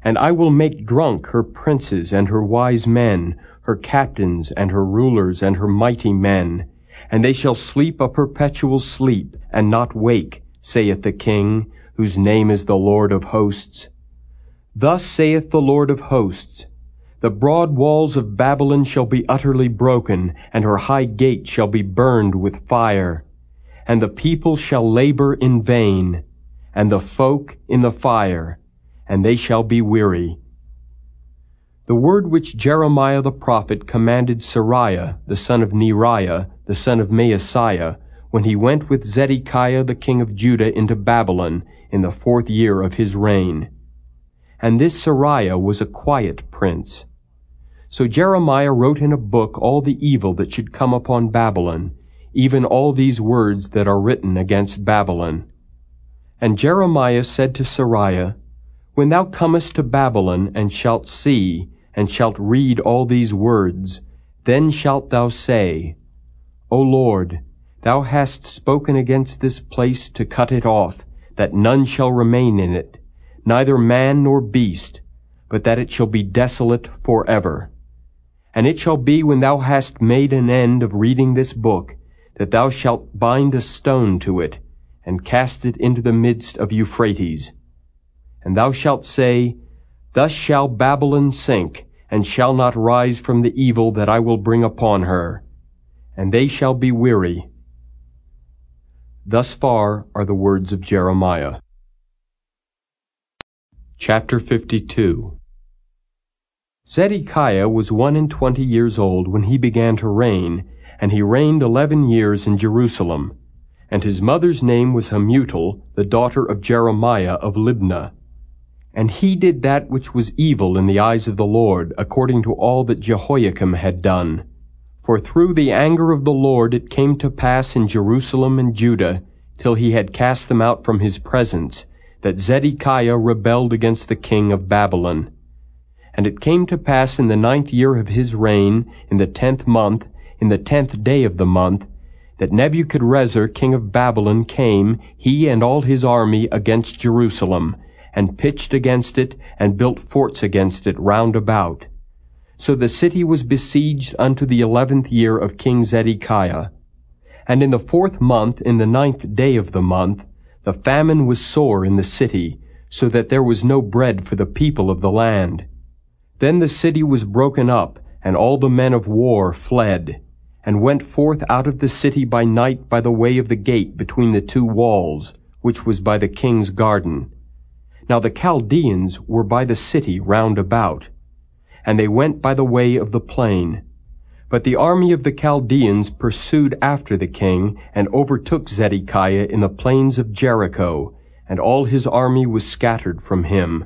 And I will make drunk her princes and her wise men, her captains and her rulers and her mighty men, and they shall sleep a perpetual sleep and not wake, saith the King, whose name is the Lord of hosts. Thus saith the Lord of hosts, The broad walls of Babylon shall be utterly broken, and her high gate shall be burned with fire. And the people shall labor in vain, and the folk in the fire, and they shall be weary. The word which Jeremiah the prophet commanded Seraiah, the son of Neriah, the son of Maaseiah, when he went with Zedekiah the king of Judah into Babylon in the fourth year of his reign. And this Seraiah was a quiet prince. So Jeremiah wrote in a book all the evil that should come upon Babylon, even all these words that are written against Babylon. And Jeremiah said to Seraiah, When thou comest to Babylon and shalt see, and shalt read all these words, then shalt thou say, O Lord, thou hast spoken against this place to cut it off, that none shall remain in it, neither man nor beast, but that it shall be desolate for ever. And it shall be when thou hast made an end of reading this book, that thou shalt bind a stone to it, and cast it into the midst of Euphrates. And thou shalt say, Thus shall Babylon sink, and shall not rise from the evil that I will bring upon her. And they shall be weary. Thus far are the words of Jeremiah. Chapter 52 Zedekiah was one and twenty years old when he began to reign, and he reigned eleven years in Jerusalem. And his mother's name was Hamutal, the daughter of Jeremiah of Libnah. And he did that which was evil in the eyes of the Lord, according to all that Jehoiakim had done. For through the anger of the Lord it came to pass in Jerusalem and Judah, till he had cast them out from his presence, that Zedekiah rebelled against the king of Babylon. And it came to pass in the ninth year of his reign, in the tenth month, in the tenth day of the month, that Nebuchadrezzar king of Babylon came, he and all his army, against Jerusalem, and pitched against it, and built forts against it round about. So the city was besieged unto the eleventh year of King Zedekiah. And in the fourth month, in the ninth day of the month, the famine was sore in the city, so that there was no bread for the people of the land. Then the city was broken up, and all the men of war fled, and went forth out of the city by night by the way of the gate between the two walls, which was by the king's garden. Now the Chaldeans were by the city round about. and they went by the way of the plain. But the army of the Chaldeans pursued after the king, and overtook Zedekiah in the plains of Jericho, and all his army was scattered from him.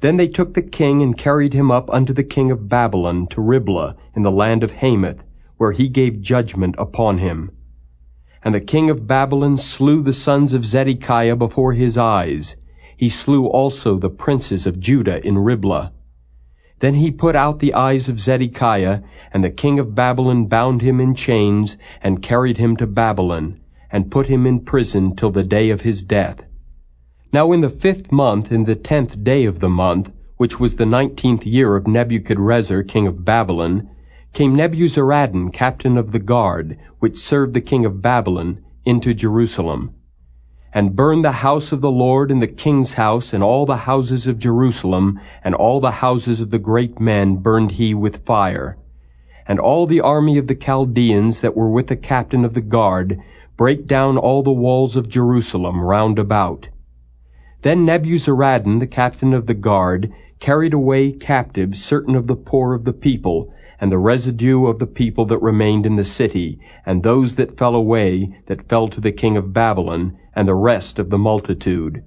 Then they took the king and carried him up unto the king of Babylon to Riblah in the land of Hamath, where he gave judgment upon him. And the king of Babylon slew the sons of Zedekiah before his eyes. He slew also the princes of Judah in Riblah. Then he put out the eyes of Zedekiah, and the king of Babylon bound him in chains, and carried him to Babylon, and put him in prison till the day of his death. Now in the fifth month, in the tenth day of the month, which was the nineteenth year of Nebuchadrezzar king of Babylon, came Nebuzaradan captain of the guard, which served the king of Babylon, into Jerusalem, and burned the house of the Lord and the king's house, and all the houses of Jerusalem, and all the houses of the great men burned he with fire. And all the army of the Chaldeans that were with the captain of the guard brake down all the walls of Jerusalem round about. Then Nebuzaradan, the captain of the guard, carried away captive certain of the poor of the people, and the residue of the people that remained in the city, and those that fell away, that fell to the king of Babylon, and the rest of the multitude.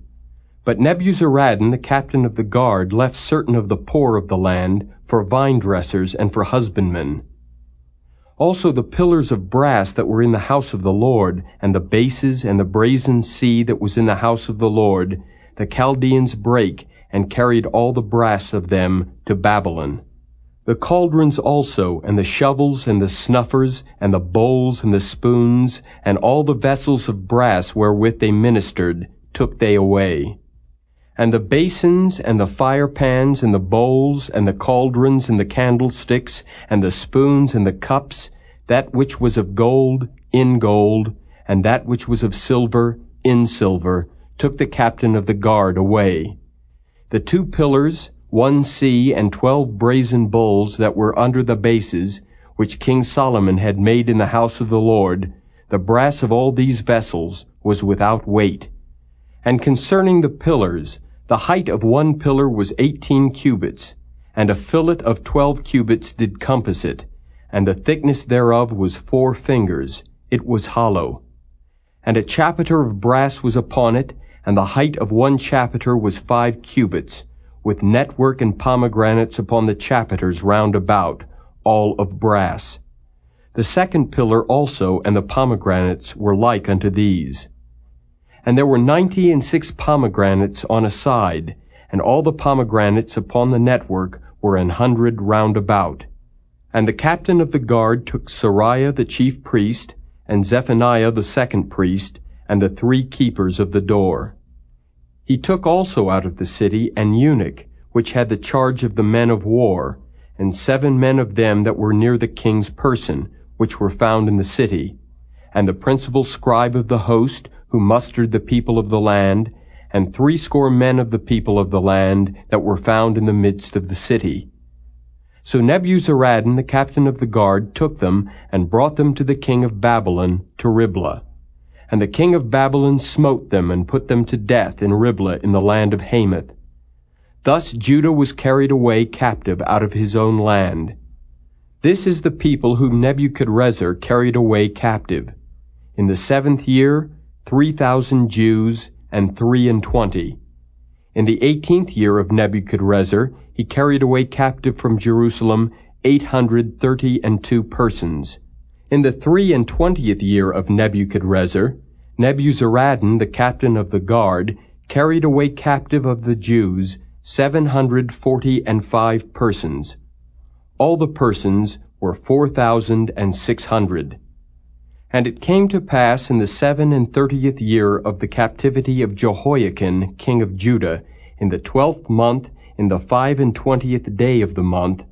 But Nebuzaradan, the captain of the guard, left certain of the poor of the land for vine dressers and for husbandmen. Also the pillars of brass that were in the house of the Lord, and the bases and the brazen sea that was in the house of the Lord, the Chaldeans brake, and carried all the brass of them to Babylon. The cauldrons also, and the shovels, and the snuffers, and the bowls, and the spoons, and all the vessels of brass wherewith they ministered, took they away. And the basins, and the fire pans, and the bowls, and the cauldrons, and the candlesticks, and the spoons, and the cups, that which was of gold, in gold, and that which was of silver, in silver, took the captain of the guard away. The two pillars, one sea, and twelve brazen bulls that were under the bases, which King Solomon had made in the house of the Lord, the brass of all these vessels was without weight. And concerning the pillars, the height of one pillar was eighteen cubits, and a fillet of twelve cubits did compass it, and the thickness thereof was four fingers. It was hollow. And a chapiter of brass was upon it, and the height of one chapiter was five cubits, with network and pomegranates upon the chapiters round about, all of brass. The second pillar also and the pomegranates were like unto these. And there were ninety and six pomegranates on a side, and all the pomegranates upon the network were an hundred round about. And the captain of the guard took Seraiah the chief priest, and Zephaniah the second priest, and the three keepers of the door. He took also out of the city an eunuch, which had the charge of the men of war, and seven men of them that were near the king's person, which were found in the city, and the principal scribe of the host, who mustered the people of the land, and threescore men of the people of the land that were found in the midst of the city. So Nebuzaradan, the captain of the guard, took them, and brought them to the king of Babylon, to Riblah. And the king of Babylon smote them and put them to death in Riblah in the land of Hamath. Thus Judah was carried away captive out of his own land. This is the people whom Nebuchadrezzar carried away captive. In the seventh year, three thousand Jews and three and twenty. In the eighteenth year of Nebuchadrezzar, he carried away captive from Jerusalem eight hundred thirty and two persons. In the three and twentieth year of Nebuchadrezzar, Nebuzaradan, the captain of the guard, carried away captive of the Jews seven hundred forty and five persons. All the persons were four thousand and six hundred. And it came to pass in the seven and thirtieth year of the captivity of Jehoiachin, king of Judah, in the twelfth month, in the five and twentieth day of the month,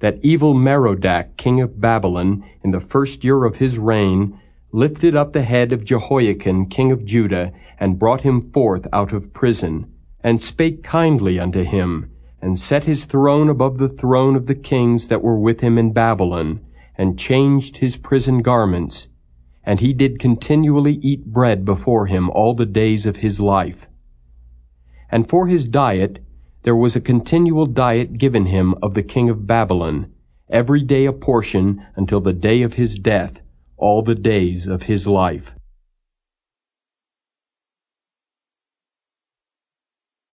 that Evilmerodach, king of Babylon, in the first year of his reign, lifted up the head of Jehoiachin, king of Judah, and brought him forth out of prison, and spake kindly unto him, and set his throne above the throne of the kings that were with him in Babylon, and changed his prison garments, and he did continually eat bread before him all the days of his life. And for his diet, there was a continual diet given him of the king of Babylon, every day a portion until the day of his death, all the days of his life.